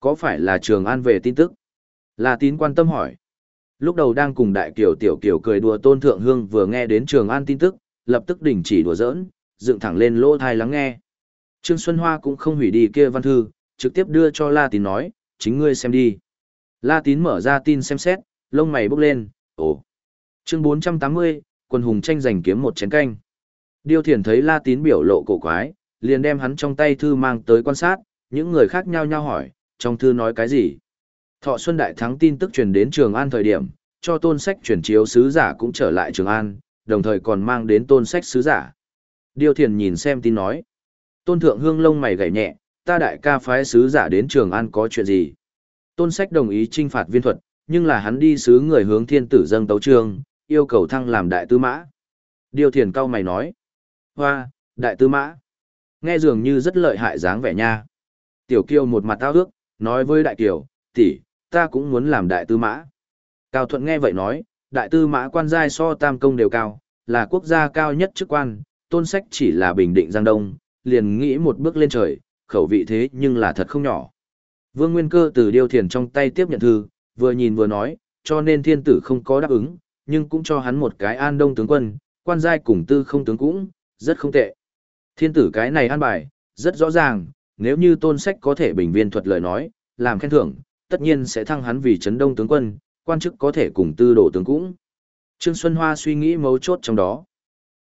Có phải là Trường An về tin tức? La Tín quan tâm hỏi. Lúc đầu đang cùng đại kiều tiểu kiều cười đùa tôn thượng hương vừa nghe đến Trường An tin tức, lập tức đình chỉ đùa giỡn, dựng thẳng lên lỗ thai lắng nghe. Trương Xuân Hoa cũng không hủy đi kia văn thư, trực tiếp đưa cho La Tín nói, chính ngươi xem đi. La Tín mở ra tin xem xét, lông mày bốc lên, ồ. Chương 480, quần hùng tranh giành kiếm một chén canh. Điêu thiền thấy La Tín biểu lộ cổ quái, liền đem hắn trong tay thư mang tới quan sát, những người khác nhau nhau hỏi, trong thư nói cái gì. Thọ Xuân Đại Thắng tin tức truyền đến Trường An thời điểm, cho tôn sách chuyển chiếu sứ giả cũng trở lại Trường An, đồng thời còn mang đến tôn sách sứ giả. Điêu thiền nhìn xem tin nói. Tôn thượng hương lông mày gảy nhẹ, ta đại ca phái sứ giả đến Trường An có chuyện gì? Tôn sách đồng ý trinh phạt viên thuật, nhưng là hắn đi sứ người hướng thiên tử dâng tấu trương, yêu cầu thăng làm đại tư mã. Điêu thiền cao mày nói. Hoa, đại tư mã. Nghe dường như rất lợi hại dáng vẻ nha. Tiểu kiêu một mặt tao ước, nói với đại kiều, tỷ, ta cũng muốn làm đại tư mã. Cao thuận nghe vậy nói, đại tư mã quan giai so tam công đều cao, là quốc gia cao nhất chức quan, tôn sách chỉ là bình định giang đông, liền nghĩ một bước lên trời, khẩu vị thế nhưng là thật không nhỏ. Vương Nguyên Cơ từ điêu thiền trong tay tiếp nhận thư, vừa nhìn vừa nói, cho nên thiên tử không có đáp ứng, nhưng cũng cho hắn một cái an đông tướng quân, quan giai cùng tư không tướng cũng, rất không tệ. Thiên tử cái này an bài, rất rõ ràng, nếu như tôn sách có thể bình viên thuật lời nói, làm khen thưởng, tất nhiên sẽ thăng hắn vì chấn đông tướng quân, quan chức có thể cùng tư đồ tướng cũng. Trương Xuân Hoa suy nghĩ mấu chốt trong đó.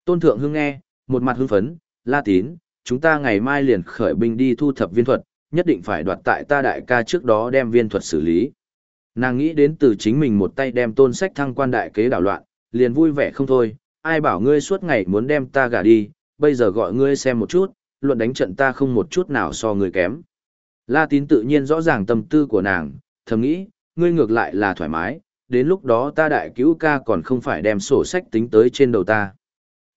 Tôn Thượng Hưng nghe, một mặt hưng phấn, la tín, chúng ta ngày mai liền khởi binh đi thu thập viên thuật, nhất định phải đoạt tại ta đại ca trước đó đem viên thuật xử lý. Nàng nghĩ đến từ chính mình một tay đem tôn sách thăng quan đại kế đảo loạn, liền vui vẻ không thôi, ai bảo ngươi suốt ngày muốn đem ta gả đi, bây giờ gọi ngươi xem một chút, luận đánh trận ta không một chút nào so người kém. La tín tự nhiên rõ ràng tâm tư của nàng, thầm nghĩ, ngươi ngược lại là thoải mái, đến lúc đó ta đại cứu ca còn không phải đem sổ sách tính tới trên đầu ta.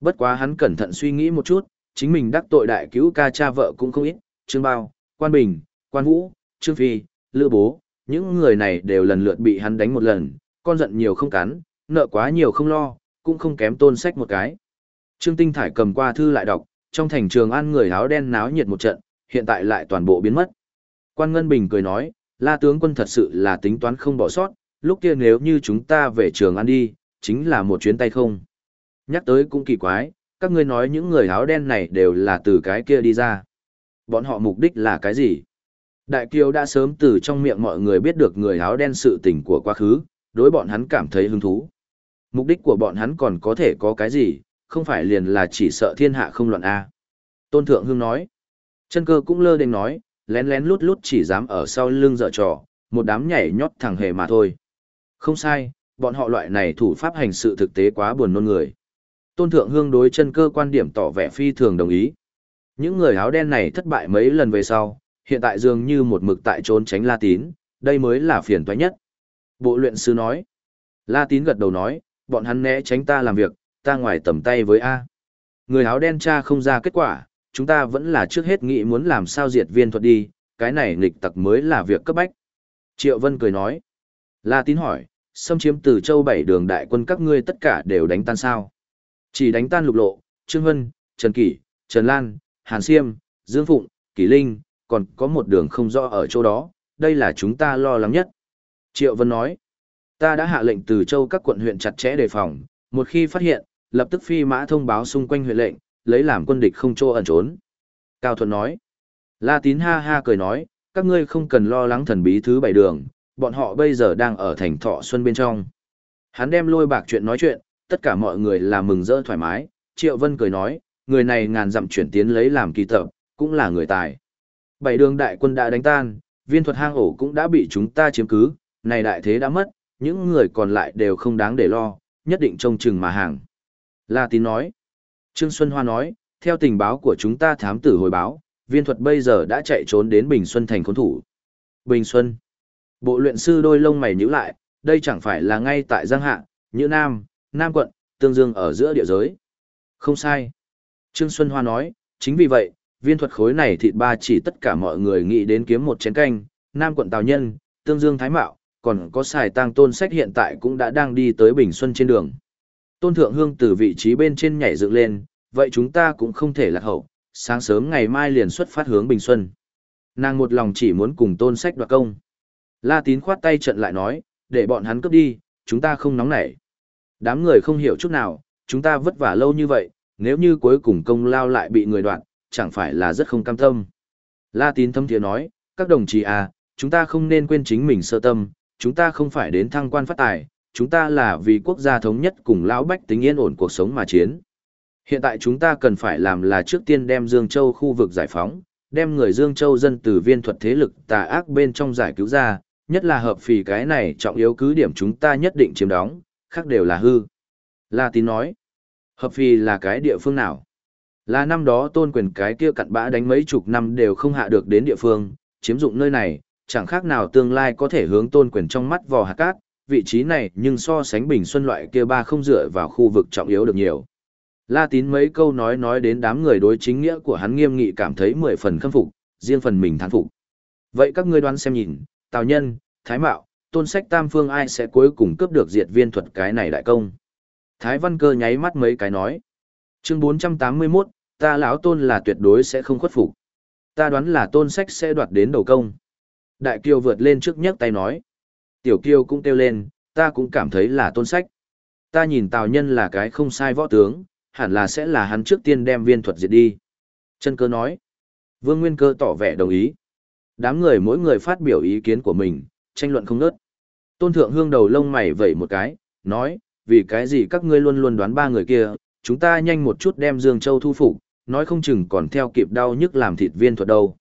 Bất quá hắn cẩn thận suy nghĩ một chút, chính mình đắc tội đại cứu ca cha vợ cũng không ít, Trương Bao, Quan Bình, Quan Vũ, Trương Phi, Lữ Bố, những người này đều lần lượt bị hắn đánh một lần, con giận nhiều không cắn, nợ quá nhiều không lo, cũng không kém tôn sách một cái. Trương Tinh Thải cầm qua thư lại đọc, trong thành trường ăn người áo đen náo nhiệt một trận, hiện tại lại toàn bộ biến mất. Quan Ngân Bình cười nói, La tướng quân thật sự là tính toán không bỏ sót, lúc kia nếu như chúng ta về trường ăn đi, chính là một chuyến tay không. Nhắc tới cũng kỳ quái, các ngươi nói những người áo đen này đều là từ cái kia đi ra. Bọn họ mục đích là cái gì? Đại Kiều đã sớm từ trong miệng mọi người biết được người áo đen sự tình của quá khứ, đối bọn hắn cảm thấy hứng thú. Mục đích của bọn hắn còn có thể có cái gì, không phải liền là chỉ sợ thiên hạ không loạn A. Tôn Thượng Hương nói. Chân cơ cũng lơ đến nói, lén lén lút lút chỉ dám ở sau lưng dở trò, một đám nhảy nhót thẳng hề mà thôi. Không sai, bọn họ loại này thủ pháp hành sự thực tế quá buồn nôn người. Tôn Thượng Hương đối chân cơ quan điểm tỏ vẻ phi thường đồng ý. Những người áo đen này thất bại mấy lần về sau, hiện tại dường như một mực tại trốn tránh La Tín, đây mới là phiền toái nhất. Bộ luyện sư nói. La Tín gật đầu nói, bọn hắn né tránh ta làm việc, ta ngoài tầm tay với A. Người áo đen cha không ra kết quả, chúng ta vẫn là trước hết nghĩ muốn làm sao diệt viên thuật đi, cái này nghịch tặc mới là việc cấp bách. Triệu Vân cười nói. La Tín hỏi, xâm chiếm từ châu bảy đường đại quân các ngươi tất cả đều đánh tan sao? Chỉ đánh tan lục lộ, Trương Vân, Trần Kỷ, Trần Lan, Hàn Siêm, Dương Phụng, Kỷ Linh, còn có một đường không rõ ở chỗ đó, đây là chúng ta lo lắng nhất. Triệu Vân nói, ta đã hạ lệnh từ châu các quận huyện chặt chẽ đề phòng, một khi phát hiện, lập tức phi mã thông báo xung quanh huyện lệnh, lấy làm quân địch không chỗ ẩn trốn. Cao Thuận nói, La Tín ha ha cười nói, các ngươi không cần lo lắng thần bí thứ bảy đường, bọn họ bây giờ đang ở thành thọ xuân bên trong. Hắn đem lôi bạc chuyện nói chuyện, tất cả mọi người là mừng rỡ thoải mái, Triệu Vân cười nói, người này ngàn dặm chuyển tiến lấy làm kỳ tập, cũng là người tài. Bảy đường đại quân đã đánh tan, viên thuật hang ổ cũng đã bị chúng ta chiếm cứ, này đại thế đã mất, những người còn lại đều không đáng để lo, nhất định trông chừng mà hàng. La tín nói. Trương Xuân Hoa nói, theo tình báo của chúng ta thám tử hồi báo, viên thuật bây giờ đã chạy trốn đến Bình Xuân thành khốn thủ. Bình Xuân. Bộ luyện sư đôi lông mày nhíu lại, đây chẳng phải là ngay tại Giang Hạ, Nhữ Nam, Nam quận, Tương Dương ở giữa địa giới. Không sai. Trương Xuân Hoa nói, chính vì vậy, viên thuật khối này thịt ba chỉ tất cả mọi người nghĩ đến kiếm một chén canh, Nam quận Tào Nhân, Tương Dương Thái Mạo, còn có xài tang tôn sách hiện tại cũng đã đang đi tới Bình Xuân trên đường. Tôn Thượng Hương từ vị trí bên trên nhảy dựng lên, vậy chúng ta cũng không thể lạc hậu, sáng sớm ngày mai liền xuất phát hướng Bình Xuân. Nàng một lòng chỉ muốn cùng tôn sách đoạt công. La tín khoát tay trận lại nói, để bọn hắn cướp đi, chúng ta không nóng nảy. Đám người không hiểu chút nào, chúng ta vất vả lâu như vậy, nếu như cuối cùng công lao lại bị người đoạn, chẳng phải là rất không cam tâm. La tín thâm thiện nói, các đồng chí à, chúng ta không nên quên chính mình sơ tâm, chúng ta không phải đến thăng quan phát tài, chúng ta là vì quốc gia thống nhất cùng lão bách tính yên ổn cuộc sống mà chiến. Hiện tại chúng ta cần phải làm là trước tiên đem Dương Châu khu vực giải phóng, đem người Dương Châu dân từ viên thuật thế lực tà ác bên trong giải cứu ra, nhất là hợp phì cái này trọng yếu cứ điểm chúng ta nhất định chiếm đóng, khác đều là hư. La tín nói, hợp phì là cái địa phương nào? Là năm đó tôn quyền cái kia cặn bã đánh mấy chục năm đều không hạ được đến địa phương, chiếm dụng nơi này, chẳng khác nào tương lai có thể hướng tôn quyền trong mắt vò hạt cát, vị trí này nhưng so sánh bình xuân loại kia ba không dựa vào khu vực trọng yếu được nhiều. La tín mấy câu nói nói đến đám người đối chính nghĩa của hắn nghiêm nghị cảm thấy mười phần khâm phục, riêng phần mình thán phục. Vậy các ngươi đoán xem nhìn, Tào Nhân, Thái Mạo, Tôn Sách Tam Phương ai sẽ cuối cùng cướp được diệt viên thuật cái này đại công? Thái Văn Cơ nháy mắt mấy cái nói. Chương 481, ta lão Tôn là tuyệt đối sẽ không khuất phục. Ta đoán là Tôn Sách sẽ đoạt đến đầu công. Đại Kiều vượt lên trước nhấc tay nói. Tiểu Kiêu cũng kêu lên, ta cũng cảm thấy là Tôn Sách. Ta nhìn Tào Nhân là cái không sai võ tướng, hẳn là sẽ là hắn trước tiên đem viên thuật diệt đi. Chân cơ nói. Vương Nguyên cơ tỏ vẻ đồng ý. Đám người mỗi người phát biểu ý kiến của mình, tranh luận không ngớt. Tôn thượng hương đầu lông mày vẩy một cái, nói, vì cái gì các ngươi luôn luôn đoán ba người kia, chúng ta nhanh một chút đem Dương Châu thu phục, nói không chừng còn theo kịp đau nhức làm thịt viên thuật đâu.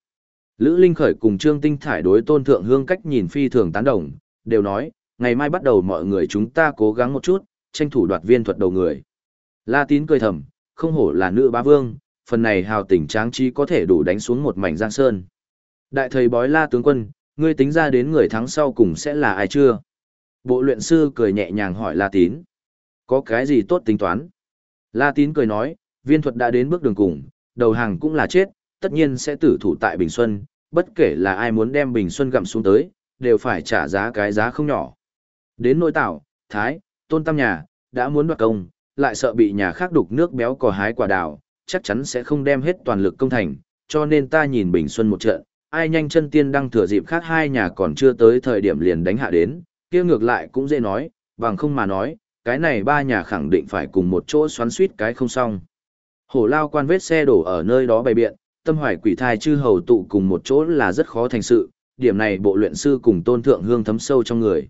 Lữ Linh Khởi cùng Trương Tinh Thải đối tôn thượng hương cách nhìn phi thường tán đồng, đều nói, ngày mai bắt đầu mọi người chúng ta cố gắng một chút, tranh thủ đoạt viên thuật đầu người. La tín cười thầm, không hổ là nữ bá vương, phần này hào tình tráng trí có thể đủ đánh xuống một mảnh giang sơn. Đại thầy bói la tướng quân, ngươi tính ra đến người thắng sau cùng sẽ là ai chưa? Bộ luyện sư cười nhẹ nhàng hỏi La tín. Có cái gì tốt tính toán? La tín cười nói, viên thuật đã đến bước đường cùng, đầu hàng cũng là chết, tất nhiên sẽ tử thủ tại Bình Xuân, bất kể là ai muốn đem Bình Xuân gặm xuống tới, đều phải trả giá cái giá không nhỏ. Đến nỗi tạo, thái, tôn tam nhà, đã muốn đoạt công, lại sợ bị nhà khác đục nước béo cò hái quả đào, chắc chắn sẽ không đem hết toàn lực công thành, cho nên ta nhìn Bình Xuân một trận, ai nhanh chân tiên đăng thừa dịp khác hai nhà còn chưa tới thời điểm liền đánh hạ đến, kia ngược lại cũng dễ nói, bằng không mà nói, cái này ba nhà khẳng định phải cùng một chỗ xoắn suýt cái không xong. Hổ lao quan vết xe đổ ở nơi đó bày biện, tâm hoài quỷ thai chư hầu tụ cùng một chỗ là rất khó thành sự, điểm này bộ luyện sư cùng tôn thượng hương thấm sâu trong người.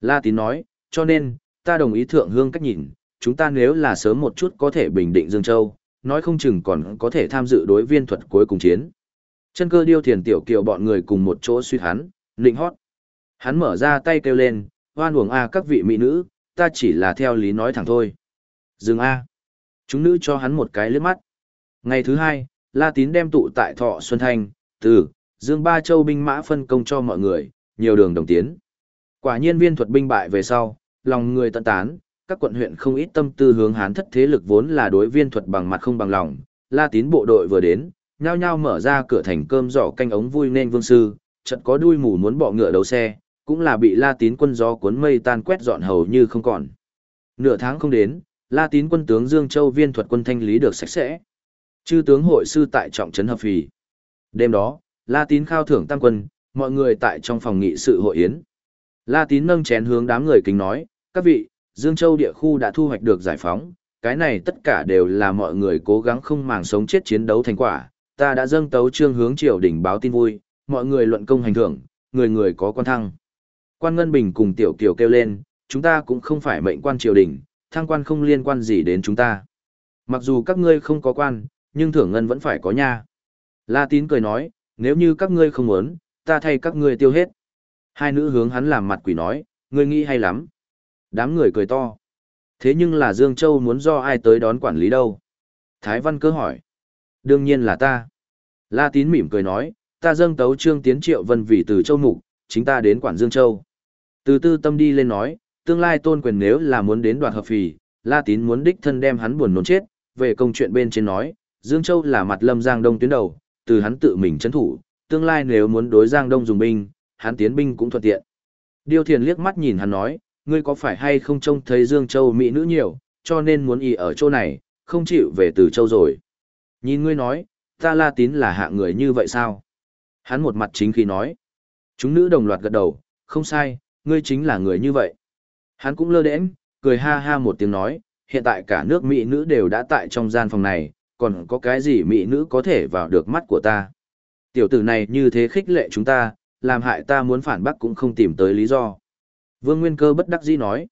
La tín nói, cho nên, ta đồng ý thượng hương cách nhìn, chúng ta nếu là sớm một chút có thể bình định Dương Châu, nói không chừng còn có thể tham dự đối viên thuật cuối cùng chiến. Chân cơ điêu thiền tiểu kiều bọn người cùng một chỗ suy hắn, nịnh hót. Hắn mở ra tay kêu lên, hoan uổng a các vị mỹ nữ, ta chỉ là theo lý nói thẳng thôi. Dừng a. Chúng nữ cho hắn một cái liếc mắt. Ngày thứ hai, La Tín đem tụ tại Thọ Xuân Thanh, từ Dương Ba Châu binh mã phân công cho mọi người, nhiều đường đồng tiến. Quả nhiên viên thuật binh bại về sau, lòng người tận tán, các quận huyện không ít tâm tư hướng hán thất thế lực vốn là đối viên thuật bằng mặt không bằng lòng, La Tín bộ đội vừa đến, nhao nhao mở ra cửa thành cơm giỏ canh ống vui nên vương sư, chợt có đuôi mù muốn bỏ ngựa đầu xe, cũng là bị La Tín quân gió cuốn mây tan quét dọn hầu như không còn. Nửa tháng không đến, La Tín quân tướng Dương Châu viên thuật quân thanh lý được sạch sẽ. Chư tướng hội sư tại trọng trấn hợp phì. Đêm đó, La Tín khao thưởng tam quân, mọi người tại trong phòng nghị sự hội yến. La Tín nâng chén hướng đám người kính nói, các vị, Dương Châu địa khu đã thu hoạch được giải phóng, cái này tất cả đều là mọi người cố gắng không màng sống chết chiến đấu thành quả. Ta đã dâng tấu trương hướng triều đình báo tin vui, mọi người luận công hành thưởng, người người có quan thăng. Quan Ngân Bình cùng Tiểu Kiều kêu lên, chúng ta cũng không phải mệnh quan triều đình, thăng quan không liên quan gì đến chúng ta. Mặc dù các ngươi không có quan, nhưng thưởng ngân vẫn phải có nha. La Tín cười nói, nếu như các ngươi không muốn, ta thay các ngươi tiêu hết. Hai nữ hướng hắn làm mặt quỷ nói, ngươi nghĩ hay lắm. Đám người cười to. Thế nhưng là Dương Châu muốn do ai tới đón quản lý đâu? Thái Văn cơ hỏi. Đương nhiên là ta. La Tín mỉm cười nói, ta dâng tấu trương tiến triệu vân vì từ châu mục, chính ta đến quản Dương Châu. Từ tư tâm đi lên nói, tương lai tôn quyền nếu là muốn đến đoạt hợp phì, La Tín muốn đích thân đem hắn buồn nôn chết, về công chuyện bên trên nói, Dương Châu là mặt lâm Giang Đông tuyến đầu, từ hắn tự mình chấn thủ, tương lai nếu muốn đối Giang Đông dùng binh, hắn tiến binh cũng thuận tiện. Điêu Thiền liếc mắt nhìn hắn nói, ngươi có phải hay không trông thấy Dương Châu mỹ nữ nhiều, cho nên muốn y ở chỗ này, không chịu về từ Châu rồi. Nhìn ngươi nói, ta La Tín là hạ người như vậy sao? Hắn một mặt chính khí nói. Chúng nữ đồng loạt gật đầu, không sai, ngươi chính là người như vậy. Hắn cũng lơ đễnh, cười ha ha một tiếng nói, hiện tại cả nước mỹ nữ đều đã tại trong gian phòng này, còn có cái gì mỹ nữ có thể vào được mắt của ta. Tiểu tử này như thế khích lệ chúng ta, làm hại ta muốn phản bác cũng không tìm tới lý do. Vương Nguyên Cơ bất đắc dĩ nói.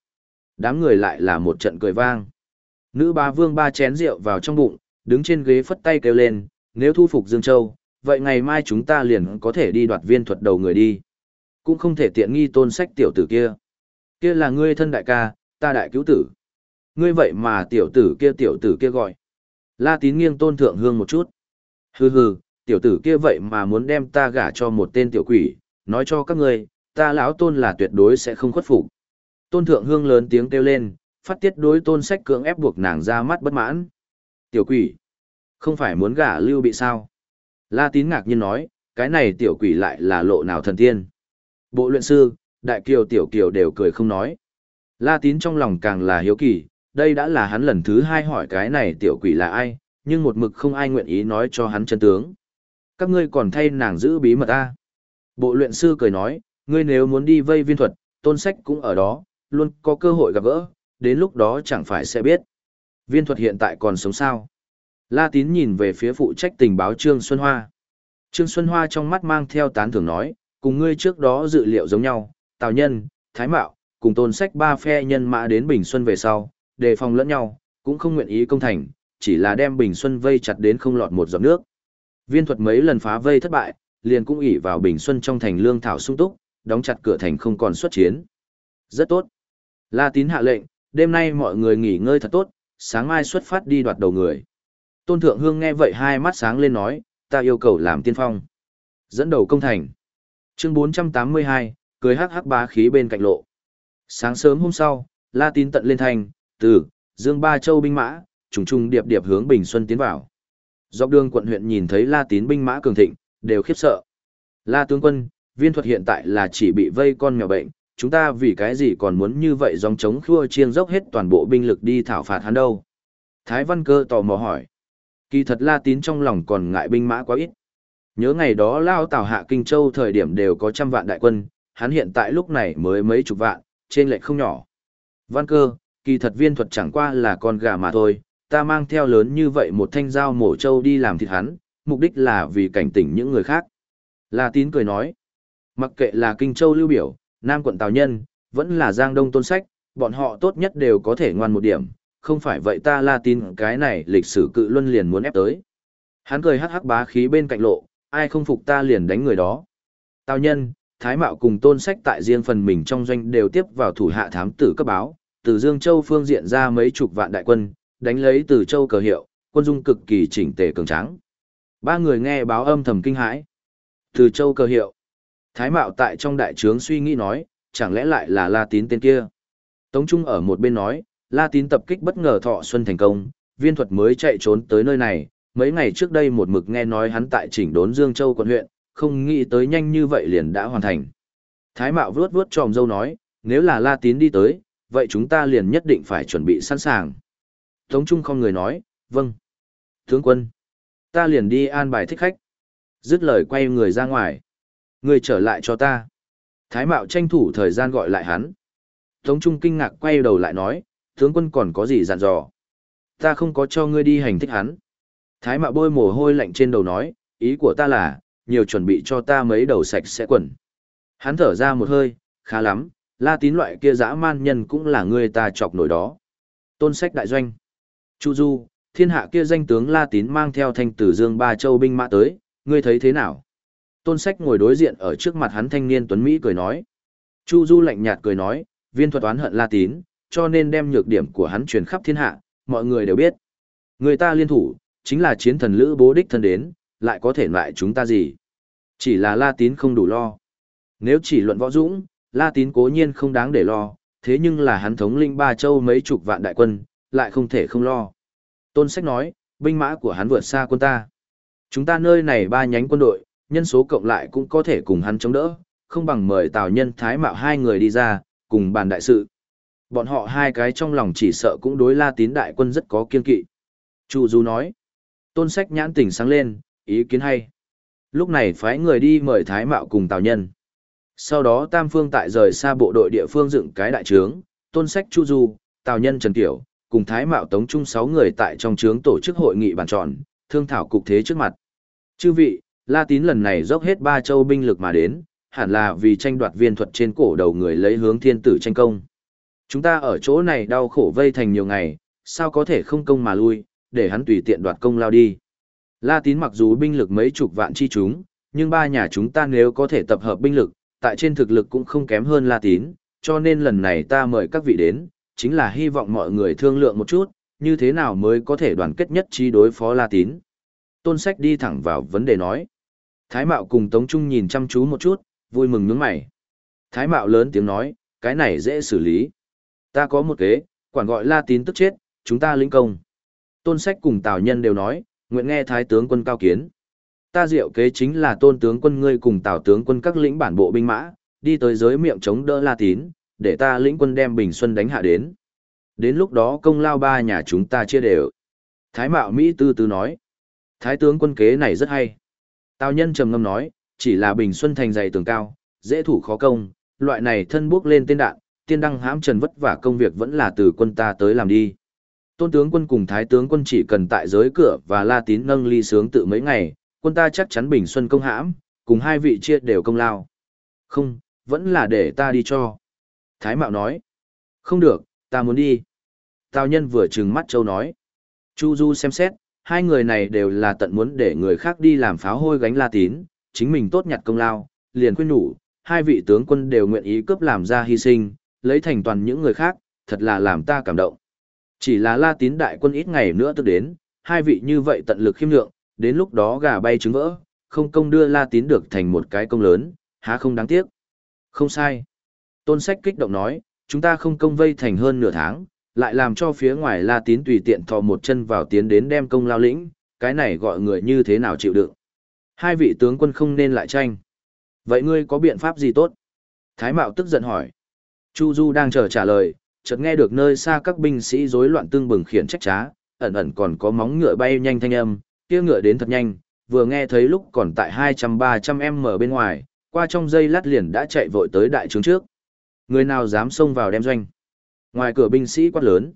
Đám người lại là một trận cười vang. Nữ bá vương ba chén rượu vào trong bụng, đứng trên ghế phất tay kêu lên, nếu thu phục Dương Châu, vậy ngày mai chúng ta liền có thể đi đoạt viên thuật đầu người đi. Cũng không thể tiện nghi tôn sách tiểu tử kia. Kia là ngươi thân đại ca, ta đại cứu tử. Ngươi vậy mà tiểu tử kia tiểu tử kia gọi. La tín nghiêng tôn thượng hương một chút. Hừ hừ, tiểu tử kia vậy mà muốn đem ta gả cho một tên tiểu quỷ, nói cho các ngươi, ta lão tôn là tuyệt đối sẽ không khuất phục. Tôn thượng hương lớn tiếng kêu lên, phát tiết đối tôn sách cưỡng ép buộc nàng ra mắt bất mãn. Tiểu quỷ, không phải muốn gả lưu bị sao? La tín ngạc nhiên nói, cái này tiểu quỷ lại là lộ nào thần tiên. Bộ luyện sư, đại kiều tiểu kiều đều cười không nói. La tín trong lòng càng là hiếu kỳ, đây đã là hắn lần thứ hai hỏi cái này tiểu quỷ là ai, nhưng một mực không ai nguyện ý nói cho hắn chân tướng. Các ngươi còn thay nàng giữ bí mật ta. Bộ luyện sư cười nói, ngươi nếu muốn đi vây viên thuật, tôn sách cũng ở đó, luôn có cơ hội gặp gỡ, đến lúc đó chẳng phải sẽ biết. Viên thuật hiện tại còn sống sao? La tín nhìn về phía phụ trách tình báo Trương Xuân Hoa. Trương Xuân Hoa trong mắt mang theo tán thưởng nói, cùng ngươi trước đó dự liệu giống nhau, Tào Nhân, Thái Mạo, cùng tôn sách ba phe nhân mã đến Bình Xuân về sau, đề phòng lẫn nhau, cũng không nguyện ý công thành, chỉ là đem Bình Xuân vây chặt đến không lọt một giọt nước. Viên thuật mấy lần phá vây thất bại, liền cũng ỉ vào Bình Xuân trong thành lương thảo sung túc, đóng chặt cửa thành không còn xuất chiến. Rất tốt. La tín hạ lệnh, đêm nay mọi người nghỉ ngơi thật tốt, sáng mai xuất phát đi đoạt đầu người. Tôn Thượng Hương nghe vậy hai mắt sáng lên nói, ta yêu cầu làm tiên phong. Dẫn đầu công thành. Chương 482, cười hắc hắc bá khí bên cạnh lộ. Sáng sớm hôm sau, La Tín tận lên thành, từ Dương Ba Châu binh mã, trùng trùng điệp điệp hướng Bình Xuân tiến vào. Dọc đường quận huyện nhìn thấy La Tín binh mã cường thịnh, đều khiếp sợ. La tướng quân, viên thuật hiện tại là chỉ bị vây con mèo bệnh, chúng ta vì cái gì còn muốn như vậy dòng chống khua chiên dốc hết toàn bộ binh lực đi thảo phạt hắn đâu? Thái Văn Cơ tò mò hỏi. Kỳ thật La Tín trong lòng còn ngại binh mã quá ít. Nhớ ngày đó Lao Tào hạ Kinh Châu thời điểm đều có trăm vạn đại quân, hắn hiện tại lúc này mới mấy chục vạn, trên lệch không nhỏ. Văn Cơ, kỳ thật viên thuật chẳng qua là con gà mà thôi, ta mang theo lớn như vậy một thanh dao mổ trâu đi làm thịt hắn, mục đích là vì cảnh tỉnh những người khác. La Tín cười nói, mặc kệ là Kinh Châu lưu biểu, Nam quận Tào Nhân, vẫn là Giang Đông Tôn Sách, bọn họ tốt nhất đều có thể ngoan một điểm, không phải vậy ta La Tín cái này lịch sử cự luân liền muốn ép tới. Hắn cười hắc hắc bá khí bên cạnh lộ, ai không phục ta liền đánh người đó. Tào Nhân, Thái Mạo cùng Tôn Sách tại riêng phần mình trong doanh đều tiếp vào thủ hạ thám tử cấp báo, từ Dương Châu phương diện ra mấy chục vạn đại quân, đánh lấy từ Châu cờ hiệu, quân dung cực kỳ chỉnh tề cường tráng. Ba người nghe báo âm thầm kinh hãi. Từ Châu cờ hiệu. Thái Mạo tại trong đại trướng suy nghĩ nói, chẳng lẽ lại là La Tín tên kia. Tống Trung ở một bên nói, La Tín tập kích bất ngờ thọ xuân thành công, viên thuật mới chạy trốn tới nơi này, mấy ngày trước đây một mực nghe nói hắn tại chỉnh đốn Dương Châu quận huyện, không nghĩ tới nhanh như vậy liền đã hoàn thành. Thái Mạo vuốt vuốt tròm dâu nói, nếu là La Tín đi tới, vậy chúng ta liền nhất định phải chuẩn bị sẵn sàng. Tống Trung không người nói, vâng. Tướng quân, ta liền đi an bài thích khách. Dứt lời quay người ra ngoài. Người trở lại cho ta. Thái Mạo tranh thủ thời gian gọi lại hắn. Tống Trung kinh ngạc quay đầu lại nói, tướng quân còn có gì dặn dò. Ta không có cho ngươi đi hành thích hắn. Thái Mạo bôi mồ hôi lạnh trên đầu nói, ý của ta là, nhiều chuẩn bị cho ta mấy đầu sạch sẽ quần. Hắn thở ra một hơi, khá lắm, la tín loại kia dã man nhân cũng là người ta chọc nổi đó. Tôn sách đại doanh. Chu Du, thiên hạ kia danh tướng la tín mang theo thanh tử dương ba châu binh mã tới, ngươi thấy thế nào? Tôn sách ngồi đối diện ở trước mặt hắn thanh niên tuấn Mỹ cười nói. Chu Du lạnh nhạt cười nói, viên thuật oán hận la tín, cho nên đem nhược điểm của hắn truyền khắp thiên hạ, mọi người đều biết. Người ta liên thủ, chính là chiến thần lữ bố đích thân đến, lại có thể loại chúng ta gì? Chỉ là La Tín không đủ lo. Nếu chỉ luận võ dũng, La Tín cố nhiên không đáng để lo, thế nhưng là hắn thống linh ba châu mấy chục vạn đại quân, lại không thể không lo. Tôn Sách nói, binh mã của hắn vượt xa quân ta. Chúng ta nơi này ba nhánh quân đội, nhân số cộng lại cũng có thể cùng hắn chống đỡ, không bằng mời Tào Nhân Thái Mạo hai người đi ra, cùng bàn đại sự. Bọn họ hai cái trong lòng chỉ sợ cũng đối La Tín đại quân rất có kiên kỵ. Chu Du nói, Tôn Sách nhãn tỉnh sáng lên, ý kiến hay. Lúc này phái người đi mời Thái Mạo cùng Tào Nhân. Sau đó Tam Phương tại rời xa bộ đội địa phương dựng cái đại trướng, tôn sách Chu Du, Tào Nhân Trần Tiểu, cùng Thái Mạo Tống Trung sáu người tại trong trướng tổ chức hội nghị bàn tròn, thương thảo cục thế trước mặt. Chư vị, La Tín lần này dốc hết ba châu binh lực mà đến, hẳn là vì tranh đoạt viên thuật trên cổ đầu người lấy hướng thiên tử tranh công. Chúng ta ở chỗ này đau khổ vây thành nhiều ngày, sao có thể không công mà lui, để hắn tùy tiện đoạt công lao đi. La Tín mặc dù binh lực mấy chục vạn chi chúng, nhưng ba nhà chúng ta nếu có thể tập hợp binh lực, tại trên thực lực cũng không kém hơn La Tín, cho nên lần này ta mời các vị đến, chính là hy vọng mọi người thương lượng một chút, như thế nào mới có thể đoàn kết nhất trí đối phó La Tín. Tôn Sách đi thẳng vào vấn đề nói. Thái Mạo cùng Tống Trung nhìn chăm chú một chút, vui mừng nhướng mày. Thái Mạo lớn tiếng nói, cái này dễ xử lý. Ta có một kế, quản gọi La Tín tức chết, chúng ta lĩnh công. Tôn Sách cùng Tào Nhân đều nói, nguyện nghe Thái tướng quân cao kiến. Ta diệu kế chính là tôn tướng quân ngươi cùng Tào tướng quân các lĩnh bản bộ binh mã, đi tới giới miệng chống đỡ La Tín, để ta lĩnh quân đem Bình Xuân đánh hạ đến. Đến lúc đó công lao ba nhà chúng ta chia đều. Thái Mạo Mỹ tư tư nói. Thái tướng quân kế này rất hay. Tào nhân trầm ngâm nói, chỉ là Bình Xuân thành dày tường cao, dễ thủ khó công, loại này thân bước lên tên đạn, tiên đăng hãm trần vất vả công việc vẫn là từ quân ta tới làm đi. Tôn tướng quân cùng thái tướng quân chỉ cần tại giới cửa và la tín nâng ly sướng tự mấy ngày, quân ta chắc chắn Bình Xuân công hãm, cùng hai vị chia đều công lao. Không, vẫn là để ta đi cho. Thái Mạo nói. Không được, ta muốn đi. Tào nhân vừa trừng mắt châu nói. Chu Du xem xét, hai người này đều là tận muốn để người khác đi làm pháo hôi gánh la tín, chính mình tốt nhặt công lao, liền khuyên nhủ, hai vị tướng quân đều nguyện ý cướp làm ra hy sinh, lấy thành toàn những người khác, thật là làm ta cảm động. Chỉ là la tín đại quân ít ngày nữa tức đến, hai vị như vậy tận lực khiêm lượng, đến lúc đó gà bay trứng vỡ, không công đưa la tín được thành một cái công lớn, há không đáng tiếc. Không sai. Tôn sách kích động nói, chúng ta không công vây thành hơn nửa tháng, lại làm cho phía ngoài La Tín tùy tiện thò một chân vào tiến đến đem công lao lĩnh, cái này gọi người như thế nào chịu đựng. Hai vị tướng quân không nên lại tranh. Vậy ngươi có biện pháp gì tốt? Thái Mạo tức giận hỏi. Chu Du đang chờ trả lời, chợt nghe được nơi xa các binh sĩ rối loạn tương bừng khiển trách trá, ẩn ẩn còn có móng ngựa bay nhanh thanh âm, kia ngựa đến thật nhanh, vừa nghe thấy lúc còn tại 200-300 m bên ngoài, qua trong dây lát liền đã chạy vội tới đại trướng trước. Người nào dám xông vào đem doanh? Ngoài cửa binh sĩ quát lớn.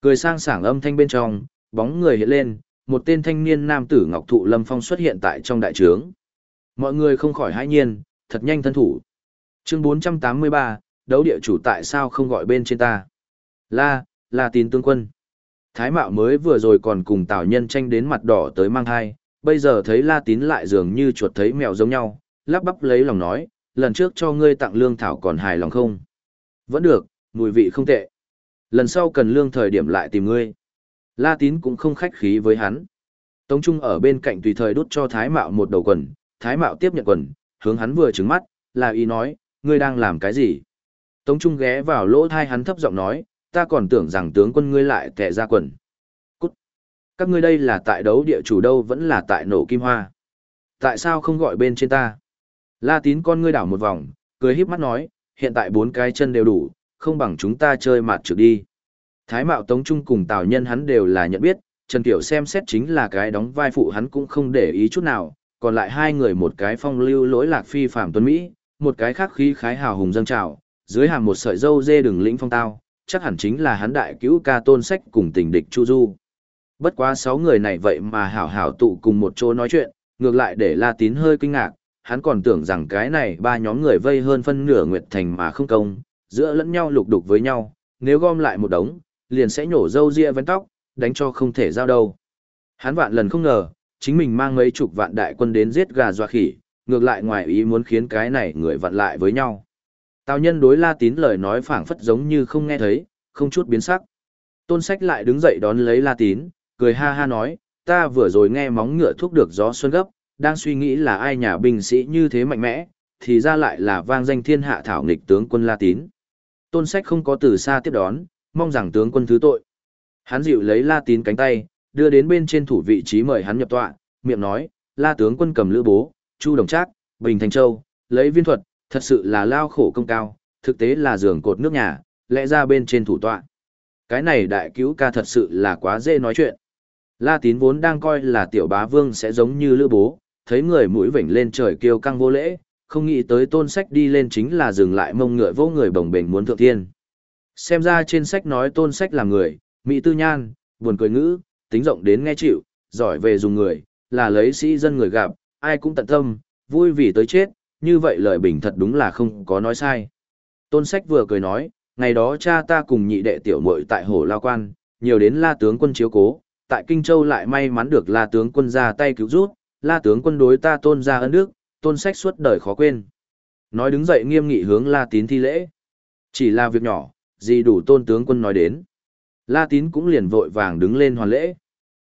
Cười sang sảng âm thanh bên trong, bóng người hiện lên, một tên thanh niên nam tử Ngọc Thụ Lâm Phong xuất hiện tại trong đại trướng. Mọi người không khỏi hãi nhiên, thật nhanh thân thủ. Chương 483, đấu địa chủ tại sao không gọi bên trên ta? La, là tín tướng quân. Thái Mạo mới vừa rồi còn cùng Tào Nhân tranh đến mặt đỏ tới mang hai, bây giờ thấy La Tín lại dường như chuột thấy mèo giống nhau, lắp bắp lấy lòng nói, lần trước cho ngươi tặng lương thảo còn hài lòng không? Vẫn được, mùi vị không tệ. Lần sau cần lương thời điểm lại tìm ngươi. La Tín cũng không khách khí với hắn. Tống Trung ở bên cạnh tùy thời đút cho Thái Mạo một đầu quần, Thái Mạo tiếp nhận quần, hướng hắn vừa trừng mắt, là ý nói, ngươi đang làm cái gì? Tống Trung ghé vào lỗ thai hắn thấp giọng nói, ta còn tưởng rằng tướng quân ngươi lại tệ ra quần. Cút! Các ngươi đây là tại đấu địa chủ đâu vẫn là tại nổ kim hoa. Tại sao không gọi bên trên ta? La Tín con ngươi đảo một vòng, cười híp mắt nói, hiện tại bốn cái chân đều đủ, không bằng chúng ta chơi mạt trực đi. Thái Mạo Tống Trung cùng Tào Nhân hắn đều là nhận biết, Trần Tiểu xem xét chính là cái đóng vai phụ hắn cũng không để ý chút nào, còn lại hai người một cái phong lưu lỗi lạc phi phạm tuấn Mỹ, một cái khác khí khái hào hùng dâng trào, dưới hàm một sợi dâu dê đừng lĩnh phong tao, chắc hẳn chính là hắn đại cứu ca tôn sách cùng tình địch Chu Du. Bất quá sáu người này vậy mà hảo hảo tụ cùng một chỗ nói chuyện, ngược lại để La Tín hơi kinh ngạc, hắn còn tưởng rằng cái này ba nhóm người vây hơn phân nửa nguyệt thành mà không công, giữa lẫn nhau lục đục với nhau, nếu gom lại một đống, liền sẽ nhổ dâu ria vén tóc, đánh cho không thể giao đâu. Hắn vạn lần không ngờ, chính mình mang mấy chục vạn đại quân đến giết gà dọa khỉ, ngược lại ngoài ý muốn khiến cái này người vặn lại với nhau. Tào nhân đối La Tín lời nói phảng phất giống như không nghe thấy, không chút biến sắc. Tôn sách lại đứng dậy đón lấy La Tín, cười ha ha nói, ta vừa rồi nghe móng ngựa thuốc được gió xuân gấp, đang suy nghĩ là ai nhà binh sĩ như thế mạnh mẽ, thì ra lại là vang danh thiên hạ thảo nghịch tướng quân La Tín. Tôn sách không có từ xa tiếp đón, mong rằng tướng quân thứ tội. Hắn dịu lấy La Tín cánh tay, đưa đến bên trên thủ vị trí mời hắn nhập tọa, miệng nói, La tướng quân cầm lữ bố, Chu Đồng Trác, Bình Thành Châu, lấy viên thuật, thật sự là lao khổ công cao, thực tế là giường cột nước nhà, lẽ ra bên trên thủ tọa. Cái này đại cứu ca thật sự là quá dễ nói chuyện. La Tín vốn đang coi là tiểu bá vương sẽ giống như lữ bố, thấy người mũi vểnh lên trời kêu căng vô lễ, không nghĩ tới tôn sách đi lên chính là dừng lại mông ngựa vô người bồng bềnh muốn thượng thiên. Xem ra trên sách nói tôn sách là người, mỹ tư nhan, buồn cười ngữ, tính rộng đến nghe chịu, giỏi về dùng người, là lấy sĩ dân người gặp, ai cũng tận tâm, vui vì tới chết, như vậy lời bình thật đúng là không có nói sai. Tôn sách vừa cười nói, ngày đó cha ta cùng nhị đệ tiểu muội tại hồ lao quan, nhiều đến la tướng quân chiếu cố, tại Kinh Châu lại may mắn được la tướng quân ra tay cứu rút, la tướng quân đối ta tôn ra ân đức, tôn sách suốt đời khó quên. Nói đứng dậy nghiêm nghị hướng la tín thi lễ. Chỉ là việc nhỏ, gì đủ tôn tướng quân nói đến. La tín cũng liền vội vàng đứng lên hoàn lễ.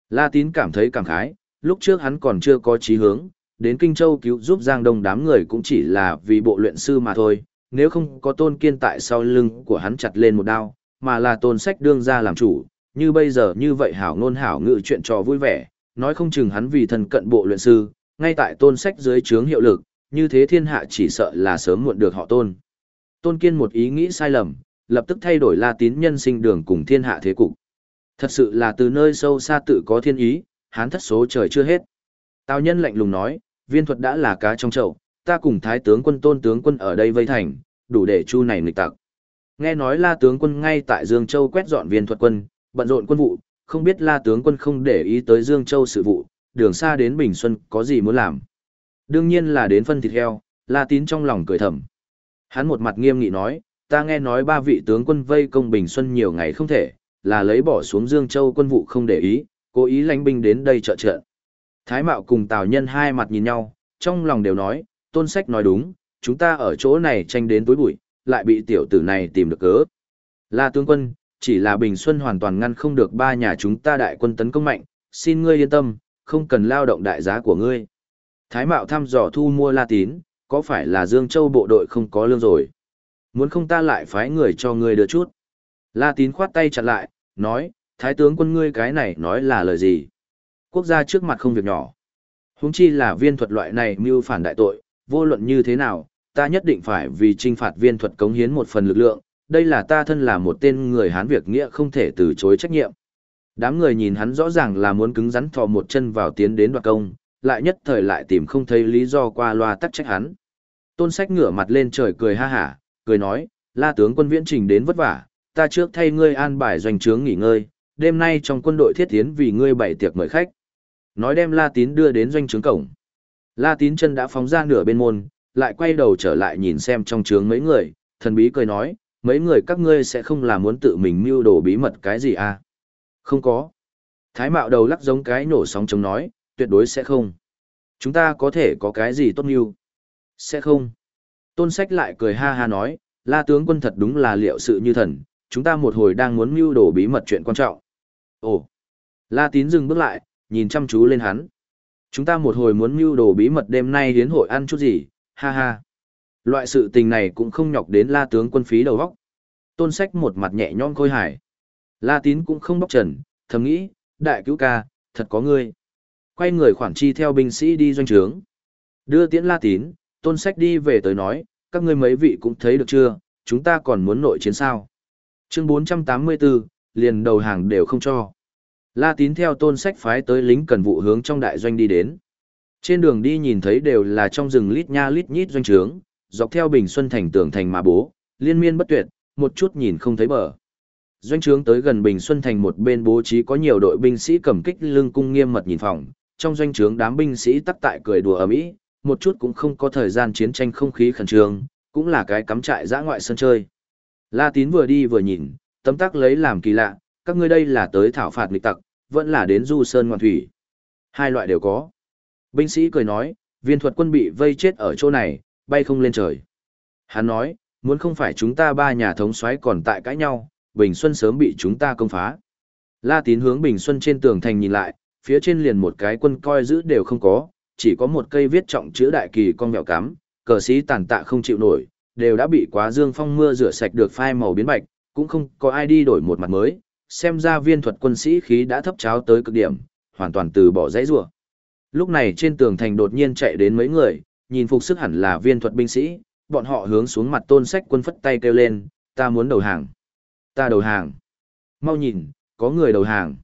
La tín cảm thấy cảm khái, lúc trước hắn còn chưa có chí hướng, đến Kinh Châu cứu giúp Giang Đông đám người cũng chỉ là vì bộ luyện sư mà thôi, nếu không có tôn kiên tại sau lưng của hắn chặt lên một đao, mà là tôn sách đương ra làm chủ, như bây giờ như vậy hảo ngôn hảo ngự chuyện trò vui vẻ, nói không chừng hắn vì thần cận bộ luyện sư, ngay tại tôn sách dưới trướng hiệu lực, như thế thiên hạ chỉ sợ là sớm muộn được họ tôn. Tôn kiên một ý nghĩ sai lầm, lập tức thay đổi la tín nhân sinh đường cùng thiên hạ thế cục. Thật sự là từ nơi sâu xa tự có thiên ý, hán thất số trời chưa hết. Tào nhân lạnh lùng nói, viên thuật đã là cá trong chậu, ta cùng thái tướng quân tôn tướng quân ở đây vây thành, đủ để chu này nghịch tặc. Nghe nói la tướng quân ngay tại Dương Châu quét dọn viên thuật quân, bận rộn quân vụ, không biết la tướng quân không để ý tới Dương Châu sự vụ, đường xa đến Bình Xuân có gì muốn làm. Đương nhiên là đến phân thịt heo, la tín trong lòng cười thầm. Hắn một mặt nghiêm nghị nói, ta nghe nói ba vị tướng quân vây công Bình Xuân nhiều ngày không thể, là lấy bỏ xuống Dương Châu quân vụ không để ý, cố ý lánh binh đến đây trợ trợ. Thái Mạo cùng Tào Nhân hai mặt nhìn nhau, trong lòng đều nói, tôn sách nói đúng, chúng ta ở chỗ này tranh đến tối bụi, lại bị tiểu tử này tìm được cớ. La tướng quân, chỉ là Bình Xuân hoàn toàn ngăn không được ba nhà chúng ta đại quân tấn công mạnh, xin ngươi yên tâm, không cần lao động đại giá của ngươi. Thái Mạo thăm dò thu mua La Tín, có phải là Dương Châu bộ đội không có lương rồi? Muốn không ta lại phái người cho ngươi đưa chút. La Tín khoát tay chặt lại, nói, Thái tướng quân ngươi cái này nói là lời gì? Quốc gia trước mặt không việc nhỏ. Huống chi là viên thuật loại này mưu phản đại tội, vô luận như thế nào, ta nhất định phải vì trinh phạt viên thuật cống hiến một phần lực lượng, đây là ta thân là một tên người Hán việc nghĩa không thể từ chối trách nhiệm. Đám người nhìn hắn rõ ràng là muốn cứng rắn thò một chân vào tiến đến đoạt công, lại nhất thời lại tìm không thấy lý do qua loa tắc trách hắn. Tôn sách ngửa mặt lên trời cười ha hả, cười nói, la tướng quân viễn trình đến vất vả, ta trước thay ngươi an bài doanh trướng nghỉ ngơi, đêm nay trong quân đội thiết tiến vì ngươi bảy tiệc mời khách. Nói đem La Tín đưa đến doanh trướng cổng. La Tín chân đã phóng ra nửa bên môn, lại quay đầu trở lại nhìn xem trong trướng mấy người, thần bí cười nói, mấy người các ngươi sẽ không là muốn tự mình mưu đồ bí mật cái gì à? Không có. Thái mạo đầu lắc giống cái nổ sóng chống nói, tuyệt đối sẽ không. Chúng ta có thể có cái gì tốt mưu? Sẽ không. Tôn sách lại cười ha ha nói, la tướng quân thật đúng là liệu sự như thần, chúng ta một hồi đang muốn mưu đồ bí mật chuyện quan trọng. Ồ! La tín dừng bước lại, nhìn chăm chú lên hắn. Chúng ta một hồi muốn mưu đồ bí mật đêm nay hiến hội ăn chút gì, ha ha. Loại sự tình này cũng không nhọc đến la tướng quân phí đầu vóc. Tôn sách một mặt nhẹ nhõm khôi hải, La tín cũng không bóc trần, thầm nghĩ, đại cứu ca, thật có ngươi. Quay người khoản chi theo binh sĩ đi doanh trướng. Đưa tiễn la tín, tôn sách đi về tới nói, các ngươi mấy vị cũng thấy được chưa, chúng ta còn muốn nội chiến sao. Chương 484, liền đầu hàng đều không cho. La tín theo tôn sách phái tới lính cần vụ hướng trong đại doanh đi đến. Trên đường đi nhìn thấy đều là trong rừng lít nha lít nhít doanh trướng, dọc theo Bình Xuân thành tường thành mà bố, liên miên bất tuyệt, một chút nhìn không thấy bờ. Doanh trướng tới gần Bình Xuân thành một bên bố trí có nhiều đội binh sĩ cầm kích lưng cung nghiêm mật nhìn phòng, trong doanh trướng đám binh sĩ tắc tại cười đùa ầm ĩ, một chút cũng không có thời gian chiến tranh không khí khẩn trương, cũng là cái cắm trại dã ngoại sân chơi. La Tín vừa đi vừa nhìn, tấm tắc lấy làm kỳ lạ, các ngươi đây là tới thảo phạt nghịch tặc, vẫn là đến du sơn ngoan thủy. Hai loại đều có. Binh sĩ cười nói, viên thuật quân bị vây chết ở chỗ này, bay không lên trời. Hắn nói, muốn không phải chúng ta ba nhà thống soái còn tại cãi nhau, Bình Xuân sớm bị chúng ta công phá. La tín hướng Bình Xuân trên tường thành nhìn lại, phía trên liền một cái quân coi giữ đều không có, chỉ có một cây viết trọng chữ đại kỳ con mèo cắm, cờ sĩ tàn tạ không chịu nổi, đều đã bị quá dương phong mưa rửa sạch được phai màu biến bạch, cũng không có ai đi đổi một mặt mới, xem ra viên thuật quân sĩ khí đã thấp cháo tới cực điểm, hoàn toàn từ bỏ dãy rủa. Lúc này trên tường thành đột nhiên chạy đến mấy người, nhìn phục sức hẳn là viên thuật binh sĩ, bọn họ hướng xuống mặt tôn sách quân phất tay kêu lên, ta muốn đầu hàng. Ta đầu hàng. Mau nhìn, có người đầu hàng.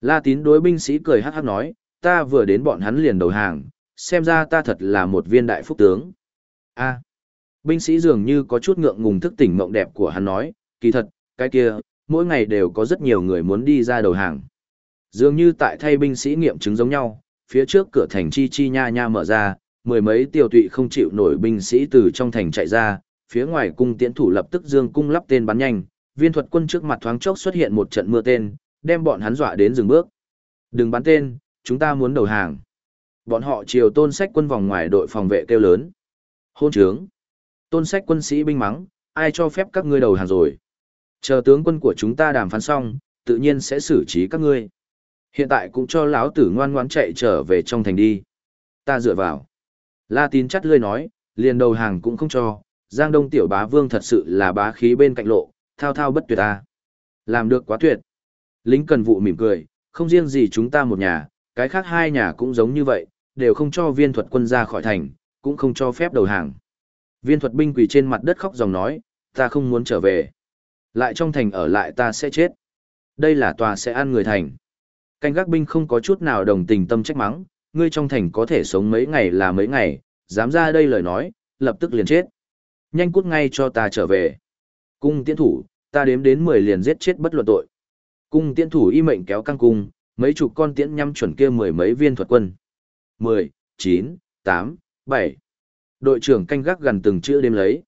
La tín đối binh sĩ cười hắc hắc nói, ta vừa đến bọn hắn liền đầu hàng, Xem ra ta thật là một viên đại phúc tướng. a binh sĩ dường như có chút ngượng ngùng thức tỉnh mộng đẹp của hắn nói, kỳ thật, cái kia, mỗi ngày đều có rất nhiều người muốn đi ra đầu hàng. Dường như tại thay binh sĩ nghiệm chứng giống nhau, phía trước cửa thành chi chi nha nha mở ra, mười mấy tiểu tụy không chịu nổi binh sĩ từ trong thành chạy ra, phía ngoài cung tiễn thủ lập tức dương cung lắp tên bắn nhanh, viên thuật quân trước mặt thoáng chốc xuất hiện một trận mưa tên, đem bọn hắn dọa đến dừng bước. Đừng bắn tên, chúng ta muốn đầu hàng. Bọn họ chiều tôn sách quân vòng ngoài đội phòng vệ kêu lớn. Hôn trướng. Tôn sách quân sĩ binh mắng, ai cho phép các ngươi đầu hàng rồi. Chờ tướng quân của chúng ta đàm phán xong, tự nhiên sẽ xử trí các ngươi. Hiện tại cũng cho lão tử ngoan ngoãn chạy trở về trong thành đi. Ta dựa vào. La tín chắt lươi nói, liền đầu hàng cũng không cho, Giang Đông tiểu bá vương thật sự là bá khí bên cạnh lộ, thao thao bất tuyệt ta. Làm được quá tuyệt. Lính cần vụ mỉm cười, không riêng gì chúng ta một nhà, cái khác hai nhà cũng giống như vậy, đều không cho viên thuật quân ra khỏi thành, cũng không cho phép đầu hàng. Viên thuật binh quỳ trên mặt đất khóc dòng nói, ta không muốn trở về. Lại trong thành ở lại ta sẽ chết. Đây là tòa sẽ ăn người thành. Canh gác binh không có chút nào đồng tình tâm trách mắng, ngươi trong thành có thể sống mấy ngày là mấy ngày, dám ra đây lời nói, lập tức liền chết. Nhanh cút ngay cho ta trở về. Cung tiễn thủ, ta đếm đến 10 liền giết chết bất luận tội. Cung tiễn thủ y mệnh kéo căng cung, mấy chục con tiễn nhắm chuẩn kia mười mấy viên thuật quân. 10, 9, 8, 7. Đội trưởng canh gác gần từng chữ đêm lấy.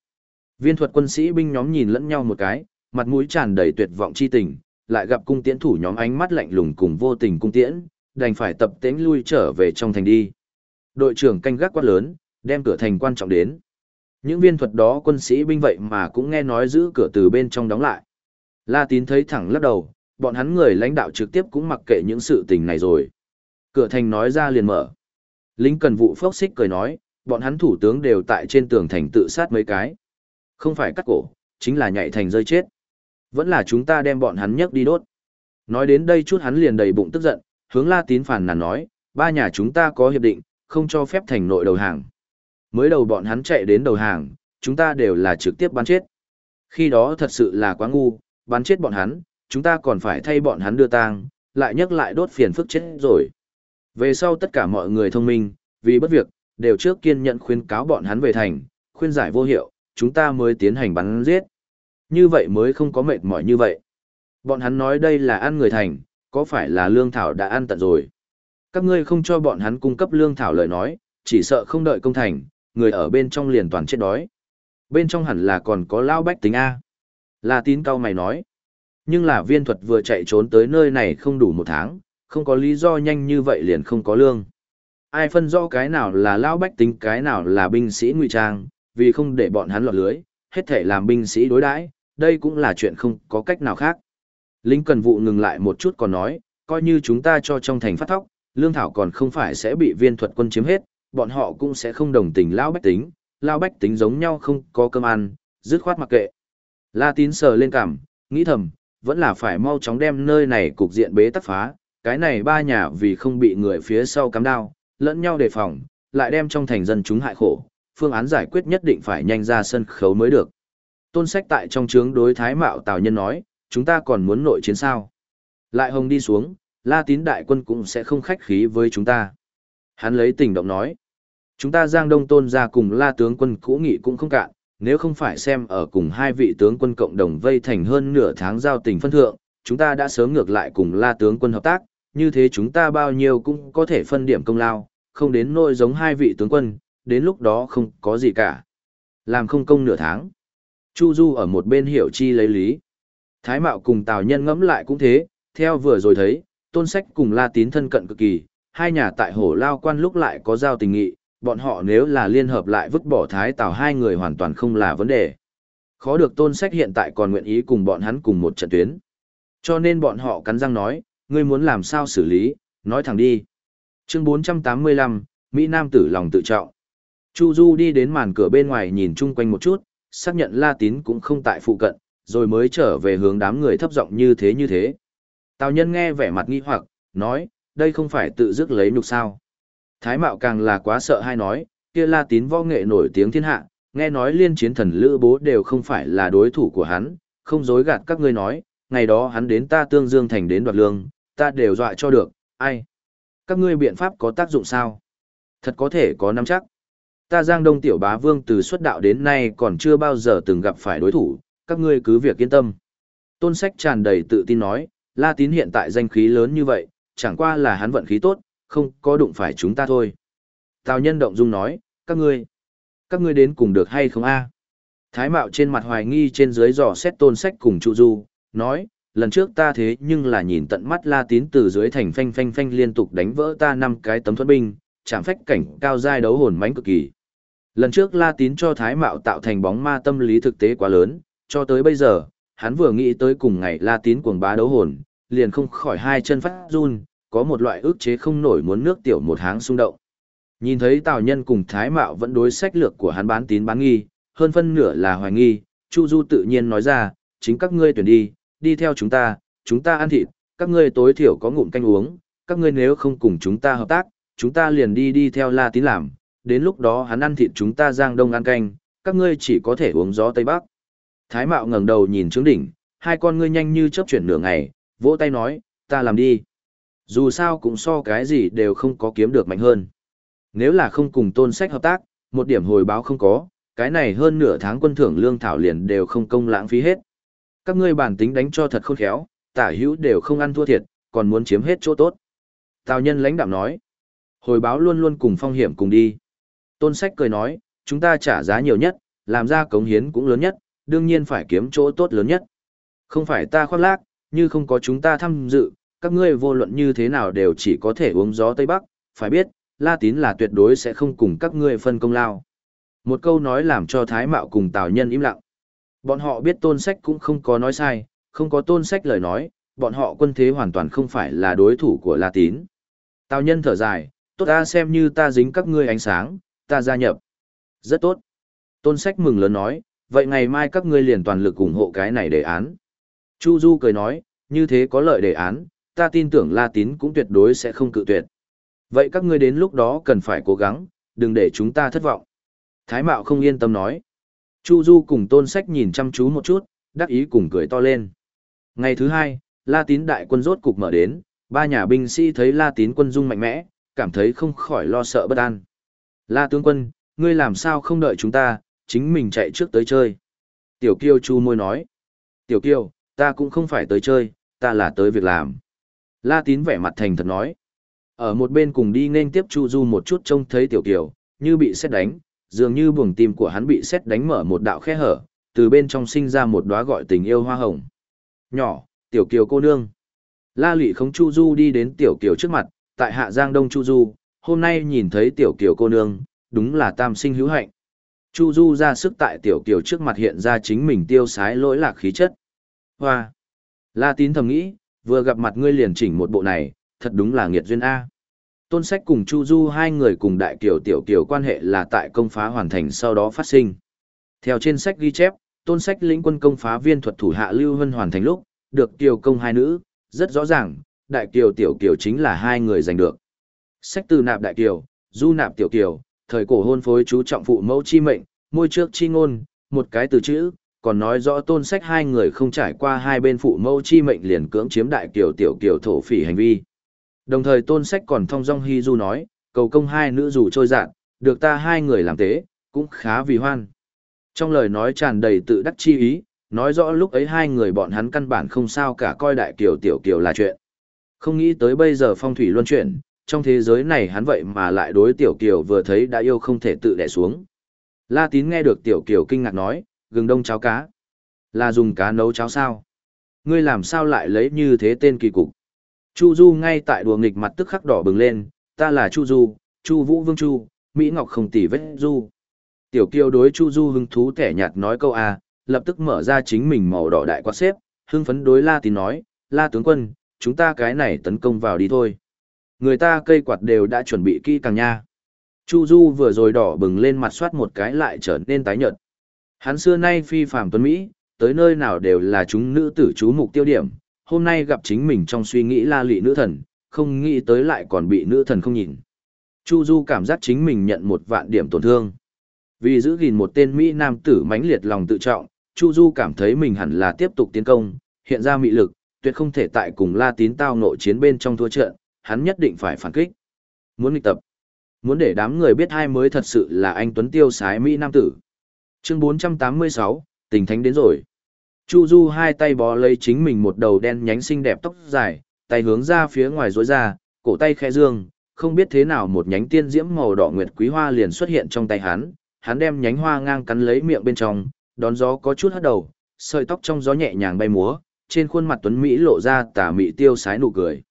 Viên thuật quân sĩ binh nhóm nhìn lẫn nhau một cái, mặt mũi tràn đầy tuyệt vọng chi tình, lại gặp cung tiễn thủ nhóm ánh mắt lạnh lùng cùng vô tình cung tiễn, đành phải tập tễnh lui trở về trong thành đi. Đội trưởng canh gác quát lớn, đem cửa thành quan trọng đến. Những viên thuật đó quân sĩ binh vậy mà cũng nghe nói giữ cửa từ bên trong đóng lại. La tín thấy thẳng lắc đầu, bọn hắn người lãnh đạo trực tiếp cũng mặc kệ những sự tình này rồi. Cửa thành nói ra liền mở. Lính cần vụ phốc xích cười nói, bọn hắn thủ tướng đều tại trên tường thành tự sát mấy cái. Không phải cắt cổ, chính là nhảy thành rơi chết. Vẫn là chúng ta đem bọn hắn nhấc đi đốt. Nói đến đây chút hắn liền đầy bụng tức giận, hướng La Tín phản nàn nói, ba nhà chúng ta có hiệp định, không cho phép thành nội đầu hàng. Mới đầu bọn hắn chạy đến đầu hàng, chúng ta đều là trực tiếp bắn chết. Khi đó thật sự là quá ngu, bắn chết bọn hắn, chúng ta còn phải thay bọn hắn đưa tang, lại nhấc lại đốt phiền phức chết rồi. Về sau tất cả mọi người thông minh, vì bất việc, đều trước kiên nhận khuyên cáo bọn hắn về thành, khuyên giải vô hiệu, chúng ta mới tiến hành bắn giết. Như vậy mới không có mệt mỏi như vậy. Bọn hắn nói đây là ăn người thành, có phải là lương thảo đã ăn tận rồi. Các ngươi không cho bọn hắn cung cấp lương thảo lời nói, chỉ sợ không đợi công thành, người ở bên trong liền toàn chết đói. Bên trong hẳn là còn có lao bách tính A. La tín cao mày nói. Nhưng là viên thuật vừa chạy trốn tới nơi này không đủ một tháng, không có lý do nhanh như vậy liền không có lương. Ai phân rõ cái nào là lao bách tính cái nào là binh sĩ ngụy trang, vì không để bọn hắn lọt lưới, hết thể làm binh sĩ đối đãi, đây cũng là chuyện không có cách nào khác. Lính cần vụ ngừng lại một chút còn nói, coi như chúng ta cho trong thành phát thóc, lương thảo còn không phải sẽ bị viên thuật quân chiếm hết, bọn họ cũng sẽ không đồng tình lao bách tính, lao bách tính giống nhau không có cơm ăn, dứt khoát mặc kệ. La tín sờ lên cảm, nghĩ thầm, vẫn là phải mau chóng đem nơi này cục diện bế tắc phá, cái này ba nhà vì không bị người phía sau cắm đao, lẫn nhau đề phòng, lại đem trong thành dân chúng hại khổ, phương án giải quyết nhất định phải nhanh ra sân khấu mới được. Tôn sách tại trong trướng đối thái mạo tào nhân nói, chúng ta còn muốn nội chiến sao. Lại hồng đi xuống, la tín đại quân cũng sẽ không khách khí với chúng ta. Hắn lấy tình động nói, chúng ta giang đông tôn ra cùng la tướng quân cũ nghị cũng không cạn, nếu không phải xem ở cùng hai vị tướng quân cộng đồng vây thành hơn nửa tháng giao tình phân thượng, chúng ta đã sớm ngược lại cùng la tướng quân hợp tác, như thế chúng ta bao nhiêu cũng có thể phân điểm công lao, không đến nỗi giống hai vị tướng quân, đến lúc đó không có gì cả. Làm không công nửa tháng. Chu Du ở một bên hiểu chi lấy lý. Thái Mạo cùng Tào Nhân ngẫm lại cũng thế, theo vừa rồi thấy, tôn sách cùng La Tín thân cận cực kỳ, hai nhà tại hổ lao quan lúc lại có giao tình nghị, bọn họ nếu là liên hợp lại vứt bỏ Thái Tào hai người hoàn toàn không là vấn đề. Khó được tôn sách hiện tại còn nguyện ý cùng bọn hắn cùng một trận tuyến. Cho nên bọn họ cắn răng nói, ngươi muốn làm sao xử lý, nói thẳng đi. Chương 485, Mỹ Nam tử lòng tự trọng. Chu Du đi đến màn cửa bên ngoài nhìn chung quanh một chút, xác nhận La Tín cũng không tại phụ cận, rồi mới trở về hướng đám người thấp giọng như thế như thế. Tào nhân nghe vẻ mặt nghi hoặc, nói, đây không phải tự dứt lấy nhục sao. Thái mạo càng là quá sợ hay nói, kia La Tín võ nghệ nổi tiếng thiên hạ, nghe nói liên chiến thần lữ bố đều không phải là đối thủ của hắn, không dối gạt các ngươi nói, ngày đó hắn đến ta tương dương thành đến đoạt lương, ta đều dọa cho được, ai? Các ngươi biện pháp có tác dụng sao? Thật có thể có nắm chắc. Ta Giang Đông Tiểu Bá Vương từ xuất đạo đến nay còn chưa bao giờ từng gặp phải đối thủ, các ngươi cứ việc yên tâm. Tôn sách tràn đầy tự tin nói, La Tín hiện tại danh khí lớn như vậy, chẳng qua là hắn vận khí tốt, không có đụng phải chúng ta thôi. Tào nhân động dung nói, các ngươi, các ngươi đến cùng được hay không a? Thái Mạo trên mặt hoài nghi trên dưới dò xét tôn sách cùng Chu Du, nói, lần trước ta thế nhưng là nhìn tận mắt La Tín từ dưới thành phanh phanh phanh liên tục đánh vỡ ta năm cái tấm thuẫn binh, chạm phách cảnh cao giai đấu hồn mãnh cực kỳ. Lần trước La Tín cho Thái Mạo tạo thành bóng ma tâm lý thực tế quá lớn, cho tới bây giờ, hắn vừa nghĩ tới cùng ngày La Tín cuồng bá đấu hồn, liền không khỏi hai chân phát run, có một loại ức chế không nổi muốn nước tiểu một háng xung động. Nhìn thấy Tào Nhân cùng Thái Mạo vẫn đối sách lược của hắn bán tín bán nghi, hơn phân nửa là hoài nghi, Chu Du tự nhiên nói ra, chính các ngươi tuyển đi, đi theo chúng ta, chúng ta ăn thịt, các ngươi tối thiểu có ngụm canh uống, các ngươi nếu không cùng chúng ta hợp tác, chúng ta liền đi đi theo La Tín làm, đến lúc đó hắn ăn thịt chúng ta giang đông ăn canh, các ngươi chỉ có thể uống gió Tây Bắc. Thái Mạo ngẩng đầu nhìn trướng đỉnh, hai con ngươi nhanh như chớp chuyển nửa ngày, vỗ tay nói, ta làm đi. Dù sao cũng so cái gì đều không có kiếm được mạnh hơn. Nếu là không cùng tôn sách hợp tác, một điểm hồi báo không có, cái này hơn nửa tháng quân thưởng lương thảo liền đều không công lãng phí hết. Các ngươi bản tính đánh cho thật khôn khéo, tả hữu đều không ăn thua thiệt, còn muốn chiếm hết chỗ tốt. Tào nhân lãnh đạm nói, hồi báo luôn luôn cùng phong hiểm cùng đi. Tôn sách cười nói, chúng ta trả giá nhiều nhất, làm ra cống hiến cũng lớn nhất, đương nhiên phải kiếm chỗ tốt lớn nhất. Không phải ta khoác lác, như không có chúng ta tham dự, các ngươi vô luận như thế nào đều chỉ có thể uống gió Tây Bắc, phải biết, La Tín là tuyệt đối sẽ không cùng các ngươi phân công lao. Một câu nói làm cho Thái Mạo cùng Tào Nhân im lặng. Bọn họ biết tôn sách cũng không có nói sai, không có tôn sách lời nói, bọn họ quân thế hoàn toàn không phải là đối thủ của La Tín. Tào Nhân thở dài, tốt ta xem như ta dính các ngươi ánh sáng, ta gia nhập. Rất tốt. Tôn sách mừng lớn nói, vậy ngày mai các ngươi liền toàn lực ủng hộ cái này đề án. Chu Du cười nói, như thế có lợi đề án, ta tin tưởng La Tín cũng tuyệt đối sẽ không cự tuyệt. Vậy các ngươi đến lúc đó cần phải cố gắng, đừng để chúng ta thất vọng. Thái Mạo không yên tâm nói. Chu Du cùng tôn sách nhìn chăm chú một chút, đắc ý cùng cười to lên. Ngày thứ hai, La Tín đại quân rốt cục mở đến, ba nhà binh sĩ thấy La Tín quân dung mạnh mẽ, cảm thấy không khỏi lo sợ bất an. La tướng quân, ngươi làm sao không đợi chúng ta, chính mình chạy trước tới chơi. Tiểu Kiêu chu môi nói. Tiểu Kiêu, ta cũng không phải tới chơi, ta là tới việc làm. La Tín vẻ mặt thành thật nói. Ở một bên cùng đi nên tiếp Chu Du một chút trông thấy Tiểu Kiều, như bị xét đánh, dường như buồng tim của hắn bị xét đánh mở một đạo khe hở, từ bên trong sinh ra một đóa gọi tình yêu hoa hồng. Nhỏ, Tiểu Kiều cô nương. La Lị không Chu Du đi đến Tiểu Kiều trước mặt, tại Hạ Giang Đông Chu Du, hôm nay nhìn thấy Tiểu Kiều cô nương, đúng là tam sinh hữu hạnh. Chu Du ra sức tại Tiểu Kiều trước mặt hiện ra chính mình tiêu sái lỗi lạc khí chất. Hoa! La Tín thầm nghĩ, vừa gặp mặt ngươi liền chỉnh một bộ này, thật đúng là nghiệt duyên A. Tôn Sách cùng Chu Du hai người cùng Đại Kiều Tiểu Kiều quan hệ là tại công phá hoàn thành sau đó phát sinh. Theo trên sách ghi chép, Tôn Sách lĩnh quân công phá viên thuật thủ hạ Lưu Hân hoàn thành lúc, được Kiều công hai nữ, rất rõ ràng, Đại Kiều Tiểu Kiều chính là hai người giành được. Sách từ nạp Đại Kiều, Du nạp Tiểu Kiều, thời cổ hôn phối chú trọng phụ mẫu chi mệnh, môi trước chi ngôn, một cái từ chữ, còn nói rõ tôn sách hai người không trải qua hai bên phụ mẫu chi mệnh liền cưỡng chiếm đại kiều tiểu kiều thổ phỉ hành vi. Đồng thời tôn sách còn thông dong hy du nói, cầu công hai nữ dù trôi dạn, được ta hai người làm tế, cũng khá vì hoan. Trong lời nói tràn đầy tự đắc chi ý, nói rõ lúc ấy hai người bọn hắn căn bản không sao cả coi đại kiều tiểu kiều là chuyện. Không nghĩ tới bây giờ phong thủy luân chuyển, trong thế giới này hắn vậy mà lại đối tiểu kiều vừa thấy đã yêu không thể tự đẻ xuống. La tín nghe được tiểu kiều kinh ngạc nói, gừng đông cháo cá. Là dùng cá nấu cháo sao? Ngươi làm sao lại lấy như thế tên kỳ cục? Chu Du ngay tại đùa nghịch mặt tức khắc đỏ bừng lên, ta là Chu Du, Chu Vũ Vương Chu, Mỹ Ngọc không tỷ vết Du. Tiểu Kiều đối Chu Du hứng thú kẻ nhạt nói câu a, lập tức mở ra chính mình màu đỏ đại quạt xếp, hưng phấn đối La Tín nói, La tướng quân, chúng ta cái này tấn công vào đi thôi. Người ta cây quạt đều đã chuẩn bị kỹ càng nha. Chu Du vừa rồi đỏ bừng lên mặt soát một cái lại trở nên tái nhợt. Hắn xưa nay phi phàm tuấn Mỹ, tới nơi nào đều là chúng nữ tử chú mục tiêu điểm, hôm nay gặp chính mình trong suy nghĩ la lị nữ thần, không nghĩ tới lại còn bị nữ thần không nhìn. Chu Du cảm giác chính mình nhận một vạn điểm tổn thương. Vì giữ gìn một tên Mỹ nam tử mãnh liệt lòng tự trọng, Chu Du cảm thấy mình hẳn là tiếp tục tiến công, hiện ra mị lực, tuyệt không thể tại cùng La Tín tao nội chiến bên trong thua trận, hắn nhất định phải phản kích. Muốn nghịch tập. Muốn để đám người biết hai mới thật sự là anh Tuấn Tiêu sái Mỹ Nam Tử. Chương 486, tình thánh đến rồi. Chu Du hai tay bó lấy chính mình một đầu đen nhánh xinh đẹp tóc dài, tay hướng ra phía ngoài rối ra, cổ tay khẽ dương, không biết thế nào một nhánh tiên diễm màu đỏ nguyệt quý hoa liền xuất hiện trong tay hắn, hắn đem nhánh hoa ngang cắn lấy miệng bên trong, đón gió có chút hất đầu, sợi tóc trong gió nhẹ nhàng bay múa, trên khuôn mặt tuấn mỹ lộ ra tà mị tiêu sái nụ cười.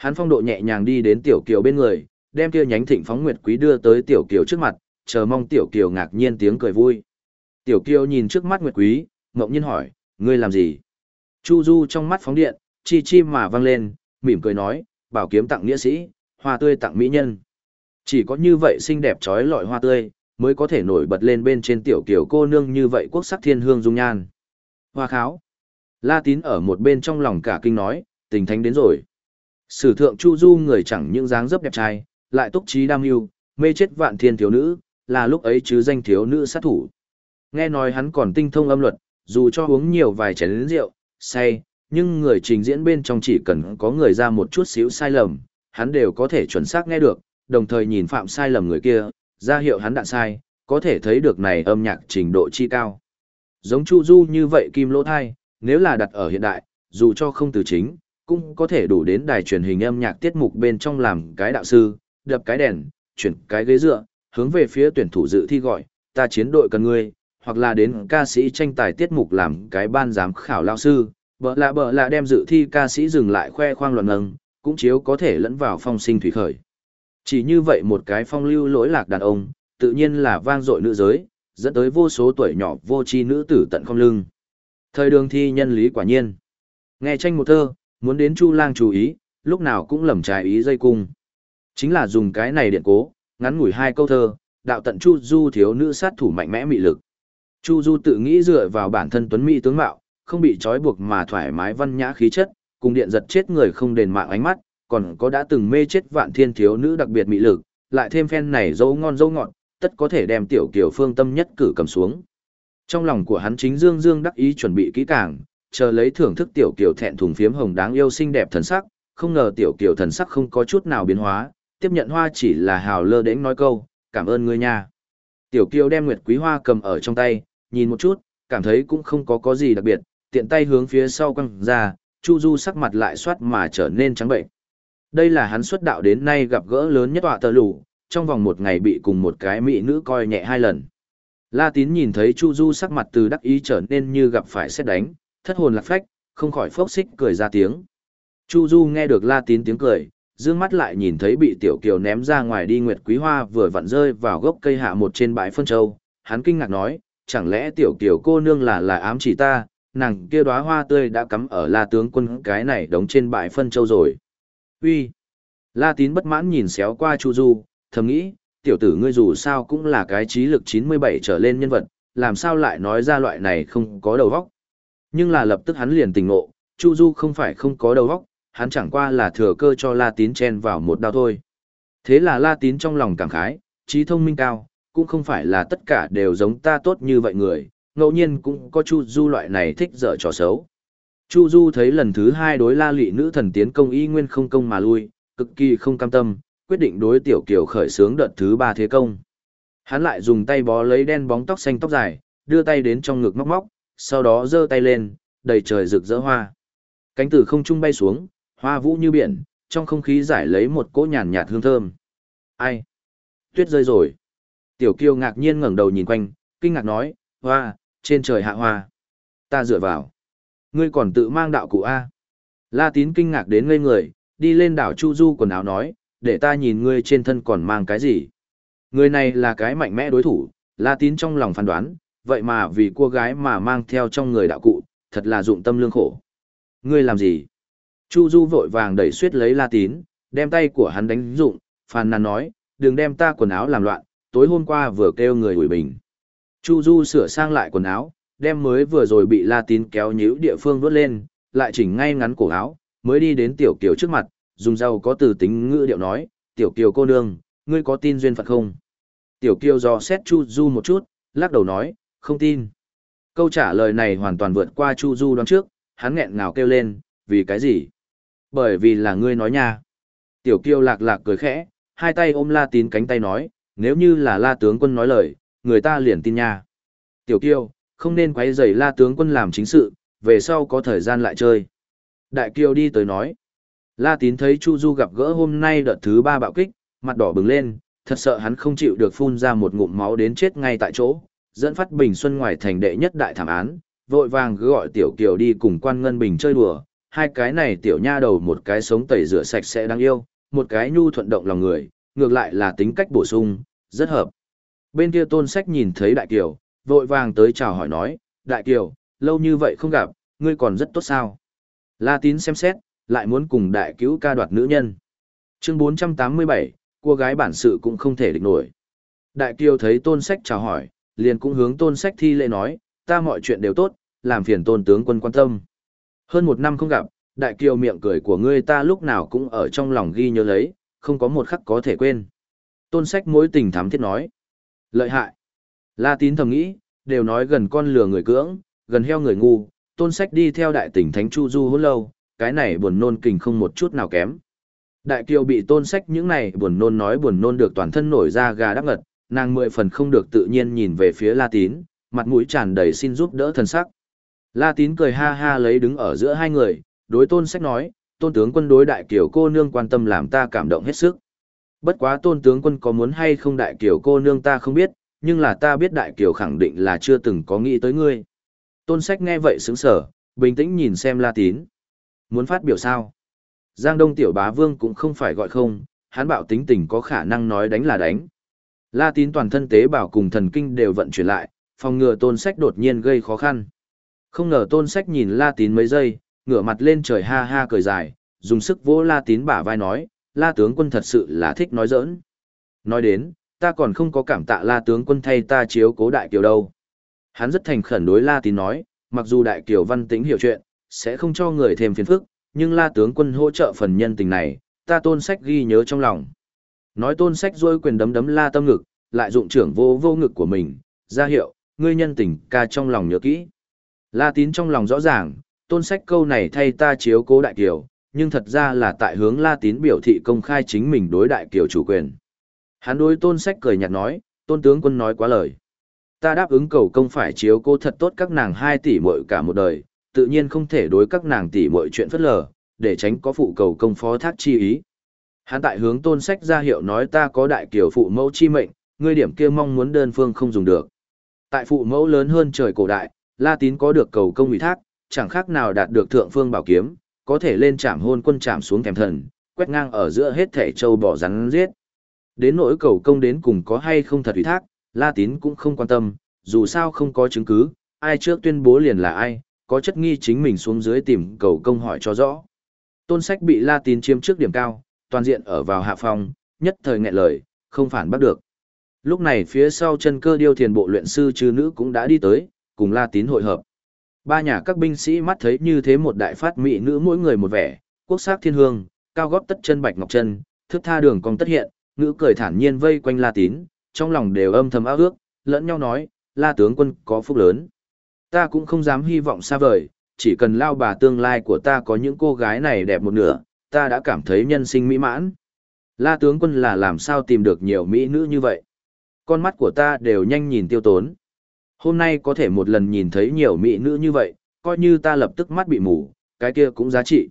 Hắn phong độ nhẹ nhàng đi đến tiểu kiều bên người, đem kia nhánh thịnh phóng nguyệt quý đưa tới tiểu kiều trước mặt, chờ mong tiểu kiều ngạc nhiên tiếng cười vui. Tiểu kiều nhìn trước mắt nguyệt quý, ngậm nhiên hỏi, ngươi làm gì? Chu Du trong mắt phóng điện, chi chi mà vang lên, mỉm cười nói, bảo kiếm tặng nghĩa sĩ, hoa tươi tặng mỹ nhân. Chỉ có như vậy xinh đẹp trói lọi hoa tươi, mới có thể nổi bật lên bên trên tiểu kiều cô nương như vậy quốc sắc thiên hương dung nhan. Hoa kháo. La tín ở một bên trong lòng cả kinh nói, tình thánh đến rồi. Sử thượng Chu Du người chẳng những dáng dấp đẹp trai, lại túc trí đam yêu, mê chết vạn thiên thiếu nữ, là lúc ấy chứ danh thiếu nữ sát thủ. Nghe nói hắn còn tinh thông âm luật, dù cho uống nhiều vài chén rượu, say, nhưng người trình diễn bên trong chỉ cần có người ra một chút xíu sai lầm, hắn đều có thể chuẩn xác nghe được, đồng thời nhìn phạm sai lầm người kia, ra hiệu hắn đạn sai, có thể thấy được này âm nhạc trình độ chi cao. Giống Chu Du như vậy kim lỗ thai, nếu là đặt ở hiện đại, dù cho không từ chính, cũng có thể đủ đến đài truyền hình âm nhạc tiết mục bên trong làm cái đạo sư, đập cái đèn, chuyển cái ghế dựa, hướng về phía tuyển thủ dự thi gọi, ta chiến đội cần ngươi, hoặc là đến ca sĩ tranh tài tiết mục làm cái ban giám khảo lao sư, bợ lạ bợ lạ đem dự thi ca sĩ dừng lại khoe khoang luận ngâng, cũng chiếu có thể lẫn vào phong sinh thủy khởi. Chỉ như vậy một cái phong lưu lỗi lạc đàn ông, tự nhiên là vang dội nữ giới, dẫn tới vô số tuổi nhỏ vô tri nữ tử tận không lưng. Thời đường thi nhân lý quả nhiên. Nghe tranh một thơ, muốn đến Chu Lang chú ý, lúc nào cũng lầm trái ý dây cung. Chính là dùng cái này điện cố, ngắn ngủi hai câu thơ, đạo tận Chu Du thiếu nữ sát thủ mạnh mẽ mị lực. Chu Du tự nghĩ dựa vào bản thân tuấn mỹ tướng mạo, không bị trói buộc mà thoải mái văn nhã khí chất, cùng điện giật chết người không đền mạng ánh mắt, còn có đã từng mê chết vạn thiên thiếu nữ đặc biệt mị lực, lại thêm phen này dấu ngon dấu ngọt, tất có thể đem tiểu kiều phương tâm nhất cử cầm xuống. Trong lòng của hắn chính dương dương đắc ý chuẩn bị kỹ càng, chờ lấy thưởng thức tiểu kiều thẹn thùng phiếm hồng đáng yêu xinh đẹp thần sắc, không ngờ tiểu kiều thần sắc không có chút nào biến hóa, tiếp nhận hoa chỉ là hào lơ đễnh nói câu, cảm ơn ngươi nha. Tiểu kiều đem nguyệt quý hoa cầm ở trong tay, nhìn một chút, cảm thấy cũng không có có gì đặc biệt, tiện tay hướng phía sau quăng ra, Chu Du sắc mặt lại soát mà trở nên trắng bệnh. Đây là hắn xuất đạo đến nay gặp gỡ lớn nhất họa tờ lù, trong vòng một ngày bị cùng một cái mỹ nữ coi nhẹ hai lần. La Tín nhìn thấy Chu Du sắc mặt từ đắc ý trở nên như gặp phải xét đánh, thất hồn lạc phách, không khỏi phốc xích cười ra tiếng. Chu Du nghe được La Tín tiếng cười, dương mắt lại nhìn thấy bị Tiểu Kiều ném ra ngoài đi Nguyệt Quý Hoa vừa vặn rơi vào gốc cây hạ một trên bãi phân châu, hắn kinh ngạc nói, chẳng lẽ Tiểu Kiều cô nương là là ám chỉ ta, nàng kia đóa hoa tươi đã cắm ở La tướng quân cái này đóng trên bãi phân châu rồi. Uy. La Tín bất mãn nhìn xéo qua Chu Du, thầm nghĩ, tiểu tử ngươi dù sao cũng là cái trí lực 97 trở lên nhân vật, làm sao lại nói ra loại này không có đầu óc. Nhưng là lập tức hắn liền tỉnh ngộ, Chu Du không phải không có đầu óc, hắn chẳng qua là thừa cơ cho La Tín chen vào một đao thôi. Thế là La Tín trong lòng cảm khái, trí thông minh cao, cũng không phải là tất cả đều giống ta tốt như vậy người, ngẫu nhiên cũng có Chu Du loại này thích dở trò xấu. Chu Du thấy lần thứ hai đối La Lị nữ thần tiến công y nguyên không công mà lui, cực kỳ không cam tâm, quyết định đối tiểu kiều khởi sướng đợt thứ ba thế công. Hắn lại dùng tay bó lấy đen bóng tóc xanh tóc dài, đưa tay đến trong ngực móc móc, sau đó giơ tay lên, đầy trời rực rỡ hoa. Cánh từ không trung bay xuống, hoa vũ như biển, trong không khí giải lấy một cỗ nhàn nhạt hương thơm. Ai? Tuyết rơi rồi. Tiểu kiêu ngạc nhiên ngẩng đầu nhìn quanh, kinh ngạc nói, hoa, trên trời hạ hoa. Ta dựa vào. Ngươi còn tự mang đạo cụ A. La tín kinh ngạc đến ngây người, đi lên đảo Chu Du quần áo nói, để ta nhìn ngươi trên thân còn mang cái gì. Người này là cái mạnh mẽ đối thủ, La tín trong lòng phán đoán, vậy mà vì cô gái mà mang theo trong người đạo cụ, thật là dụng tâm lương khổ. Ngươi làm gì? Chu Du vội vàng đẩy suyết lấy La tín, đem tay của hắn đánh dụng, phàn nàn nói, đừng đem ta quần áo làm loạn, tối hôm qua vừa kêu người ủi bình. Chu Du sửa sang lại quần áo, đem mới vừa rồi bị La Tín kéo nhíu địa phương vuốt lên, lại chỉnh ngay ngắn cổ áo, mới đi đến Tiểu Kiều trước mặt, dùng dâu có từ tính ngữ điệu nói, Tiểu Kiều cô nương, ngươi có tin duyên phận không? Tiểu Kiều dò xét Chu Du một chút, lắc đầu nói, không tin. Câu trả lời này hoàn toàn vượt qua Chu Du đoán trước, hắn nghẹn ngào kêu lên, vì cái gì? Bởi vì là ngươi nói nha. Tiểu Kiêu lạc lạc cười khẽ, hai tay ôm La Tín cánh tay nói, nếu như là La tướng quân nói lời, người ta liền tin nha. Tiểu Kiêu, không nên quấy rầy La tướng quân làm chính sự, về sau có thời gian lại chơi. Đại Kiêu đi tới nói. La Tín thấy Chu Du gặp gỡ hôm nay đợt thứ ba bạo kích, mặt đỏ bừng lên, thật sợ hắn không chịu được phun ra một ngụm máu đến chết ngay tại chỗ, dẫn phát Bình Xuân ngoài thành đệ nhất đại thảm án, vội vàng gọi Tiểu Kiều đi cùng quan ngân bình chơi đùa, hai cái này tiểu nha đầu một cái sống tẩy rửa sạch sẽ đáng yêu, một cái nhu thuận động lòng người, ngược lại là tính cách bổ sung, rất hợp. Bên kia tôn sách nhìn thấy Đại Kiều, vội vàng tới chào hỏi nói, Đại Kiều, lâu như vậy không gặp, ngươi còn rất tốt sao. La tín xem xét, lại muốn cùng đại cứu ca đoạt nữ nhân. Chương 487, cô gái bản sự cũng không thể địch nổi. Đại Kiều thấy tôn sách chào hỏi, liền cũng hướng tôn sách thi lễ nói, ta mọi chuyện đều tốt, làm phiền tôn tướng quân quan tâm. Hơn một năm không gặp, đại kiều miệng cười của ngươi ta lúc nào cũng ở trong lòng ghi nhớ lấy, không có một khắc có thể quên. Tôn sách mối tình thắm thiết nói. Lợi hại. La tín thầm nghĩ, đều nói gần con lừa người cưỡng, gần heo người ngu, tôn sách đi theo đại tỉnh Thánh Chu Du hôn lâu, cái này buồn nôn kình không một chút nào kém. Đại kiều bị tôn sách những này buồn nôn nói buồn nôn được toàn thân nổi ra gà đắc ngật, nàng mười phần không được tự nhiên nhìn về phía La tín, mặt mũi tràn đầy xin giúp đỡ thần sắc. La tín cười ha ha lấy đứng ở giữa hai người, đối tôn sách nói, tôn tướng quân đối đại kiểu cô nương quan tâm làm ta cảm động hết sức. Bất quá tôn tướng quân có muốn hay không đại kiểu cô nương ta không biết, nhưng là ta biết đại kiểu khẳng định là chưa từng có nghĩ tới ngươi. Tôn sách nghe vậy sướng sở, bình tĩnh nhìn xem la tín. Muốn phát biểu sao? Giang Đông tiểu bá vương cũng không phải gọi không, hắn bảo tính tình có khả năng nói đánh là đánh. La tín toàn thân tế bảo cùng thần kinh đều vận chuyển lại, phòng ngừa tôn sách đột nhiên gây khó khăn. Không ngờ tôn sách nhìn la tín mấy giây, ngửa mặt lên trời ha ha cười dài, dùng sức vỗ la tín bả vai nói, la tướng quân thật sự là thích nói giỡn. Nói đến, ta còn không có cảm tạ la tướng quân thay ta chiếu cố đại kiều đâu. Hắn rất thành khẩn đối la tín nói, mặc dù đại kiều văn tính hiểu chuyện, sẽ không cho người thêm phiền phức, nhưng la tướng quân hỗ trợ phần nhân tình này, ta tôn sách ghi nhớ trong lòng. Nói tôn sách rôi quyền đấm đấm la tâm ngực, lại dụng trưởng vô vô ngực của mình, ra hiệu, ngươi nhân tình ca trong lòng nhớ kỹ. La tín trong lòng rõ ràng, tôn sách câu này thay ta chiếu cố đại kiều, nhưng thật ra là tại hướng La tín biểu thị công khai chính mình đối đại kiều chủ quyền. Hắn đối tôn sách cười nhạt nói, tôn tướng quân nói quá lời. Ta đáp ứng cầu công phải chiếu cố thật tốt các nàng hai tỷ muội cả một đời, tự nhiên không thể đối các nàng tỷ muội chuyện phất lờ, để tránh có phụ cầu công phó thác chi ý. Hắn tại hướng tôn sách ra hiệu nói ta có đại kiểu phụ mẫu chi mệnh, ngươi điểm kia mong muốn đơn phương không dùng được. Tại phụ mẫu lớn hơn trời cổ đại, La Tín có được cầu công ủy thác, chẳng khác nào đạt được thượng phương bảo kiếm, có thể lên chạm hôn quân chạm xuống thèm thần, quét ngang ở giữa hết thể châu bỏ rắn giết. Đến nỗi cầu công đến cùng có hay không thật ủy thác, La Tín cũng không quan tâm, dù sao không có chứng cứ, ai trước tuyên bố liền là ai, có chất nghi chính mình xuống dưới tìm cầu công hỏi cho rõ. Tôn sách bị La Tín chiếm trước điểm cao, toàn diện ở vào hạ Phong nhất thời nghẹn lời, không phản bắt được. Lúc này phía sau chân cơ điêu thiền bộ luyện sư chư nữ cũng đã đi tới, cùng La Tín hội hợp. Ba nhà các binh sĩ mắt thấy như thế một đại phát mỹ nữ mỗi người một vẻ, quốc sắc thiên hương, cao gót tất chân bạch ngọc chân, thước tha đường cong tất hiện, ngữ cười thản nhiên vây quanh La Tín, trong lòng đều âm thầm ao ước, lẫn nhau nói, La tướng quân có phúc lớn. Ta cũng không dám hy vọng xa vời, chỉ cần lao bà tương lai của ta có những cô gái này đẹp một nửa, ta đã cảm thấy nhân sinh mỹ mãn. La tướng quân là làm sao tìm được nhiều mỹ nữ như vậy? Con mắt của ta đều nhanh nhìn tiêu tốn. Hôm nay có thể một lần nhìn thấy nhiều mỹ nữ như vậy, coi như ta lập tức mắt bị mù, cái kia cũng giá trị.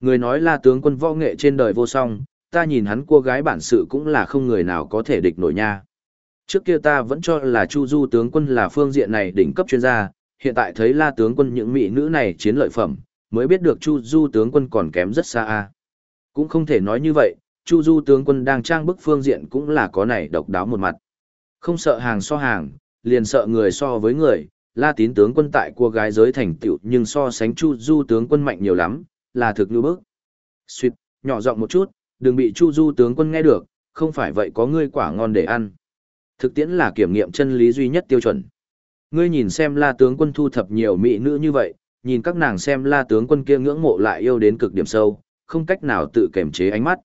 Người nói là tướng quân võ nghệ trên đời vô song, ta nhìn hắn cô gái bản sự cũng là không người nào có thể địch nổi nha. Trước kia ta vẫn cho là Chu Du tướng quân là phương diện này đỉnh cấp chuyên gia, hiện tại thấy La tướng quân những mỹ nữ này chiến lợi phẩm, mới biết được Chu Du tướng quân còn kém rất xa a. Cũng không thể nói như vậy, Chu Du tướng quân đang trang bức phương diện cũng là có này độc đáo một mặt. Không sợ hàng so hàng, liền sợ người so với người, La Tín tướng quân tại cua gái giới thành tựu nhưng so sánh Chu Du tướng quân mạnh nhiều lắm, là thực như bức. Xuyệt, nhỏ giọng một chút, đừng bị Chu Du tướng quân nghe được, không phải vậy có ngươi quả ngon để ăn. Thực tiễn là kiểm nghiệm chân lý duy nhất tiêu chuẩn. Ngươi nhìn xem La tướng quân thu thập nhiều mỹ nữ như vậy, nhìn các nàng xem La tướng quân kia ngưỡng mộ lại yêu đến cực điểm sâu, không cách nào tự kềm chế ánh mắt.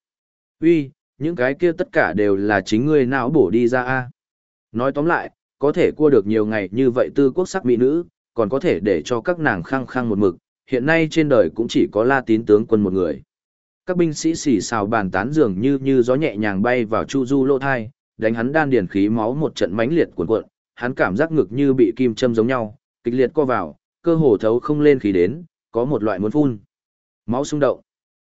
Uy, những cái kia tất cả đều là chính ngươi não bổ đi ra a. Nói tóm lại, có thể cua được nhiều ngày như vậy tư quốc sắc mỹ nữ, còn có thể để cho các nàng khăng khăng một mực, hiện nay trên đời cũng chỉ có la tín tướng quân một người. Các binh sĩ xì xào bàn tán dường như như gió nhẹ nhàng bay vào Chu Du lỗ thai, đánh hắn đan điền khí máu một trận mãnh liệt cuộn cuộn, hắn cảm giác ngực như bị kim châm giống nhau, kịch liệt co vào, cơ hồ thấu không lên khí đến, có một loại muốn phun. Máu xung động.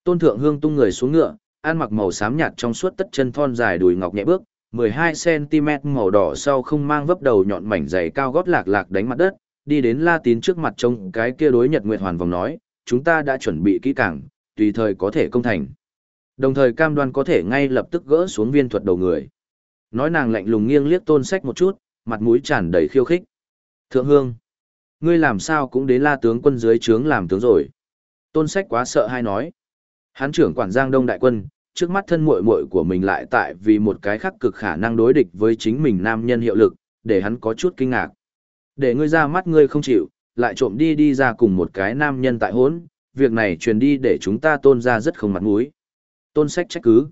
Tôn Thượng Hương tung người xuống ngựa, ăn mặc màu xám nhạt trong suốt tất chân thon dài đùi ngọc nhẹ bước, 12cm màu đỏ sau không mang vấp đầu nhọn mảnh dày cao gót lạc lạc đánh mặt đất, đi đến La Tín trước mặt trông cái kia đối nhật nguyệt hoàn vòng nói, chúng ta đã chuẩn bị kỹ càng, tùy thời có thể công thành. Đồng thời cam đoan có thể ngay lập tức gỡ xuống viên thuật đầu người. Nói nàng lạnh lùng nghiêng liếc tôn sách một chút, mặt mũi tràn đầy khiêu khích. Thượng hương, ngươi làm sao cũng đến la tướng quân dưới trướng làm tướng rồi. Tôn sách quá sợ hay nói. Hán trưởng quản giang đông đại quân, trước mắt thân muội muội của mình lại tại vì một cái khắc cực khả năng đối địch với chính mình nam nhân hiệu lực, để hắn có chút kinh ngạc. Để ngươi ra mắt ngươi không chịu, lại trộm đi đi ra cùng một cái nam nhân tại hốn, việc này truyền đi để chúng ta tôn ra rất không mặt mũi. Tôn sách trách cứ.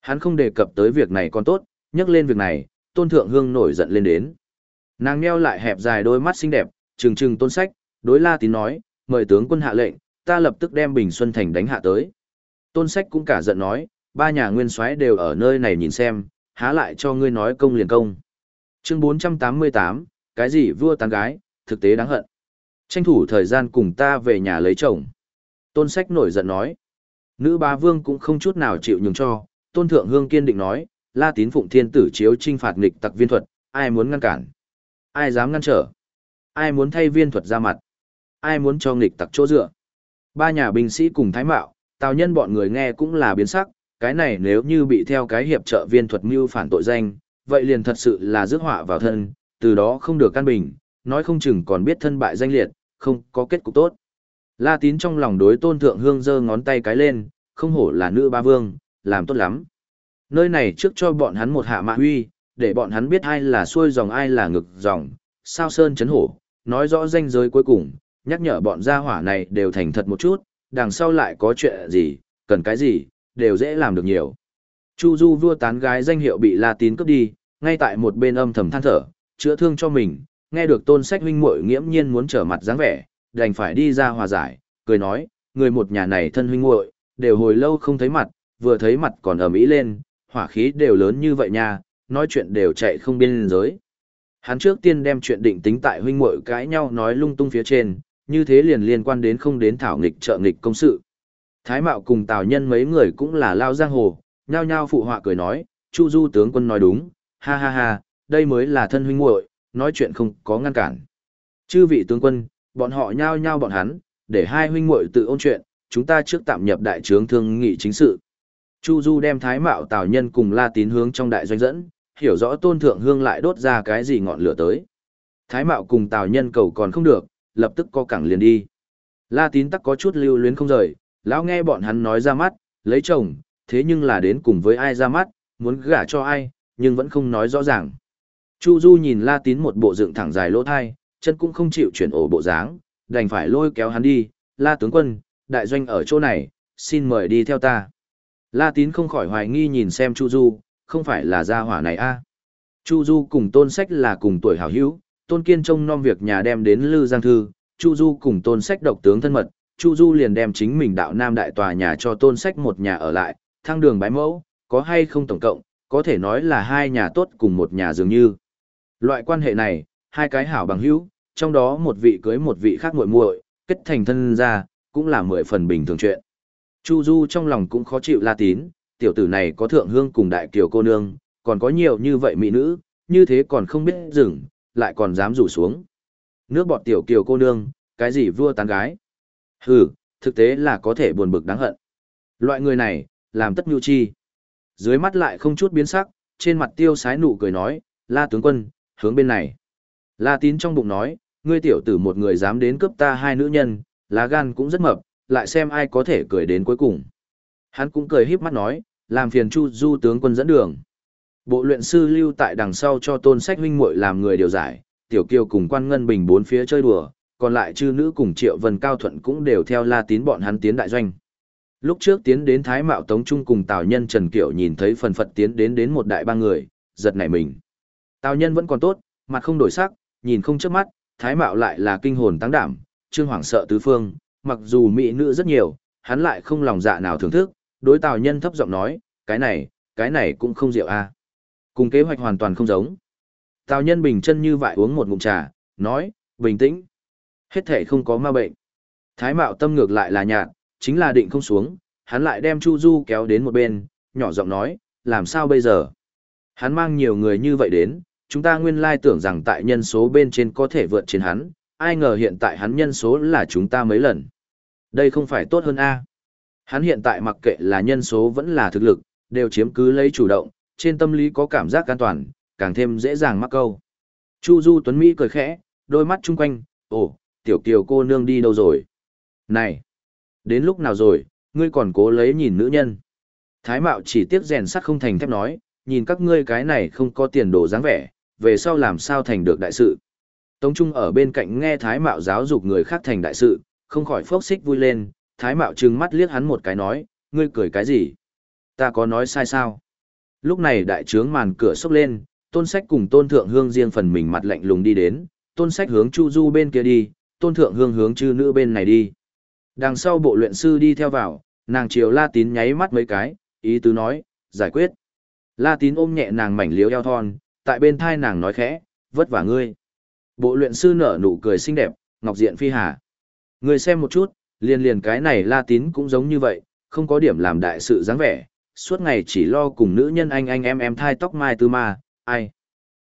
Hắn không đề cập tới việc này còn tốt, nhắc lên việc này, tôn thượng hương nổi giận lên đến. Nàng nheo lại hẹp dài đôi mắt xinh đẹp, trừng trừng tôn sách, đối la tín nói, mời tướng quân hạ lệnh, ta lập tức đem Bình Xuân Thành đánh hạ tới. Tôn sách cũng cả giận nói, ba nhà nguyên soái đều ở nơi này nhìn xem, há lại cho ngươi nói công liền công. Chương 488, cái gì vua tán gái, thực tế đáng hận. Tranh thủ thời gian cùng ta về nhà lấy chồng. Tôn sách nổi giận nói. Nữ bá vương cũng không chút nào chịu nhường cho, tôn thượng hương kiên định nói, la tín phụng thiên tử chiếu trinh phạt nghịch tặc viên thuật, ai muốn ngăn cản? Ai dám ngăn trở? Ai muốn thay viên thuật ra mặt? Ai muốn cho nghịch tặc chỗ dựa? Ba nhà binh sĩ cùng thái mạo, tào nhân bọn người nghe cũng là biến sắc, cái này nếu như bị theo cái hiệp trợ viên thuật mưu phản tội danh, vậy liền thật sự là rước họa vào thân, từ đó không được căn bình, nói không chừng còn biết thân bại danh liệt, không có kết cục tốt. La tín trong lòng đối tôn thượng hương giơ ngón tay cái lên, không hổ là nữ ba vương, làm tốt lắm. Nơi này trước cho bọn hắn một hạ mạ huy, để bọn hắn biết ai là xuôi dòng ai là ngực dòng, sao sơn chấn hổ, nói rõ danh giới cuối cùng, nhắc nhở bọn gia hỏa này đều thành thật một chút, đằng sau lại có chuyện gì, cần cái gì, đều dễ làm được nhiều. Chu Du vua tán gái danh hiệu bị La Tín cướp đi, ngay tại một bên âm thầm than thở, chữa thương cho mình, nghe được tôn sách huynh muội nghiễm nhiên muốn trở mặt dáng vẻ, đành phải đi ra hòa giải, cười nói, người một nhà này thân huynh muội đều hồi lâu không thấy mặt, vừa thấy mặt còn ầm ĩ lên, hỏa khí đều lớn như vậy nha, nói chuyện đều chạy không biên giới. Hắn trước tiên đem chuyện định tính tại huynh muội cãi nhau nói lung tung phía trên, như thế liền liên quan đến không đến thảo nghịch trợ nghịch công sự. Thái Mạo cùng Tào Nhân mấy người cũng là lao giang hồ, nhao nhao phụ họa cười nói, Chu Du tướng quân nói đúng, ha ha ha, đây mới là thân huynh muội, nói chuyện không có ngăn cản. Chư vị tướng quân, bọn họ nhao nhao bọn hắn, để hai huynh muội tự ôn chuyện, chúng ta trước tạm nhập đại trướng thương nghị chính sự. Chu Du đem Thái Mạo Tào Nhân cùng La Tín hướng trong đại doanh dẫn, hiểu rõ Tôn Thượng Hương lại đốt ra cái gì ngọn lửa tới. Thái Mạo cùng Tào Nhân cầu còn không được, lập tức co cẳng liền đi. La Tín tắc có chút lưu luyến không rời, lão nghe bọn hắn nói ra mắt, lấy chồng, thế nhưng là đến cùng với ai ra mắt, muốn gả cho ai, nhưng vẫn không nói rõ ràng. Chu Du nhìn La Tín một bộ dựng thẳng dài lỗ thai, chân cũng không chịu chuyển ổ bộ dáng, đành phải lôi kéo hắn đi, La tướng quân, đại doanh ở chỗ này, xin mời đi theo ta. La Tín không khỏi hoài nghi nhìn xem Chu Du, không phải là gia hỏa này a Chu Du cùng Tôn Sách là cùng tuổi hảo hữu, Tôn Kiên trông nom việc nhà đem đến Lư Giang Thư, Chu Du cùng Tôn Sách độc tướng thân mật, Chu Du liền đem chính mình đạo nam đại tòa nhà cho tôn sách một nhà ở lại, thăng đường bái mẫu, có hay không tổng cộng, có thể nói là hai nhà tốt cùng một nhà dường như. Loại quan hệ này, hai cái hảo bằng hữu, trong đó một vị cưới một vị khác muội muội, kết thành thân ra, cũng là mười phần bình thường chuyện. Chu Du trong lòng cũng khó chịu la tín, tiểu tử này có thượng hương cùng đại kiều cô nương, còn có nhiều như vậy mỹ nữ, như thế còn không biết dừng, lại còn dám rủ xuống. Nước bọt tiểu kiều cô nương, cái gì vua tán gái. Hừ, thực tế là có thể buồn bực đáng hận. Loại người này, làm tất nhu chi. Dưới mắt lại không chút biến sắc, trên mặt tiêu sái nụ cười nói, la tướng quân, hướng bên này. La tín trong bụng nói, ngươi tiểu tử một người dám đến cướp ta hai nữ nhân, lá gan cũng rất mập, lại xem ai có thể cười đến cuối cùng. Hắn cũng cười híp mắt nói, làm phiền chu du tướng quân dẫn đường. Bộ luyện sư lưu tại đằng sau cho tôn sách huynh muội làm người điều giải, tiểu kiều cùng quan ngân bình bốn phía chơi đùa, còn lại chư nữ cùng Triệu Vân Cao Thuận cũng đều theo La Tín bọn hắn tiến đại doanh. Lúc trước tiến đến Thái Mạo Tống Trung cùng Tào Nhân Trần Kiệu nhìn thấy phần phật tiến đến đến một đại ba người, giật nảy mình. Tào Nhân vẫn còn tốt, mặt không đổi sắc, nhìn không chớp mắt, Thái Mạo lại là kinh hồn tăng đảm, trương hoảng sợ tứ phương, mặc dù mỹ nữ rất nhiều, hắn lại không lòng dạ nào thưởng thức, đối Tào Nhân thấp giọng nói, cái này, cái này cũng không rượu a. Cùng kế hoạch hoàn toàn không giống. Tào Nhân bình chân như vậy uống một ngụm trà, nói, bình tĩnh. Hết thể không có ma bệnh. Thái Mạo tâm ngược lại là nhạt, chính là định không xuống, hắn lại đem Chu Du kéo đến một bên, nhỏ giọng nói, làm sao bây giờ? Hắn mang nhiều người như vậy đến, chúng ta nguyên lai tưởng rằng tại nhân số bên trên có thể vượt trên hắn, ai ngờ hiện tại hắn nhân số là chúng ta mấy lần. Đây không phải tốt hơn A. Hắn hiện tại mặc kệ là nhân số vẫn là thực lực, đều chiếm cứ lấy chủ động, trên tâm lý có cảm giác an toàn, càng thêm dễ dàng mắc câu. Chu Du Tuấn Mỹ cười khẽ, đôi mắt chung quanh, ồ, tiểu kiều cô nương đi đâu rồi? Này, đến lúc nào rồi, ngươi còn cố lấy nhìn nữ nhân. Thái Mạo chỉ tiếc rèn sắt không thành thép nói, nhìn các ngươi cái này không có tiền đồ dáng vẻ, về sau làm sao thành được đại sự. Tống Trung ở bên cạnh nghe Thái Mạo giáo dục người khác thành đại sự, không khỏi phốc xích vui lên, Thái Mạo trừng mắt liếc hắn một cái nói, ngươi cười cái gì? Ta có nói sai sao? Lúc này đại trướng màn cửa sốc lên, tôn sách cùng tôn thượng hương riêng phần mình mặt lạnh lùng đi đến, tôn sách hướng Chu Du bên kia đi, tôn thượng hương hướng chư nữ bên này đi. Đằng sau bộ luyện sư đi theo vào, nàng chiều la tín nháy mắt mấy cái, ý tứ nói, giải quyết. La tín ôm nhẹ nàng mảnh liếu eo thon, tại bên thai nàng nói khẽ, vất vả ngươi. Bộ luyện sư nở nụ cười xinh đẹp, ngọc diện phi hà. Ngươi xem một chút, liên liền cái này la tín cũng giống như vậy, không có điểm làm đại sự dáng vẻ, suốt ngày chỉ lo cùng nữ nhân anh anh em em thai tóc mai tư ma, ai.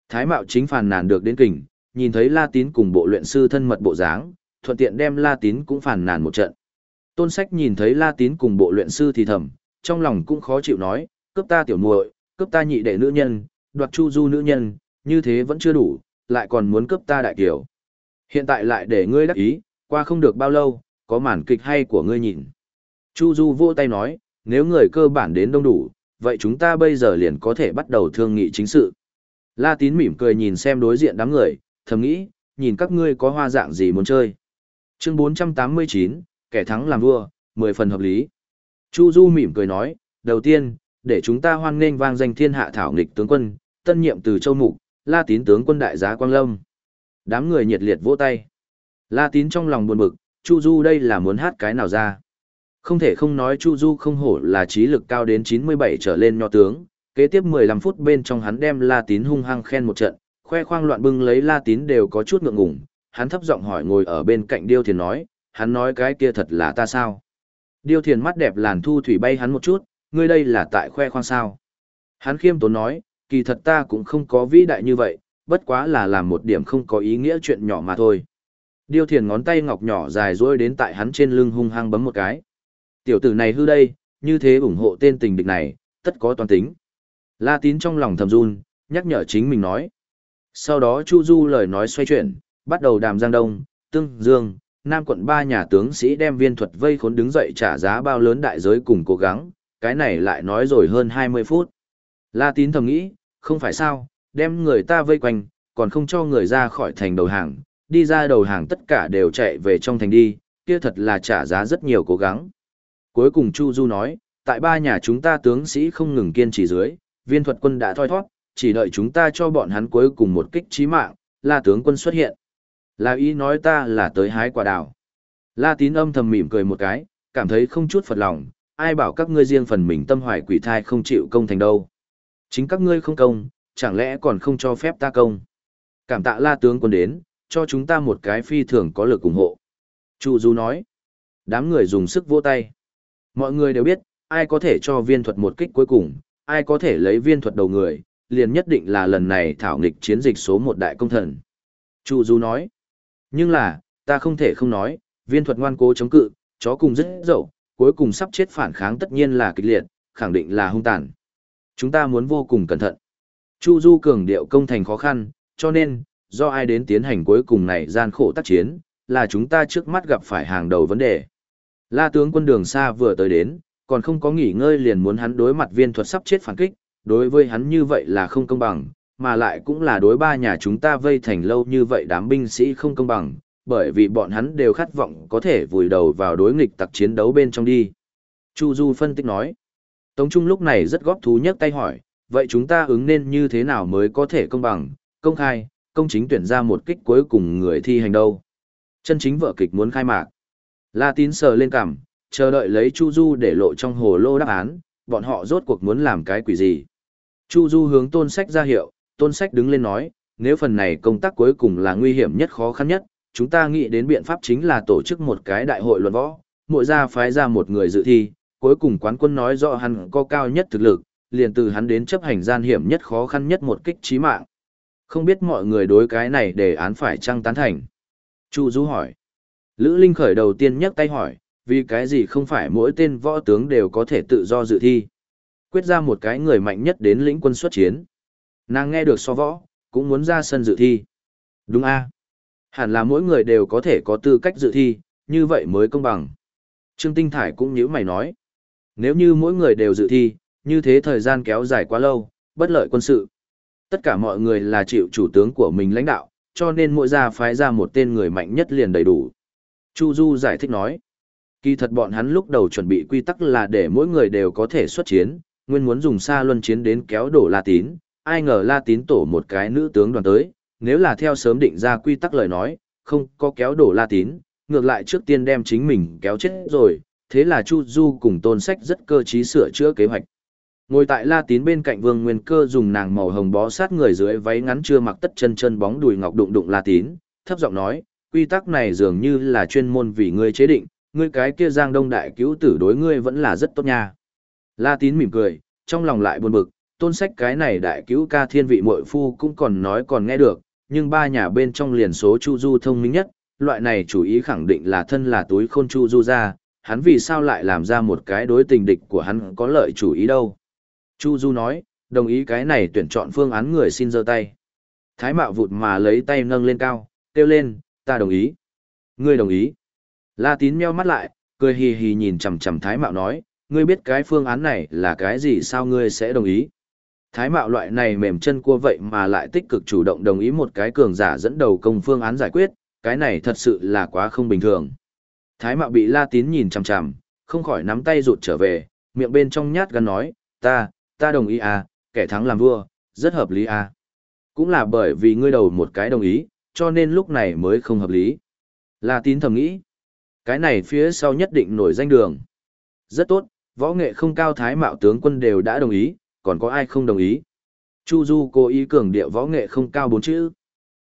Thái mạo chính phàn nàn được đến kình, nhìn thấy la tín cùng bộ luyện sư thân mật bộ dáng, thuận tiện đem la tín cũng phàn nàn một trận. Tôn sách nhìn thấy la tín cùng bộ luyện sư thì thầm, trong lòng cũng khó chịu nói, cướp ta tiểu muội, cướp ta nhị đệ nữ nhân, đoạt chu du nữ nhân, như thế vẫn chưa đủ, lại còn muốn cướp ta đại kiểu. Hiện tại lại để ngươi đắc ý, qua không được bao lâu, có màn kịch hay của ngươi nhìn. Chu du vô tay nói, nếu người cơ bản đến đông đủ, vậy chúng ta bây giờ liền có thể bắt đầu thương nghị chính sự. La tín mỉm cười nhìn xem đối diện đám người, thầm nghĩ, nhìn các ngươi có hoa dạng gì muốn chơi. Chương 489, kẻ thắng làm vua, 10 phần hợp lý. Chu Du mỉm cười nói, đầu tiên, để chúng ta hoan nghênh vang danh thiên hạ thảo nghịch tướng quân, tân nhiệm từ châu mục, La Tín tướng quân đại giá Quang Lâm. Đám người nhiệt liệt vỗ tay. La Tín trong lòng buồn bực, Chu Du đây là muốn hát cái nào ra. Không thể không nói Chu Du không hổ là trí lực cao đến 97 trở lên nho tướng, kế tiếp 15 phút bên trong hắn đem La Tín hung hăng khen một trận, khoe khoang loạn bưng lấy La Tín đều có chút ngượng ngùng, hắn thấp giọng hỏi ngồi ở bên cạnh Điêu Thiền nói, hắn nói cái kia thật là ta sao? Điêu Thiền mắt đẹp làn thu thủy bay hắn một chút, ngươi đây là tại khoe khoang sao? Hắn khiêm tốn nói, kỳ thật ta cũng không có vĩ đại như vậy, bất quá là làm một điểm không có ý nghĩa chuyện nhỏ mà thôi. Điêu Thiền ngón tay ngọc nhỏ dài dối đến tại hắn trên lưng hung hăng bấm một cái. Tiểu tử này hư đây, như thế ủng hộ tên tình địch này, tất có toàn tính. La tín trong lòng thầm run, nhắc nhở chính mình nói. Sau đó Chu Du lời nói xoay chuyển, bắt đầu đàm Giang Đông, Tương, Dương, Nam quận ba nhà tướng sĩ đem viên thuật vây khốn đứng dậy trả giá bao lớn đại giới cùng cố gắng, cái này lại nói rồi hơn 20 phút. La tín thầm nghĩ, không phải sao, đem người ta vây quanh, còn không cho người ra khỏi thành đầu hàng, đi ra đầu hàng tất cả đều chạy về trong thành đi, kia thật là trả giá rất nhiều cố gắng. Cuối cùng Chu Du nói, tại ba nhà chúng ta tướng sĩ không ngừng kiên trì dưới, viên thuật quân đã thoi thoát, chỉ đợi chúng ta cho bọn hắn cuối cùng một kích trí mạng, La tướng quân xuất hiện. La ý nói ta là tới hái quả đào. La tín âm thầm mỉm cười một cái, cảm thấy không chút phật lòng, ai bảo các ngươi riêng phần mình tâm hoài quỷ thai không chịu công thành đâu. Chính các ngươi không công, chẳng lẽ còn không cho phép ta công. Cảm tạ la tướng quân đến, cho chúng ta một cái phi thường có lực ủng hộ. Chu Du nói, đám người dùng sức vỗ tay. Mọi người đều biết, ai có thể cho viên thuật một kích cuối cùng, ai có thể lấy viên thuật đầu người, liền nhất định là lần này thảo nghịch chiến dịch số một đại công thần. Chu Du nói, nhưng là, ta không thể không nói, viên thuật ngoan cố chống cự, chó cùng rất dậu, cuối cùng sắp chết phản kháng tất nhiên là kịch liệt, khẳng định là hung tàn. Chúng ta muốn vô cùng cẩn thận. Chu Du cường điệu công thành khó khăn, cho nên, do ai đến tiến hành cuối cùng này gian khổ tác chiến, là chúng ta trước mắt gặp phải hàng đầu vấn đề. La tướng quân đường xa vừa tới đến, còn không có nghỉ ngơi liền muốn hắn đối mặt viên thuật sắp chết phản kích, đối với hắn như vậy là không công bằng, mà lại cũng là đối ba nhà chúng ta vây thành lâu như vậy đám binh sĩ không công bằng, bởi vì bọn hắn đều khát vọng có thể vùi đầu vào đối nghịch tặc chiến đấu bên trong đi. Chu Du phân tích nói, Tống Trung lúc này rất góp thú nhấc tay hỏi, vậy chúng ta ứng nên như thế nào mới có thể công bằng, công khai, công chính tuyển ra một kích cuối cùng người thi hành đâu. Chân chính vợ kịch muốn khai mạc. La tín sờ lên cằm, chờ đợi lấy Chu Du để lộ trong hồ lô đáp án, bọn họ rốt cuộc muốn làm cái quỷ gì. Chu Du hướng tôn sách ra hiệu, tôn sách đứng lên nói, nếu phần này công tác cuối cùng là nguy hiểm nhất khó khăn nhất, chúng ta nghĩ đến biện pháp chính là tổ chức một cái đại hội luận võ, mỗi gia phái ra một người dự thi, cuối cùng quán quân nói rõ hắn có cao nhất thực lực, liền từ hắn đến chấp hành gian hiểm nhất khó khăn nhất một kích trí mạng. Không biết mọi người đối cái này đề án phải trăng tán thành. Chu Du hỏi. Lữ Linh khởi đầu tiên nhấc tay hỏi, vì cái gì không phải mỗi tên võ tướng đều có thể tự do dự thi. Quyết ra một cái người mạnh nhất đến lĩnh quân xuất chiến. Nàng nghe được so võ, cũng muốn ra sân dự thi. Đúng a Hẳn là mỗi người đều có thể có tư cách dự thi, như vậy mới công bằng. Trương Tinh Thải cũng nhíu mày nói. Nếu như mỗi người đều dự thi, như thế thời gian kéo dài quá lâu, bất lợi quân sự. Tất cả mọi người là chịu chủ tướng của mình lãnh đạo, cho nên mỗi gia phái ra một tên người mạnh nhất liền đầy đủ. Chu Du giải thích nói. Kỳ thật bọn hắn lúc đầu chuẩn bị quy tắc là để mỗi người đều có thể xuất chiến, nguyên muốn dùng xa luân chiến đến kéo đổ La Tín, ai ngờ La Tín tổ một cái nữ tướng đoàn tới, nếu là theo sớm định ra quy tắc lời nói, không có kéo đổ La Tín, ngược lại trước tiên đem chính mình kéo chết rồi, thế là Chu Du cùng Tôn Sách rất cơ trí sửa chữa kế hoạch. Ngồi tại La Tín bên cạnh Vương Nguyên Cơ dùng nàng màu hồng bó sát người dưới váy ngắn chưa mặc tất chân chân bóng đùi ngọc đụng đụng La Tín, thấp giọng nói, quy tắc này dường như là chuyên môn vì ngươi chế định, ngươi cái kia Giang Đông đại cứu tử đối ngươi vẫn là rất tốt nha. La Tín mỉm cười, trong lòng lại buồn bực, tôn sách cái này đại cứu ca thiên vị muội phu cũng còn nói còn nghe được, nhưng ba nhà bên trong liền số Chu Du thông minh nhất, loại này chủ ý khẳng định là thân là túi khôn Chu Du ra, hắn vì sao lại làm ra một cái đối tình địch của hắn có lợi chủ ý đâu. Chu Du nói, đồng ý cái này tuyển chọn phương án người xin giơ tay. Thái mạo vụt mà lấy tay nâng lên cao, kêu lên, ta đồng ý. Ngươi đồng ý. La tín meo mắt lại, cười hì hì nhìn chằm chằm thái mạo nói, ngươi biết cái phương án này là cái gì sao ngươi sẽ đồng ý. Thái mạo loại này mềm chân cua vậy mà lại tích cực chủ động đồng ý một cái cường giả dẫn đầu công phương án giải quyết, cái này thật sự là quá không bình thường. Thái mạo bị la tín nhìn chằm chằm, không khỏi nắm tay rụt trở về, miệng bên trong nhát gan nói, ta, ta đồng ý à, kẻ thắng làm vua, rất hợp lý à. Cũng là bởi vì ngươi đầu một cái đồng ý, cho nên lúc này mới không hợp lý. La tín thầm nghĩ, cái này phía sau nhất định nổi danh đường. Rất tốt, võ nghệ không cao thái mạo tướng quân đều đã đồng ý, còn có ai không đồng ý. Chu Du cố ý cường điệu võ nghệ không cao bốn chữ.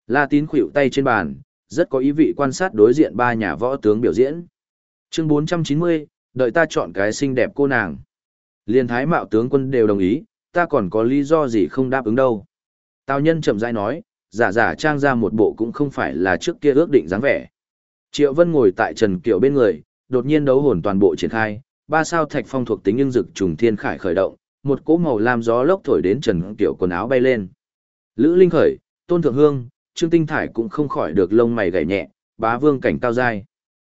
La tín khuỵu tay trên bàn, rất có ý vị quan sát đối diện ba nhà võ tướng biểu diễn. Chương 490, đợi ta chọn cái xinh đẹp cô nàng. Liên thái mạo tướng quân đều đồng ý, ta còn có lý do gì không đáp ứng đâu. Tào nhân chậm rãi nói, giả giả trang ra một bộ cũng không phải là trước kia ước định dáng vẻ. Triệu Vân ngồi tại Trần Kiều bên người, đột nhiên đấu hồn toàn bộ triển khai, ba sao thạch phong thuộc tính nhưng dực trùng thiên khải khởi động, một cỗ màu lam gió lốc thổi đến Trần Kiều quần áo bay lên. Lữ Linh khởi, Tôn Thượng Hương, Trương Tinh Thải cũng không khỏi được lông mày gảy nhẹ, bá vương cảnh cao giai.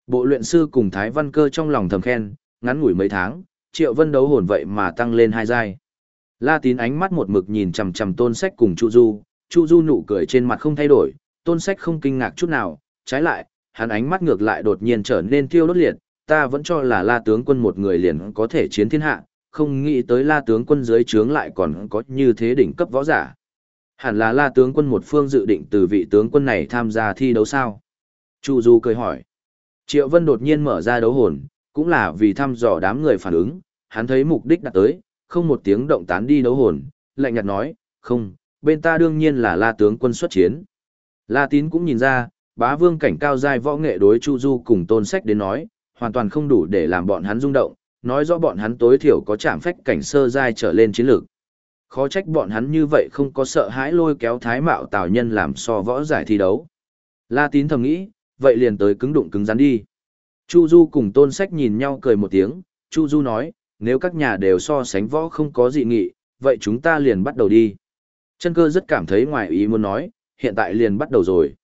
Bộ luyện sư cùng Thái Văn Cơ trong lòng thầm khen, ngắn ngủi mấy tháng, Triệu Vân đấu hồn vậy mà tăng lên hai giai. La Tín ánh mắt một mực nhìn chằm chằm Tôn Sách cùng Chu Du, Chu Du nụ cười trên mặt không thay đổi, Tôn Sách không kinh ngạc chút nào, trái lại, hắn ánh mắt ngược lại đột nhiên trở nên tiêu đốt liệt, ta vẫn cho là La tướng quân một người liền có thể chiến thiên hạ, không nghĩ tới La tướng quân dưới trướng lại còn có như thế đỉnh cấp võ giả. Hẳn là La tướng quân một phương dự định từ vị tướng quân này tham gia thi đấu sao? Chu Du cười hỏi. Triệu Vân đột nhiên mở ra đấu hồn, cũng là vì thăm dò đám người phản ứng, hắn thấy mục đích đã tới, không một tiếng động tán đi đấu hồn, lạnh nhạt nói, không, bên ta đương nhiên là La tướng quân xuất chiến. La Tín cũng nhìn ra, bá vương cảnh cao giai võ nghệ đối Chu Du cùng tôn sách đến nói, hoàn toàn không đủ để làm bọn hắn rung động, nói rõ bọn hắn tối thiểu có chạm phách cảnh sơ giai trở lên chiến lược. Khó trách bọn hắn như vậy không có sợ hãi lôi kéo thái mạo tào nhân làm so võ giải thi đấu. La tín thầm nghĩ, vậy liền tới cứng đụng cứng rắn đi. Chu Du cùng tôn sách nhìn nhau cười một tiếng, Chu Du nói, nếu các nhà đều so sánh võ không có dị nghị, vậy chúng ta liền bắt đầu đi. Chân cơ rất cảm thấy ngoài ý muốn nói, hiện tại liền bắt đầu rồi.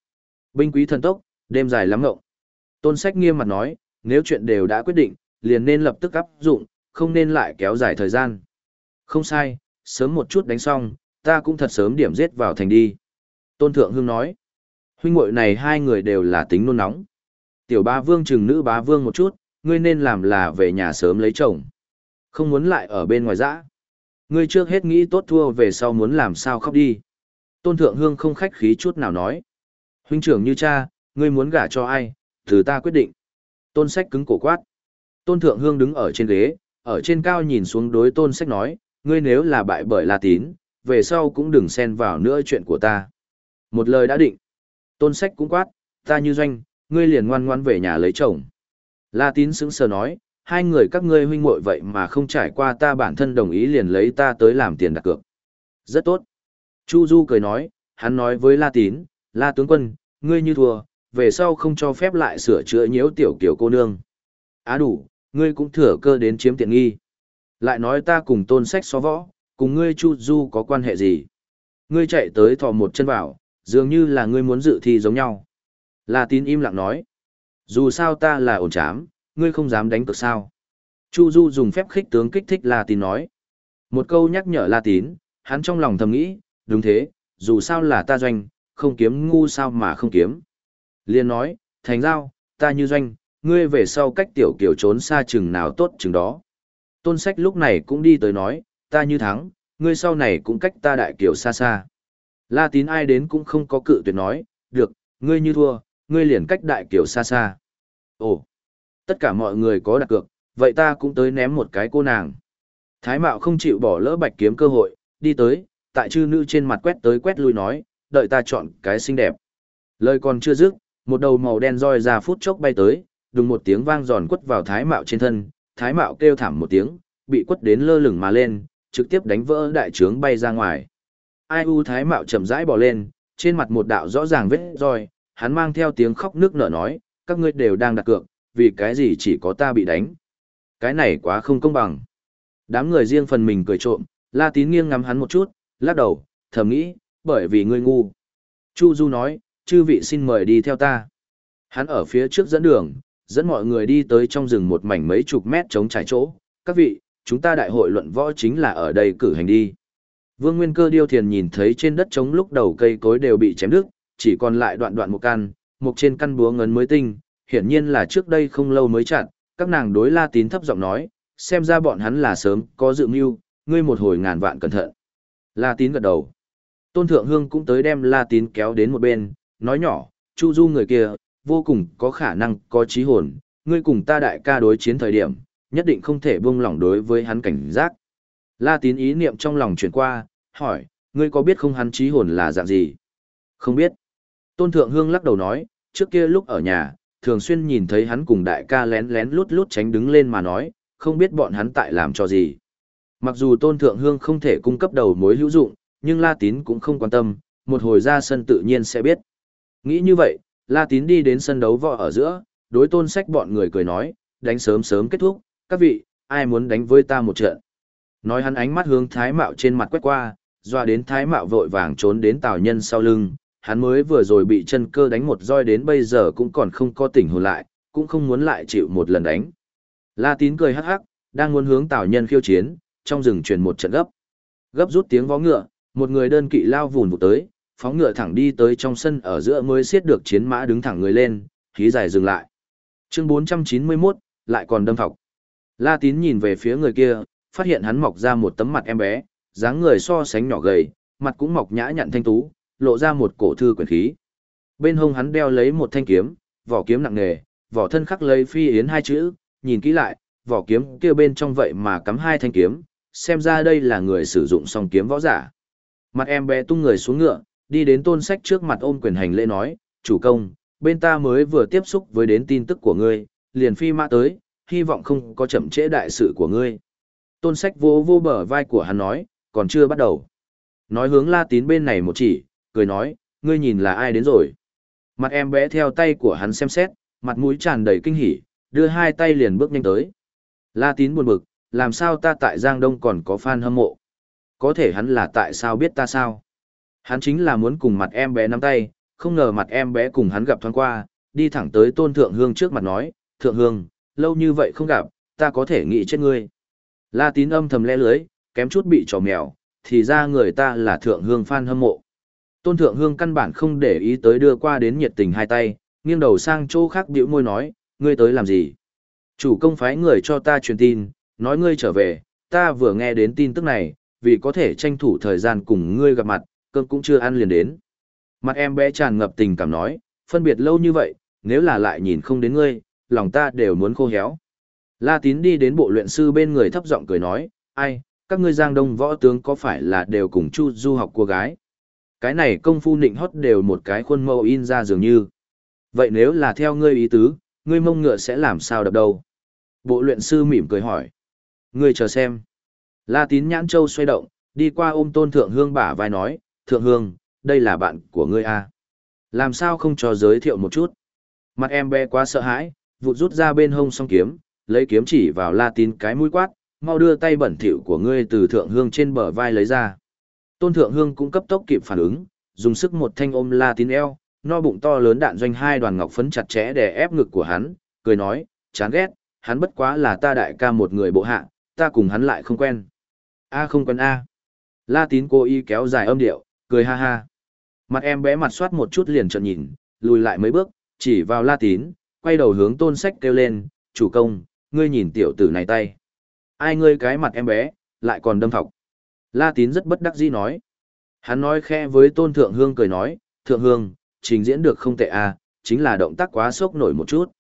Binh quý thần tốc, đêm dài lắm ngộng. Tôn sách nghiêm mặt nói, nếu chuyện đều đã quyết định, liền nên lập tức áp dụng, không nên lại kéo dài thời gian. Không sai, sớm một chút đánh xong, ta cũng thật sớm điểm giết vào thành đi. Tôn Thượng Hương nói, huynh muội này hai người đều là tính nôn nóng. Tiểu bá vương chừng nữ bá vương một chút, ngươi nên làm là về nhà sớm lấy chồng. Không muốn lại ở bên ngoài dã. Ngươi trước hết nghĩ tốt thua về sau muốn làm sao khóc đi. Tôn Thượng Hương không khách khí chút nào nói. Huynh trưởng như cha, ngươi muốn gả cho ai, từ ta quyết định. Tôn sách cứng cổ quát. Tôn Thượng Hương đứng ở trên ghế, ở trên cao nhìn xuống đối tôn sách nói, ngươi nếu là bại bởi La Tín, về sau cũng đừng xen vào nữa chuyện của ta. Một lời đã định. Tôn sách cũng quát, ta như doanh, ngươi liền ngoan ngoan về nhà lấy chồng. La Tín sững sờ nói, hai người các ngươi huynh muội vậy mà không trải qua ta bản thân đồng ý liền lấy ta tới làm tiền đặt cược. Rất tốt. Chu Du cười nói, hắn nói với La Tín, La tướng quân, ngươi như thua, về sau không cho phép lại sửa chữa nhiễu tiểu kiểu cô nương. Á đủ, ngươi cũng thừa cơ đến chiếm tiện nghi. Lại nói ta cùng tôn sách so võ, cùng ngươi Chu Du có quan hệ gì? Ngươi chạy tới thò một chân vào, dường như là ngươi muốn dự thi giống nhau. La Tín im lặng nói, dù sao ta là ổn chám, ngươi không dám đánh cược sao. Chu Du dùng phép khích tướng kích thích La Tín nói. Một câu nhắc nhở La Tín, hắn trong lòng thầm nghĩ, đúng thế, dù sao là ta doanh, không kiếm ngu sao mà không kiếm. Liên nói, thành giao, ta như doanh, ngươi về sau cách tiểu kiểu trốn xa chừng nào tốt chừng đó. Tôn sách lúc này cũng đi tới nói, ta như thắng, ngươi sau này cũng cách ta đại kiểu xa xa. La tín ai đến cũng không có cự tuyệt nói, được, ngươi như thua, ngươi liền cách đại kiểu xa xa. Ồ, tất cả mọi người có đặt cược, vậy ta cũng tới ném một cái cô nàng. Thái mạo không chịu bỏ lỡ bạch kiếm cơ hội, đi tới, tại chư nữ trên mặt quét tới quét lui nói, đợi ta chọn cái xinh đẹp. Lời còn chưa dứt, một đầu màu đen roi ra phút chốc bay tới, đùng một tiếng vang giòn quất vào thái mạo trên thân, thái mạo kêu thảm một tiếng, bị quất đến lơ lửng mà lên, trực tiếp đánh vỡ đại trướng bay ra ngoài. Ai u thái mạo chậm rãi bỏ lên, trên mặt một đạo rõ ràng vết roi, hắn mang theo tiếng khóc nước nở nói, các ngươi đều đang đặt cược, vì cái gì chỉ có ta bị đánh. Cái này quá không công bằng. Đám người riêng phần mình cười trộm, La Tín nghiêng ngắm hắn một chút, lắc đầu, thầm nghĩ, bởi vì ngươi ngu. Chu Du nói, chư vị xin mời đi theo ta. Hắn ở phía trước dẫn đường, dẫn mọi người đi tới trong rừng một mảnh mấy chục mét trống trải chỗ. Các vị, chúng ta đại hội luận võ chính là ở đây cử hành đi. Vương Nguyên Cơ điêu thiền nhìn thấy trên đất trống lúc đầu cây cối đều bị chém đứt, chỉ còn lại đoạn đoạn một căn, một trên căn búa ngấn mới tinh, hiển nhiên là trước đây không lâu mới chặn, các nàng đối La Tín thấp giọng nói, xem ra bọn hắn là sớm có dự mưu, ngươi một hồi ngàn vạn cẩn thận. La Tín gật đầu. Tôn Thượng Hương cũng tới đem La Tín kéo đến một bên, nói nhỏ, Chu Du người kia, vô cùng có khả năng có trí hồn, ngươi cùng ta đại ca đối chiến thời điểm, nhất định không thể buông lỏng đối với hắn cảnh giác. La Tín ý niệm trong lòng chuyển qua, hỏi, ngươi có biết không hắn trí hồn là dạng gì? Không biết. Tôn Thượng Hương lắc đầu nói, trước kia lúc ở nhà, thường xuyên nhìn thấy hắn cùng đại ca lén lén lút lút tránh đứng lên mà nói, không biết bọn hắn tại làm cho gì. Mặc dù Tôn Thượng Hương không thể cung cấp đầu mối hữu dụng, nhưng La Tín cũng không quan tâm, một hồi ra sân tự nhiên sẽ biết. Nghĩ như vậy, La Tín đi đến sân đấu võ ở giữa, đối tôn sách bọn người cười nói, đánh sớm sớm kết thúc, các vị, ai muốn đánh với ta một trận. Nói hắn ánh mắt hướng thái mạo trên mặt quét qua, doa đến thái mạo vội vàng trốn đến tào nhân sau lưng, hắn mới vừa rồi bị chân cơ đánh một roi đến bây giờ cũng còn không có tỉnh hồn lại, cũng không muốn lại chịu một lần đánh. La Tín cười hắc hắc, đang muốn hướng tào nhân khiêu chiến, trong rừng truyền một trận gấp. Gấp rút tiếng vó ngựa, một người đơn kỵ lao vùn vụt tới, phóng ngựa thẳng đi tới trong sân ở giữa mới siết được chiến mã đứng thẳng người lên, khí dài dừng lại. Chương 491, lại còn đâm phọc. La Tín nhìn về phía người kia, phát hiện hắn mọc ra một tấm mặt em bé, dáng người so sánh nhỏ gầy, mặt cũng mọc nhã nhặn thanh tú, lộ ra một cổ thư quyền khí. Bên hông hắn đeo lấy một thanh kiếm, vỏ kiếm nặng nề, vỏ thân khắc lấy phi yến hai chữ, nhìn kỹ lại, vỏ kiếm kia bên trong vậy mà cắm hai thanh kiếm, xem ra đây là người sử dụng song kiếm võ giả. Mặt em bé tung người xuống ngựa, đi đến tôn sách trước mặt ôm quyền hành lễ nói, chủ công, bên ta mới vừa tiếp xúc với đến tin tức của ngươi, liền phi mã tới, hy vọng không có chậm trễ đại sự của ngươi. Tôn sách vô vô bờ vai của hắn nói, còn chưa bắt đầu. Nói hướng la tín bên này một chỉ, cười nói, ngươi nhìn là ai đến rồi. Mặt em bé theo tay của hắn xem xét, mặt mũi tràn đầy kinh hỉ, đưa hai tay liền bước nhanh tới. La tín buồn bực, làm sao ta tại Giang Đông còn có fan hâm mộ? Có thể hắn là tại sao biết ta sao? Hắn chính là muốn cùng mặt em bé nắm tay, không ngờ mặt em bé cùng hắn gặp thoáng qua, đi thẳng tới tôn thượng hương trước mặt nói, thượng hương, lâu như vậy không gặp, ta có thể nghĩ chết ngươi. La tín âm thầm lẽ lưới, kém chút bị trò mèo, thì ra người ta là thượng hương fan hâm mộ. Tôn thượng hương căn bản không để ý tới đưa qua đến nhiệt tình hai tay, nghiêng đầu sang chỗ khác biểu môi nói, ngươi tới làm gì? Chủ công phái người cho ta truyền tin, nói ngươi trở về, ta vừa nghe đến tin tức này, vì có thể tranh thủ thời gian cùng ngươi gặp mặt, cơm cũng chưa ăn liền đến. Mặt em bé tràn ngập tình cảm nói, phân biệt lâu như vậy, nếu là lại nhìn không đến ngươi, lòng ta đều muốn khô héo. La Tín đi đến bộ luyện sư bên người thấp giọng cười nói, ai, các ngươi giang đông võ tướng có phải là đều cùng chu du học cô gái? Cái này công phu nịnh hót đều một cái khuôn mẫu in ra dường như. Vậy nếu là theo ngươi ý tứ, ngươi mông ngựa sẽ làm sao đập đâu? Bộ luyện sư mỉm cười hỏi. Ngươi chờ xem. La Tín nhãn châu xoay động, đi qua ôm tôn thượng hương bả vai nói, thượng hương, đây là bạn của ngươi à? Làm sao không cho giới thiệu một chút? Mặt em bé quá sợ hãi, vụt rút ra bên hông song kiếm, lấy kiếm chỉ vào La Tín cái mũi quát, mau đưa tay bẩn thỉu của ngươi từ thượng hương trên bờ vai lấy ra. Tôn thượng hương cũng cấp tốc kịp phản ứng, dùng sức một thanh ôm La Tín eo, no bụng to lớn đạn doanh hai đoàn ngọc phấn chặt chẽ để ép ngực của hắn, cười nói, chán ghét, hắn bất quá là ta đại ca một người bộ hạ, ta cùng hắn lại không quen. A không quen A. La tín cô y kéo dài âm điệu, cười ha ha. Mặt em bé mặt soát một chút liền trợn nhìn, lùi lại mấy bước, chỉ vào la tín, quay đầu hướng tôn sách kêu lên, chủ công, ngươi nhìn tiểu tử này tay. Ai ngươi cái mặt em bé, lại còn đâm thọc. La tín rất bất đắc dĩ nói. Hắn nói khe với tôn thượng hương cười nói, thượng hương, trình diễn được không tệ à, chính là động tác quá sốc nổi một chút.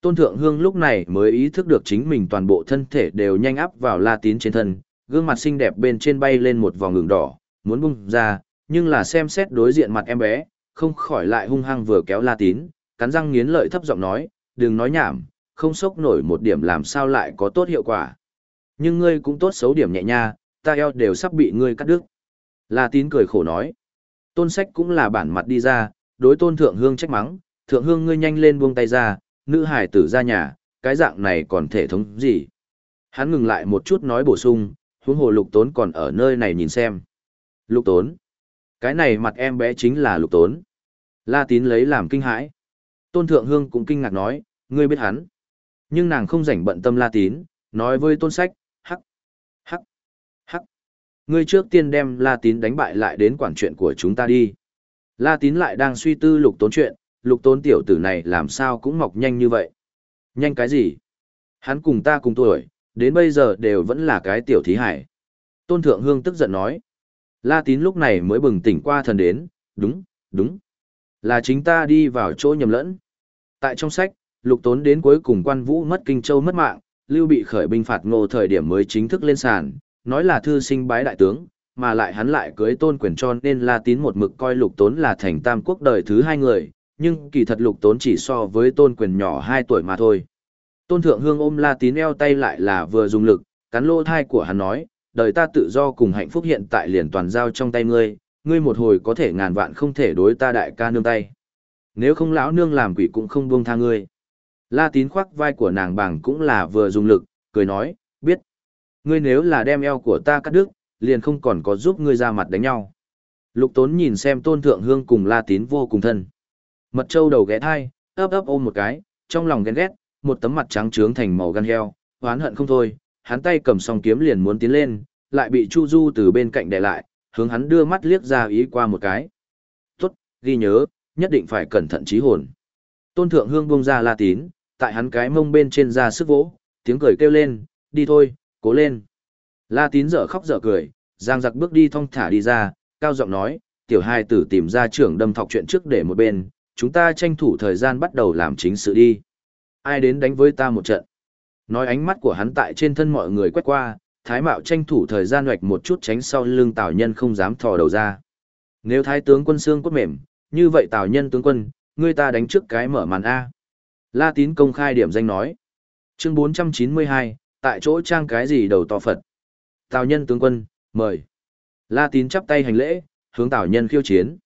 Tôn Thượng Hương lúc này mới ý thức được chính mình toàn bộ thân thể đều nhanh áp vào La Tín trên thân, gương mặt xinh đẹp bên trên bay lên một vòng ngừng đỏ, muốn bung ra, nhưng là xem xét đối diện mặt em bé, không khỏi lại hung hăng vừa kéo La Tín, cắn răng nghiến lợi thấp giọng nói, đừng nói nhảm, không sốc nổi một điểm làm sao lại có tốt hiệu quả. Nhưng ngươi cũng tốt xấu điểm nhẹ nha, ta eo đều sắp bị ngươi cắt đứt. La Tín cười khổ nói, tôn sách cũng là bản mặt đi ra, đối tôn thượng hương trách mắng, thượng hương ngươi nhanh lên buông tay ra, nữ hải tử ra nhà, cái dạng này còn thể thống gì. Hắn ngừng lại một chút nói bổ sung, huống hồ lục tốn còn ở nơi này nhìn xem. Lục tốn. Cái này mặt em bé chính là lục tốn. La tín lấy làm kinh hãi. Tôn thượng hương cũng kinh ngạc nói, ngươi biết hắn. Nhưng nàng không rảnh bận tâm la tín, nói với tôn sách. Ngươi trước tiên đem la tín đánh bại lại đến quản chuyện của chúng ta đi. La tín lại đang suy tư lục tốn chuyện, lục tốn tiểu tử này làm sao cũng mọc nhanh như vậy. Nhanh cái gì? Hắn cùng ta cùng tuổi, đến bây giờ đều vẫn là cái tiểu thí hải. Tôn Thượng Hương tức giận nói. La tín lúc này mới bừng tỉnh qua thần đến, đúng, đúng. Là chính ta đi vào chỗ nhầm lẫn. Tại trong sách, lục tốn đến cuối cùng quan vũ mất kinh châu mất mạng, lưu bị khởi binh phạt ngô thời điểm mới chính thức lên sàn, nói là thư sinh bái đại tướng, mà lại hắn lại cưới tôn quyền cho nên La Tín một mực coi lục tốn là thành tam quốc đời thứ hai người, nhưng kỳ thật lục tốn chỉ so với tôn quyền nhỏ hai tuổi mà thôi. Tôn thượng hương ôm La Tín eo tay lại là vừa dùng lực, cắn lỗ thai của hắn nói, đời ta tự do cùng hạnh phúc hiện tại liền toàn giao trong tay ngươi, ngươi một hồi có thể ngàn vạn không thể đối ta đại ca nương tay. Nếu không lão nương làm quỷ cũng không buông tha ngươi. La Tín khoác vai của nàng bằng cũng là vừa dùng lực, cười nói, biết. Ngươi nếu là đem eo của ta cắt đứt, liền không còn có giúp ngươi ra mặt đánh nhau. Lục Tốn nhìn xem Tôn Thượng Hương cùng La Tín vô cùng thân. Mật Châu đầu ghé thai, ấp ấp ôm một cái, trong lòng ghen ghét, một tấm mặt trắng trướng thành màu gan heo, oán hận không thôi, hắn tay cầm song kiếm liền muốn tiến lên, lại bị Chu Du từ bên cạnh đè lại, hướng hắn đưa mắt liếc ra ý qua một cái. Tốt, ghi nhớ, nhất định phải cẩn thận trí hồn. Tôn Thượng Hương buông ra La Tín, tại hắn cái mông bên trên ra sức vỗ, tiếng cười kêu lên, đi thôi, cố lên. La tín dở khóc dở cười, giang giặc bước đi thong thả đi ra, cao giọng nói, tiểu hai tử tìm ra trưởng đâm thọc chuyện trước để một bên, chúng ta tranh thủ thời gian bắt đầu làm chính sự đi. Ai đến đánh với ta một trận? Nói ánh mắt của hắn tại trên thân mọi người quét qua, thái mạo tranh thủ thời gian hoạch một chút tránh sau lưng tào nhân không dám thò đầu ra. Nếu thái tướng quân xương cốt mềm, như vậy tào nhân tướng quân, ngươi ta đánh trước cái mở màn A. La tín công khai điểm danh nói. Chương 492, tại chỗ trang cái gì đầu to Phật. Tào nhân tướng quân, mời. La tín chắp tay hành lễ, hướng Tào nhân khiêu chiến.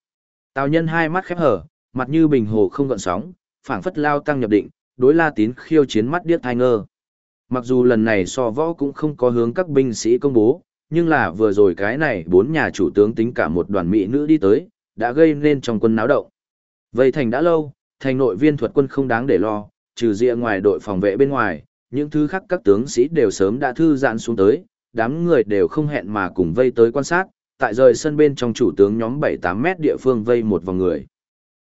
Tào nhân hai mắt khép hở, mặt như bình hồ không gợn sóng, phảng phất lao tăng nhập định, đối La tín khiêu chiến mắt điếc thai ngơ. Mặc dù lần này so võ cũng không có hướng các binh sĩ công bố, nhưng là vừa rồi cái này bốn nhà chủ tướng tính cả một đoàn mỹ nữ đi tới, đã gây nên trong quân náo động. Vây thành đã lâu, thành nội viên thuật quân không đáng để lo, trừ rìa ngoài đội phòng vệ bên ngoài, những thứ khác các tướng sĩ đều sớm đã thư giãn xuống tới, đám người đều không hẹn mà cùng vây tới quan sát, tại rời sân bên trong chủ tướng nhóm 7-8 mét địa phương vây một vòng người.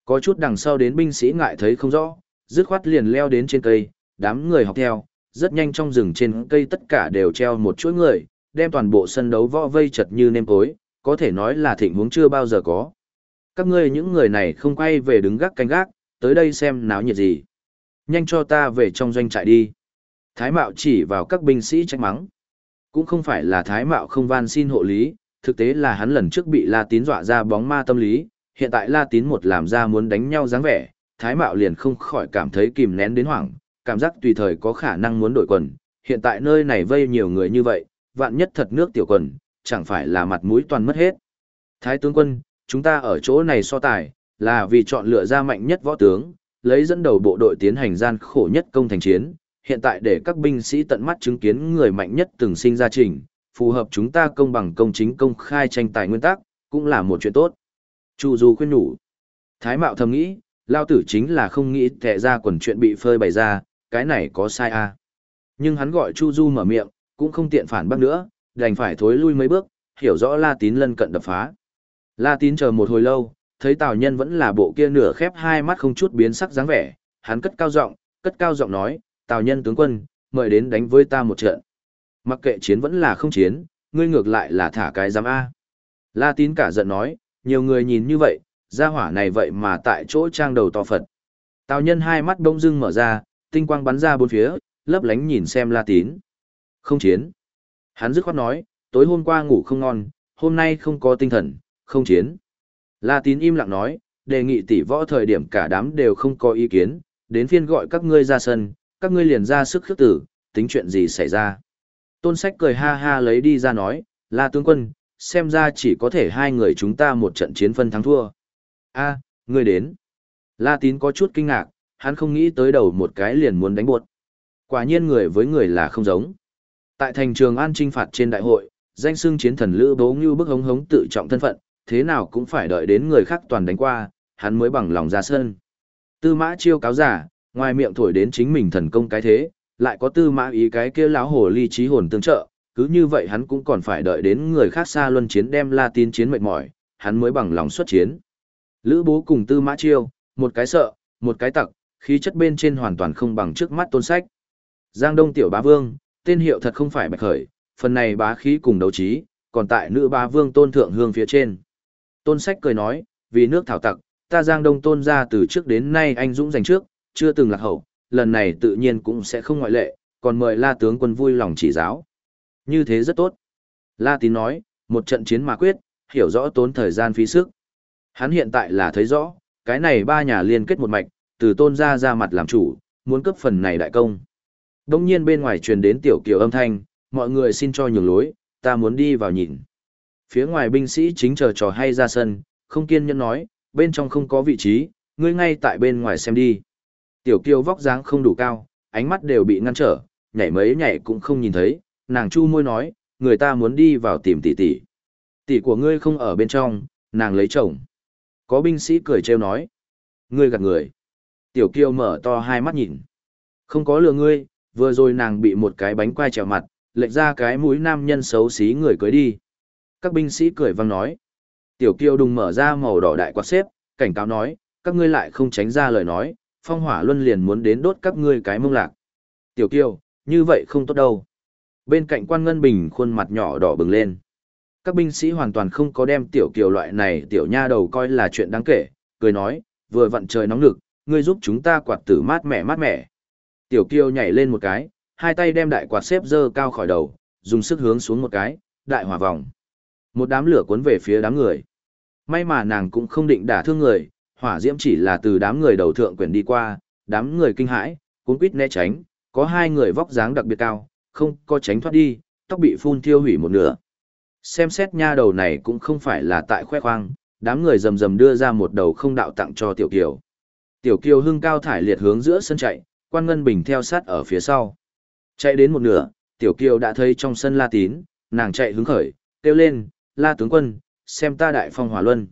Có chút đằng sau đến binh sĩ ngại thấy không rõ, dứt khoát liền leo đến trên cây, đám người học theo, rất nhanh trong rừng trên cây tất cả đều treo một chuỗi người, đem toàn bộ sân đấu võ vây chật như nêm tối, có thể nói là thịnh huống chưa bao giờ có. Các ngươi những người này không quay về đứng gác canh gác, tới đây xem náo nhiệt gì. Nhanh cho ta về trong doanh trại đi. Thái Mạo chỉ vào các binh sĩ trách mắng. Cũng không phải là Thái Mạo không van xin hộ lý, thực tế là hắn lần trước bị La Tín dọa ra bóng ma tâm lý, hiện tại La Tín một làm ra muốn đánh nhau dáng vẻ, Thái Mạo liền không khỏi cảm thấy kìm nén đến hoảng, cảm giác tùy thời có khả năng muốn đổi quần. Hiện tại nơi này vây nhiều người như vậy, vạn nhất thật nước tiểu quần, chẳng phải là mặt mũi toàn mất hết. Thái tướng quân, chúng ta ở chỗ này so tài, là vì chọn lựa ra mạnh nhất võ tướng, lấy dẫn đầu bộ đội tiến hành gian khổ nhất công thành chiến, hiện tại để các binh sĩ tận mắt chứng kiến người mạnh nhất từng sinh ra trình, phù hợp chúng ta công bằng công chính công khai tranh tài nguyên tắc, cũng là một chuyện tốt. Chu Du khuyên nhủ. Thái Mạo thầm nghĩ, lao tử chính là không nghĩ tệ ra quần chuyện bị phơi bày ra, cái này có sai à. Nhưng hắn gọi Chu Du mở miệng, cũng không tiện phản bác nữa, đành phải thối lui mấy bước, hiểu rõ La Tín lân cận đập phá. La Tín chờ một hồi lâu, thấy Tào Nhân vẫn là bộ kia nửa khép hai mắt không chút biến sắc dáng vẻ, hắn cất cao giọng, cất cao giọng nói, Tào Nhân tướng quân, mời đến đánh với ta một trận. Mặc kệ chiến vẫn là không chiến, ngươi ngược lại là thả cái giám A. La Tín cả giận nói, nhiều người nhìn như vậy, gia hỏa này vậy mà tại chỗ trang đầu to Phật. Tào Nhân hai mắt bỗng dưng mở ra, tinh quang bắn ra bốn phía, lấp lánh nhìn xem La Tín. Không chiến. Hắn dứt khoát nói, tối hôm qua ngủ không ngon, hôm nay không có tinh thần, không chiến. La tín im lặng nói, đề nghị tỷ võ thời điểm cả đám đều không có ý kiến, đến phiên gọi các ngươi ra sân, các ngươi liền ra sức khước tử, tính chuyện gì xảy ra. Tôn sách cười ha ha lấy đi ra nói, La tướng quân, xem ra chỉ có thể hai người chúng ta một trận chiến phân thắng thua. a ngươi đến. La tín có chút kinh ngạc, hắn không nghĩ tới đầu một cái liền muốn đánh buột. Quả nhiên người với người là không giống. Tại thành trường an trinh phạt trên đại hội, danh xưng chiến thần lữ bố như bức hống hống tự trọng thân phận, thế nào cũng phải đợi đến người khác toàn đánh qua, hắn mới bằng lòng ra sân. Tư mã chiêu cáo giả, ngoài miệng thổi đến chính mình thần công cái thế, lại có tư mã ý cái kia lão hồ ly trí hồn tương trợ, cứ như vậy hắn cũng còn phải đợi đến người khác xa luân chiến đem la tin chiến mệt mỏi, hắn mới bằng lòng xuất chiến. Lữ bố cùng tư mã chiêu, một cái sợ, một cái tặc, khí chất bên trên hoàn toàn không bằng trước mắt tôn sách. Giang Đông Tiểu Bá Vương, tên hiệu thật không phải bạch khởi, phần này bá khí cùng đấu trí, còn tại nữ bá vương tôn thượng hương phía trên. Tôn sách cười nói, vì nước thảo tặc, ta giang đông tôn ra từ trước đến nay anh dũng giành trước, chưa từng lạc hậu, lần này tự nhiên cũng sẽ không ngoại lệ, còn mời la tướng quân vui lòng chỉ giáo. Như thế rất tốt. La tín nói, một trận chiến mà quyết, hiểu rõ tốn thời gian phí sức. Hắn hiện tại là thấy rõ, cái này ba nhà liên kết một mạch, từ tôn gia ra mặt làm chủ, muốn cấp phần này đại công. Đông nhiên bên ngoài truyền đến tiểu kiều âm thanh, mọi người xin cho nhường lối, ta muốn đi vào nhìn. Phía ngoài binh sĩ chính chờ trò hay ra sân, không kiên nhẫn nói, bên trong không có vị trí, ngươi ngay tại bên ngoài xem đi. Tiểu kiều vóc dáng không đủ cao, ánh mắt đều bị ngăn trở, nhảy mấy nhảy cũng không nhìn thấy, nàng chu môi nói, người ta muốn đi vào tìm tỷ tỷ. Tỷ của ngươi không ở bên trong, nàng lấy chồng. Có binh sĩ cười trêu nói, ngươi gạt người. Tiểu kiều mở to hai mắt nhìn. Không có lừa ngươi, vừa rồi nàng bị một cái bánh quai trèo mặt, lệch ra cái mũi nam nhân xấu xí người cưới đi. Các binh sĩ cười vang nói. Tiểu kiều đùng mở ra màu đỏ đại quạt xếp, cảnh cáo nói, các ngươi lại không tránh ra lời nói, phong hỏa luân liền muốn đến đốt các ngươi cái mông lạc. Tiểu kiều, như vậy không tốt đâu. Bên cạnh quan ngân bình khuôn mặt nhỏ đỏ bừng lên. Các binh sĩ hoàn toàn không có đem tiểu kiều loại này tiểu nha đầu coi là chuyện đáng kể, cười nói, vừa vặn trời nóng lực, ngươi giúp chúng ta quạt tử mát mẻ mát mẻ. Tiểu kiều nhảy lên một cái, hai tay đem đại quạt xếp dơ cao khỏi đầu, dùng sức hướng xuống một cái, đại hỏa vòng. Một đám lửa cuốn về phía đám người. May mà nàng cũng không định đả thương người, hỏa diễm chỉ là từ đám người đầu thượng quyển đi qua, đám người kinh hãi, cuốn quýt né tránh, có hai người vóc dáng đặc biệt cao, không có tránh thoát đi, tóc bị phun thiêu hủy một nửa. Xem xét nha đầu này cũng không phải là tại khoe khoang, đám người rầm rầm đưa ra một đầu không đạo tặng cho Tiểu Kiều. Tiểu Kiều hưng cao thải liệt hướng giữa sân chạy, quan ngân bình theo sát ở phía sau. Chạy đến một nửa, Tiểu Kiều đã thấy trong sân La Tín, nàng chạy hứng khởi, kêu lên, La tướng quân, xem ta đại phong hỏa luân.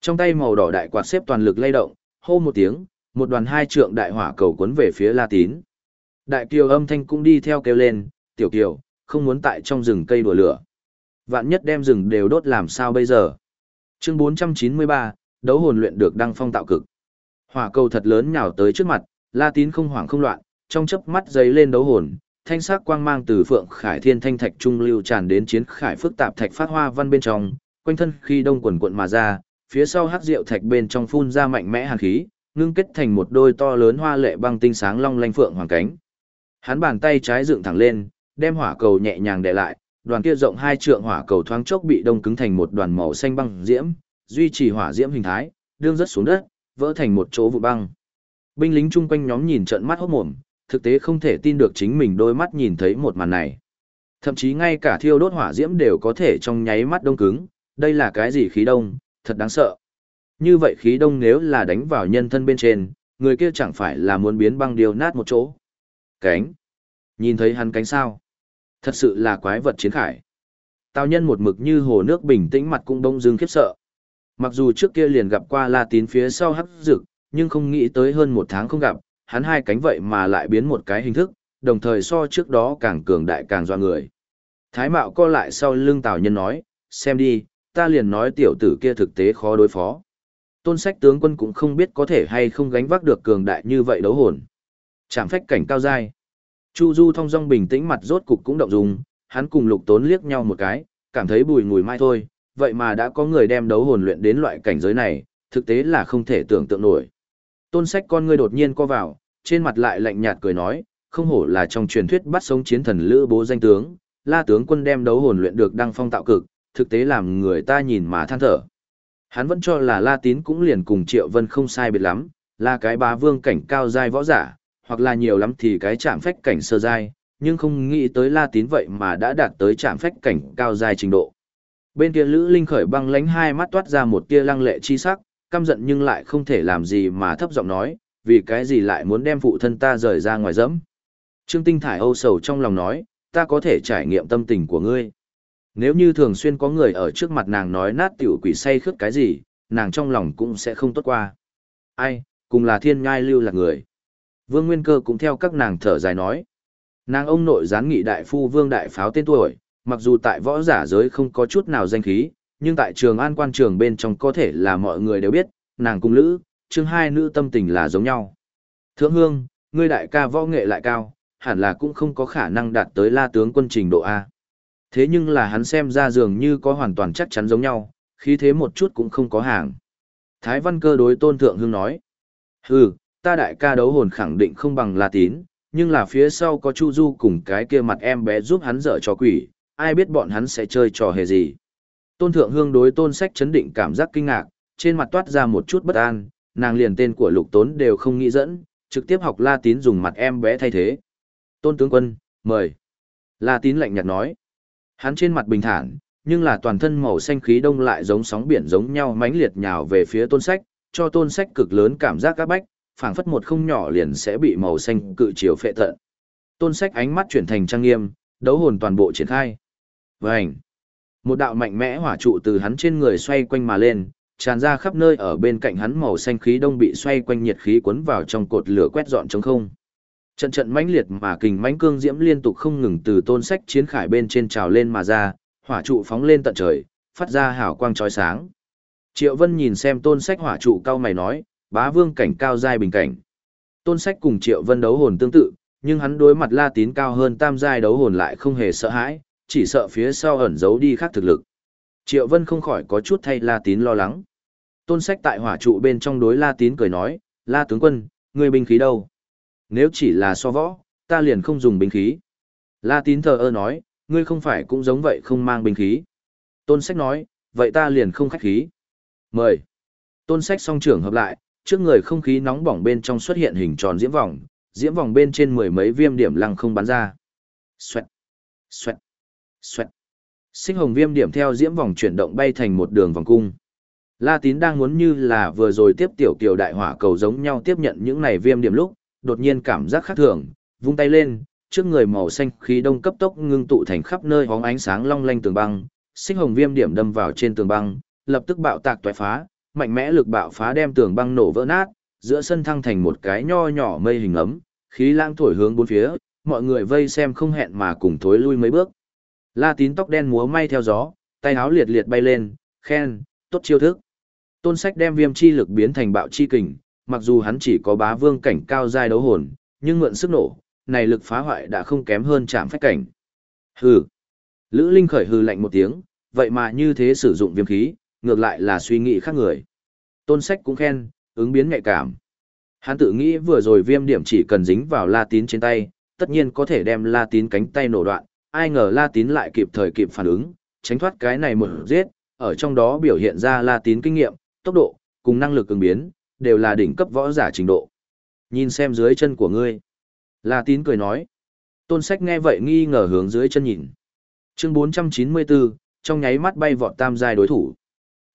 Trong tay màu đỏ đại quạt xếp toàn lực lay động, hô một tiếng, một đoàn hai trượng đại hỏa cầu cuốn về phía La Tín. Đại Kiều âm thanh cũng đi theo kêu lên, Tiểu Kiều, không muốn tại trong rừng cây đùa lửa. Vạn nhất đem rừng đều đốt làm sao bây giờ. Chương 493, đấu hồn luyện được đăng phong tạo cực. Hỏa cầu thật lớn nhào tới trước mặt, La Tín không hoảng không loạn, trong chớp mắt giấy lên đấu hồn, thanh sắc quang mang từ phượng khải thiên thanh thạch trung lưu tràn đến chiến khải phức tạp thạch phát hoa văn bên trong, quanh thân khi đông quần quận mà ra, phía sau hắc rượu thạch bên trong phun ra mạnh mẽ hàn khí, ngưng kết thành một đôi to lớn hoa lệ băng tinh sáng long lanh phượng hoàng cánh. Hắn bàn tay trái dựng thẳng lên, đem hỏa cầu nhẹ nhàng đè lại, đoàn kia rộng hai trượng hỏa cầu thoáng chốc bị đông cứng thành một đoàn màu xanh băng diễm, duy trì hỏa diễm hình thái, đương rất xuống đất, vỡ thành một chỗ vụ băng. Binh lính chung quanh nhóm nhìn trợn mắt hốt mồm, thực tế không thể tin được chính mình đôi mắt nhìn thấy một màn này. Thậm chí ngay cả thiêu đốt hỏa diễm đều có thể trong nháy mắt đông cứng, đây là cái gì khí đông, thật đáng sợ. Như vậy khí đông nếu là đánh vào nhân thân bên trên, người kia chẳng phải là muốn biến băng điều nát một chỗ. Cánh. Nhìn thấy hắn cánh sao? Thật sự là quái vật chiến khải. Tào nhân một mực như hồ nước bình tĩnh mặt cũng đông dương khiếp sợ. Mặc dù trước kia liền gặp qua La Tín phía sau hắc dực, nhưng không nghĩ tới hơn một tháng không gặp, hắn hai cánh vậy mà lại biến một cái hình thức, đồng thời so trước đó càng cường đại càng doa người. Thái mạo co lại sau lưng Tào nhân nói, xem đi, ta liền nói tiểu tử kia thực tế khó đối phó. Tôn sách tướng quân cũng không biết có thể hay không gánh vác được cường đại như vậy đấu hồn. Chạm phách cảnh cao dai. Chu Du thong dong bình tĩnh mặt rốt cục cũng động dung, hắn cùng lục tốn liếc nhau một cái, cảm thấy bùi ngùi mai thôi, vậy mà đã có người đem đấu hồn luyện đến loại cảnh giới này, thực tế là không thể tưởng tượng nổi. Tôn sách con ngươi đột nhiên co vào, trên mặt lại lạnh nhạt cười nói, không hổ là trong truyền thuyết bắt sống chiến thần lữ bố danh tướng, la tướng quân đem đấu hồn luyện được đăng phong tạo cực, thực tế làm người ta nhìn mà than thở. Hắn vẫn cho là la tín cũng liền cùng triệu vân không sai biệt lắm, là cái bá vương cảnh cao giai võ giả, hoặc là nhiều lắm thì cái chạm phách cảnh sơ giai, nhưng không nghĩ tới La Tín vậy mà đã đạt tới chạm phách cảnh cao giai trình độ. Bên kia Lữ Linh khởi băng lánh hai mắt toát ra một tia lăng lệ chi sắc, căm giận nhưng lại không thể làm gì mà thấp giọng nói, vì cái gì lại muốn đem phụ thân ta rời ra ngoài dẫm. Trương Tinh Thải âu sầu trong lòng nói, ta có thể trải nghiệm tâm tình của ngươi. Nếu như thường xuyên có người ở trước mặt nàng nói nát tiểu quỷ say khướt cái gì, nàng trong lòng cũng sẽ không tốt qua. Ai, cùng là thiên ngai lưu là người. Vương Nguyên Cơ cũng theo các nàng thở dài nói. Nàng ông nội gián nghị đại phu Vương Đại Pháo tên tuổi, mặc dù tại võ giả giới không có chút nào danh khí, nhưng tại trường an quan trường bên trong có thể là mọi người đều biết, nàng cùng Lữ, chương hai nữ tâm tình là giống nhau. Thượng Hương, ngươi đại ca võ nghệ lại cao, hẳn là cũng không có khả năng đạt tới la tướng quân trình độ A. Thế nhưng là hắn xem ra dường như có hoàn toàn chắc chắn giống nhau, khí thế một chút cũng không có hàng. Thái văn cơ đối tôn thượng hương nói. Hừ, ta đại ca đấu hồn khẳng định không bằng La Tín, nhưng là phía sau có Chu Du cùng cái kia mặt em bé giúp hắn dở trò quỷ, ai biết bọn hắn sẽ chơi trò hề gì. Tôn Thượng Hương đối tôn sách chấn định cảm giác kinh ngạc, trên mặt toát ra một chút bất an, nàng liền tên của lục tốn đều không nghĩ dẫn, trực tiếp học La Tín dùng mặt em bé thay thế. Tôn tướng quân, mời. La Tín lạnh nhạt nói. Hắn trên mặt bình thản, nhưng là toàn thân màu xanh khí đông lại giống sóng biển giống nhau mãnh liệt nhào về phía tôn sách, cho tôn sách cực lớn cảm giác các bách, phảng phất một không nhỏ liền sẽ bị màu xanh cự chiều phệ tận. Tôn sách ánh mắt chuyển thành trang nghiêm, đấu hồn toàn bộ triển khai. Vành! Một đạo mạnh mẽ hỏa trụ từ hắn trên người xoay quanh mà lên, tràn ra khắp nơi ở bên cạnh hắn màu xanh khí đông bị xoay quanh nhiệt khí cuốn vào trong cột lửa quét dọn trống không. Trận trận mãnh liệt mà kình mãnh cương diễm liên tục không ngừng từ tôn sách chiến khải bên trên trào lên mà ra, hỏa trụ phóng lên tận trời, phát ra hào quang chói sáng. Triệu Vân nhìn xem tôn sách hỏa trụ cao mày nói, bá vương cảnh cao giai bình cảnh. Tôn sách cùng Triệu Vân đấu hồn tương tự, nhưng hắn đối mặt La Tín cao hơn tam giai đấu hồn lại không hề sợ hãi, chỉ sợ phía sau ẩn giấu đi khác thực lực. Triệu Vân không khỏi có chút thay La Tín lo lắng. Tôn sách tại hỏa trụ bên trong đối La Tín cười nói, La tướng quân, người binh khí đâu? Nếu chỉ là so võ, ta liền không dùng binh khí. La Tín thờ ơ nói, ngươi không phải cũng giống vậy không mang binh khí. Tôn sách nói, vậy ta liền không khách khí. Mời. Tôn sách song trưởng hợp lại, trước người không khí nóng bỏng bên trong xuất hiện hình tròn diễm vòng, diễm vòng bên trên mười mấy viêm điểm lăng không bắn ra. Xoẹt, xoẹt, xoẹt. Sinh hồng viêm điểm theo diễm vòng chuyển động bay thành một đường vòng cung. La Tín đang muốn như là vừa rồi tiếp tiểu kiều đại hỏa cầu giống nhau tiếp nhận những này viêm điểm lúc, đột nhiên cảm giác khác thường, vung tay lên, trước người màu xanh khí đông cấp tốc ngưng tụ thành khắp nơi hóng ánh sáng long lanh tường băng, xích hồng viêm điểm đâm vào trên tường băng, lập tức bạo tạc toái phá, mạnh mẽ lực bạo phá đem tường băng nổ vỡ nát, giữa sân thăng thành một cái nho nhỏ mây hình ấm, khí lãng thổi hướng bốn phía, mọi người vây xem không hẹn mà cùng thối lui mấy bước. La Tín tóc đen múa may theo gió, tay áo liệt liệt bay lên, khen, tốt chiêu thức. Tôn Sách đem viêm chi lực biến thành bạo chi kình, mặc dù hắn chỉ có bá vương cảnh cao giai đấu hồn, nhưng mượn sức nổ, này lực phá hoại đã không kém hơn chạm phách cảnh. Hừ. Lữ Linh khởi hừ lạnh một tiếng, vậy mà như thế sử dụng viêm khí, ngược lại là suy nghĩ khác người. Tôn sách cũng khen, ứng biến nhạy cảm. Hắn tự nghĩ vừa rồi viêm điểm chỉ cần dính vào la tín trên tay, tất nhiên có thể đem La Tín cánh tay nổ đoạn, ai ngờ La Tín lại kịp thời kịp phản ứng, tránh thoát cái này một giết, ở trong đó biểu hiện ra La Tín kinh nghiệm, tốc độ, cùng năng lực ứng biến, đều là đỉnh cấp võ giả trình độ. Nhìn xem dưới chân của ngươi. La Tín cười nói. Tôn sách nghe vậy nghi ngờ hướng dưới chân nhìn. Chương 494, trong nháy mắt bay vọt tam giai đối thủ.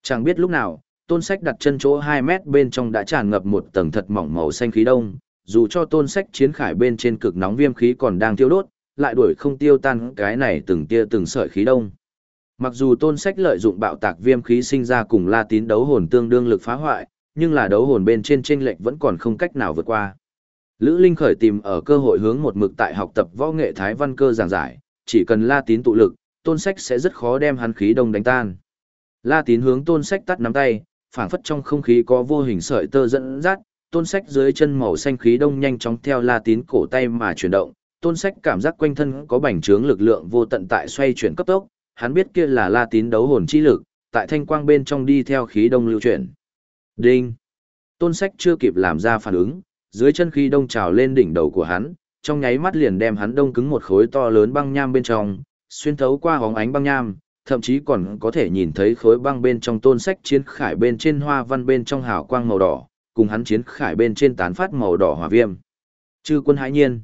Chẳng biết lúc nào, tôn sách đặt chân chỗ 2 mét bên trong đã tràn ngập một tầng thật mỏng màu xanh khí đông, dù cho tôn sách chiến khải bên trên cực nóng viêm khí còn đang tiêu đốt, lại đuổi không tiêu tan cái này từng tia từng sợi khí đông. Mặc dù tôn sách lợi dụng bạo tạc viêm khí sinh ra cùng la tín đấu hồn tương đương lực phá hoại, nhưng là đấu hồn bên trên chênh lệch vẫn còn không cách nào vượt qua. Lữ Linh khởi tìm ở cơ hội hướng một mực tại học tập võ nghệ thái văn cơ giảng giải, chỉ cần la tín tụ lực, tôn sách sẽ rất khó đem hắn khí đông đánh tan. La tín hướng tôn sách tắt nắm tay, phảng phất trong không khí có vô hình sợi tơ dẫn dắt, tôn sách dưới chân màu xanh khí đông nhanh chóng theo la tín cổ tay mà chuyển động, tôn sách cảm giác quanh thân có bành trướng lực lượng vô tận tại xoay chuyển cấp tốc, hắn biết kia là la tín đấu hồn chi lực, tại thanh quang bên trong đi theo khí đông lưu chuyển. Đinh! Tôn sách chưa kịp làm ra phản ứng, dưới chân khi đông trào lên đỉnh đầu của hắn, trong nháy mắt liền đem hắn đông cứng một khối to lớn băng nham bên trong, xuyên thấu qua hóng ánh băng nham, thậm chí còn có thể nhìn thấy khối băng bên trong tôn sách chiến khải bên trên hoa văn bên trong hào quang màu đỏ, cùng hắn chiến khải bên trên tán phát màu đỏ hỏa viêm. Chư quân hãi nhiên.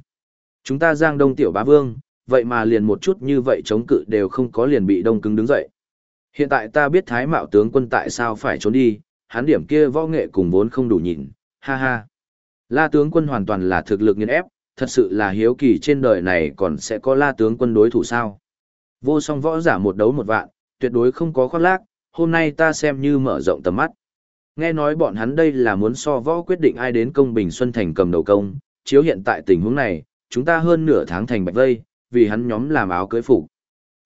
Chúng ta giang đông tiểu bá vương, vậy mà liền một chút như vậy chống cự đều không có liền bị đông cứng đứng dậy. Hiện tại ta biết thái mạo tướng quân tại sao phải trốn đi, hắn điểm kia võ nghệ cùng vốn không đủ nhìn, ha ha. La tướng quân hoàn toàn là thực lực nghiền ép, thật sự là hiếu kỳ trên đời này còn sẽ có la tướng quân đối thủ sao. Vô song võ giả một đấu một vạn, tuyệt đối không có khoác lác, hôm nay ta xem như mở rộng tầm mắt. Nghe nói bọn hắn đây là muốn so võ quyết định ai đến công bình Xuân Thành cầm đầu công, chiếu hiện tại tình huống này, chúng ta hơn nửa tháng thành bạch vây, vì hắn nhóm làm áo cưới phục.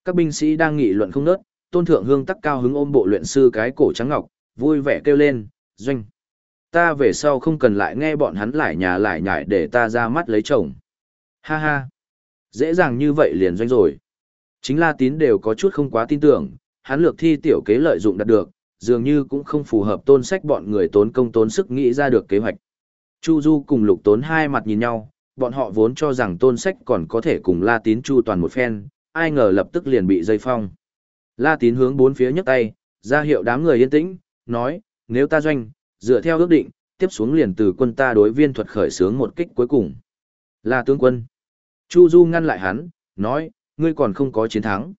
Các binh sĩ đang nghị luận không nớt, tôn thượng hương tắc cao hứng ôm bộ luyện sư cái cổ trắng ngọc, vui vẻ kêu lên, doanh. Ta về sau không cần lại nghe bọn hắn lại nhà lại nhải để ta ra mắt lấy chồng. Ha ha. Dễ dàng như vậy liền doanh rồi. Chính La Tín đều có chút không quá tin tưởng, hắn lược thi tiểu kế lợi dụng đạt được, dường như cũng không phù hợp tôn sách bọn người tốn công tốn sức nghĩ ra được kế hoạch. Chu Du cùng Lục Tốn hai mặt nhìn nhau, bọn họ vốn cho rằng tôn sách còn có thể cùng La Tín chu toàn một phen, ai ngờ lập tức liền bị dây phong. La Tín hướng bốn phía nhấc tay, ra hiệu đám người yên tĩnh, nói, nếu ta doanh, dựa theo ước định, tiếp xuống liền từ quân ta đối viên thuật khởi xướng một kích cuối cùng. là tướng quân. Chu Du ngăn lại hắn, nói, ngươi còn không có chiến thắng.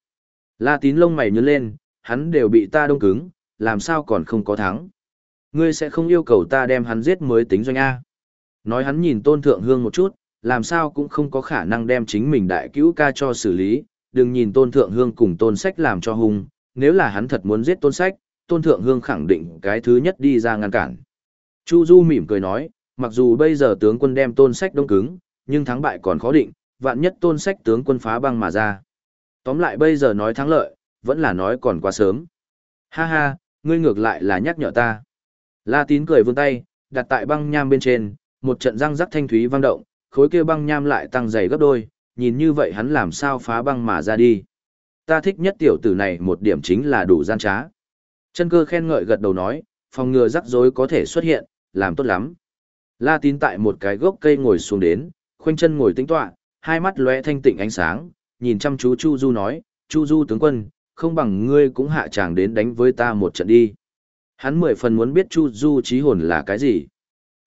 La tín lông mày nhớ lên, hắn đều bị ta đông cứng, làm sao còn không có thắng. Ngươi sẽ không yêu cầu ta đem hắn giết mới tính doanh A. Nói hắn nhìn tôn thượng hương một chút, làm sao cũng không có khả năng đem chính mình đại cứu ca cho xử lý, đừng nhìn tôn thượng hương cùng tôn sách làm cho hung, nếu là hắn thật muốn giết tôn sách, tôn thượng hương khẳng định cái thứ nhất đi ra ngăn cản. Chu Du mỉm cười nói, mặc dù bây giờ tướng quân đem tôn sách đông cứng, nhưng thắng bại còn khó định, vạn nhất tôn sách tướng quân phá băng mà ra. Tóm lại bây giờ nói thắng lợi, vẫn là nói còn quá sớm. Ha ha, ngươi ngược lại là nhắc nhở ta. La tín cười vươn tay, đặt tại băng nham bên trên, một trận răng rắc thanh thúy vang động, khối kia băng nham lại tăng dày gấp đôi, nhìn như vậy hắn làm sao phá băng mà ra đi. Ta thích nhất tiểu tử này một điểm chính là đủ gian trá. Chân cơ khen ngợi gật đầu nói, phòng ngừa rắc rối có thể xuất hiện, làm tốt lắm. La tín tại một cái gốc cây ngồi xuống đến, khoanh chân ngồi tĩnh tọa, hai mắt lóe thanh tịnh ánh sáng, nhìn chăm chú Chu Du nói, Chu Du tướng quân, không bằng ngươi cũng hạ tràng đến đánh với ta một trận đi. Hắn mười phần muốn biết Chu Du trí hồn là cái gì.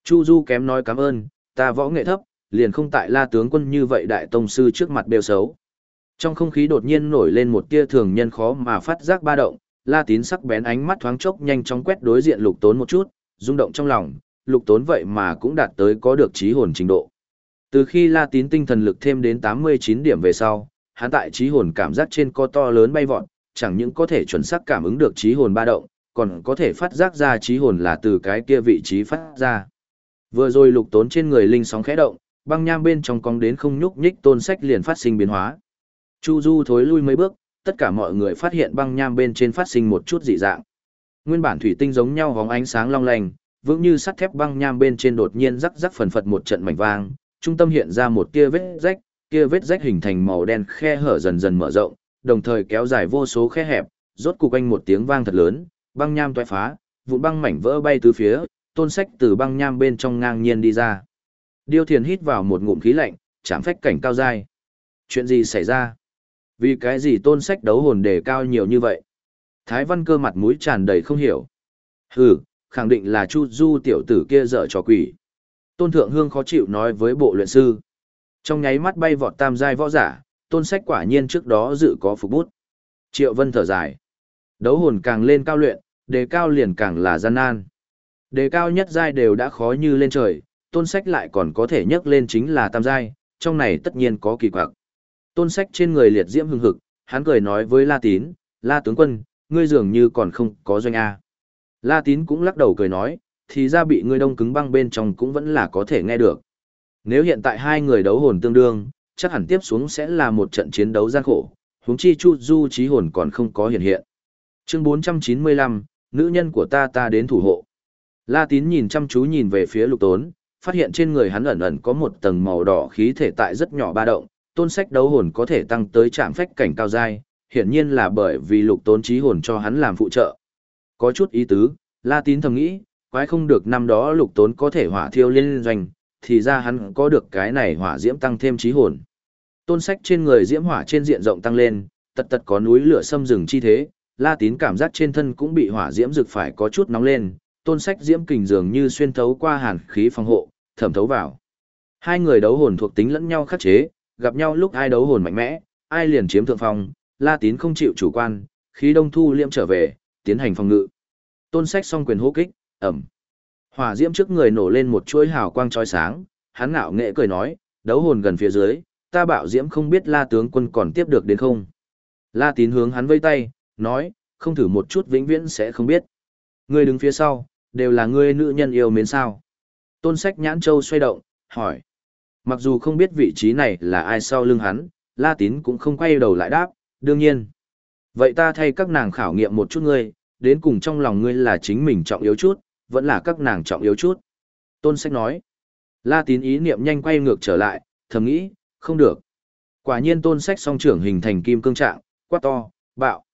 Chu Du kém nói cảm ơn, ta võ nghệ thấp, liền không tại la tướng quân như vậy đại tông sư trước mặt bêu xấu. Trong không khí đột nhiên nổi lên một tia thường nhân khó mà phát giác ba động, la tín sắc bén ánh mắt thoáng chốc nhanh chóng quét đối diện lục tốn một chút, rung động trong lòng, lục tốn vậy mà cũng đạt tới có được trí hồn trình độ. Từ khi La Tín tinh thần lực thêm đến 89 điểm về sau, hắn tại trí hồn cảm giác trên co to lớn bay vọt, chẳng những có thể chuẩn xác cảm ứng được trí hồn ba động, còn có thể phát giác ra trí hồn là từ cái kia vị trí phát ra. Vừa rồi lục tốn trên người linh sóng khẽ động, băng nham bên trong cong đến không nhúc nhích tôn sách liền phát sinh biến hóa. Chu Du thối lui mấy bước, tất cả mọi người phát hiện băng nham bên trên phát sinh một chút dị dạng. Nguyên bản thủy tinh giống nhau hóng ánh sáng long lanh, vững như sắt thép băng nham bên trên đột nhiên rắc rắc phần phật một trận mảnh vang, trung tâm hiện ra một tia vết rách, kia vết rách hình thành màu đen khe hở dần dần mở rộng, đồng thời kéo dài vô số khe hẹp, rốt cục anh một tiếng vang thật lớn, băng nham toái phá, vụn băng mảnh vỡ bay tứ phía, tôn sách từ băng nham bên trong ngang nhiên đi ra. Điêu thiền hít vào một ngụm khí lạnh, chạm phách cảnh cao dai. Chuyện gì xảy ra? Vì cái gì tôn sách đấu hồn đề cao nhiều như vậy? Thái văn cơ mặt mũi tràn đầy không hiểu. Hừ, khẳng định là Chu Du tiểu tử kia dở trò quỷ. Tôn Thượng Hương khó chịu nói với bộ luyện sư. Trong nháy mắt bay vọt tam giai võ giả, tôn sách quả nhiên trước đó dự có phục bút. Triệu Vân thở dài. Đấu hồn càng lên cao luyện, đề cao liền càng là gian nan. Đề cao nhất giai đều đã khó như lên trời, tôn sách lại còn có thể nhấc lên chính là tam giai, trong này tất nhiên có kỳ quặc. Tôn sách trên người liệt diễm hưng hực, hắn cười nói với La Tín, La tướng quân, ngươi dường như còn không có doanh A. La Tín cũng lắc đầu cười nói, thì ra bị ngươi đông cứng băng bên trong cũng vẫn là có thể nghe được. Nếu hiện tại hai người đấu hồn tương đương, chắc hẳn tiếp xuống sẽ là một trận chiến đấu gian khổ, huống chi Chu Du trí hồn còn không có hiện hiện. Chương 495, nữ nhân của ta ta đến thủ hộ. La Tín nhìn chăm chú nhìn về phía Lục Tốn, phát hiện trên người hắn ẩn ẩn có một tầng màu đỏ khí thể tại rất nhỏ ba động, tôn sách đấu hồn có thể tăng tới trạm phách cảnh cao dai, hiển nhiên là bởi vì Lục Tốn trí hồn cho hắn làm phụ trợ. Có chút ý tứ, La Tín thầm nghĩ, quái không được năm đó Lục Tốn có thể hỏa thiêu liên doanh, thì ra hắn có được cái này hỏa diễm tăng thêm trí hồn. Tôn sách trên người diễm hỏa trên diện rộng tăng lên, tật tật có núi lửa xâm rừng chi thế, La Tín cảm giác trên thân cũng bị hỏa diễm rực phải có chút nóng lên, tôn sách diễm kình dường như xuyên thấu qua hàn khí phòng hộ, thẩm thấu vào. Hai người đấu hồn thuộc tính lẫn nhau khắc chế, gặp nhau lúc ai đấu hồn mạnh mẽ, ai liền chiếm thượng phong, La Tín không chịu chủ quan, khí đông thu Liễm trở về, tiến hành phòng ngự. Tôn sách song quyền hô kích, ẩm. Hỏa diễm trước người nổ lên một chuỗi hào quang chói sáng, hắn ngạo nghệ cười nói, đấu hồn gần phía dưới, ta bảo diễm không biết La tướng quân còn tiếp được đến không. La Tín hướng hắn vây tay, nói, không thử một chút vĩnh viễn sẽ không biết. Ngươi đứng phía sau, đều là ngươi nữ nhân yêu mến sao. Tôn sách nhãn châu xoay động, hỏi. Mặc dù không biết vị trí này là ai sau lưng hắn, La Tín cũng không quay đầu lại đáp, đương nhiên. Vậy ta thay các nàng khảo nghiệm một chút ngươi, đến cùng trong lòng ngươi là chính mình trọng yếu chút, vẫn là các nàng trọng yếu chút. Tôn sách nói. La Tín ý niệm nhanh quay ngược trở lại, thầm nghĩ, không được. Quả nhiên tôn sách song trưởng hình thành kim cương trạng, quát to, bạo.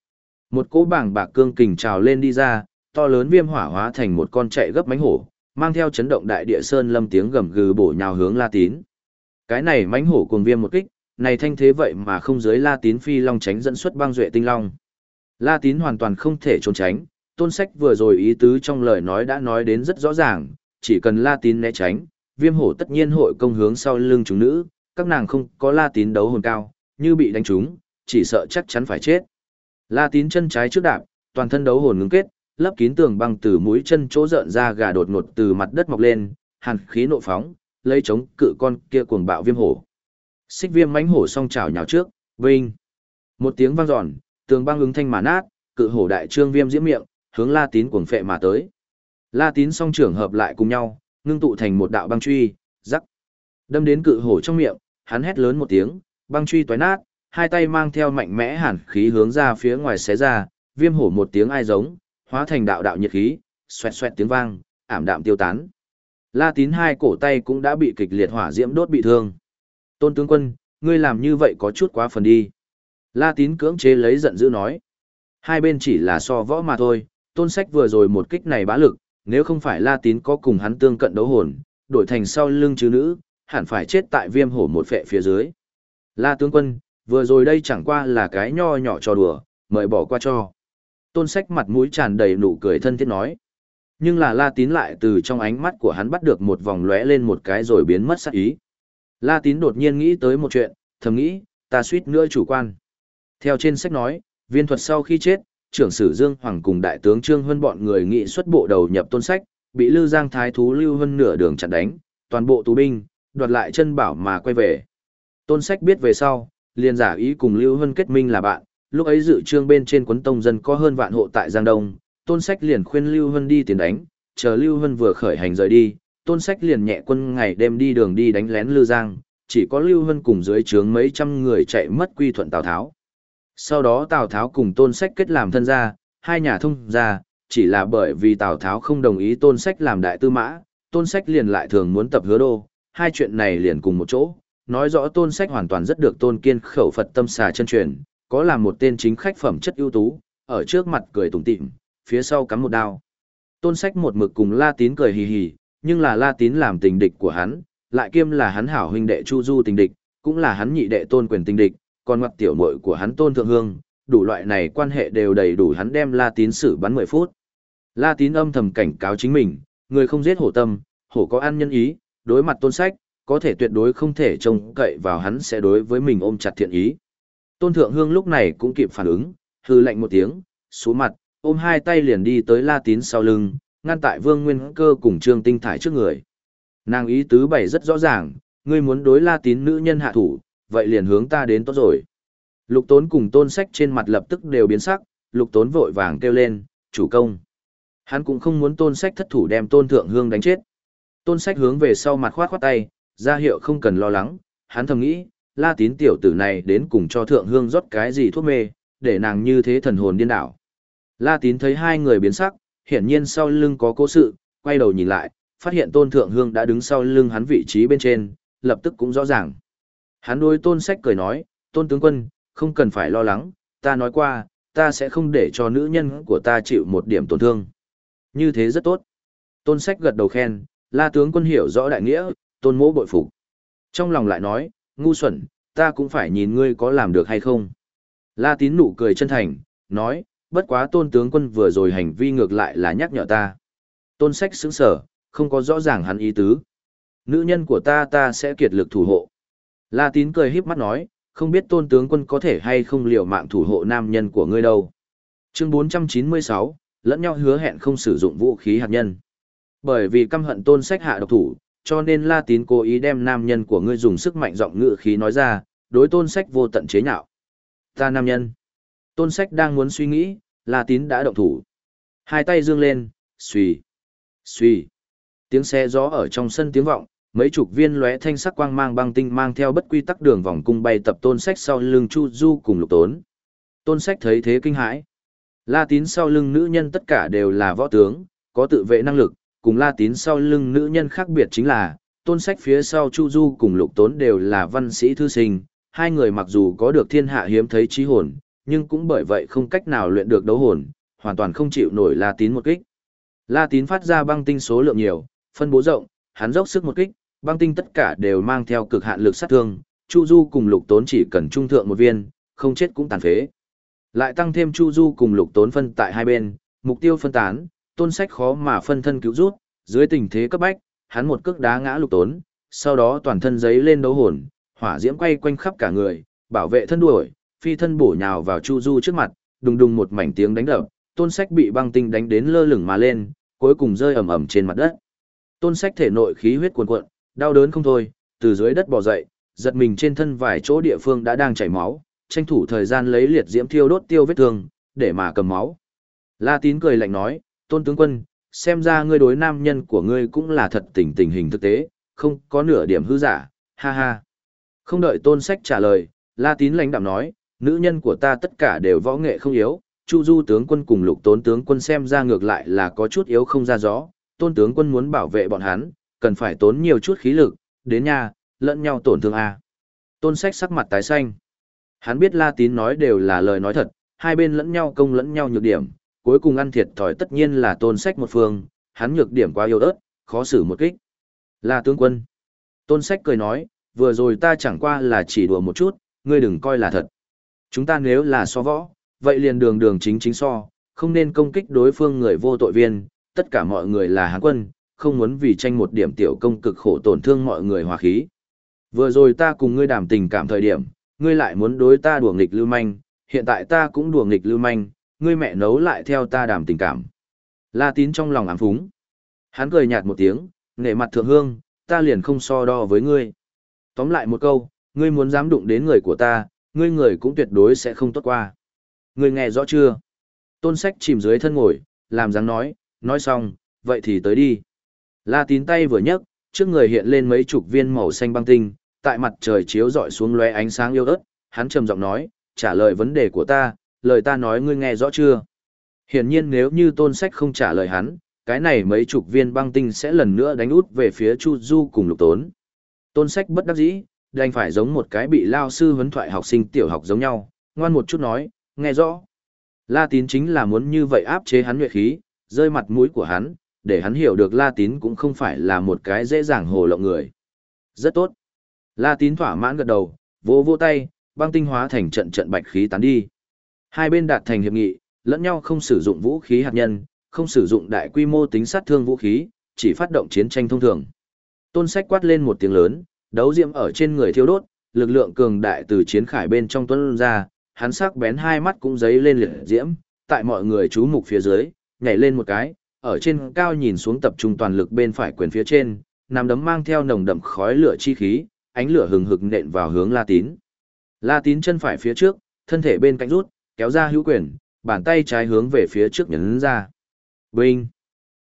Một cỗ bảng bạc cương kình trào lên đi ra, to lớn viêm hỏa hóa thành một con chạy gấp mánh hổ, mang theo chấn động đại địa sơn lâm tiếng gầm gừ bổ nhào hướng La Tín. Cái này mãnh hổ cuồng viêm một kích, này thanh thế vậy mà không dưới La Tín phi long tránh dẫn xuất băng duệ tinh long. La Tín hoàn toàn không thể trốn tránh, tôn sách vừa rồi ý tứ trong lời nói đã nói đến rất rõ ràng, chỉ cần La Tín né tránh, viêm hổ tất nhiên hội công hướng sau lưng chúng nữ, các nàng không có La Tín đấu hồn cao, như bị đánh trúng, chỉ sợ chắc chắn phải chết. La Tín chân trái trước đạp, toàn thân đấu hồn ngưng kết, lấp kín tường băng từ mũi chân chỗ rợn ra gà đột ngột từ mặt đất mọc lên, hàn khí nộ phóng, lấy chống cự con kia cuồng bạo viêm hổ. Xích viêm mãnh hổ song chảo nhào trước, vinh. Một tiếng vang giòn, tường băng ứng thanh mà nát, cự hổ đại trương viêm diễm miệng, hướng La Tín cuồng phệ mà tới. La Tín song trưởng hợp lại cùng nhau, ngưng tụ thành một đạo băng truy, rắc. Đâm đến cự hổ trong miệng, hắn hét lớn một tiếng, băng truy toái nát, hai tay mang theo mạnh mẽ hàn khí hướng ra phía ngoài xé ra, viêm hổ một tiếng ai giống, hóa thành đạo đạo nhiệt khí, xoẹt xoẹt tiếng vang, ảm đạm tiêu tán. La Tín hai cổ tay cũng đã bị kịch liệt hỏa diễm đốt bị thương. Tôn tướng quân, ngươi làm như vậy có chút quá phần đi. La Tín cưỡng chế lấy giận dữ nói. Hai bên chỉ là so võ mà thôi, tôn sách vừa rồi một kích này bá lực, nếu không phải La Tín có cùng hắn tương cận đấu hồn, đổi thành sau lưng chứ nữ, hẳn phải chết tại viêm hổ một phệ phía dưới. La tướng quân, vừa rồi đây chẳng qua là cái nho nhỏ cho đùa, mời bỏ qua cho. Tôn sách mặt mũi tràn đầy nụ cười thân thiết nói. Nhưng là La Tín lại từ trong ánh mắt của hắn bắt được một vòng lóe lên một cái rồi biến mất sắc ý. La Tín đột nhiên nghĩ tới một chuyện, thầm nghĩ, ta suýt nữa chủ quan. Theo trên sách nói, viên thuật sau khi chết, trưởng sử Dương Hoàng cùng đại tướng Trương Huân bọn người nghị xuất bộ đầu nhập tôn sách, bị Lưu Giang Thái Thú Lưu Hân nửa đường chặn đánh, toàn bộ tù binh, đoạt lại chân bảo mà quay về. Tôn sách biết về sau, liền giả ý cùng Lưu Hân kết minh là bạn, lúc ấy dự trương bên trên quấn tông dân có hơn vạn hộ tại Giang Đông, tôn sách liền khuyên Lưu Hân đi tiền đánh, chờ Lưu Hân vừa khởi hành rời đi, tôn sách liền nhẹ quân ngày đêm đi đường đi đánh lén Lư Giang, chỉ có Lưu Hân cùng dưới trướng mấy trăm người chạy mất quy thuận Tào Tháo. Sau đó Tào Tháo cùng tôn sách kết làm thân gia, hai nhà thông gia, chỉ là bởi vì Tào Tháo không đồng ý tôn sách làm đại tư mã, tôn sách liền lại thường muốn tập hứa đô, hai chuyện này liền cùng một chỗ, nói rõ tôn sách hoàn toàn rất được tôn kiên khẩu Phật tâm xà chân truyền, có là một tên chính khách phẩm chất ưu tú, ở trước mặt cười tủm tỉm, phía sau cắm một đao. Tôn sách một mực cùng La Tín cười hì hì, nhưng là La Tín làm tình địch của hắn, lại kiêm là hắn hảo huynh đệ Chu Du tình địch, cũng là hắn nhị đệ tôn quyền tình địch, còn ngoặc tiểu muội của hắn tôn thượng hương, đủ loại này quan hệ đều đầy đủ hắn đem La Tín xử bắn 10 phút. La Tín âm thầm cảnh cáo chính mình, người không giết hổ tâm, hổ có ăn nhân ý, đối mặt tôn sách, có thể tuyệt đối không thể trông cậy vào hắn sẽ đối với mình ôm chặt thiện ý. Tôn Thượng Hương lúc này cũng kịp phản ứng, hư lạnh một tiếng, xuống mặt, ôm hai tay liền đi tới La Tín sau lưng, ngăn tại Vương Nguyên Cơ cùng Trương Tinh Thải trước người. Nàng ý tứ bày rất rõ ràng, ngươi muốn đối La Tín nữ nhân hạ thủ, vậy liền hướng ta đến tốt rồi. Lục Tốn cùng Tôn Sách trên mặt lập tức đều biến sắc, Lục Tốn vội vàng kêu lên, chủ công. Hắn cũng không muốn Tôn Sách thất thủ đem Tôn Thượng Hương đánh chết. Tôn Sách hướng về sau mặt khoát khoát tay, ra hiệu không cần lo lắng, hắn thầm nghĩ, La Tín tiểu tử này đến cùng cho Thượng Hương rót cái gì thuốc mê, để nàng như thế thần hồn điên đảo. La Tín thấy hai người biến sắc, hiển nhiên sau lưng có cố sự, quay đầu nhìn lại, phát hiện Tôn Thượng Hương đã đứng sau lưng hắn vị trí bên trên, lập tức cũng rõ ràng. Hắn đối Tôn Sách cười nói, Tôn tướng quân, không cần phải lo lắng, ta nói qua, ta sẽ không để cho nữ nhân của ta chịu một điểm tổn thương. Như thế rất tốt. Tôn Sách gật đầu khen, La tướng quân hiểu rõ đại nghĩa, Tôn mỗ bội phục. Trong lòng lại nói, ngu xuẩn, ta cũng phải nhìn ngươi có làm được hay không. La tín nụ cười chân thành, nói, bất quá tôn tướng quân vừa rồi hành vi ngược lại là nhắc nhở ta. Tôn sách sững sở, không có rõ ràng hắn ý tứ. Nữ nhân của ta ta sẽ kiệt lực thủ hộ. La tín cười híp mắt nói, không biết tôn tướng quân có thể hay không liều mạng thủ hộ nam nhân của ngươi đâu. Chương 496, lẫn nhau hứa hẹn không sử dụng vũ khí hạt nhân. Bởi vì căm hận tôn sách hạ độc thủ, cho nên La Tín cố ý đem nam nhân của ngươi dùng sức mạnh giọng ngữ khí nói ra, đối tôn sách vô tận chế nhạo. Ta nam nhân. Tôn sách đang muốn suy nghĩ, La Tín đã động thủ. Hai tay dương lên, suy, suy. Tiếng xe gió ở trong sân tiếng vọng, mấy chục viên lóe thanh sắc quang mang băng tinh mang theo bất quy tắc đường vòng cung bay tập tôn sách sau lưng Chu Du cùng lục tốn. Tôn sách thấy thế kinh hãi. La Tín sau lưng nữ nhân tất cả đều là võ tướng, có tự vệ năng lực, cùng La Tín sau lưng nữ nhân khác biệt chính là, tôn sách phía sau Chu Du cùng Lục Tốn đều là văn sĩ thư sinh, hai người mặc dù có được thiên hạ hiếm thấy trí hồn, nhưng cũng bởi vậy không cách nào luyện được đấu hồn, hoàn toàn không chịu nổi La Tín một kích. La Tín phát ra băng tinh số lượng nhiều, phân bố rộng, hắn dốc sức một kích, băng tinh tất cả đều mang theo cực hạn lực sát thương, Chu Du cùng Lục Tốn chỉ cần trung thượng một viên, không chết cũng tàn phế. Lại tăng thêm Chu Du cùng Lục Tốn phân tại hai bên, mục tiêu phân tán, tôn sách khó mà phân thân cứu rút, dưới tình thế cấp bách, hắn một cước đá ngã lục tốn, sau đó toàn thân giấy lên đấu hồn, hỏa diễm quay quanh khắp cả người, bảo vệ thân đuổi, phi thân bổ nhào vào Chu Du trước mặt, đùng đùng một mảnh tiếng đánh đập, tôn sách bị băng tinh đánh đến lơ lửng mà lên, cuối cùng rơi ầm ầm trên mặt đất. Tôn sách thể nội khí huyết cuồn cuộn, đau đớn không thôi, từ dưới đất bò dậy, giật mình trên thân vài chỗ địa phương đã đang chảy máu, tranh thủ thời gian lấy liệt diễm thiêu đốt tiêu vết thương, để mà cầm máu. La Tín cười lạnh nói, tôn tướng quân, xem ra ngươi đối nam nhân của ngươi cũng là thật tình tình hình thực tế, không có nửa điểm hư giả, ha ha. Không đợi tôn sách trả lời, La Tín lãnh đạm nói, nữ nhân của ta tất cả đều võ nghệ không yếu, Chu Du tướng quân cùng lục tốn tướng quân xem ra ngược lại là có chút yếu không ra gió, tôn tướng quân muốn bảo vệ bọn hắn, cần phải tốn nhiều chút khí lực, đến nhà, lẫn nhau tổn thương a. Tôn sách sắc mặt tái xanh. Hắn biết La Tín nói đều là lời nói thật, hai bên lẫn nhau công lẫn nhau nhược điểm, cuối cùng ăn thiệt thòi tất nhiên là tôn sách một phương, hắn nhược điểm quá yếu ớt, khó xử một kích. La tướng quân. Tôn sách cười nói, vừa rồi ta chẳng qua là chỉ đùa một chút, ngươi đừng coi là thật. Chúng ta nếu là so võ, vậy liền đường đường chính chính so, không nên công kích đối phương người vô tội viên, tất cả mọi người là hán quân, không muốn vì tranh một điểm tiểu công cực khổ tổn thương mọi người hòa khí. Vừa rồi ta cùng ngươi đàm tình cảm thời điểm, ngươi lại muốn đối ta đùa nghịch lưu manh, hiện tại ta cũng đùa nghịch lưu manh, ngươi mẹ nấu lại theo ta đàm tình cảm. La tín trong lòng ám phúng. Hắn cười nhạt một tiếng, nể mặt thượng hương, ta liền không so đo với ngươi. Tóm lại một câu, ngươi muốn dám đụng đến người của ta, ngươi người cũng tuyệt đối sẽ không tốt qua. Ngươi nghe rõ chưa? Tôn sách chìm dưới thân ngồi, làm dáng nói, nói xong, vậy thì tới đi. La tín tay vừa nhấc, trước người hiện lên mấy chục viên màu xanh băng tinh, tại mặt trời chiếu rọi xuống lóe ánh sáng yêu ớt, hắn trầm giọng nói, trả lời vấn đề của ta, lời ta nói ngươi nghe rõ chưa? Hiển nhiên nếu như tôn sách không trả lời hắn, cái này mấy chục viên băng tinh sẽ lần nữa đánh út về phía Chu Du cùng lục tốn. Tôn sách bất đắc dĩ, đành phải giống một cái bị lao sư huấn thoại học sinh tiểu học giống nhau, ngoan một chút nói, nghe rõ. La tín chính là muốn như vậy áp chế hắn nhuệ khí, rơi mặt mũi của hắn, để hắn hiểu được La tín cũng không phải là một cái dễ dàng hồ lộng người. Rất tốt. La tín thỏa mãn gật đầu, vỗ vỗ tay, băng tinh hóa thành trận trận bạch khí tán đi. Hai bên đạt thành hiệp nghị, lẫn nhau không sử dụng vũ khí hạt nhân, không sử dụng đại quy mô tính sát thương vũ khí, chỉ phát động chiến tranh thông thường. Tôn sách quát lên một tiếng lớn, đấu diễm ở trên người thiêu đốt, lực lượng cường đại từ chiến khải bên trong tuấn ra, hắn sắc bén hai mắt cũng giấy lên liệt diễm, tại mọi người chú mục phía dưới, nhảy lên một cái, ở trên cao nhìn xuống tập trung toàn lực bên phải quyền phía trên, nằm đấm mang theo nồng đậm khói lửa chi khí, ánh lửa hừng hực nện vào hướng La Tín. La Tín chân phải phía trước, thân thể bên cạnh rút, kéo ra hữu quyền, bàn tay trái hướng về phía trước nhấn ra. Vinh!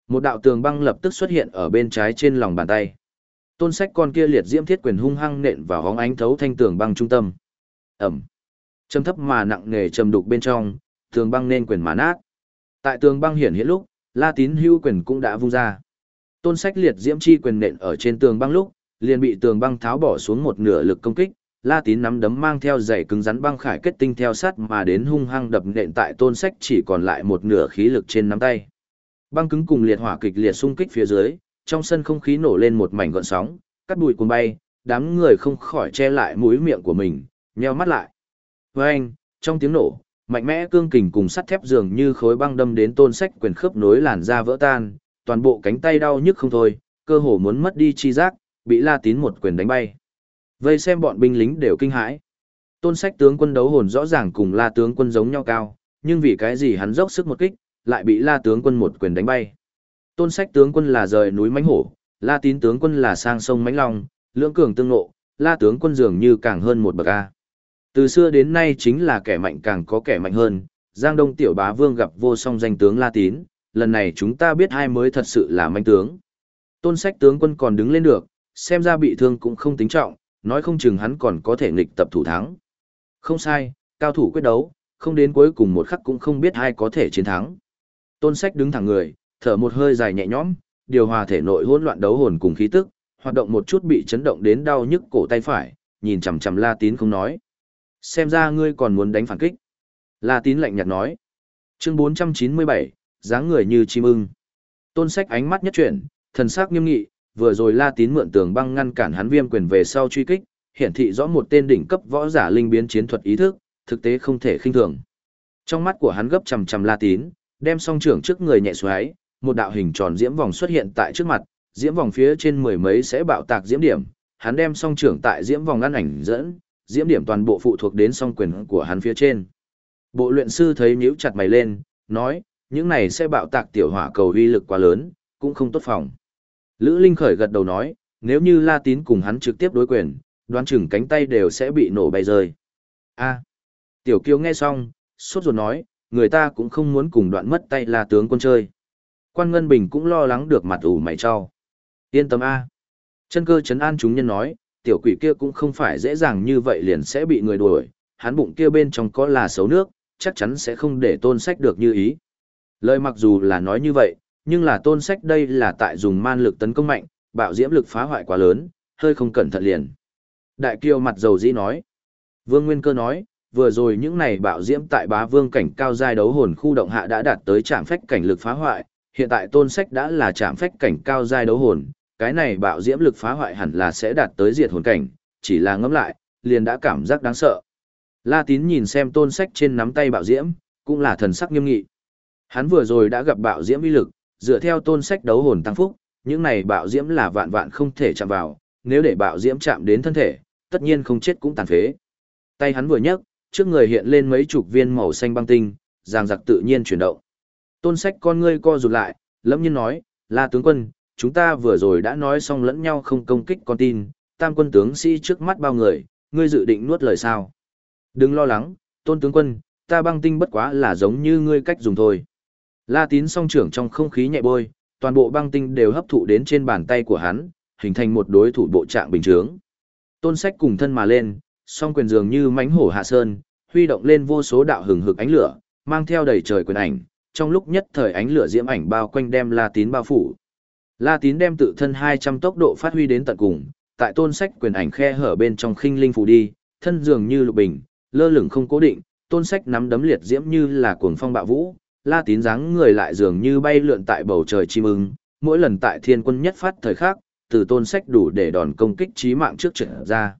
Một đạo tường băng lập tức xuất hiện ở bên trái trên lòng bàn tay. Tôn sách con kia liệt diễm thiết quyền hung hăng nện vào hóng ánh thấu thanh tường băng trung tâm. Ẩm! châm thấp mà nặng nề châm đục bên trong, tường băng nên quyền mà nát. Tại tường băng hiển hiện lúc, La Tín hưu quyền cũng đã vung ra. Tôn sách liệt diễm chi quyền nện ở trên tường băng lúc, liền bị tường băng tháo bỏ xuống một nửa lực công kích, La Tín nắm đấm mang theo dày cứng rắn băng khải kết tinh theo sắt mà đến hung hăng đập nện tại tôn sách chỉ còn lại một nửa khí lực trên nắm tay. Băng cứng cùng liệt hỏa kịch liệt xung kích phía dưới, trong sân không khí nổ lên một mảnh gọn sóng, cắt bụi cuồng bay, đám người không khỏi che lại mũi miệng của mình, nheo mắt lại. Với anh, trong tiếng nổ, mạnh mẽ cương kình cùng sắt thép dường như khối băng đâm đến tôn sách quyền khớp nối làn da vỡ tan, toàn bộ cánh tay đau nhức không thôi, cơ hồ muốn mất đi chi giác, bị La Tín một quyền đánh bay. Vây xem bọn binh lính đều kinh hãi. Tôn sách tướng quân đấu hồn rõ ràng cùng La tướng quân giống nhau cao, nhưng vì cái gì hắn dốc sức một kích, lại bị La tướng quân một quyền đánh bay. Tôn sách tướng quân là rời núi mánh hổ, La tín tướng quân là sang sông mánh long, lưỡng cường tương nộ, La tướng quân dường như càng hơn một bậc a. Từ xưa đến nay chính là kẻ mạnh càng có kẻ mạnh hơn, Giang Đông tiểu bá vương gặp vô song danh tướng La tín, lần này chúng ta biết hai mới thật sự là manh tướng. Tôn sách tướng quân còn đứng lên được, xem ra bị thương cũng không tính trọng, nói không chừng hắn còn có thể nghịch tập thủ thắng. Không sai, cao thủ quyết đấu, không đến cuối cùng một khắc cũng không biết ai có thể chiến thắng. Tôn sách đứng thẳng người, thở một hơi dài nhẹ nhõm, điều hòa thể nội hỗn loạn đấu hồn cùng khí tức, hoạt động một chút bị chấn động đến đau nhức cổ tay phải, nhìn chằm chằm La Tín không nói. Xem ra ngươi còn muốn đánh phản kích. La Tín lạnh nhạt nói. Chương 497, dáng người như chim ưng. Tôn sách ánh mắt nhất chuyển, thần sắc nghiêm nghị, vừa rồi La Tín mượn tường băng ngăn cản hắn viêm quyền về sau truy kích, hiển thị rõ một tên đỉnh cấp võ giả linh biến chiến thuật ý thức, thực tế không thể khinh thường. Trong mắt của hắn gấp chằm chằm La Tín, đem song trưởng trước người nhẹ xoáy, một đạo hình tròn diễm vòng xuất hiện tại trước mặt, diễm vòng phía trên mười mấy sẽ bạo tạc diễm điểm, hắn đem song trưởng tại diễm vòng ngăn ảnh dẫn, diễm điểm toàn bộ phụ thuộc đến song quyền của hắn phía trên. Bộ luyện sư thấy nhíu chặt mày lên, nói, những này sẽ bạo tạc tiểu hỏa cầu uy lực quá lớn, cũng không tốt phòng. Lữ Linh khởi gật đầu nói, nếu như La Tín cùng hắn trực tiếp đối quyền, đoán chừng cánh tay đều sẽ bị nổ bay rơi. A. Tiểu Kiều nghe xong, sốt ruột nói, người ta cũng không muốn cùng đoạn mất tay La tướng quân chơi. Quan Ngân Bình cũng lo lắng được mặt ủ mày cho. Yên tâm A. Chân cơ chấn an chúng nhân nói, tiểu quỷ kia cũng không phải dễ dàng như vậy liền sẽ bị người đuổi, hắn bụng kia bên trong có là xấu nước, chắc chắn sẽ không để tôn sách được như ý. Lời mặc dù là nói như vậy, nhưng là tôn sách đây là tại dùng man lực tấn công mạnh, bạo diễm lực phá hoại quá lớn, hơi không cẩn thận liền. Đại kiều mặt dầu dĩ nói. Vương Nguyên Cơ nói, vừa rồi những này bạo diễm tại bá vương cảnh cao giai đấu hồn khu động hạ đã đạt tới trạm phách cảnh lực phá hoại, hiện tại tôn sách đã là chạm phách cảnh cao giai đấu hồn, cái này bạo diễm lực phá hoại hẳn là sẽ đạt tới diệt hồn cảnh, chỉ là ngẫm lại, liền đã cảm giác đáng sợ. La Tín nhìn xem tôn sách trên nắm tay bạo diễm, cũng là thần sắc nghiêm nghị. Hắn vừa rồi đã gặp bạo diễm uy lực, dựa theo tôn sách đấu hồn tăng phúc, những này bạo diễm là vạn vạn không thể chạm vào, nếu để bạo diễm chạm đến thân thể, tất nhiên không chết cũng tàn phế. Tay hắn vừa nhấc, trước người hiện lên mấy chục viên màu xanh băng tinh, giang giặc tự nhiên chuyển động. Tôn sách con ngươi co rụt lại, lâm nhiên nói, là tướng quân, chúng ta vừa rồi đã nói xong lẫn nhau không công kích con tin, tam quân tướng sĩ trước mắt bao người, ngươi dự định nuốt lời sao. Đừng lo lắng, tôn tướng quân, ta băng tinh bất quá là giống như ngươi cách dùng thôi. La tín song trưởng trong không khí nhẹ bôi, toàn bộ băng tinh đều hấp thụ đến trên bàn tay của hắn, hình thành một đối thủ bộ trạng bình thường. Tôn sách cùng thân mà lên, song quyền dường như mánh hổ hạ sơn, huy động lên vô số đạo hừng hực ánh lửa, mang theo đầy trời quyền ảnh, trong lúc nhất thời ánh lửa diễm ảnh bao quanh đem La Tín bao phủ. La Tín đem tự thân 200 tốc độ phát huy đến tận cùng, tại tôn sách quyền ảnh khe hở bên trong khinh linh phủ đi, thân dường như lục bình, lơ lửng không cố định, tôn sách nắm đấm liệt diễm như là cuồng phong bạo vũ, La Tín dáng người lại dường như bay lượn tại bầu trời chim ưng, mỗi lần tại thiên quân nhất phát thời khắc, từ tôn sách đủ để đòn công kích chí mạng trước trở ra.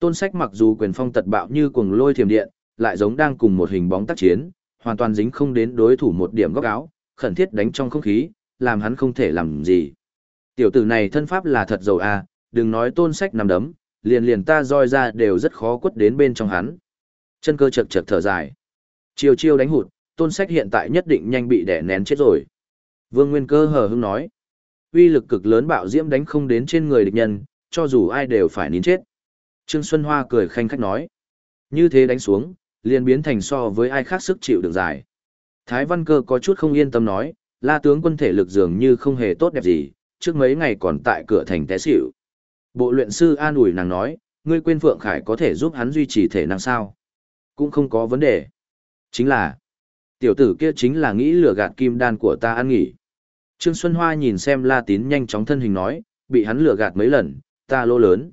Tôn sách mặc dù quyền phong tật bạo như cuồng lôi thiểm điện, lại giống đang cùng một hình bóng tác chiến, hoàn toàn dính không đến đối thủ một điểm góc áo, khẩn thiết đánh trong không khí, làm hắn không thể làm gì. Tiểu tử này thân pháp là thật giàu a, đừng nói tôn sách nằm đấm, liền liền ta roi ra đều rất khó quất đến bên trong hắn. Chân cơ chật chật thở dài. Chiêu chiêu đánh hụt, tôn sách hiện tại nhất định nhanh bị đẻ nén chết rồi. Vương Nguyên cơ hờ hững nói. Uy lực cực lớn bạo diễm đánh không đến trên người địch nhân, cho dù ai đều phải nín chết. Trương Xuân Hoa cười khanh khách nói. Như thế đánh xuống, liền biến thành so với ai khác sức chịu được dài. Thái Văn Cơ có chút không yên tâm nói, la tướng quân thể lực dường như không hề tốt đẹp gì, trước mấy ngày còn tại cửa thành té xỉu. Bộ luyện sư an ủi nàng nói, ngươi quên Phượng Khải có thể giúp hắn duy trì thể năng sao. Cũng không có vấn đề. Chính là, tiểu tử kia chính là nghĩ lừa gạt kim đan của ta ăn nghỉ. Trương Xuân Hoa nhìn xem La Tín nhanh chóng thân hình nói, bị hắn lừa gạt mấy lần, ta lô lớn.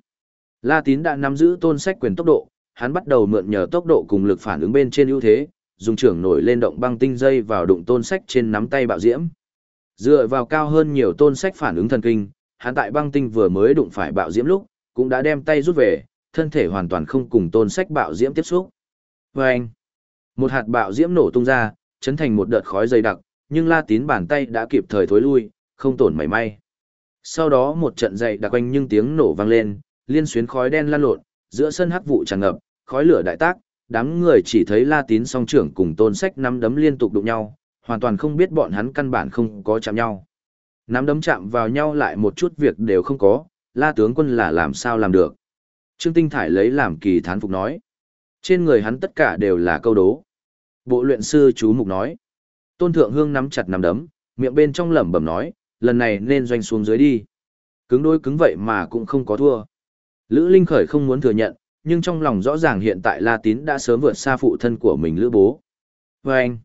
La Tín đã nắm giữ tôn sách quyền tốc độ, hắn bắt đầu mượn nhờ tốc độ cùng lực phản ứng bên trên ưu thế, dùng trưởng nổi lên động băng tinh dây vào đụng tôn sách trên nắm tay bạo diễm. Dựa vào cao hơn nhiều tôn sách phản ứng thần kinh, hắn tại băng tinh vừa mới đụng phải bạo diễm lúc, cũng đã đem tay rút về, thân thể hoàn toàn không cùng tôn sách bạo diễm tiếp xúc. Vâng! anh, một hạt bạo diễm nổ tung ra, chấn thành một đợt khói dày đặc, nhưng La Tín bàn tay đã kịp thời thối lui, không tổn mảy may. Sau đó một trận dày đặc quanh nhưng tiếng nổ vang lên, liên xuyến khói đen lan lộn, giữa sân hắc vụ tràn ngập, khói lửa đại tác, đám người chỉ thấy La Tín song trưởng cùng tôn sách nắm đấm liên tục đụng nhau, hoàn toàn không biết bọn hắn căn bản không có chạm nhau. Nắm đấm chạm vào nhau lại một chút việc đều không có, La tướng quân là làm sao làm được. Trương Tinh Thải lấy làm kỳ thán phục nói. Trên người hắn tất cả đều là câu đố. Bộ luyện sư chú mục nói. Tôn Thượng Hương nắm chặt nắm đấm, miệng bên trong lẩm bẩm nói, lần này nên doanh xuống dưới đi. Cứng đôi cứng vậy mà cũng không có thua. Lữ Linh Khởi không muốn thừa nhận, nhưng trong lòng rõ ràng hiện tại La Tín đã sớm vượt xa phụ thân của mình Lữ Bố. Và anh,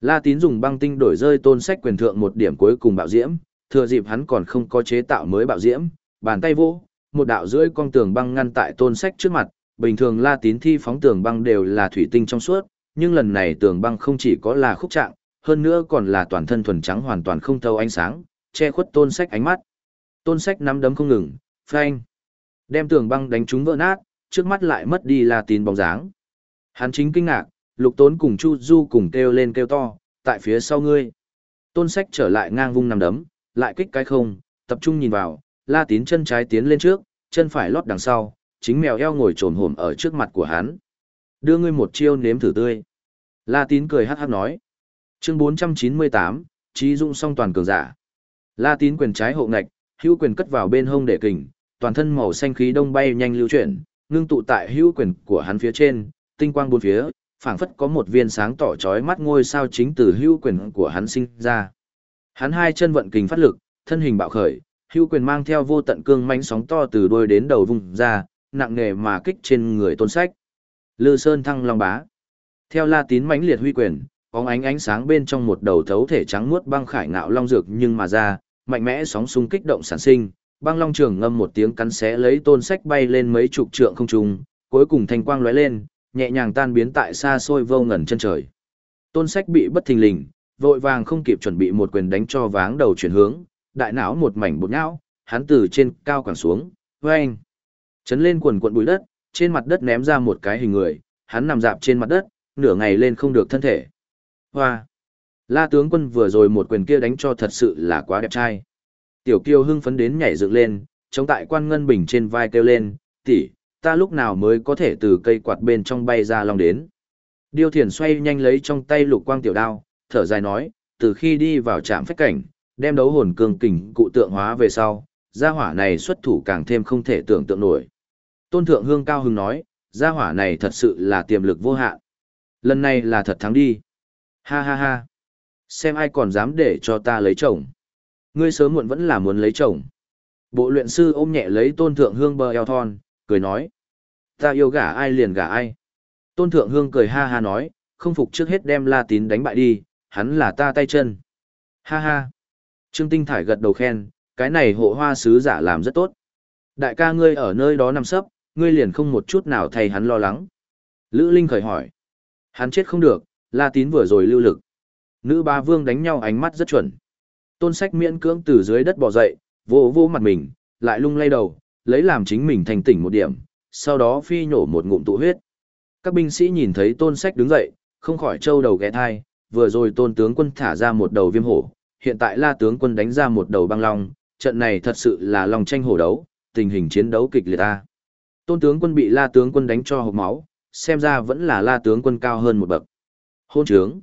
La Tín dùng băng tinh đổi rơi tôn sách quyền thượng một điểm cuối cùng bạo diễm, thừa dịp hắn còn không có chế tạo mới bạo diễm, bàn tay vỗ, một đạo rưỡi con tường băng ngăn tại tôn sách trước mặt, bình thường La Tín thi phóng tường băng đều là thủy tinh trong suốt, nhưng lần này tường băng không chỉ có là khúc trạng, hơn nữa còn là toàn thân thuần trắng hoàn toàn không thâu ánh sáng, che khuất tôn sách ánh mắt. Tôn sách nắm đấm không ngừng, phanh. Đem tường băng đánh trúng vỡ nát, trước mắt lại mất đi La Tín bóng dáng. Hắn chính kinh ngạc, Lục Tốn cùng Chu Du cùng kêu lên kêu to, tại phía sau ngươi. Tôn sách trở lại ngang vung nằm đấm, lại kích cái không, tập trung nhìn vào, La Tín chân trái tiến lên trước, chân phải lót đằng sau, chính mèo eo ngồi trồn hổm ở trước mặt của hắn. Đưa ngươi một chiêu nếm thử tươi. La Tín cười hắc hắc nói. Chương 498, Trí dụng song toàn cường giả. La Tín quyền trái hộ ngạch, hữu quyền cất vào bên hông để kình, toàn thân màu xanh khí đông bay nhanh lưu chuyển, ngưng tụ tại hữu quyền của hắn phía trên, tinh quang bốn phía, phảng phất có một viên sáng tỏ chói mắt ngôi sao chính từ hữu quyền của hắn sinh ra. Hắn hai chân vận kình phát lực, thân hình bạo khởi, hữu quyền mang theo vô tận cương mãnh sóng to từ đuôi đến đầu vùng ra, nặng nề mà kích trên người tôn sách. Lư Sơn thăng long bá. Theo La Tín mãnh liệt huy quyền, bóng ánh ánh sáng bên trong một đầu thấu thể trắng muốt băng khải ngạo long dược nhưng mà ra, mạnh mẽ sóng xung kích động sản sinh, băng long trường ngâm một tiếng cắn xé lấy tôn sách bay lên mấy chục trượng không trung, cuối cùng thanh quang lóe lên, nhẹ nhàng tan biến tại xa xôi vô ngần chân trời. Tôn sách bị bất thình lình, vội vàng không kịp chuẩn bị một quyền đánh cho váng đầu chuyển hướng, đại não một mảnh bột não, hắn từ trên cao quẳng xuống, vang. Chấn lên quần quận bụi đất, trên mặt đất ném ra một cái hình người, hắn nằm dạp trên mặt đất, nửa ngày lên không được thân thể. Hoa! La tướng quân vừa rồi một quyền kia đánh cho thật sự là quá đẹp trai. Tiểu kiều hưng phấn đến nhảy dựng lên, chống tại quan ngân bình trên vai kêu lên, tỷ, ta lúc nào mới có thể từ cây quạt bên trong bay ra long đến. Điêu thiền xoay nhanh lấy trong tay lục quang tiểu đao, thở dài nói, từ khi đi vào trạm phách cảnh, đem đấu hồn cường kình cụ tượng hóa về sau, gia hỏa này xuất thủ càng thêm không thể tưởng tượng nổi. Tôn thượng hương cao hưng nói, gia hỏa này thật sự là tiềm lực vô hạn. Lần này là thật thắng đi. Ha ha ha. Xem ai còn dám để cho ta lấy chồng. Ngươi sớm muộn vẫn là muốn lấy chồng. Bộ luyện sư ôm nhẹ lấy tôn thượng hương bờ eo thon, cười nói. Ta yêu gả ai liền gả ai. Tôn thượng hương cười ha ha nói, không phục trước hết đem la tín đánh bại đi, hắn là ta tay chân. Ha ha. Trương Tinh Thải gật đầu khen, cái này hộ hoa sứ giả làm rất tốt. Đại ca ngươi ở nơi đó nằm sấp, ngươi liền không một chút nào thay hắn lo lắng. Lữ Linh khởi hỏi. Hắn chết không được, La Tín vừa rồi lưu lực. Nữ ba vương đánh nhau ánh mắt rất chuẩn. Tôn sách miễn cưỡng từ dưới đất bò dậy, vô vô mặt mình, lại lung lay đầu, lấy làm chính mình thành tỉnh một điểm, sau đó phi nhổ một ngụm tụ huyết. Các binh sĩ nhìn thấy tôn sách đứng dậy, không khỏi trâu đầu ghé thai, vừa rồi tôn tướng quân thả ra một đầu viêm hổ, hiện tại la tướng quân đánh ra một đầu băng long, trận này thật sự là lòng tranh hổ đấu, tình hình chiến đấu kịch liệt ta. Tôn tướng quân bị la tướng quân đánh cho hộc máu, xem ra vẫn là la tướng quân cao hơn một bậc. Hôn trướng.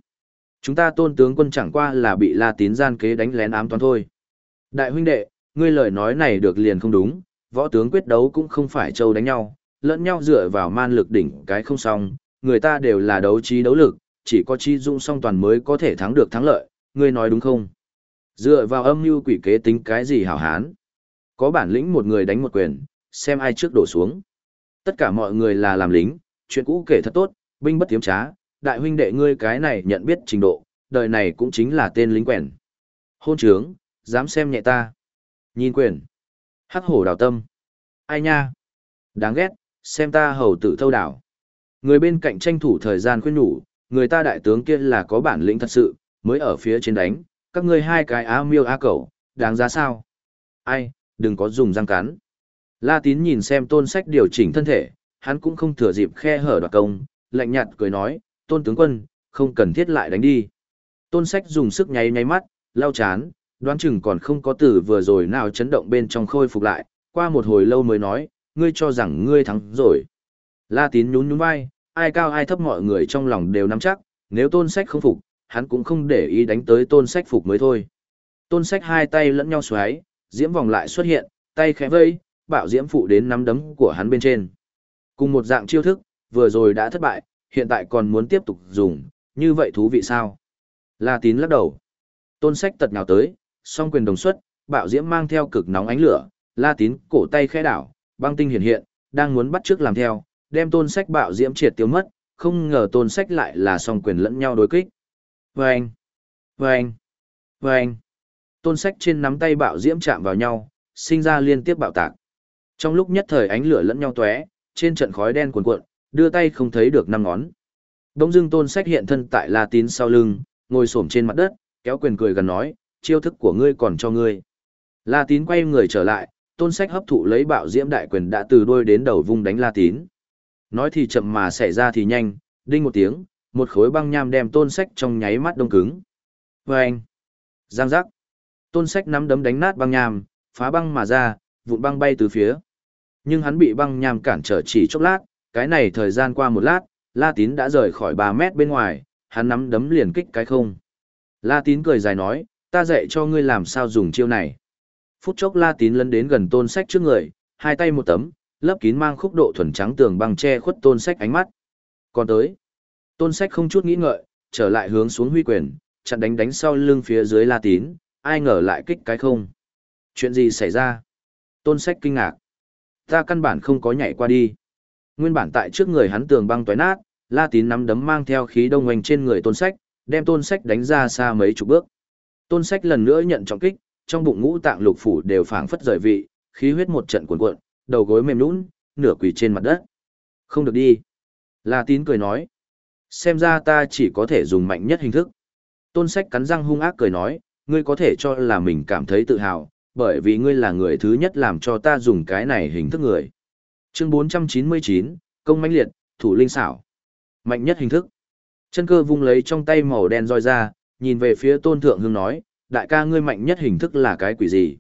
Chúng ta tôn tướng quân chẳng qua là bị la tín gian kế đánh lén ám toán thôi. Đại huynh đệ, ngươi lời nói này được liền không đúng, võ tướng quyết đấu cũng không phải châu đánh nhau, lẫn nhau dựa vào man lực đỉnh cái không xong, người ta đều là đấu trí đấu lực, chỉ có chi dung song toàn mới có thể thắng được thắng lợi, ngươi nói đúng không? Dựa vào âm mưu quỷ kế tính cái gì hảo hán? Có bản lĩnh một người đánh một quyền, xem ai trước đổ xuống. Tất cả mọi người là làm lính, chuyện cũ kể thật tốt, binh bất tiếm trá, đại huynh đệ ngươi cái này nhận biết trình độ, đời này cũng chính là tên lính quèn. Hôn trướng, dám xem nhẹ ta. Nhìn quyền. Hắc hổ đào tâm. Ai nha? Đáng ghét, xem ta hầu tử thâu đảo. Người bên cạnh tranh thủ thời gian khuyên nhủ, người ta đại tướng kia là có bản lĩnh thật sự, mới ở phía trên đánh, các ngươi hai cái á miêu á cẩu, đáng giá sao? Ai, đừng có dùng răng cắn. La tín nhìn xem tôn sách điều chỉnh thân thể, hắn cũng không thừa dịp khe hở đoạt công, lạnh nhạt cười nói, tôn tướng quân, không cần thiết lại đánh đi. Tôn sách dùng sức nháy nháy mắt, lau chán, đoán chừng còn không có từ vừa rồi nào chấn động bên trong khôi phục lại, qua một hồi lâu mới nói, ngươi cho rằng ngươi thắng rồi. La tín nhún nhún vai, ai cao ai thấp mọi người trong lòng đều nắm chắc, nếu tôn sách không phục, hắn cũng không để ý đánh tới tôn sách phục mới thôi. Tôn sách hai tay lẫn nhau xoáy, diễm vòng lại xuất hiện, tay khẽ vây, bạo diễm phụ đến nắm đấm của hắn bên trên. Cùng một dạng chiêu thức, vừa rồi đã thất bại, hiện tại còn muốn tiếp tục dùng, như vậy thú vị sao? La tín lắc đầu. Tôn sách tật nhào tới, song quyền đồng xuất, bạo diễm mang theo cực nóng ánh lửa, la tín cổ tay khẽ đảo, băng tinh hiện hiện, đang muốn bắt trước làm theo, đem tôn sách bạo diễm triệt tiêu mất, không ngờ tôn sách lại là song quyền lẫn nhau đối kích. Vâng! Vâng! Vâng! Tôn sách trên nắm tay bạo diễm chạm vào nhau, sinh ra liên tiếp bạo tạc. Trong lúc nhất thời ánh lửa lẫn nhau tóe, trên trận khói đen cuồn cuộn, đưa tay không thấy được năm ngón. Đông Dương tôn sách hiện thân tại La Tín sau lưng, ngồi xổm trên mặt đất, kéo quyền cười gần nói, chiêu thức của ngươi còn cho ngươi. La Tín quay người trở lại, tôn sách hấp thụ lấy bạo diễm đại quyền đã từ đôi đến đầu vung đánh La Tín. Nói thì chậm mà xảy ra thì nhanh, đinh một tiếng, một khối băng nham đem tôn sách trong nháy mắt đông cứng. Vâng! Giang giác! Tôn sách nắm đấm đánh nát băng nham, phá băng mà ra, vụn băng bay từ phía. Nhưng hắn bị băng nham cản trở chỉ chốc lát, cái này thời gian qua một lát, La Tín đã rời khỏi 3 mét bên ngoài, hắn nắm đấm liền kích cái không. La Tín cười dài nói, ta dạy cho ngươi làm sao dùng chiêu này. Phút chốc La Tín lấn đến gần tôn sách trước người, hai tay một tấm, lấp kín mang khúc độ thuần trắng tường băng che khuất tôn sách ánh mắt. Còn tới, tôn sách không chút nghĩ ngợi, trở lại hướng xuống huy quyền, chặn đánh đánh sau lưng phía dưới La Tín, ai ngờ lại kích cái không. Chuyện gì xảy ra? Tôn sách kinh ngạc. Ta căn bản không có nhảy qua đi. Nguyên bản tại trước người hắn tường băng toái nát, La Tín nắm đấm mang theo khí đông hoành trên người tôn sách, đem tôn sách đánh ra xa mấy chục bước. Tôn sách lần nữa nhận trọng kích, trong bụng ngũ tạng lục phủ đều phảng phất rời vị, khí huyết một trận cuồn cuộn, đầu gối mềm nhũn, nửa quỳ trên mặt đất. Không được đi. La Tín cười nói. Xem ra ta chỉ có thể dùng mạnh nhất hình thức. Tôn sách cắn răng hung ác cười nói, ngươi có thể cho là mình cảm thấy tự hào, bởi vì ngươi là người thứ nhất làm cho ta dùng cái này hình thức người. Chương 499, công mãnh liệt, thủ linh xảo. Mạnh nhất hình thức. Chân cơ vung lấy trong tay màu đen roi ra, nhìn về phía tôn thượng hương nói, đại ca ngươi mạnh nhất hình thức là cái quỷ gì?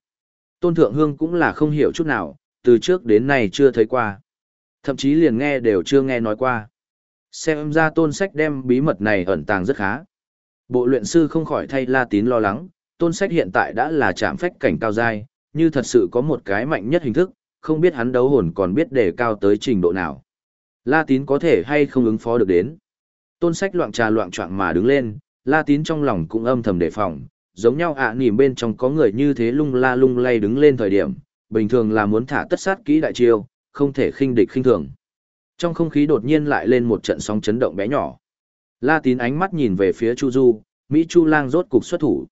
Tôn thượng hương cũng là không hiểu chút nào, từ trước đến nay chưa thấy qua. Thậm chí liền nghe đều chưa nghe nói qua. Xem ra tôn sách đem bí mật này ẩn tàng rất khá. Bộ luyện sư không khỏi thay la tín lo lắng, tôn sách hiện tại đã là trạm phách cảnh cao giai, như thật sự có một cái mạnh nhất hình thức, không biết hắn đấu hồn còn biết đề cao tới trình độ nào. La tín có thể hay không ứng phó được đến. Tôn sách loạn trà loạn trọng mà đứng lên, la tín trong lòng cũng âm thầm đề phòng, giống nhau ạ à, nỉm bên trong có người như thế lung la lung lay đứng lên thời điểm, bình thường là muốn thả tất sát kỹ đại chiêu, không thể khinh địch khinh thường. Trong không khí đột nhiên lại lên một trận sóng chấn động bé nhỏ. La tín ánh mắt nhìn về phía Chu Du, Mỹ Chu lang rốt cục xuất thủ.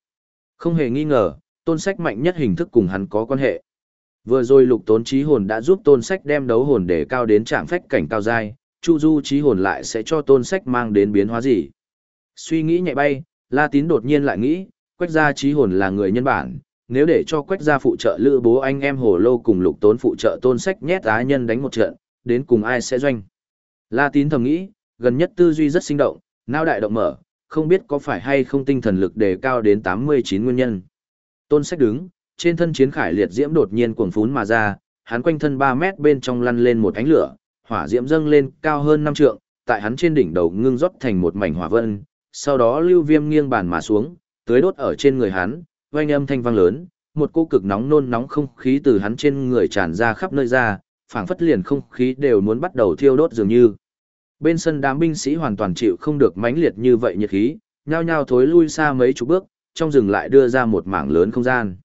Không hề nghi ngờ, tôn sách mạnh nhất hình thức cùng hắn có quan hệ. Vừa rồi lục tốn trí hồn đã giúp tôn sách đem đấu hồn để cao đến trạng phách cảnh cao dai, chu du trí hồn lại sẽ cho tôn sách mang đến biến hóa gì. Suy nghĩ nhẹ bay, la tín đột nhiên lại nghĩ, quách gia trí hồn là người nhân bản, nếu để cho quách gia phụ trợ lữ bố anh em hồ lô cùng lục tốn phụ trợ tôn sách nhét á nhân đánh một trận, đến cùng ai sẽ doanh. La tín thầm nghĩ, gần nhất tư duy rất sinh động, não đại động mở, không biết có phải hay không tinh thần lực đề cao đến 89 nguyên nhân. Tôn sách đứng, trên thân chiến khải liệt diễm đột nhiên cuồng phún mà ra, hắn quanh thân 3 mét bên trong lăn lên một ánh lửa, hỏa diễm dâng lên cao hơn 5 trượng, tại hắn trên đỉnh đầu ngưng rót thành một mảnh hỏa vân, sau đó lưu viêm nghiêng bàn mà xuống, tưới đốt ở trên người hắn, vang âm thanh vang lớn, một cô cực nóng nôn nóng không khí từ hắn trên người tràn ra khắp nơi ra, phảng phất liền không khí đều muốn bắt đầu thiêu đốt dường như. Bên sân đám binh sĩ hoàn toàn chịu không được mãnh liệt như vậy nhiệt khí, nhao nhao thối lui xa mấy chục bước, trong rừng lại đưa ra một mảng lớn không gian.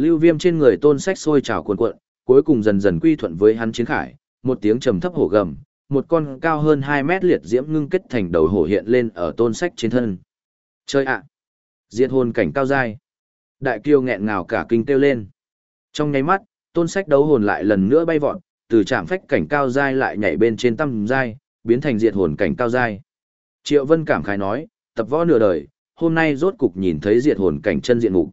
Lưu Viêm trên người tôn sách sôi trào cuồn cuộn, cuối cùng dần dần quy thuận với hắn chiến khải, một tiếng trầm thấp hổ gầm, một con cao hơn 2 mét liệt diễm ngưng kết thành đầu hổ hiện lên ở tôn sách trên thân. Chơi ạ! Diệt hồn cảnh cao dai. Đại kiêu nghẹn ngào cả kinh kêu lên. Trong nháy mắt, tôn sách đấu hồn lại lần nữa bay vọt, từ trạm phách cảnh cao dai lại nhảy bên trên tâm dai, biến thành diệt hồn cảnh cao dai. Triệu Vân cảm khái nói, tập võ nửa đời, hôm nay rốt cục nhìn thấy diệt hồn cảnh chân diện mục.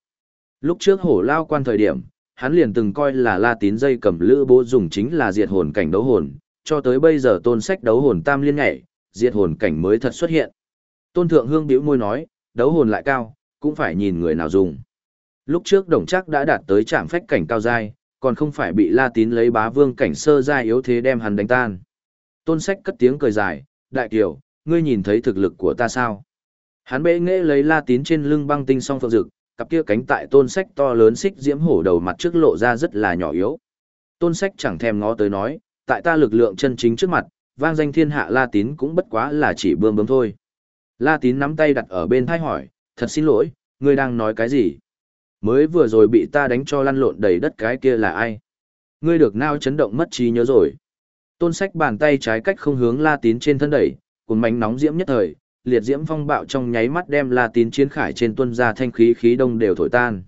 Lúc trước hổ lao quan thời điểm, hắn liền từng coi là la tín dây cầm lữ bố dùng chính là diệt hồn cảnh đấu hồn, cho tới bây giờ tôn sách đấu hồn tam liên nhảy, diệt hồn cảnh mới thật xuất hiện. Tôn thượng hương bĩu môi nói, đấu hồn lại cao, cũng phải nhìn người nào dùng. Lúc trước đồng chắc đã đạt tới trạm phách cảnh cao dai, còn không phải bị la tín lấy bá vương cảnh sơ dai yếu thế đem hắn đánh tan. Tôn sách cất tiếng cười dài, đại kiều, ngươi nhìn thấy thực lực của ta sao? Hắn bệ nghệ lấy la tín trên lưng băng tinh song phượng rực, cặp kia cánh tại tôn sách to lớn xích diễm hổ đầu mặt trước lộ ra rất là nhỏ yếu. Tôn sách chẳng thèm ngó tới nói, tại ta lực lượng chân chính trước mặt, vang danh thiên hạ la tín cũng bất quá là chỉ bươm bướm thôi. La tín nắm tay đặt ở bên thai hỏi, thật xin lỗi, ngươi đang nói cái gì? Mới vừa rồi bị ta đánh cho lăn lộn đầy đất cái kia là ai? Ngươi được nao chấn động mất trí nhớ rồi. Tôn sách bàn tay trái cách không hướng la tín trên thân đẩy, cùng mánh nóng diễm nhất thời, liệt diễm phong bạo trong nháy mắt đem la tín chiến khải trên tuân ra thanh khí khí đông đều thổi tan.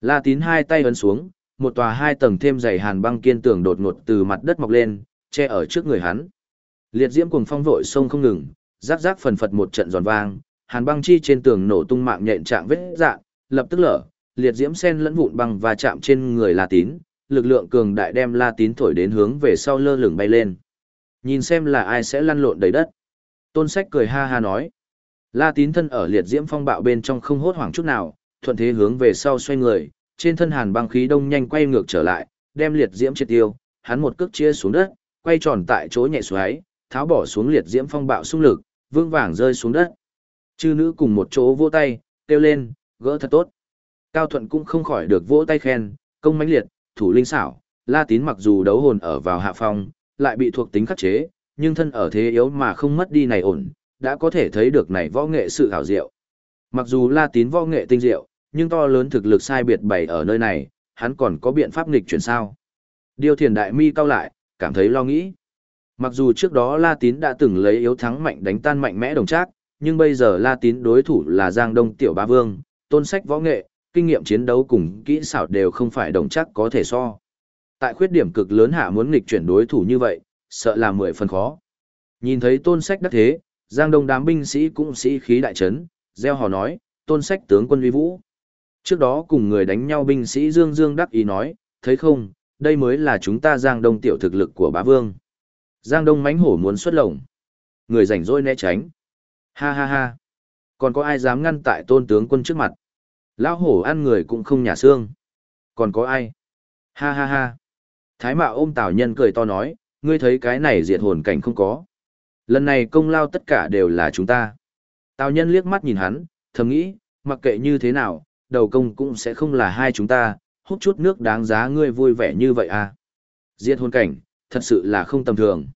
La tín hai tay ấn xuống, một tòa hai tầng thêm dày hàn băng kiên tường đột ngột từ mặt đất mọc lên, che ở trước người hắn. Liệt diễm cùng phong vội sông không ngừng, rác rác phần phật một trận giòn vang, hàn băng chi trên tường nổ tung mạng nhện trạng vết dạng, lập tức lở, liệt diễm sen lẫn vụn băng và chạm trên người La Tín, lực lượng cường đại đem La Tín thổi đến hướng về sau lơ lửng bay lên. Nhìn xem là ai sẽ lăn lộn đầy đất. Tôn Sách cười ha ha nói. La Tín thân ở liệt diễm phong bạo bên trong không hốt hoảng chút nào, thuận thế hướng về sau xoay người, trên thân hàn băng khí đông nhanh quay ngược trở lại, đem liệt diễm triệt tiêu, hắn một cước chia xuống đất, quay tròn tại chỗ nhẹ xoáy, tháo bỏ xuống liệt diễm phong bạo xung lực, vương vàng rơi xuống đất. Chư nữ cùng một chỗ vỗ tay, kêu lên, gỡ thật tốt. Cao Thuận cũng không khỏi được vỗ tay khen, công mãnh liệt, thủ linh xảo, La Tín mặc dù đấu hồn ở vào hạ phong, lại bị thuộc tính khắc chế, nhưng thân ở thế yếu mà không mất đi này ổn, đã có thể thấy được này võ nghệ sự hảo diệu. Mặc dù La Tín võ nghệ tinh diệu, nhưng to lớn thực lực sai biệt bày ở nơi này, hắn còn có biện pháp nghịch chuyển sao. Điều thiền đại mi cao lại, cảm thấy lo nghĩ. Mặc dù trước đó La Tín đã từng lấy yếu thắng mạnh đánh tan mạnh mẽ đồng trác, nhưng bây giờ La Tín đối thủ là Giang Đông Tiểu Ba Vương, tôn sách võ nghệ, kinh nghiệm chiến đấu cùng kỹ xảo đều không phải đồng chắc có thể so. Tại khuyết điểm cực lớn hạ muốn nghịch chuyển đối thủ như vậy, sợ là mười phần khó. Nhìn thấy tôn sách đắc thế, Giang Đông đám binh sĩ cũng sĩ khí đại trấn, gieo hò nói, tôn sách tướng quân uy vũ. Trước đó cùng người đánh nhau binh sĩ Dương Dương đắc ý nói, thấy không, đây mới là chúng ta Giang Đông tiểu thực lực của bá vương. Giang Đông mãnh hổ muốn xuất lồng. Người rảnh rỗi né tránh. Ha ha ha. Còn có ai dám ngăn tại tôn tướng quân trước mặt? Lão hổ ăn người cũng không nhả xương. Còn có ai? Ha ha ha. Thái mạo ôm tào nhân cười to nói, ngươi thấy cái này diệt hồn cảnh không có. Lần này công lao tất cả đều là chúng ta. Tào nhân liếc mắt nhìn hắn, thầm nghĩ, mặc kệ như thế nào, đầu công cũng sẽ không là hai chúng ta, hút chút nước đáng giá ngươi vui vẻ như vậy à. Diệt hồn cảnh, thật sự là không tầm thường.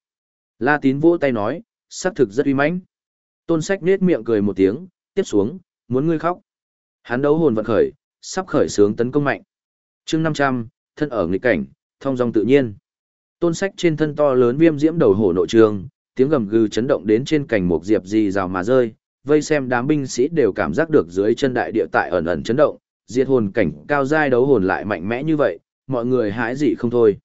La tín vỗ tay nói, xác thực rất uy mãnh. Tôn sách nết miệng cười một tiếng, tiếp xuống, muốn ngươi khóc. Hắn đấu hồn vận khởi, sắp khởi sướng tấn công mạnh. chương 500, thân ở nghịch cảnh, thông dong tự nhiên. Tôn sách trên thân to lớn viêm diễm đầu hổ nội trường, tiếng gầm gừ chấn động đến trên cành một diệp gì rào mà rơi, vây xem đám binh sĩ đều cảm giác được dưới chân đại địa tại ẩn ẩn chấn động, diệt hồn cảnh cao giai đấu hồn lại mạnh mẽ như vậy, mọi người hãi dị không thôi.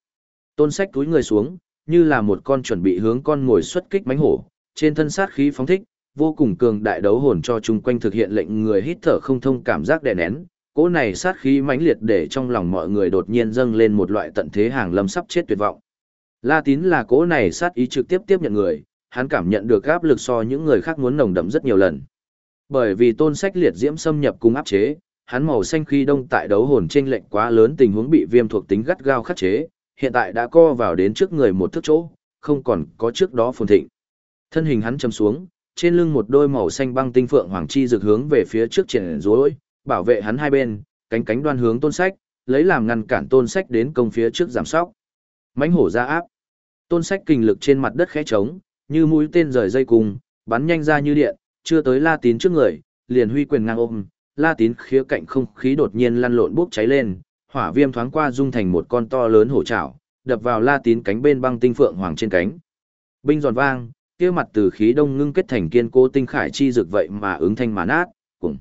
Tôn sách túi người xuống, như là một con chuẩn bị hướng con ngồi xuất kích mánh hổ, trên thân sát khí phóng thích, vô cùng cường đại đấu hồn cho chung quanh thực hiện lệnh người hít thở không thông cảm giác đè nén, cỗ này sát khí mãnh liệt để trong lòng mọi người đột nhiên dâng lên một loại tận thế hàng lâm sắp chết tuyệt vọng. La tín là cố này sát ý trực tiếp tiếp nhận người, hắn cảm nhận được áp lực so những người khác muốn nồng đậm rất nhiều lần. Bởi vì tôn sách liệt diễm xâm nhập cùng áp chế, hắn màu xanh khi đông tại đấu hồn trên lệnh quá lớn tình huống bị viêm thuộc tính gắt gao khắc chế, hiện tại đã co vào đến trước người một thước chỗ, không còn có trước đó phồn thịnh. Thân hình hắn chầm xuống, trên lưng một đôi màu xanh băng tinh phượng hoàng chi rực hướng về phía trước triển rối, bảo vệ hắn hai bên, cánh cánh đoan hướng tôn sách, lấy làm ngăn cản tôn sách đến công phía trước giảm sóc. Mãnh hổ ra áp. Tôn sách kình lực trên mặt đất khẽ trống, như mũi tên rời dây cung, bắn nhanh ra như điện, chưa tới La Tín trước người, liền huy quyền ngang ôm, La Tín khía cạnh không khí đột nhiên lăn lộn bốc cháy lên, hỏa viêm thoáng qua dung thành một con to lớn hổ trảo, đập vào La Tín cánh bên băng tinh phượng hoàng trên cánh. Binh giòn vang, kia mặt từ khí đông ngưng kết thành kiên cố tinh khải chi dược vậy mà ứng thanh mà nát, cùng.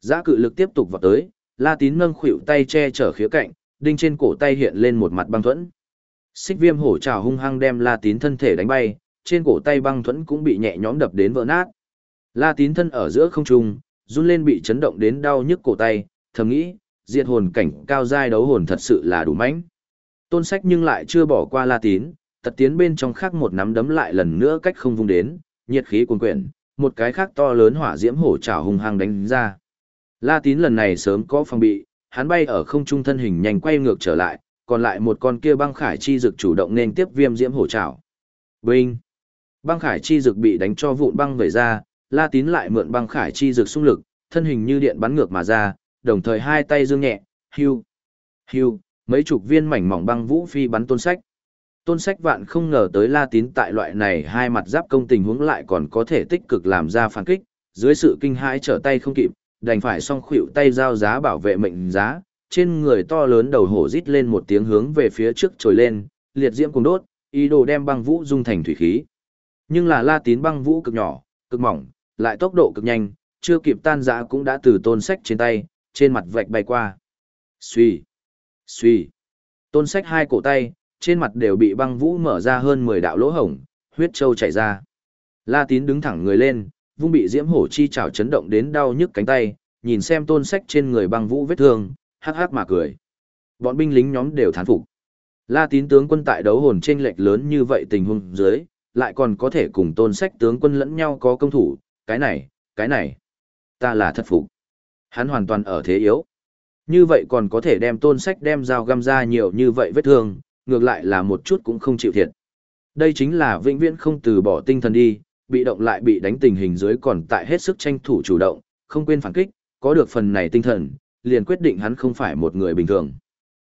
Giá cự lực tiếp tục vào tới, La Tín nâng khuỷu tay che chở khía cạnh, đinh trên cổ tay hiện lên một mặt băng thuẫn. Xích viêm hổ trào hung hăng đem La Tín thân thể đánh bay, trên cổ tay băng thuẫn cũng bị nhẹ nhõm đập đến vỡ nát. La Tín thân ở giữa không trung, run lên bị chấn động đến đau nhức cổ tay, thầm nghĩ, diệt hồn cảnh cao giai đấu hồn thật sự là đủ mãnh. Tôn sách nhưng lại chưa bỏ qua La Tín, tật tiến bên trong khác một nắm đấm lại lần nữa cách không vung đến, nhiệt khí cuồn quyển, một cái khác to lớn hỏa diễm hổ trảo hung hăng đánh ra. La Tín lần này sớm có phòng bị, hắn bay ở không trung thân hình nhanh quay ngược trở lại, còn lại một con kia băng khải chi dực chủ động nên tiếp viêm diễm hổ trảo. Binh! Băng khải chi dực bị đánh cho vụn băng về ra, La Tín lại mượn băng khải chi dực xung lực, thân hình như điện bắn ngược mà ra, đồng thời hai tay dương nhẹ, hưu, hưu, mấy chục viên mảnh mỏng băng vũ phi bắn tôn sách. Tôn sách vạn không ngờ tới La Tín tại loại này hai mặt giáp công tình huống lại còn có thể tích cực làm ra phản kích, dưới sự kinh hãi trở tay không kịp, đành phải song khuỵu tay giao giá bảo vệ mệnh giá, trên người to lớn đầu hổ rít lên một tiếng hướng về phía trước trồi lên, liệt diễm cùng đốt, ý đồ đem băng vũ dung thành thủy khí. Nhưng là La Tín băng vũ cực nhỏ, cực mỏng, lại tốc độ cực nhanh, chưa kịp tan rã cũng đã từ tôn sách trên tay, trên mặt vạch bay qua. Xuy, xuy. Tôn sách hai cổ tay, trên mặt đều bị băng vũ mở ra hơn 10 đạo lỗ hổng, huyết châu chảy ra. La Tín đứng thẳng người lên, vung bị diễm hổ chi chảo chấn động đến đau nhức cánh tay, nhìn xem tôn sách trên người băng vũ vết thương, hắc hắc mà cười. Bọn binh lính nhóm đều thán phục. La Tín tướng quân tại đấu hồn trên lệch lớn như vậy tình huống dưới, lại còn có thể cùng tôn sách tướng quân lẫn nhau có công thủ, cái này, cái này, ta là thật phục. Hắn hoàn toàn ở thế yếu. Như vậy còn có thể đem tôn sách đem dao găm ra nhiều như vậy vết thương, ngược lại là một chút cũng không chịu thiệt. Đây chính là vĩnh viễn không từ bỏ tinh thần đi, bị động lại bị đánh tình hình dưới còn tại hết sức tranh thủ chủ động, không quên phản kích, có được phần này tinh thần, liền quyết định hắn không phải một người bình thường.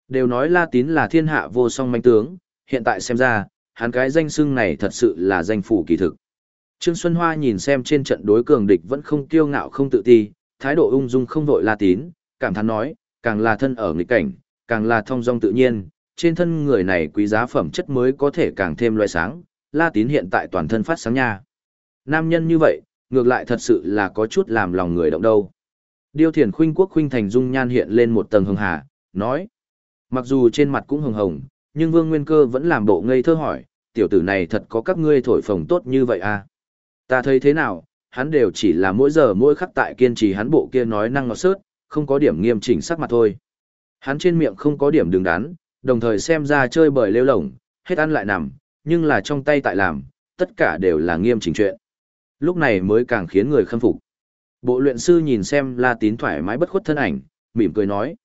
Đều nói La Tín là thiên hạ vô song manh tướng, hiện tại xem ra, hắn cái danh xưng này thật sự là danh phủ kỳ thực. Trương Xuân Hoa nhìn xem trên trận đối cường địch vẫn không kiêu ngạo không tự ti, thái độ ung dung không vội La Tín, cảm thán nói, càng là thân ở nghịch cảnh, càng là thông dong tự nhiên, trên thân người này quý giá phẩm chất mới có thể càng thêm loại sáng, La Tín hiện tại toàn thân phát sáng nha. Nam nhân như vậy, ngược lại thật sự là có chút làm lòng người động đâu. Điêu thiền khuynh quốc khuynh thành dung nhan hiện lên một tầng hồng hà, nói. Mặc dù trên mặt cũng hồng hồng, nhưng Vương Nguyên Cơ vẫn làm bộ ngây thơ hỏi, tiểu tử này thật có các ngươi thổi phồng tốt như vậy à? Ta thấy thế nào, hắn đều chỉ là mỗi giờ mỗi khắc tại kiên trì hắn bộ kia nói năng ngọt sớt, không có điểm nghiêm chỉnh sắc mặt thôi. Hắn trên miệng không có điểm đứng đắn, đồng thời xem ra chơi bời lêu lổng, hết ăn lại nằm, nhưng là trong tay tại làm, tất cả đều là nghiêm chỉnh chuyện. Lúc này mới càng khiến người khâm phục. Bộ luyện sư nhìn xem La Tín thoải mái bất khuất thân ảnh, mỉm cười nói.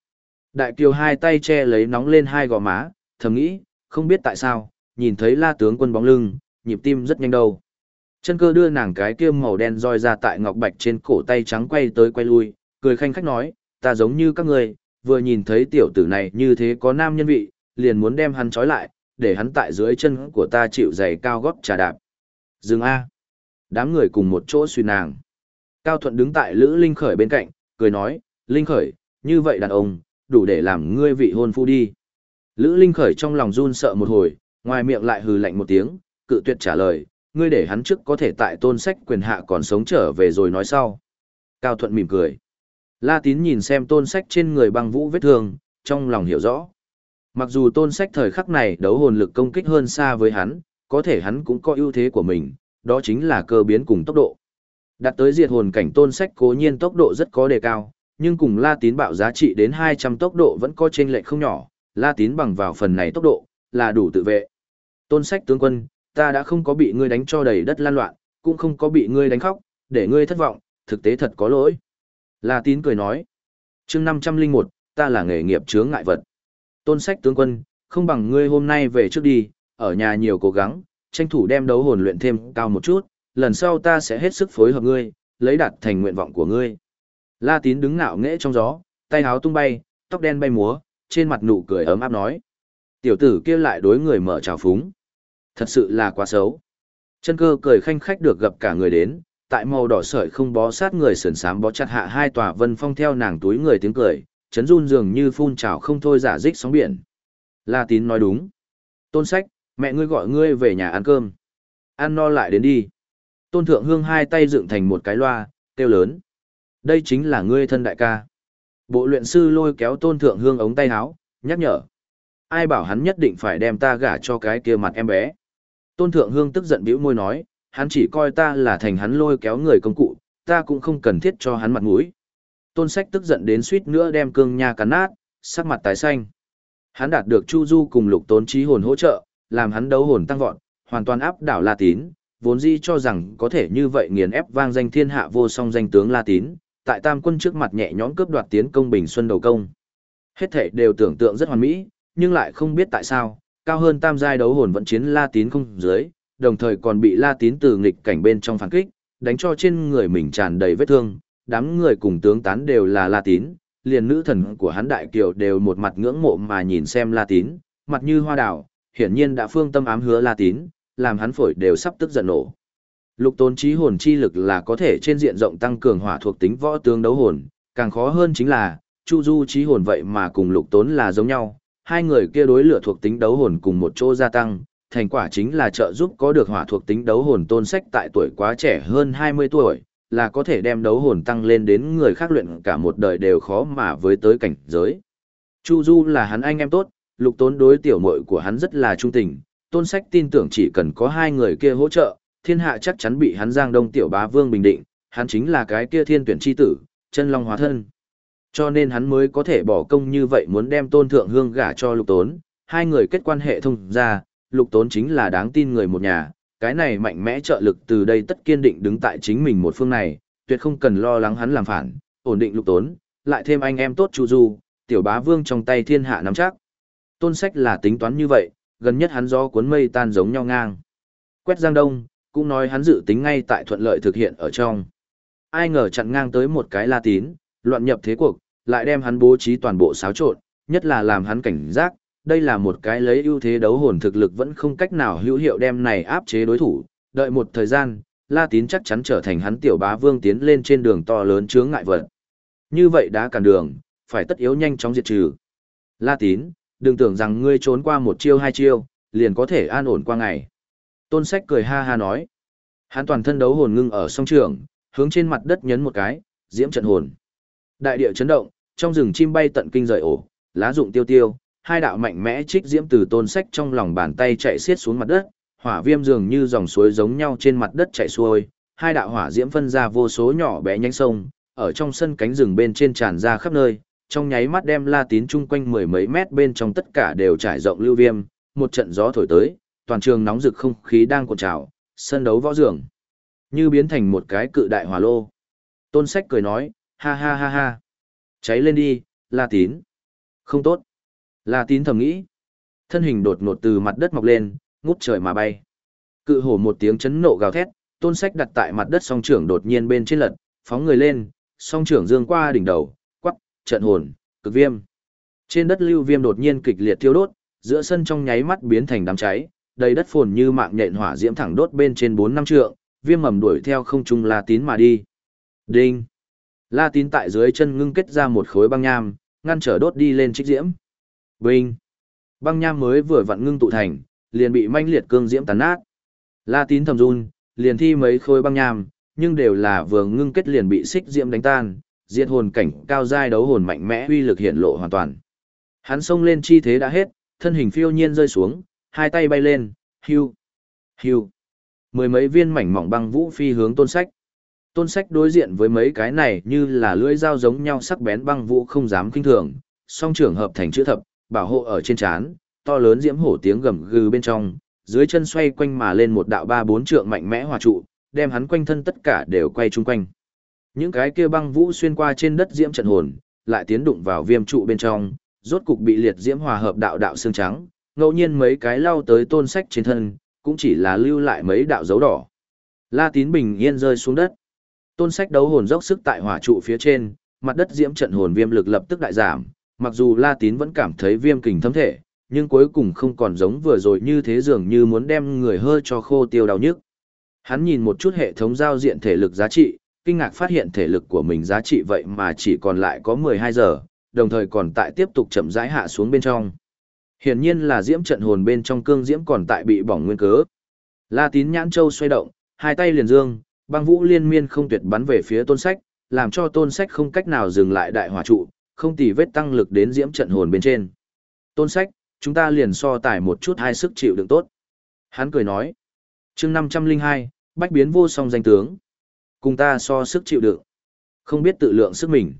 Đại kiều hai tay che lấy nóng lên hai gò má, thầm nghĩ, không biết tại sao, nhìn thấy La tướng quân bóng lưng, nhịp tim rất nhanh đâu. Chân cơ đưa nàng cái kia màu đen roi ra tại ngọc bạch trên cổ tay trắng quay tới quay lui, cười khanh khách nói, ta giống như các người, vừa nhìn thấy tiểu tử này như thế có nam nhân vị, liền muốn đem hắn trói lại, để hắn tại dưới chân của ta chịu giày cao gót trà đạp. Dừng A. Đám người cùng một chỗ suy nàng. Cao Thuận đứng tại Lữ Linh Khởi bên cạnh, cười nói, Linh Khởi, như vậy đàn ông, đủ để làm ngươi vị hôn phu đi. Lữ Linh Khởi trong lòng run sợ một hồi, ngoài miệng lại hừ lạnh một tiếng, cự tuyệt trả lời, ngươi để hắn trước có thể tại tôn sách quyền hạ còn sống trở về rồi nói sau. Cao Thuận mỉm cười. La Tín nhìn xem tôn sách trên người băng vũ vết thương, trong lòng hiểu rõ. Mặc dù tôn sách thời khắc này đấu hồn lực công kích hơn xa với hắn, có thể hắn cũng có ưu thế của mình, đó chính là cơ biến cùng tốc độ. Đạt tới diệt hồn cảnh tôn sách cố nhiên tốc độ rất có đề cao, nhưng cùng La Tín bạo giá trị đến 200 tốc độ vẫn có chênh lệch không nhỏ, La Tín bằng vào phần này tốc độ, là đủ tự vệ. Tôn sách tướng quân, ta đã không có bị ngươi đánh cho đầy đất lan loạn, cũng không có bị ngươi đánh khóc, để ngươi thất vọng, thực tế thật có lỗi. La Tín cười nói, chương 501, ta là nghề nghiệp chướng ngại vật. Tôn sách tướng quân, không bằng ngươi hôm nay về trước đi, ở nhà nhiều cố gắng, tranh thủ đem đấu hồn luyện thêm cao một chút, lần sau ta sẽ hết sức phối hợp ngươi, lấy đạt thành nguyện vọng của ngươi. La Tín đứng ngạo nghễ trong gió, tay áo tung bay, tóc đen bay múa, trên mặt nụ cười ấm áp nói. Tiểu tử kia lại đối người mở trào phúng. Thật sự là quá xấu. Chân cơ cười khanh khách được gặp cả người đến, tại màu đỏ sợi không bó sát người sườn sám bó chặt hạ hai tòa vân phong theo nàng túi người tiếng cười, chấn run dường như phun trào không thôi giả dích sóng biển. La Tín nói đúng. Tôn sách, mẹ ngươi gọi ngươi về nhà ăn cơm. Ăn no lại đến đi. Tôn Thượng Hương hai tay dựng thành một cái loa, kêu lớn. Đây chính là ngươi thân đại ca. Bộ luyện sư lôi kéo Tôn Thượng Hương ống tay áo, nhắc nhở. Ai bảo hắn nhất định phải đem ta gả cho cái kia mặt em bé. Tôn Thượng Hương tức giận bĩu môi nói, hắn chỉ coi ta là thành hắn lôi kéo người công cụ, ta cũng không cần thiết cho hắn mặt mũi. Tôn Sách tức giận đến suýt nữa đem cương nha cắn nát, sắc mặt tái xanh. Hắn đạt được Chu Du cùng Lục Tốn Chí hồn hỗ trợ, làm hắn đấu hồn tăng vọt, hoàn toàn áp đảo La Tín, vốn dĩ cho rằng có thể như vậy nghiền ép vang danh thiên hạ vô song danh tướng La Tín, tại Tam quân trước mặt nhẹ nhõm cướp đoạt tiến công Bình Xuân đầu công. Hết thể đều tưởng tượng rất hoàn mỹ, nhưng lại không biết tại sao, cao hơn tam giai đấu hồn vẫn chiến La Tín không dưới, đồng thời còn bị La Tín từ nghịch cảnh bên trong phản kích, đánh cho trên người mình tràn đầy vết thương, đám người cùng tướng tán đều là La Tín, liền nữ thần của hắn đại kiều đều một mặt ngưỡng mộ mà nhìn xem La Tín, mặt như hoa đào, hiển nhiên đã phương tâm ám hứa La Tín, làm hắn phổi đều sắp tức giận nổ. Lục tốn trí hồn chi lực là có thể trên diện rộng tăng cường hỏa thuộc tính võ tướng đấu hồn, càng khó hơn chính là, Chu Du trí hồn vậy mà cùng lục tốn là giống nhau, hai người kia đối lửa thuộc tính đấu hồn cùng một chỗ gia tăng, thành quả chính là trợ giúp có được hỏa thuộc tính đấu hồn tôn sách tại tuổi quá trẻ hơn 20 tuổi, là có thể đem đấu hồn tăng lên đến người khác luyện cả một đời đều khó mà với tới cảnh giới. Chu Du là hắn anh em tốt, lục tốn đối tiểu muội của hắn rất là trung tình, tôn sách tin tưởng chỉ cần có hai người kia hỗ trợ, thiên hạ chắc chắn bị hắn giang đông tiểu bá vương bình định, hắn chính là cái kia thiên tuyển chi tử, chân long hóa thân. Cho nên hắn mới có thể bỏ công như vậy muốn đem tôn thượng hương gả cho lục tốn, hai người kết quan hệ thông ra, lục tốn chính là đáng tin người một nhà, cái này mạnh mẽ trợ lực từ đây tất kiên định đứng tại chính mình một phương này, tuyệt không cần lo lắng hắn làm phản, ổn định lục tốn, lại thêm anh em tốt chu du, tiểu bá vương trong tay thiên hạ nắm chắc. Tôn sách là tính toán như vậy, gần nhất hắn do cuốn mây tan giống nhau ngang. Quét giang đông, cũng nói hắn dự tính ngay tại thuận lợi thực hiện ở trong. Ai ngờ chặn ngang tới một cái la tín, loạn nhập thế cuộc, lại đem hắn bố trí toàn bộ xáo trộn, nhất là làm hắn cảnh giác, đây là một cái lấy ưu thế đấu hồn thực lực vẫn không cách nào hữu hiệu đem này áp chế đối thủ, đợi một thời gian, La Tín chắc chắn trở thành hắn tiểu bá vương tiến lên trên đường to lớn chướng ngại vật. Như vậy đã cản đường, phải tất yếu nhanh chóng diệt trừ. La Tín, đừng tưởng rằng ngươi trốn qua một chiêu hai chiêu, liền có thể an ổn qua ngày. Tôn sách cười ha ha nói. Hắn toàn thân đấu hồn ngưng ở song trường, hướng trên mặt đất nhấn một cái, diễm trận hồn. Đại địa chấn động, trong rừng chim bay tận kinh rời ổ, lá rụng tiêu tiêu, hai đạo mạnh mẽ trích diễm từ tôn sách trong lòng bàn tay chạy xiết xuống mặt đất, hỏa viêm dường như dòng suối giống nhau trên mặt đất chạy xuôi, hai đạo hỏa diễm phân ra vô số nhỏ bé nhánh sông, ở trong sân cánh rừng bên trên tràn ra khắp nơi, trong nháy mắt đem La Tín chung quanh mười mấy mét bên trong tất cả đều trải rộng lưu viêm, một trận gió thổi tới, toàn trường nóng rực không khí đang cuộn trào, sân đấu võ dường như biến thành một cái cự đại hỏa lô. Tôn Sách cười nói, ha ha ha ha. Cháy lên đi, La Tín. Không tốt. La Tín thầm nghĩ. Thân hình đột ngột từ mặt đất mọc lên, ngút trời mà bay. Cự hổ một tiếng chấn nộ gào thét, Tôn Sách đặt tại mặt đất song trưởng đột nhiên bên trên lật, phóng người lên, song trưởng dương qua đỉnh đầu, trận hồn, cực viêm. Trên đất lưu viêm đột nhiên kịch liệt thiêu đốt, giữa sân trong nháy mắt biến thành đám cháy, đầy đất phồn như mạng nhện hỏa diễm thẳng đốt bên trên bốn năm trượng, viêm mầm đuổi theo không trung La Tín mà đi. Đinh! La Tín tại dưới chân ngưng kết ra một khối băng nham, ngăn trở đốt đi lên trích diễm. Binh! Băng nham mới vừa vặn ngưng tụ thành, liền bị manh liệt cương diễm tàn nát. La Tín thầm run, liền thi mấy khối băng nham, nhưng đều là vừa ngưng kết liền bị xích diễm đánh tan, diệt hồn cảnh cao giai đấu hồn mạnh mẽ uy lực hiện lộ hoàn toàn. Hắn xông lên chi thế đã hết, thân hình phiêu nhiên rơi xuống, hai tay bay lên, hưu, hưu. Mười mấy viên mảnh mỏng băng vũ phi hướng tôn sách. Tôn sách đối diện với mấy cái này như là lưỡi dao giống nhau sắc bén băng vũ không dám kinh thường, song trưởng hợp thành chữ thập, bảo hộ ở trên trán, to lớn diễm hổ tiếng gầm gừ bên trong, dưới chân xoay quanh mà lên một đạo ba bốn trượng mạnh mẽ hòa trụ, đem hắn quanh thân tất cả đều quay chung quanh. Những cái kia băng vũ xuyên qua trên đất diễm trận hồn, lại tiến đụng vào viêm trụ bên trong, rốt cục bị liệt diễm hòa hợp đạo đạo xương trắng, ngẫu nhiên mấy cái lao tới tôn sách trên thân, cũng chỉ là lưu lại mấy đạo dấu đỏ. La Tín bình yên rơi xuống đất. Tôn sách đấu hồn dốc sức tại hỏa trụ phía trên, mặt đất diễm trận hồn viêm lực lập tức đại giảm, mặc dù La Tín vẫn cảm thấy viêm kình thấm thể, nhưng cuối cùng không còn giống vừa rồi như thế dường như muốn đem người hơi cho khô tiêu đau nhức. Hắn nhìn một chút hệ thống giao diện thể lực giá trị, kinh ngạc phát hiện thể lực của mình giá trị vậy mà chỉ còn lại có 12 giờ, đồng thời còn tại tiếp tục chậm rãi hạ xuống bên trong. Hiển nhiên là diễm trận hồn bên trong cương diễm còn tại bị bỏng nguyên cớ. La Tín nhãn châu xoay động, hai tay liền dương, băng vũ liên miên không tuyệt bắn về phía tôn sách, làm cho tôn sách không cách nào dừng lại đại hỏa trụ, không tì vết tăng lực đến diễm trận hồn bên trên. Tôn sách, chúng ta liền so tải một chút hai sức chịu đựng tốt. Hắn cười nói, chương 502, bách biến vô song danh tướng. Cùng ta so sức chịu đựng. Không biết tự lượng sức mình.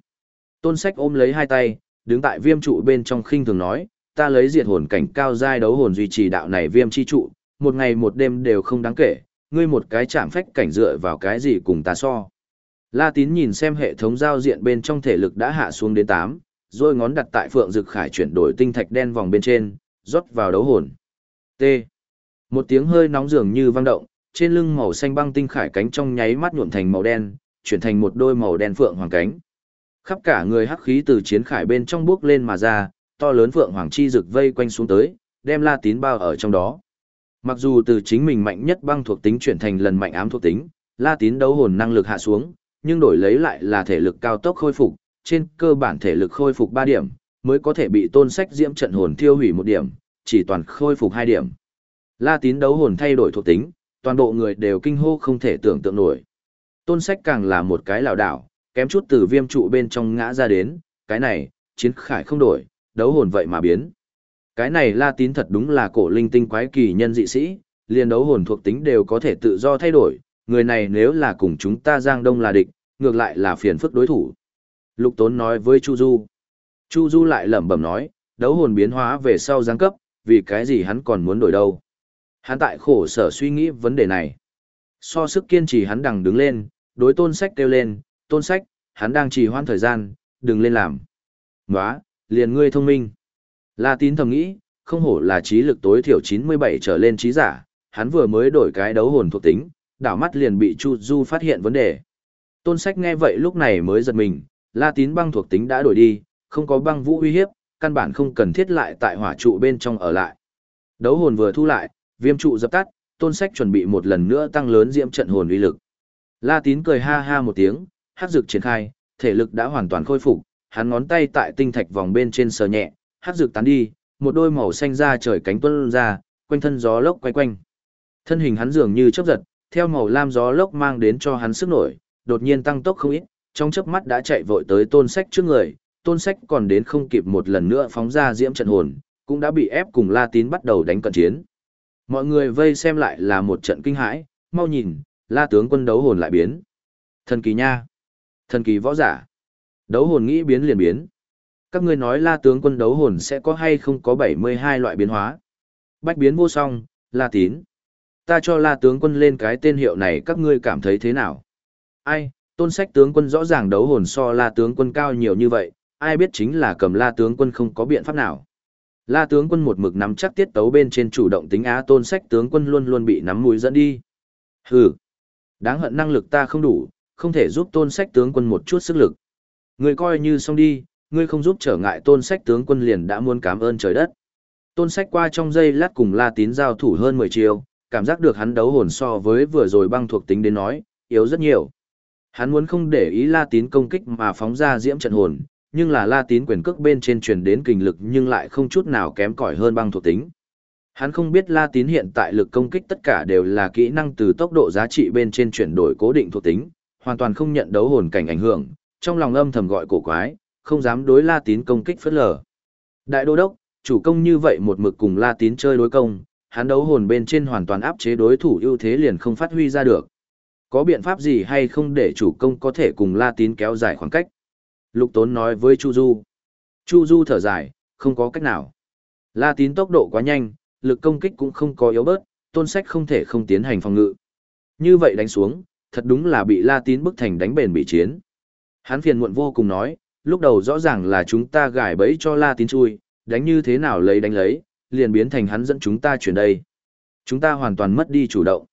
Tôn sách ôm lấy hai tay, đứng tại viêm trụ bên trong khinh thường nói, ta lấy diệt hồn cảnh cao giai đấu hồn duy trì đạo này viêm chi trụ, một ngày một đêm đều không đáng kể, ngươi một cái chạm phách cảnh dựa vào cái gì cùng ta so. La tín nhìn xem hệ thống giao diện bên trong thể lực đã hạ xuống đến tám, rồi ngón đặt tại phượng dực khải chuyển đổi tinh thạch đen vòng bên trên, rót vào đấu hồn. T. Một tiếng hơi nóng dường như vang động, trên lưng màu xanh băng tinh khải cánh trong nháy mắt nhuộm thành màu đen, chuyển thành một đôi màu đen phượng hoàng cánh. Khắp cả người hắc khí từ chiến khải bên trong bước lên mà ra, to lớn phượng hoàng chi rực vây quanh xuống tới, đem La Tín bao ở trong đó. Mặc dù từ chính mình mạnh nhất băng thuộc tính chuyển thành lần mạnh ám thuộc tính, La Tín đấu hồn năng lực hạ xuống, nhưng đổi lấy lại là thể lực cao tốc khôi phục, trên cơ bản thể lực khôi phục 3 điểm, mới có thể bị tôn sách diễm trận hồn thiêu hủy một điểm, chỉ toàn khôi phục 2 điểm. La Tín đấu hồn thay đổi thuộc tính, toàn bộ người đều kinh hô không thể tưởng tượng nổi. Tôn sách càng là một cái lảo đảo, kém chút từ viêm trụ bên trong ngã ra đến, cái này, chiến khải không đổi, đấu hồn vậy mà biến. Cái này la tín thật đúng là cổ linh tinh quái kỳ nhân dị sĩ, liền đấu hồn thuộc tính đều có thể tự do thay đổi, người này nếu là cùng chúng ta giang đông là địch, ngược lại là phiền phức đối thủ. Lục Tốn nói với Chu Du. Chu Du lại lẩm bẩm nói, đấu hồn biến hóa về sau giáng cấp, vì cái gì hắn còn muốn đổi đâu. Hắn tại khổ sở suy nghĩ vấn đề này. So sức kiên trì hắn đằng đứng lên, đối tôn sách kêu lên, tôn sách, hắn đang trì hoãn thời gian, đừng lên làm. Nóa, liền ngươi thông minh. La tín thầm nghĩ, không hổ là trí lực tối thiểu 97 trở lên trí giả, hắn vừa mới đổi cái đấu hồn thuộc tính, đảo mắt liền bị Chu Du phát hiện vấn đề. Tôn sách nghe vậy lúc này mới giật mình, la tín băng thuộc tính đã đổi đi, không có băng vũ uy hiếp, căn bản không cần thiết lại tại hỏa trụ bên trong ở lại. Đấu hồn vừa thu lại, viêm trụ dập tắt, tôn sách chuẩn bị một lần nữa tăng lớn diễm trận hồn uy lực. La tín cười ha ha một tiếng, hắc dược triển khai, thể lực đã hoàn toàn khôi phục, hắn ngón tay tại tinh thạch vòng bên trên sờ nhẹ, hắc dược tán đi, một đôi màu xanh ra trời cánh tuôn ra, quanh thân gió lốc quay quanh. Thân hình hắn dường như chớp giật, theo màu lam gió lốc mang đến cho hắn sức nổi, đột nhiên tăng tốc không ít, trong chớp mắt đã chạy vội tới tôn sách trước người, tôn sách còn đến không kịp một lần nữa phóng ra diễm trận hồn, cũng đã bị ép cùng La Tín bắt đầu đánh cận chiến. Mọi người vây xem lại là một trận kinh hãi, mau nhìn, La tướng quân đấu hồn lại biến. Thần kỳ nha. Thần kỳ võ giả. Đấu hồn nghĩ biến liền biến. Các ngươi nói La tướng quân đấu hồn sẽ có hay không có 72 loại biến hóa. Bách biến vô song, La tín. Ta cho La tướng quân lên cái tên hiệu này các ngươi cảm thấy thế nào? Ai, tôn sách tướng quân rõ ràng đấu hồn so La tướng quân cao nhiều như vậy, ai biết chính là cầm La tướng quân không có biện pháp nào. La tướng quân một mực nắm chắc tiết tấu bên trên chủ động tính á tôn sách tướng quân luôn luôn bị nắm mũi dẫn đi. Hừ, đáng hận năng lực ta không đủ, không thể giúp tôn sách tướng quân một chút sức lực. Ngươi coi như xong đi, ngươi không giúp trở ngại tôn sách tướng quân liền đã muốn cảm ơn trời đất. Tôn sách qua trong giây lát cùng La Tín giao thủ hơn 10 chiều, cảm giác được hắn đấu hồn so với vừa rồi băng thuộc tính đến nói, yếu rất nhiều. Hắn muốn không để ý La Tín công kích mà phóng ra diễm trận hồn, nhưng là La Tín quyền cước bên trên truyền đến kinh lực nhưng lại không chút nào kém cỏi hơn băng thuộc tính. Hắn không biết La Tín hiện tại lực công kích tất cả đều là kỹ năng từ tốc độ giá trị bên trên chuyển đổi cố định thuộc tính, hoàn toàn không nhận đấu hồn cảnh ảnh hưởng, trong lòng âm thầm gọi cổ quái, không dám đối La Tín công kích phất lờ. Đại đô đốc, chủ công như vậy một mực cùng La Tín chơi đối công, hắn đấu hồn bên trên hoàn toàn áp chế đối thủ ưu thế liền không phát huy ra được. Có biện pháp gì hay không để chủ công có thể cùng La Tín kéo dài khoảng cách? Lục Tốn nói với Chu Du. Chu Du thở dài, không có cách nào. La Tín tốc độ quá nhanh, lực công kích cũng không có yếu bớt, tôn sách không thể không tiến hành phòng ngự. Như vậy đánh xuống, thật đúng là bị La Tín bức thành đánh bền bị chiến. Hắn phiền muộn vô cùng nói, lúc đầu rõ ràng là chúng ta gài bẫy cho La Tín chui, đánh như thế nào lấy đánh lấy, liền biến thành hắn dẫn chúng ta chuyển đây. Chúng ta hoàn toàn mất đi chủ động.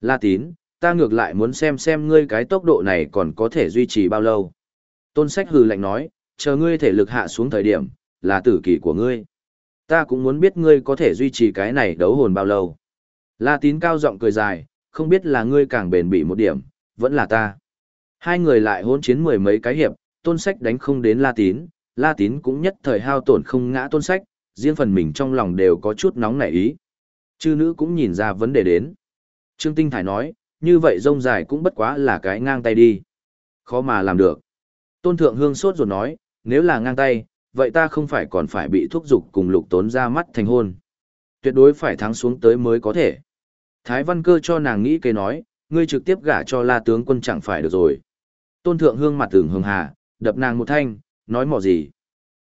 La Tín, ta ngược lại muốn xem xem ngươi cái tốc độ này còn có thể duy trì bao lâu. Tôn sách hừ lạnh nói, chờ ngươi thể lực hạ xuống thời điểm, là tử kỳ của ngươi. Ta cũng muốn biết ngươi có thể duy trì cái này đấu hồn bao lâu. La tín cao giọng cười dài, không biết là ngươi càng bền bỉ một điểm, vẫn là ta. Hai người lại hôn chiến mười mấy cái hiệp, tôn sách đánh không đến la tín, la tín cũng nhất thời hao tổn không ngã tôn sách, riêng phần mình trong lòng đều có chút nóng nảy ý. Chư nữ cũng nhìn ra vấn đề đến. Trương Tinh Thải nói, như vậy rông dài cũng bất quá là cái ngang tay đi. Khó mà làm được. Tôn Thượng Hương sốt ruột nói, nếu là ngang tay, vậy ta không phải còn phải bị thúc giục cùng lục tốn ra mắt thành hôn. Tuyệt đối phải thắng xuống tới mới có thể. Thái Văn Cơ cho nàng nghĩ kế nói, ngươi trực tiếp gả cho la tướng quân chẳng phải được rồi. Tôn Thượng Hương mặt tưởng hường hà, đập nàng một thanh, nói mò gì.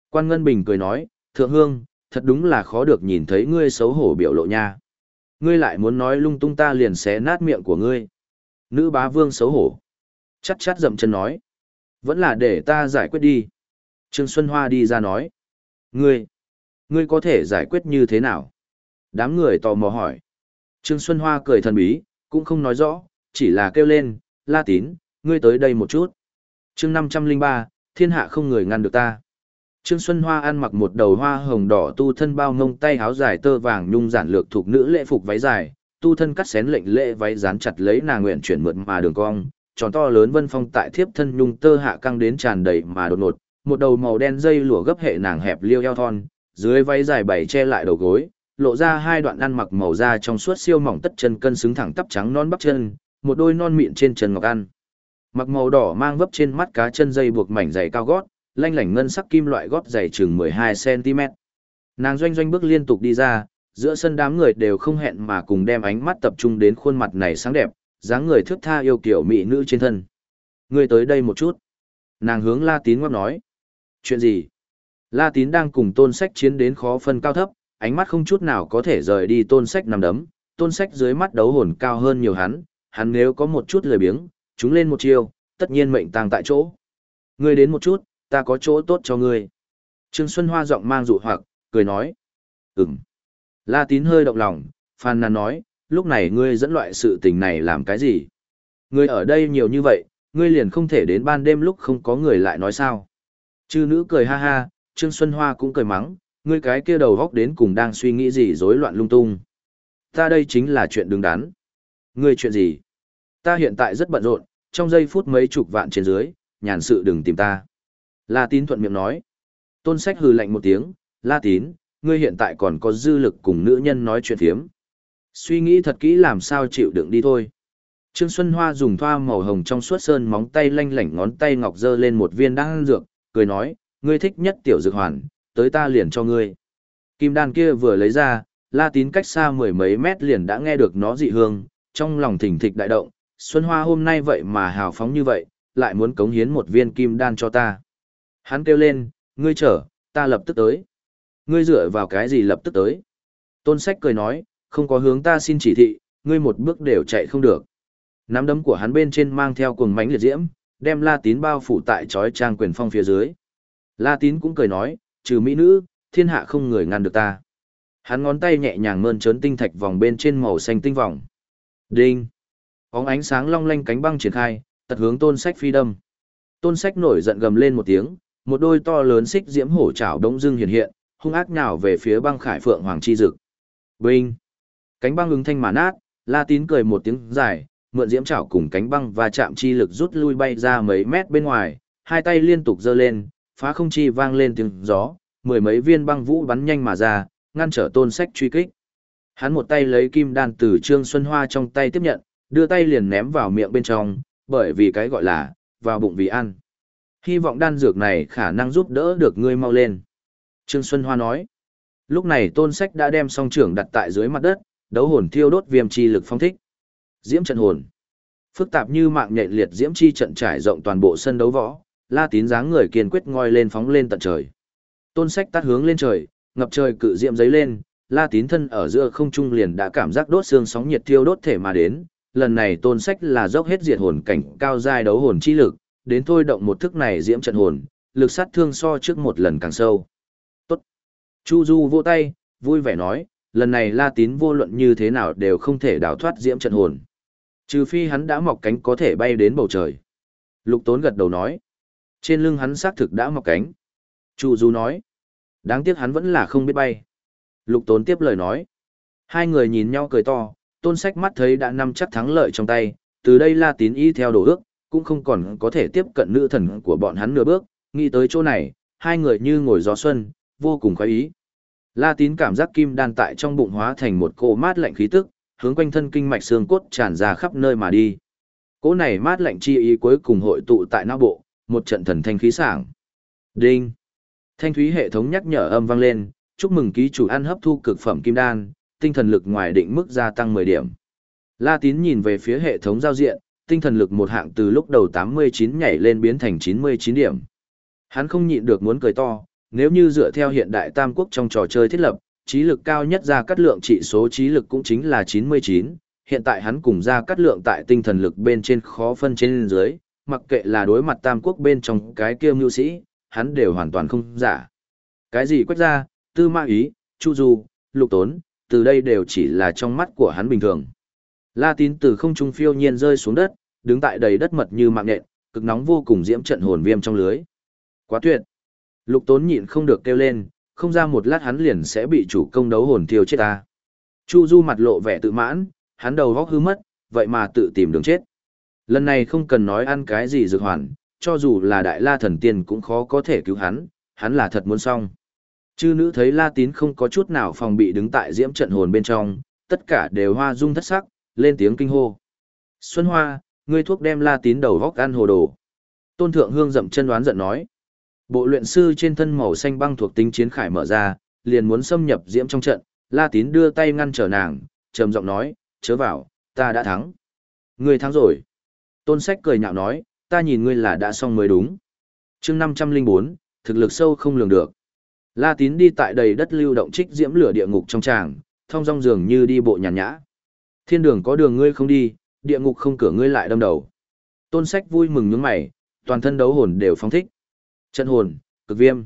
Quan Ngân Bình cười nói, Thượng Hương, thật đúng là khó được nhìn thấy ngươi xấu hổ biểu lộ nha. Ngươi lại muốn nói lung tung ta liền xé nát miệng của ngươi. Nữ bá vương xấu hổ. Chắt chắt dậm chân nói. Vẫn là để ta giải quyết đi. Trương Xuân Hoa đi ra nói. Ngươi, ngươi có thể giải quyết như thế nào? Đám người tò mò hỏi. Trương Xuân Hoa cười thần bí, cũng không nói rõ, chỉ là kêu lên, la tín, ngươi tới đây một chút. chương 503, thiên hạ không người ngăn được ta. Trương Xuân Hoa ăn mặc một đầu hoa hồng đỏ tu thân bao ngông tay áo dài tơ vàng nhung giản lược thuộc nữ lễ phục váy dài, tu thân cắt xén lệnh lễ váy dán chặt lấy nàng nguyện chuyển mượt mà đường cong, tròn to lớn vân phong tại thiếp thân nhung tơ hạ căng đến tràn đầy mà đột ngột, một đầu màu đen dây lụa gấp hệ nàng hẹp liêu eo thon, dưới váy dài bảy che lại đầu gối, lộ ra hai đoạn ăn mặc màu da trong suốt siêu mỏng tất chân cân xứng thẳng tắp trắng non bắp chân, một đôi non mịn trên chân ngọc ăn. Mặc màu đỏ mang vấp trên mắt cá chân dây buộc mảnh dày cao gót, lanh lảnh ngân sắc kim loại gót dày chừng 12 cm. Nàng doanh doanh bước liên tục đi ra, giữa sân đám người đều không hẹn mà cùng đem ánh mắt tập trung đến khuôn mặt này sáng đẹp, dáng người thước tha yêu kiểu mỹ nữ trên thân. Người tới đây một chút. Nàng hướng La Tín ngoắc nói. Chuyện gì? La Tín đang cùng tôn sách chiến đến khó phân cao thấp, ánh mắt không chút nào có thể rời đi tôn sách nằm đấm, tôn sách dưới mắt đấu hồn cao hơn nhiều hắn, hắn nếu có một chút lười biếng, chúng lên một chiêu, tất nhiên mệnh tàng tại chỗ. Ngươi đến một chút, ta có chỗ tốt cho ngươi. Trương Xuân Hoa giọng mang dụ hoặc, cười nói. Ừm. La Tín hơi động lòng, phàn nàn nói, lúc này ngươi dẫn loại sự tình này làm cái gì? Ngươi ở đây nhiều như vậy, ngươi liền không thể đến ban đêm lúc không có người lại nói sao? Chư nữ cười ha ha, Trương Xuân Hoa cũng cười mắng, ngươi cái kia đầu góc đến cùng đang suy nghĩ gì rối loạn lung tung. Ta đây chính là chuyện đứng đắn. Ngươi chuyện gì? Ta hiện tại rất bận rộn, trong giây phút mấy chục vạn trên dưới, nhàn sự đừng tìm ta. La tín thuận miệng nói. Tôn sách hừ lạnh một tiếng, La tín, ngươi hiện tại còn có dư lực cùng nữ nhân nói chuyện thiếm. Suy nghĩ thật kỹ làm sao chịu đựng đi thôi. Trương Xuân Hoa dùng thoa màu hồng trong suốt sơn móng tay lanh lảnh ngón tay ngọc dơ lên một viên đan dược, cười nói, ngươi thích nhất tiểu dược hoàn, tới ta liền cho ngươi. Kim đan kia vừa lấy ra, la tín cách xa mười mấy mét liền đã nghe được nó dị hương, trong lòng thỉnh thịch đại động, Xuân Hoa hôm nay vậy mà hào phóng như vậy, lại muốn cống hiến một viên kim đan cho ta. Hắn kêu lên, ngươi chờ, ta lập tức tới. Ngươi dựa vào cái gì lập tức tới? Tôn sách cười nói, không có hướng ta xin chỉ thị, ngươi một bước đều chạy không được. Nắm đấm của hắn bên trên mang theo cuồng mánh liệt diễm, đem La Tín bao phủ tại trói trang quyền phong phía dưới. La Tín cũng cười nói, trừ mỹ nữ, thiên hạ không người ngăn được ta. Hắn ngón tay nhẹ nhàng mơn trớn tinh thạch vòng bên trên màu xanh tinh vòng. Đinh! Bóng ánh sáng long lanh cánh băng triển khai, tật hướng tôn sách phi đâm. Tôn sách nổi giận gầm lên một tiếng, một đôi to lớn xích diễm hổ chảo đống dưng hiện hiện, hung ác nhào về phía băng khải phượng hoàng chi dực. Binh! Cánh băng ứng thanh mà nát, La Tín cười một tiếng dài, mượn diễm chảo cùng cánh băng và chạm chi lực rút lui bay ra mấy mét bên ngoài, hai tay liên tục giơ lên, phá không chi vang lên tiếng gió, mười mấy viên băng vũ bắn nhanh mà ra, ngăn trở tôn sách truy kích. Hắn một tay lấy kim đan từ Trương Xuân Hoa trong tay tiếp nhận, đưa tay liền ném vào miệng bên trong, bởi vì cái gọi là, vào bụng vì ăn. Hy vọng đan dược này khả năng giúp đỡ được ngươi mau lên. Trương Xuân Hoa nói. Lúc này tôn sách đã đem song trưởng đặt tại dưới mặt đất, đấu hồn thiêu đốt viêm chi lực phong thích. Diễm trận hồn. Phức tạp như mạng nhện liệt diễm chi trận trải rộng toàn bộ sân đấu võ, La Tín dáng người kiên quyết ngoi lên phóng lên tận trời. Tôn Sách tắt hướng lên trời, ngập trời cự diễm giấy lên, La Tín thân ở giữa không trung liền đã cảm giác đốt xương sóng nhiệt thiêu đốt thể mà đến, lần này Tôn Sách là dốc hết diệt hồn cảnh cao giai đấu hồn chi lực, đến thôi động một thức này diễm trận hồn, lực sát thương so trước một lần càng sâu. Tốt. Chu Du vỗ tay, vui vẻ nói, lần này La Tín vô luận như thế nào đều không thể đào thoát diễm trận hồn. Trừ phi hắn đã mọc cánh có thể bay đến bầu trời. Lục Tốn gật đầu nói. Trên lưng hắn xác thực đã mọc cánh. Chu Du nói. Đáng tiếc hắn vẫn là không biết bay. Lục Tốn tiếp lời nói. Hai người nhìn nhau cười to, tôn sách mắt thấy đã nắm chắc thắng lợi trong tay, từ đây La Tín y theo đồ ước, cũng không còn có thể tiếp cận nữ thần của bọn hắn nửa bước, nghĩ tới chỗ này, hai người như ngồi gió xuân, vô cùng khoái ý. La Tín cảm giác kim đan tại trong bụng hóa thành một cỗ mát lạnh khí tức, hướng quanh thân kinh mạch xương cốt tràn ra khắp nơi mà đi. Cỗ này mát lạnh chi ý cuối cùng hội tụ tại não bộ, một trận thần thanh khí sảng. Đinh. Thanh thúy hệ thống nhắc nhở âm vang lên, chúc mừng ký chủ ăn hấp thu cực phẩm kim đan, tinh thần lực ngoài định mức gia tăng 10 điểm. La Tín nhìn về phía hệ thống giao diện, tinh thần lực một hạng từ lúc đầu 89 nhảy lên biến thành 99 điểm. Hắn không nhịn được muốn cười to, nếu như dựa theo hiện đại tam quốc trong trò chơi thiết lập, trí lực cao nhất ra cắt lượng trị số trí lực cũng chính là 99, hiện tại hắn cùng ra cắt lượng tại tinh thần lực bên trên khó phân trên dưới, mặc kệ là đối mặt tam quốc bên trong cái kia mưu sĩ, hắn đều hoàn toàn không giả. Cái gì quách ra, tư ma ý, chu du, lục tốn, từ đây đều chỉ là trong mắt của hắn bình thường. La tín từ không trung phiêu nhiên rơi xuống đất, đứng tại đầy đất mật như mạng nhện, cực nóng vô cùng diễm trận hồn viêm trong lưới. Quá tuyệt. Lục tốn nhịn không được kêu lên, không ra một lát hắn liền sẽ bị chủ công đấu hồn thiêu chết ta. Chu Du mặt lộ vẻ tự mãn, hắn đầu góc hư mất, vậy mà tự tìm đường chết. Lần này không cần nói ăn cái gì dược hoàn, cho dù là đại la thần tiên cũng khó có thể cứu hắn, hắn là thật muốn xong. Chư nữ thấy la tín không có chút nào phòng bị đứng tại diễm trận hồn bên trong, tất cả đều hoa dung thất sắc, lên tiếng kinh hô. Xuân Hoa, ngươi thuốc đem la tín đầu góc ăn hồ đồ. Tôn Thượng Hương dậm chân đoán giận nói. Bộ luyện sư trên thân màu xanh băng thuộc tính chiến khải mở ra, liền muốn xâm nhập diễm trong trận, La Tín đưa tay ngăn trở nàng, trầm giọng nói, chớ vào, ta đã thắng. Ngươi thắng rồi. Tôn sách cười nhạo nói, ta nhìn ngươi là đã xong mới đúng. chương 504, thực lực sâu không lường được. La Tín đi tại đầy đất lưu động trích diễm lửa địa ngục trong tràng, thong dong dường như đi bộ nhàn nhã. Thiên đường có đường ngươi không đi, địa ngục không cửa ngươi lại đâm đầu. Tôn sách vui mừng nhướng mày, toàn thân đấu hồn đều phóng thích. Trận hồn, cực viêm.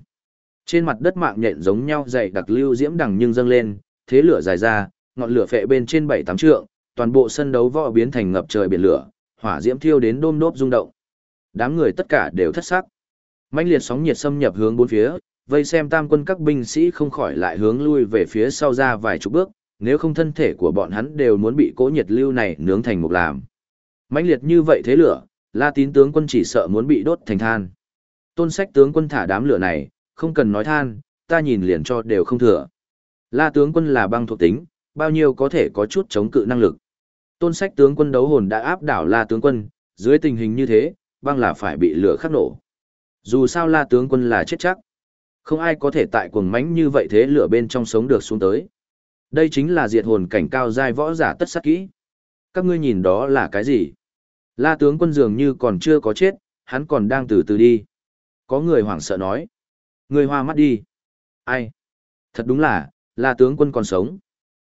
Trên mặt đất mạng nhện giống nhau dày đặc lưu diễm đằng nhưng dâng lên, thế lửa dài ra, ngọn lửa phệ bên trên bảy tám trượng, toàn bộ sân đấu võ biến thành ngập trời biển lửa, hỏa diễm thiêu đến đôm đốp rung động. Đám người tất cả đều thất sắc. Mãnh liệt sóng nhiệt xâm nhập hướng bốn phía, vây xem tam quân các binh sĩ không khỏi lại hướng lui về phía sau ra vài chục bước, nếu không thân thể của bọn hắn đều muốn bị cỗ nhiệt lưu này nướng thành một làm. Mãnh liệt như vậy thế lửa, La Tín tướng quân chỉ sợ muốn bị đốt thành than tôn sách tướng quân thả đám lửa này, không cần nói than, ta nhìn liền cho đều không thừa. La tướng quân là băng thuộc tính, bao nhiêu có thể có chút chống cự năng lực. Tôn sách tướng quân đấu hồn đã áp đảo La tướng quân, dưới tình hình như thế, băng là phải bị lửa khắc nổ. Dù sao La tướng quân là chết chắc. Không ai có thể tại cuồng mãnh như vậy thế lửa bên trong sống được xuống tới. Đây chính là diệt hồn cảnh cao giai võ giả tất sát kỹ. Các ngươi nhìn đó là cái gì? La tướng quân dường như còn chưa có chết, hắn còn đang từ từ đi. Có người hoảng sợ nói. Người hoa mắt đi. Ai? Thật đúng là, La tướng quân còn sống.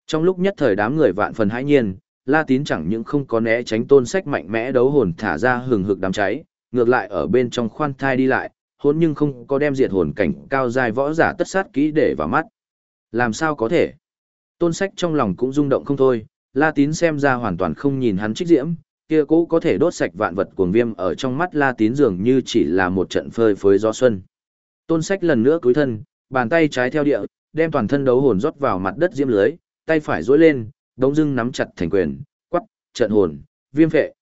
Trong lúc nhất thời đám người vạn phần hãi nhiên, La Tín chẳng những không có né tránh tôn sách mạnh mẽ đấu hồn thả ra hừng hực đám cháy, ngược lại ở bên trong khoan thai đi lại, hôn nhưng không có đem diệt hồn cảnh cao dài võ giả tất sát kỹ để vào mắt. Làm sao có thể? Tôn sách trong lòng cũng rung động không thôi, La Tín xem ra hoàn toàn không nhìn hắn trích diễm, kia cũ có thể đốt sạch vạn vật cuồng viêm ở trong mắt la tín dường như chỉ là một trận phơi phới gió xuân. Tôn sách lần nữa cúi thân, bàn tay trái theo địa, đem toàn thân đấu hồn rót vào mặt đất diêm lưới, tay phải duỗi lên, đống dưng nắm chặt thành quyền, quắp trận hồn, viêm vệ.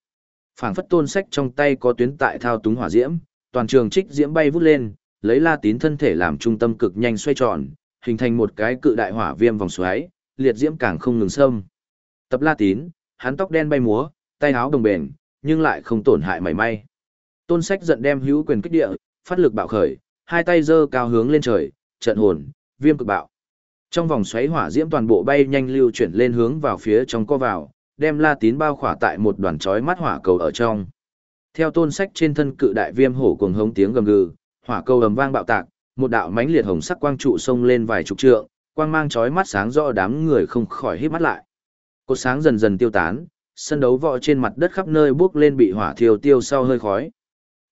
Phảng phất tôn sách trong tay có tuyến tại thao túng hỏa diễm, toàn trường trích diễm bay vút lên, lấy la tín thân thể làm trung tâm cực nhanh xoay tròn, hình thành một cái cự đại hỏa viêm vòng xoáy, liệt diễm càng không ngừng sâm Tập la tín, hắn tóc đen bay múa, tay áo đồng bền, nhưng lại không tổn hại mảy may. Tôn sách giận đem hữu quyền kích địa, phát lực bạo khởi, hai tay giơ cao hướng lên trời, trận hồn, viêm cực bạo. Trong vòng xoáy hỏa diễm toàn bộ bay nhanh lưu chuyển lên hướng vào phía trong co vào, đem La Tín bao khỏa tại một đoàn chói mắt hỏa cầu ở trong. Theo tôn sách trên thân cự đại viêm hổ cuồng hống tiếng gầm gừ, hỏa cầu ầm vang bạo tạc, một đạo mãnh liệt hồng sắc quang trụ xông lên vài chục trượng, quang mang chói mắt sáng rõ đám người không khỏi hít mắt lại. Cột sáng dần dần tiêu tán, sân đấu võ trên mặt đất khắp nơi bước lên bị hỏa thiêu tiêu sau hơi khói.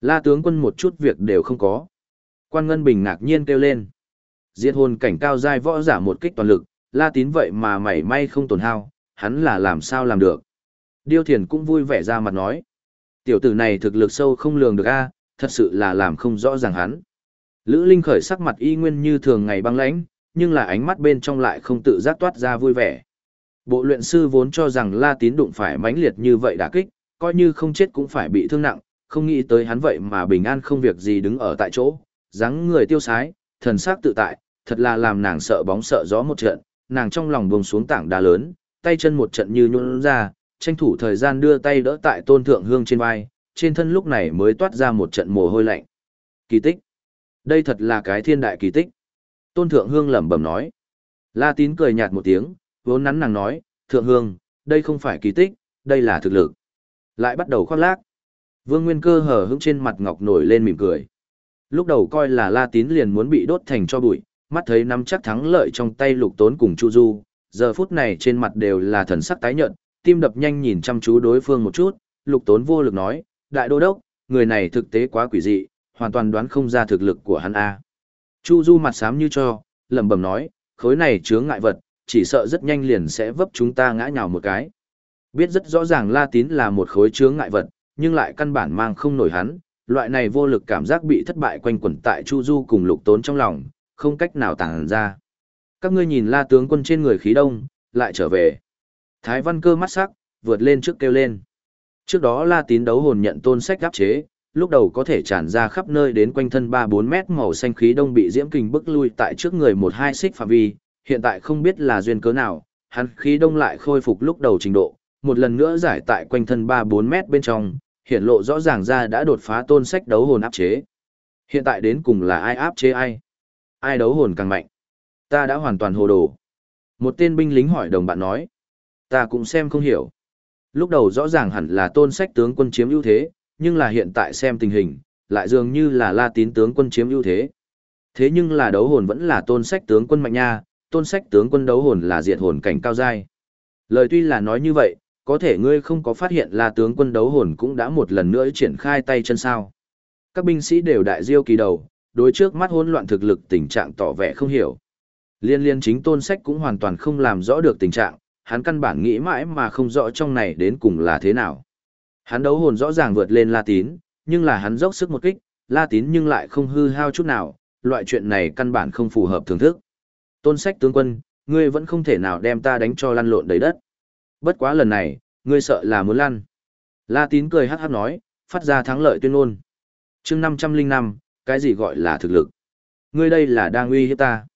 La tướng quân một chút việc đều không có. Quan Ngân Bình ngạc nhiên kêu lên. Diệt hồn cảnh cao giai võ giả một kích toàn lực, La Tín vậy mà mảy may không tổn hao, hắn là làm sao làm được. Điêu Thiền cũng vui vẻ ra mặt nói. Tiểu tử này thực lực sâu không lường được a, thật sự là làm không rõ ràng hắn. Lữ Linh khởi sắc mặt y nguyên như thường ngày băng lãnh, nhưng là ánh mắt bên trong lại không tự giác toát ra vui vẻ. Bộ luyện sư vốn cho rằng La Tín đụng phải mãnh liệt như vậy đả kích, coi như không chết cũng phải bị thương nặng, không nghĩ tới hắn vậy mà bình an không việc gì đứng ở tại chỗ, dáng người tiêu sái, thần sắc tự tại, thật là làm nàng sợ bóng sợ gió một trận, nàng trong lòng buông xuống tảng đá lớn, tay chân một trận như nhún ra, tranh thủ thời gian đưa tay đỡ tại Tôn Thượng Hương trên vai, trên thân lúc này mới toát ra một trận mồ hôi lạnh. Kỳ tích. Đây thật là cái thiên đại kỳ tích. Tôn Thượng Hương lẩm bẩm nói. La Tín cười nhạt một tiếng, vốn nắn nàng nói, Thượng Hương, đây không phải kỳ tích, đây là thực lực. Lại bắt đầu khoác lác. Vương Nguyên Cơ hở hững trên mặt ngọc nổi lên mỉm cười. Lúc đầu coi là La Tín liền muốn bị đốt thành cho bụi, mắt thấy nắm chắc thắng lợi trong tay Lục Tốn cùng Chu Du, giờ phút này trên mặt đều là thần sắc tái nhợt, tim đập nhanh nhìn chăm chú đối phương một chút, Lục Tốn vô lực nói, đại đô đốc, người này thực tế quá quỷ dị, hoàn toàn đoán không ra thực lực của hắn a. Chu Du mặt xám như cho, lẩm bẩm nói, khối này chướng ngại vật, chỉ sợ rất nhanh liền sẽ vấp chúng ta ngã nhào một cái. Biết rất rõ ràng La Tín là một khối chướng ngại vật, nhưng lại căn bản mang không nổi hắn, loại này vô lực cảm giác bị thất bại quanh quẩn tại Chu Du cùng Lục Tốn trong lòng, không cách nào tàng ra. Các ngươi nhìn La tướng quân trên người khí đông, lại trở về. Thái Văn Cơ mắt sắc, vượt lên trước kêu lên. Trước đó La Tín đấu hồn nhận tôn sách áp chế, lúc đầu có thể tràn ra khắp nơi đến quanh thân 3-4 mét màu xanh khí đông bị diễm kình bức lui tại trước người một hai xích phạm vi, hiện tại không biết là duyên cớ nào, hắn khí đông lại khôi phục lúc đầu trình độ, một lần nữa giải tại quanh thân 3-4 mét bên trong, hiện lộ rõ ràng ra đã đột phá tôn sách đấu hồn áp chế. Hiện tại đến cùng là ai áp chế ai? Ai đấu hồn càng mạnh? Ta đã hoàn toàn hồ đồ. Một tên binh lính hỏi đồng bạn nói. Ta cũng xem không hiểu. Lúc đầu rõ ràng hẳn là tôn sách tướng quân chiếm ưu thế, nhưng là hiện tại xem tình hình, lại dường như là la tín tướng quân chiếm ưu thế. Thế nhưng là đấu hồn vẫn là tôn sách tướng quân mạnh nha, tôn sách tướng quân đấu hồn là diệt hồn cảnh cao giai. Lời tuy là nói như vậy, có thể ngươi không có phát hiện là tướng quân đấu hồn cũng đã một lần nữa triển khai tay chân sao. Các binh sĩ đều đại diêu kỳ đầu, đối trước mắt hỗn loạn thực lực tình trạng tỏ vẻ không hiểu. Liên liên chính tôn sách cũng hoàn toàn không làm rõ được tình trạng, hắn căn bản nghĩ mãi mà không rõ trong này đến cùng là thế nào. Hắn đấu hồn rõ ràng vượt lên La Tín, nhưng là hắn dốc sức một kích, La Tín nhưng lại không hư hao chút nào, loại chuyện này căn bản không phù hợp thưởng thức. Tôn sách tướng quân, ngươi vẫn không thể nào đem ta đánh cho lăn lộn đầy đất. Bất quá lần này, ngươi sợ là muốn lăn. La Tín cười hát hát nói, phát ra thắng lợi tuyên ngôn. chương 505, cái gì gọi là thực lực? Ngươi đây là đang uy hiếp ta.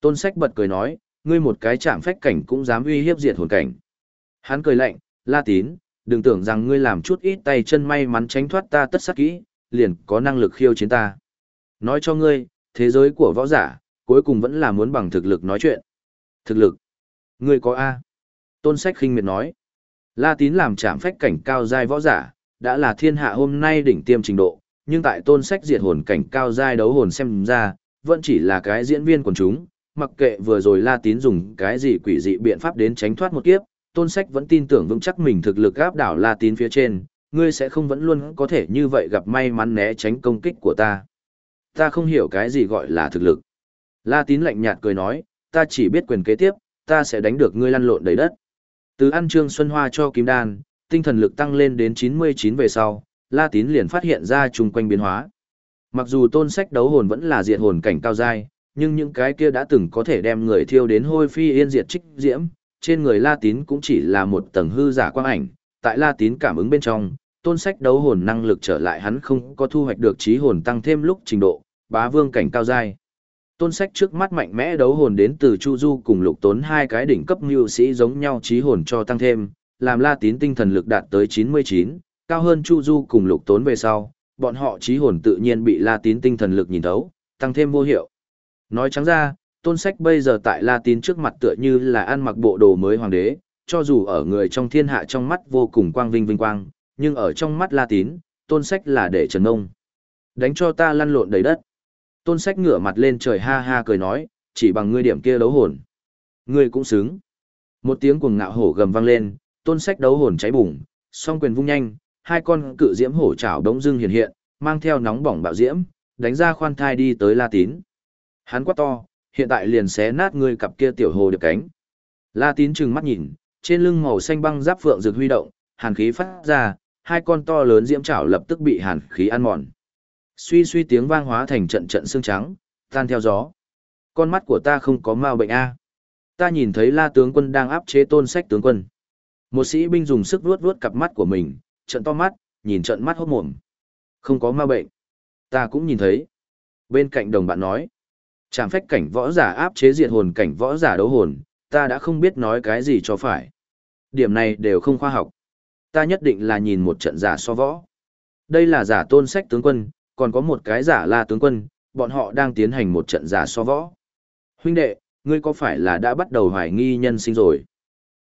Tôn sách bật cười nói, ngươi một cái chạm phách cảnh cũng dám uy hiếp diệt hồn cảnh. Hắn cười lạnh, La Tín, đừng tưởng rằng ngươi làm chút ít tay chân may mắn tránh thoát ta tất sắc kỹ, liền có năng lực khiêu chiến ta. Nói cho ngươi, thế giới của võ giả, cuối cùng vẫn là muốn bằng thực lực nói chuyện. Thực lực? Ngươi có A. Tôn sách khinh miệt nói. La tín làm chạm phách cảnh cao giai võ giả, đã là thiên hạ hôm nay đỉnh tiêm trình độ, nhưng tại tôn sách diệt hồn cảnh cao giai đấu hồn xem ra, vẫn chỉ là cái diễn viên quần chúng, mặc kệ vừa rồi La tín dùng cái gì quỷ dị biện pháp đến tránh thoát một kiếp, tôn sách vẫn tin tưởng vững chắc mình thực lực áp đảo La tín phía trên, ngươi sẽ không vẫn luôn có thể như vậy gặp may mắn né tránh công kích của ta. Ta không hiểu cái gì gọi là thực lực. La tín lạnh nhạt cười nói, ta chỉ biết quyền kế tiếp, ta sẽ đánh được ngươi lăn lộn đầy đất. Từ ăn trương xuân hoa cho kim đan, tinh thần lực tăng lên đến 99 về sau, La Tín liền phát hiện ra chung quanh biến hóa. Mặc dù tôn sách đấu hồn vẫn là diệt hồn cảnh cao giai, nhưng những cái kia đã từng có thể đem người thiêu đến hôi phi yên diệt trích diễm, trên người La Tín cũng chỉ là một tầng hư giả quang ảnh, tại La Tín cảm ứng bên trong, tôn sách đấu hồn năng lực trở lại hắn không có thu hoạch được trí hồn tăng thêm lúc trình độ, bá vương cảnh cao giai. Tôn sách trước mắt mạnh mẽ đấu hồn đến từ Chu Du cùng lục tốn hai cái đỉnh cấp mưu sĩ giống nhau trí hồn cho tăng thêm, làm la tín tinh thần lực đạt tới 99, cao hơn Chu Du cùng lục tốn về sau, bọn họ trí hồn tự nhiên bị la tín tinh thần lực nhìn thấu, tăng thêm vô hiệu. Nói trắng ra, tôn sách bây giờ tại la tín trước mặt tựa như là ăn mặc bộ đồ mới hoàng đế, cho dù ở người trong thiên hạ trong mắt vô cùng quang vinh vinh quang, nhưng ở trong mắt La Tín, tôn sách là để trần ông Đánh cho ta lăn lộn đầy đất. Tôn sách ngửa mặt lên trời ha ha cười nói, chỉ bằng ngươi điểm kia đấu hồn. Ngươi cũng xứng. Một tiếng cuồng ngạo hổ gầm vang lên, tôn sách đấu hồn cháy bùng, song quyền vung nhanh, hai con cự diễm hổ chảo đống dưng hiện hiện, mang theo nóng bỏng bạo diễm, đánh ra khoan thai đi tới La Tín. Hắn quát to, hiện tại liền xé nát ngươi cặp kia tiểu hồ được cánh. La Tín trừng mắt nhìn, trên lưng màu xanh băng giáp phượng rực huy động, hàn khí phát ra, hai con to lớn diễm chảo lập tức bị hàn khí ăn mòn. Suy suy tiếng vang hóa thành trận trận xương trắng, tan theo gió. Con mắt của ta không có mau bệnh a. Ta nhìn thấy La tướng quân đang áp chế Tôn Sách tướng quân. Một sĩ binh dùng sức vuốt vuốt cặp mắt của mình, trận to mắt, nhìn trận mắt hốt mồm. Không có ma bệnh. Ta cũng nhìn thấy. Bên cạnh đồng bạn nói. Trảm phách cảnh võ giả áp chế diệt hồn cảnh võ giả đấu hồn, ta đã không biết nói cái gì cho phải. Điểm này đều không khoa học. Ta nhất định là nhìn một trận giả so võ. Đây là giả tôn sách tướng quân, còn có một cái giả la tướng quân, bọn họ đang tiến hành một trận giả so võ. Huynh đệ, ngươi có phải là đã bắt đầu hoài nghi nhân sinh rồi?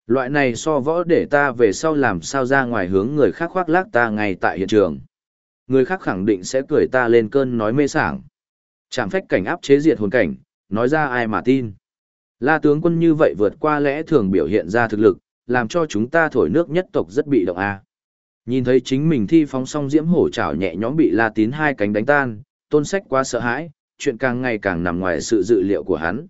Loại này so võ để ta về sau làm sao ra ngoài hướng người khác khoác lác ta ngay tại hiện trường. Người khác khẳng định sẽ cười ta lên cơn nói mê sảng. Chạm phách cảnh áp chế diệt hồn cảnh, nói ra ai mà tin. La tướng quân như vậy vượt qua lẽ thường biểu hiện ra thực lực, làm cho chúng ta thổi nước nhất tộc rất bị động a. Nhìn thấy chính mình thi phóng song diễm hổ chảo nhẹ nhõm bị La Tín hai cánh đánh tan, tôn sách quá sợ hãi, chuyện càng ngày càng nằm ngoài sự dự liệu của hắn.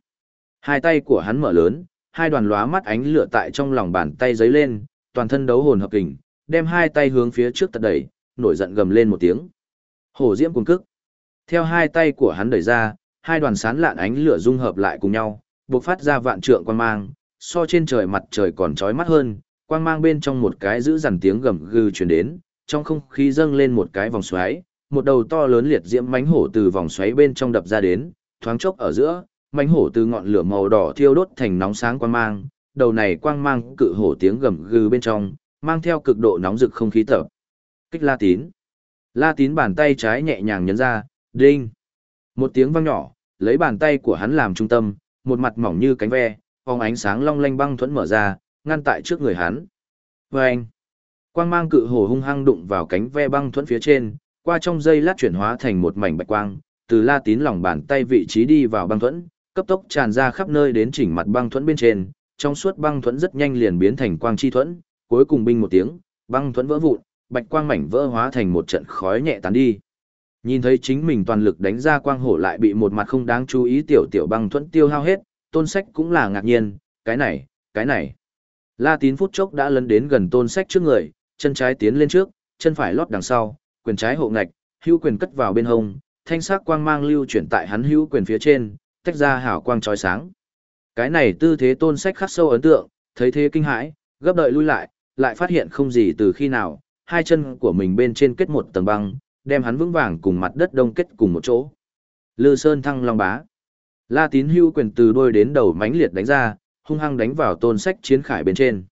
Hai tay của hắn mở lớn, hai đoàn lóa mắt ánh lửa tại trong lòng bàn tay giấy lên, toàn thân đấu hồn hợp kình, đem hai tay hướng phía trước tật đẩy, nổi giận gầm lên một tiếng. Hổ diễm cuồng cức. Theo hai tay của hắn đẩy ra, hai đoàn sán lạn ánh lửa dung hợp lại cùng nhau, bộc phát ra vạn trượng quan mang, so trên trời mặt trời còn chói mắt hơn, quang mang bên trong một cái giữ dằn tiếng gầm gừ truyền đến, trong không khí dâng lên một cái vòng xoáy, một đầu to lớn liệt diễm mánh hổ từ vòng xoáy bên trong đập ra đến, thoáng chốc ở giữa, mánh hổ từ ngọn lửa màu đỏ thiêu đốt thành nóng sáng quang mang, đầu này quang mang cự hổ tiếng gầm gừ bên trong, mang theo cực độ nóng rực không khí tập. Kích La Tín. La Tín bàn tay trái nhẹ nhàng nhấn ra, đinh. Một tiếng vang nhỏ, lấy bàn tay của hắn làm trung tâm, một mặt mỏng như cánh ve, phóng ánh sáng long lanh băng thuẫn mở ra, ngăn tại trước người hắn. Và anh, quang mang cự hổ hung hăng đụng vào cánh ve băng thuẫn phía trên, qua trong dây lát chuyển hóa thành một mảnh bạch quang, từ la tín lòng bàn tay vị trí đi vào băng thuẫn, cấp tốc tràn ra khắp nơi đến chỉnh mặt băng thuẫn bên trên, trong suốt băng thuẫn rất nhanh liền biến thành quang chi thuẫn, cuối cùng binh một tiếng, băng thuẫn vỡ vụn, bạch quang mảnh vỡ hóa thành một trận khói nhẹ tán đi. Nhìn thấy chính mình toàn lực đánh ra quang hổ lại bị một mặt không đáng chú ý tiểu tiểu băng thuẫn tiêu hao hết, tôn sách cũng là ngạc nhiên, cái này, cái này. La tín phút chốc đã lấn đến gần tôn sách trước người, chân trái tiến lên trước, chân phải lót đằng sau, quyền trái hộ ngạch, hữu quyền cất vào bên hông, thanh sắc quang mang lưu chuyển tại hắn hữu quyền phía trên, tách ra hào quang chói sáng. Cái này tư thế tôn sách khắc sâu ấn tượng, thấy thế kinh hãi, gấp đợi lui lại, lại phát hiện không gì từ khi nào, hai chân của mình bên trên kết một tầng băng, đem hắn vững vàng cùng mặt đất đông kết cùng một chỗ. Lư Sơn thăng long bá. La tín hưu quyền từ đôi đến đầu mãnh liệt đánh ra, hung hăng đánh vào tôn sách chiến khải bên trên.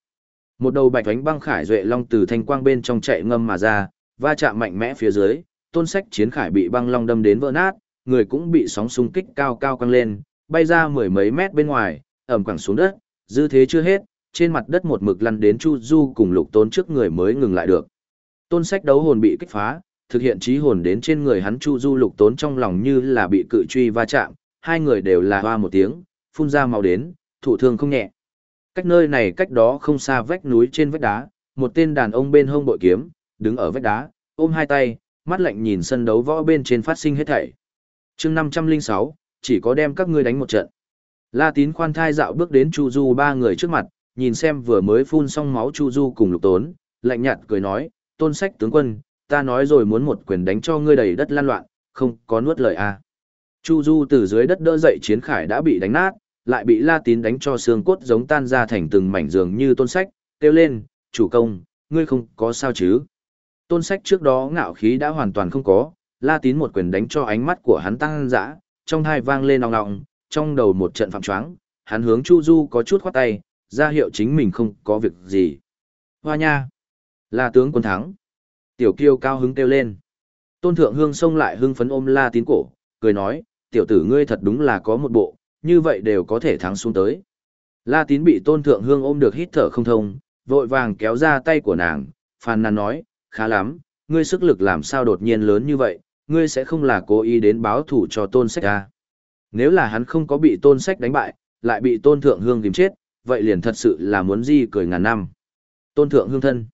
Một đầu bạch ánh băng khải duệ long từ thanh quang bên trong chạy ngâm mà ra, va chạm mạnh mẽ phía dưới, tôn sách chiến khải bị băng long đâm đến vỡ nát, người cũng bị sóng xung kích cao cao căng lên, bay ra mười mấy mét bên ngoài, ẩm quẳng xuống đất, dư thế chưa hết, trên mặt đất một mực lăn đến Chu Du cùng lục tốn trước người mới ngừng lại được. Tôn sách đấu hồn bị kích phá, thực hiện trí hồn đến trên người hắn Chu Du lục tốn trong lòng như là bị cự truy va chạm, hai người đều là hoa một tiếng, phun ra màu đến, thủ thương không nhẹ. Cách nơi này cách đó không xa vách núi trên vách đá, một tên đàn ông bên hông bội kiếm, đứng ở vách đá, ôm hai tay, mắt lạnh nhìn sân đấu võ bên trên phát sinh hết thảy. chương 506, chỉ có đem các ngươi đánh một trận. La tín khoan thai dạo bước đến Chu Du ba người trước mặt, nhìn xem vừa mới phun xong máu Chu Du cùng lục tốn, lạnh nhạt cười nói, tôn sách tướng quân, ta nói rồi muốn một quyền đánh cho ngươi đầy đất lan loạn, không có nuốt lời à. Chu Du từ dưới đất đỡ dậy chiến khải đã bị đánh nát, lại bị La Tín đánh cho xương cốt giống tan ra thành từng mảnh giường như tôn sách, kêu lên, chủ công, ngươi không có sao chứ. Tôn sách trước đó ngạo khí đã hoàn toàn không có, La Tín một quyền đánh cho ánh mắt của hắn tăng dã, trong hai vang lên nòng ong, trong đầu một trận phạm choáng, hắn hướng Chu Du có chút khoát tay, ra hiệu chính mình không có việc gì. Hoa nha! La tướng quân thắng. Tiểu kiêu cao hứng kêu lên. Tôn thượng hương xông lại hưng phấn ôm La Tín cổ, cười nói, tiểu tử ngươi thật đúng là có một bộ, như vậy đều có thể thắng xuống tới. La tín bị tôn thượng hương ôm được hít thở không thông, vội vàng kéo ra tay của nàng, phàn nàn nói, khá lắm, ngươi sức lực làm sao đột nhiên lớn như vậy, ngươi sẽ không là cố ý đến báo thủ cho tôn sách à? Nếu là hắn không có bị tôn sách đánh bại, lại bị tôn thượng hương tìm chết, vậy liền thật sự là muốn gì cười ngàn năm. Tôn thượng hương thân.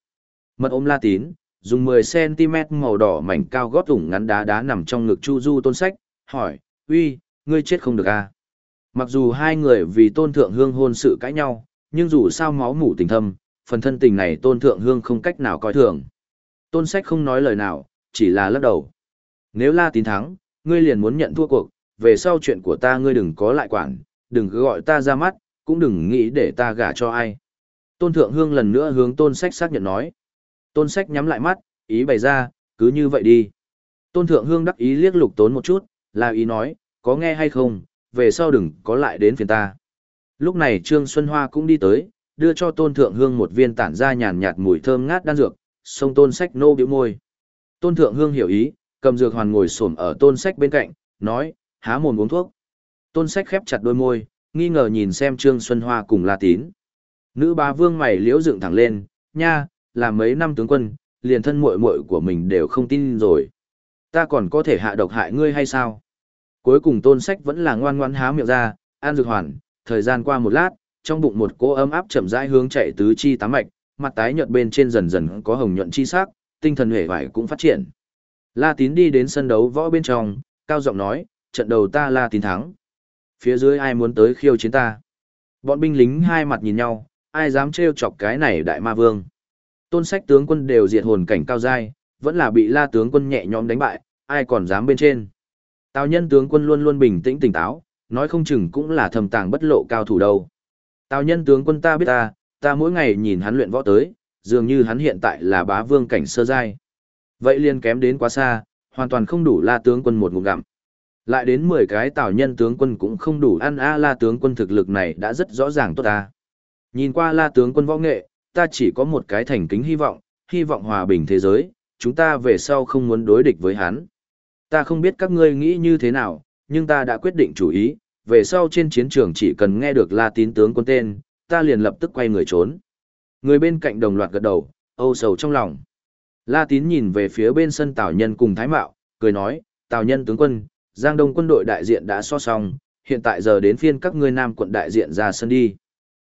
Mật ôm la tín, dùng 10cm màu đỏ mảnh cao gót ủng ngắn đá đá nằm trong ngực chu du tôn sách, hỏi, uy, ngươi chết không được à? Mặc dù hai người vì tôn thượng hương hôn sự cãi nhau, nhưng dù sao máu mủ tình thâm, phần thân tình này tôn thượng hương không cách nào coi thường. Tôn sách không nói lời nào, chỉ là lắc đầu. Nếu la tín thắng, ngươi liền muốn nhận thua cuộc, về sau chuyện của ta ngươi đừng có lại quản, đừng cứ gọi ta ra mắt, cũng đừng nghĩ để ta gả cho ai. Tôn thượng hương lần nữa hướng tôn sách xác nhận nói. Tôn sách nhắm lại mắt, ý bày ra, cứ như vậy đi. Tôn thượng hương đắc ý liếc lục tốn một chút, là ý nói, có nghe hay không, về sau đừng có lại đến phiền ta. Lúc này Trương Xuân Hoa cũng đi tới, đưa cho tôn thượng hương một viên tản ra nhàn nhạt mùi thơm ngát đan dược, Sông tôn sách nô biểu môi. Tôn thượng hương hiểu ý, cầm dược hoàn ngồi xổm ở tôn sách bên cạnh, nói, há mồm uống thuốc. Tôn sách khép chặt đôi môi, nghi ngờ nhìn xem Trương Xuân Hoa cùng La Tín. Nữ bá vương mày liễu dựng thẳng lên, nha, là mấy năm tướng quân, liền thân muội muội của mình đều không tin rồi. Ta còn có thể hạ độc hại ngươi hay sao? Cuối cùng tôn sách vẫn là ngoan ngoãn há miệng ra, an dược hoàn, thời gian qua một lát, trong bụng một cỗ ấm áp chậm rãi hướng chạy tứ chi tám mạch, mặt tái nhợt bên trên dần dần có hồng nhuận chi sắc, tinh thần hề vải cũng phát triển. La Tín đi đến sân đấu võ bên trong, cao giọng nói, trận đầu ta La Tín thắng. Phía dưới ai muốn tới khiêu chiến ta? Bọn binh lính hai mặt nhìn nhau, ai dám trêu chọc cái này đại ma vương. Tôn sách tướng quân đều diệt hồn cảnh cao giai, vẫn là bị La tướng quân nhẹ nhõm đánh bại, ai còn dám bên trên. Tào nhân tướng quân luôn luôn bình tĩnh tỉnh táo, nói không chừng cũng là thầm tàng bất lộ cao thủ đâu. Tào nhân tướng quân ta biết ta, ta mỗi ngày nhìn hắn luyện võ tới, dường như hắn hiện tại là bá vương cảnh sơ giai. Vậy liền kém đến quá xa, hoàn toàn không đủ la tướng quân một ngụm gặm. Lại đến 10 cái tào nhân tướng quân cũng không đủ ăn a la tướng quân thực lực này đã rất rõ ràng tốt ta. Nhìn qua la tướng quân võ nghệ, ta chỉ có một cái thành kính hy vọng, hy vọng hòa bình thế giới, chúng ta về sau không muốn đối địch với hắn. Ta không biết các ngươi nghĩ như thế nào, nhưng ta đã quyết định chủ ý, về sau trên chiến trường chỉ cần nghe được la tín tướng quân tên, ta liền lập tức quay người trốn. Người bên cạnh đồng loạt gật đầu, âu sầu trong lòng. La tín nhìn về phía bên sân Tào Nhân cùng Thái Mạo, cười nói, Tào Nhân tướng quân, Giang Đông quân đội đại diện đã so xong, hiện tại giờ đến phiên các ngươi nam quận đại diện ra sân đi.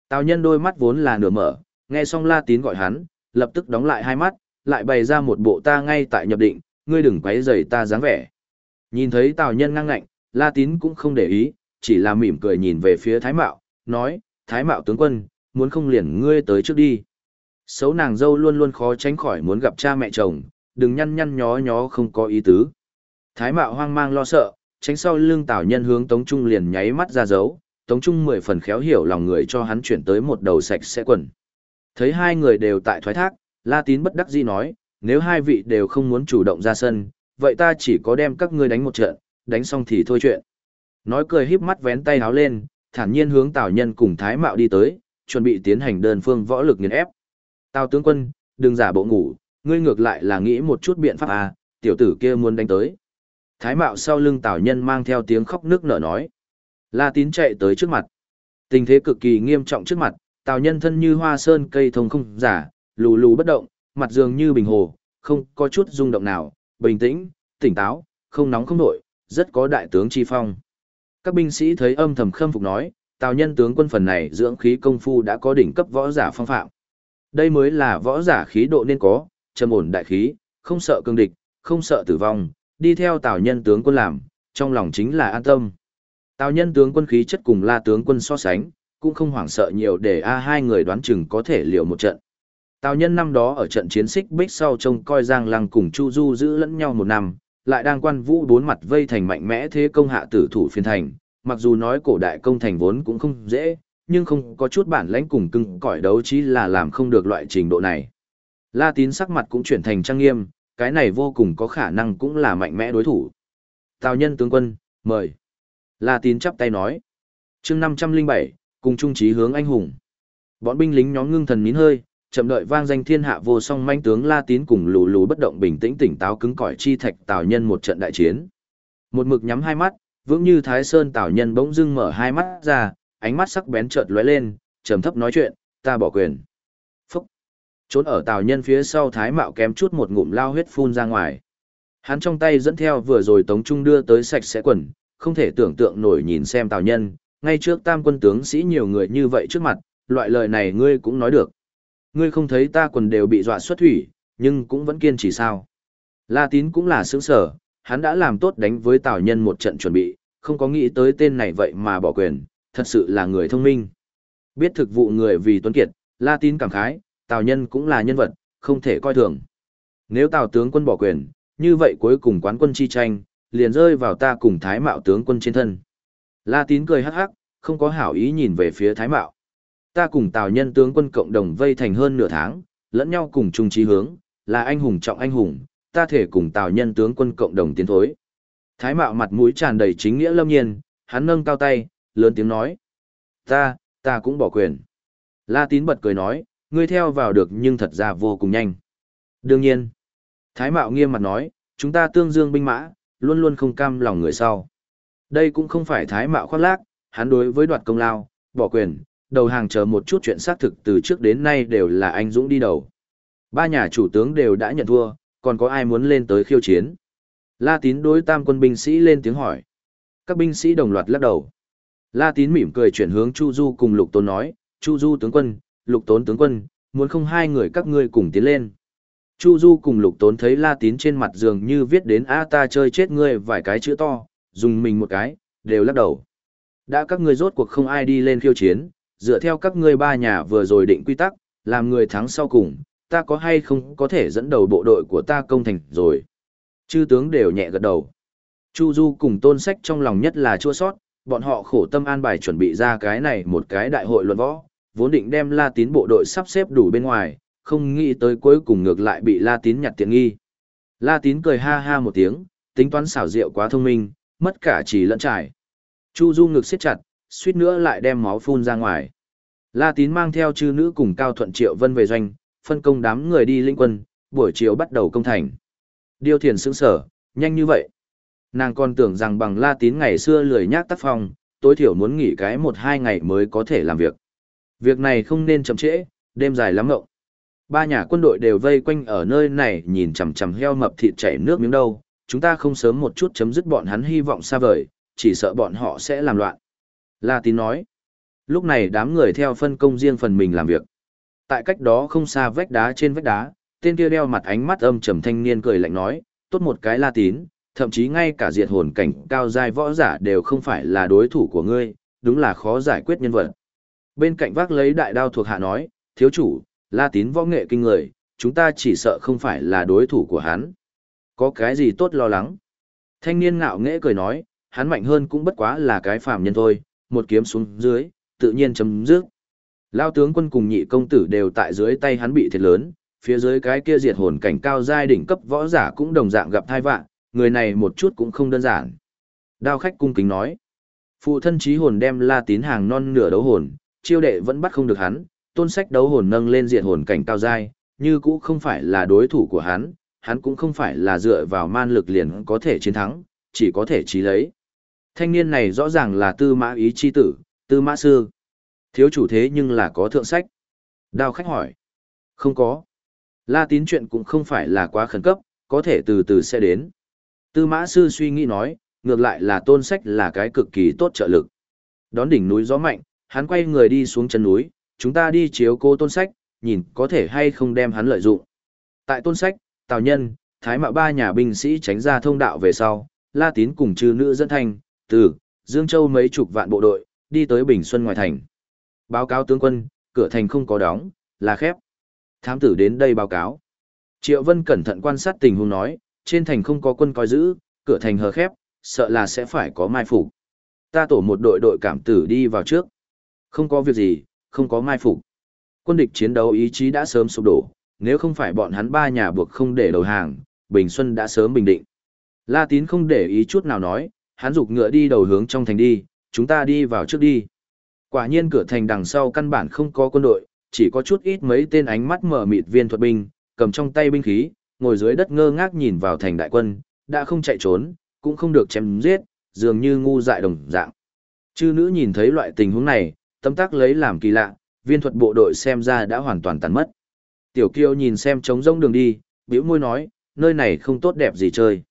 Tào Nhân đôi mắt vốn là nửa mở, nghe xong La tín gọi hắn, lập tức đóng lại hai mắt, lại bày ra một bộ ta ngay tại nhập định, ngươi đừng quấy rầy ta dáng vẻ. Nhìn thấy Tào Nhân ngang ngạnh, La tín cũng không để ý, chỉ là mỉm cười nhìn về phía Thái Mạo, nói, Thái Mạo tướng quân, muốn không liền ngươi tới trước đi. Xấu nàng dâu luôn luôn khó tránh khỏi muốn gặp cha mẹ chồng, đừng nhăn nhăn nhó nhó không có ý tứ. Thái Mạo hoang mang lo sợ, tránh sau lưng Tào Nhân hướng Tống Trung liền nháy mắt ra dấu, Tống Trung mười phần khéo hiểu lòng người cho hắn chuyển tới một đầu sạch sẽ quần. Thấy hai người đều tại thoái thác, La Tín bất đắc dĩ nói, nếu hai vị đều không muốn chủ động ra sân, vậy ta chỉ có đem các ngươi đánh một trận, đánh xong thì thôi chuyện. Nói cười híp mắt vén tay háo lên, thản nhiên hướng Tào Nhân cùng Thái Mạo đi tới, chuẩn bị tiến hành đơn phương võ lực nghiền ép. Tào tướng quân, đừng giả bộ ngủ, ngươi ngược lại là nghĩ một chút biện pháp à, tiểu tử kia muốn đánh tới. Thái Mạo sau lưng Tào Nhân mang theo tiếng khóc nước nở nói. La Tín chạy tới trước mặt. Tình thế cực kỳ nghiêm trọng trước mặt, Tào Nhân thân như hoa sơn cây thông không giả, lù lù bất động, mặt dường như bình hồ, không có chút rung động nào, bình tĩnh, tỉnh táo, không nóng không nổi, rất có đại tướng chi phong. Các binh sĩ thấy âm thầm khâm phục nói, Tào nhân tướng quân phần này dưỡng khí công phu đã có đỉnh cấp võ giả phong phạm. Đây mới là võ giả khí độ nên có, trầm ổn đại khí, không sợ cương địch, không sợ tử vong, đi theo Tào nhân tướng quân làm, trong lòng chính là an tâm. Tào nhân tướng quân khí chất cùng La tướng quân so sánh, cũng không hoảng sợ nhiều để a hai người đoán chừng có thể liều một trận. Tào nhân năm đó ở trận chiến xích bích sau trông coi Giang Lăng cùng Chu Du giữ lẫn nhau một năm, lại đang quan vũ bốn mặt vây thành mạnh mẽ thế công hạ tử thủ phiên thành, mặc dù nói cổ đại công thành vốn cũng không dễ, nhưng không có chút bản lãnh cùng cưng cõi đấu chí là làm không được loại trình độ này. La tín sắc mặt cũng chuyển thành trang nghiêm, cái này vô cùng có khả năng cũng là mạnh mẽ đối thủ. Tào nhân tướng quân, mời. La tín chắp tay nói. chương 507, cùng trung trí hướng anh hùng. Bọn binh lính nhóm ngưng thần nín hơi, chậm đợi vang danh thiên hạ vô song manh tướng La tín cùng lù lù bất động bình tĩnh tỉnh táo cứng cỏi chi thạch tào nhân một trận đại chiến. Một mực nhắm hai mắt, vững như Thái Sơn Tào Nhân bỗng dưng mở hai mắt ra, ánh mắt sắc bén chợt lóe lên, trầm thấp nói chuyện, ta bỏ quyền. Phúc! Trốn ở tào nhân phía sau thái mạo kém chút một ngụm lao huyết phun ra ngoài. Hắn trong tay dẫn theo vừa rồi tống trung đưa tới sạch sẽ quần, không thể tưởng tượng nổi nhìn xem tào nhân, ngay trước tam quân tướng sĩ nhiều người như vậy trước mặt, loại lời này ngươi cũng nói được. Ngươi không thấy ta quần đều bị dọa xuất thủy, nhưng cũng vẫn kiên trì sao. La tín cũng là sướng sở, hắn đã làm tốt đánh với tào nhân một trận chuẩn bị, không có nghĩ tới tên này vậy mà bỏ quyền, thật sự là người thông minh. Biết thực vụ người vì tuấn kiệt, La tín cảm khái, tào nhân cũng là nhân vật, không thể coi thường. Nếu tào tướng quân bỏ quyền, như vậy cuối cùng quán quân chi tranh, liền rơi vào ta cùng thái mạo tướng quân trên thân. La tín cười hắc hắc, không có hảo ý nhìn về phía thái mạo. Ta cùng tào nhân tướng quân cộng đồng vây thành hơn nửa tháng, lẫn nhau cùng chung chí hướng, là anh hùng trọng anh hùng, ta thể cùng tào nhân tướng quân cộng đồng tiến thối. Thái mạo mặt mũi tràn đầy chính nghĩa lâm nhiên, hắn nâng cao tay, lớn tiếng nói. Ta, ta cũng bỏ quyền. La tín bật cười nói, ngươi theo vào được nhưng thật ra vô cùng nhanh. Đương nhiên. Thái mạo nghiêm mặt nói, chúng ta tương dương binh mã, luôn luôn không cam lòng người sau. Đây cũng không phải thái mạo khoác lác, hắn đối với đoạt công lao, bỏ quyền, đầu hàng chờ một chút chuyện xác thực từ trước đến nay đều là anh Dũng đi đầu. Ba nhà chủ tướng đều đã nhận thua, còn có ai muốn lên tới khiêu chiến? La tín đối tam quân binh sĩ lên tiếng hỏi. Các binh sĩ đồng loạt lắc đầu. La tín mỉm cười chuyển hướng Chu Du cùng Lục Tốn nói, Chu Du tướng quân, Lục Tốn tướng quân, muốn không hai người các ngươi cùng tiến lên. Chu Du cùng Lục Tốn thấy La tín trên mặt giường như viết đến A ta chơi chết ngươi vài cái chữ to, dùng mình một cái, đều lắc đầu. Đã các ngươi rốt cuộc không ai đi lên khiêu chiến, dựa theo các ngươi ba nhà vừa rồi định quy tắc, làm người thắng sau cùng, ta có hay không có thể dẫn đầu bộ đội của ta công thành rồi. Chư tướng đều nhẹ gật đầu. Chu Du cùng tôn sách trong lòng nhất là chua sót, bọn họ khổ tâm an bài chuẩn bị ra cái này một cái đại hội luận võ, vốn định đem La Tín bộ đội sắp xếp đủ bên ngoài, không nghĩ tới cuối cùng ngược lại bị La Tín nhặt tiện nghi. La Tín cười ha ha một tiếng, tính toán xảo diệu quá thông minh, mất cả chỉ lẫn trải. Chu Du ngực siết chặt, suýt nữa lại đem máu phun ra ngoài. La Tín mang theo chư nữ cùng Cao Thuận Triệu Vân về doanh, phân công đám người đi linh quân, buổi chiều bắt đầu công thành. Điêu thiền sững sở, nhanh như vậy. Nàng còn tưởng rằng bằng La Tín ngày xưa lười nhác tác phong, tối thiểu muốn nghỉ cái một hai ngày mới có thể làm việc. Việc này không nên chậm trễ, đêm dài lắm ngộng. Ba nhà quân đội đều vây quanh ở nơi này nhìn chằm chằm heo mập thịt chảy nước miếng đâu, chúng ta không sớm một chút chấm dứt bọn hắn hy vọng xa vời, chỉ sợ bọn họ sẽ làm loạn. La Tín nói. Lúc này đám người theo phân công riêng phần mình làm việc. Tại cách đó không xa vách đá trên vách đá, tên kia đeo mặt ánh mắt âm trầm thanh niên cười lạnh nói, tốt một cái La Tín, thậm chí ngay cả diệt hồn cảnh cao giai võ giả đều không phải là đối thủ của ngươi, đúng là khó giải quyết nhân vật. Bên cạnh vác lấy đại đao thuộc hạ nói, thiếu chủ, La Tín võ nghệ kinh người, chúng ta chỉ sợ không phải là đối thủ của hắn. Có cái gì tốt lo lắng? Thanh niên ngạo nghễ cười nói, hắn mạnh hơn cũng bất quá là cái phàm nhân thôi, một kiếm xuống dưới, tự nhiên chấm dứt. Lao tướng quân cùng nhị công tử đều tại dưới tay hắn bị thiệt lớn, phía dưới cái kia diệt hồn cảnh cao giai đỉnh cấp võ giả cũng đồng dạng gặp thai vạn, người này một chút cũng không đơn giản. Đao khách cung kính nói, phụ thân trí hồn đem la tín hàng non nửa đấu hồn, chiêu đệ vẫn bắt không được hắn, tôn sách đấu hồn nâng lên diệt hồn cảnh cao giai, như cũ không phải là đối thủ của hắn, hắn cũng không phải là dựa vào man lực liền có thể chiến thắng, chỉ có thể trí lấy. Thanh niên này rõ ràng là tư mã ý chi tử, tư mã sư. Thiếu chủ thế nhưng là có thượng sách. Đao khách hỏi. Không có. La tín chuyện cũng không phải là quá khẩn cấp, có thể từ từ sẽ đến. Tư mã sư suy nghĩ nói, ngược lại là tôn sách là cái cực kỳ tốt trợ lực. Đón đỉnh núi gió mạnh, hắn quay người đi xuống chân núi, chúng ta đi chiếu cô tôn sách, nhìn có thể hay không đem hắn lợi dụng. Tại tôn sách, tào nhân, thái mạo ba nhà binh sĩ tránh ra thông đạo về sau, la tín cùng chư nữ dẫn thanh, từ Dương Châu mấy chục vạn bộ đội, đi tới Bình Xuân ngoài thành. Báo cáo tướng quân, cửa thành không có đóng, là khép. Thám tử đến đây báo cáo. Triệu Vân cẩn thận quan sát tình huống nói, trên thành không có quân coi giữ, cửa thành hờ khép, sợ là sẽ phải có mai phục. Ta tổ một đội đội cảm tử đi vào trước. Không có việc gì, không có mai phục. Quân địch chiến đấu ý chí đã sớm sụp đổ, nếu không phải bọn hắn ba nhà buộc không để đầu hàng, Bình Xuân đã sớm bình định. La Tín không để ý chút nào nói, hắn dục ngựa đi đầu hướng trong thành đi, chúng ta đi vào trước đi. Quả nhiên cửa thành đằng sau căn bản không có quân đội, chỉ có chút ít mấy tên ánh mắt mở mịt viên thuật binh, cầm trong tay binh khí, ngồi dưới đất ngơ ngác nhìn vào thành đại quân, đã không chạy trốn, cũng không được chém giết, dường như ngu dại đồng dạng. Chư nữ nhìn thấy loại tình huống này, tâm tác lấy làm kỳ lạ, viên thuật bộ đội xem ra đã hoàn toàn tàn mất. Tiểu Kiêu nhìn xem trống rông đường đi, bĩu môi nói, nơi này không tốt đẹp gì chơi.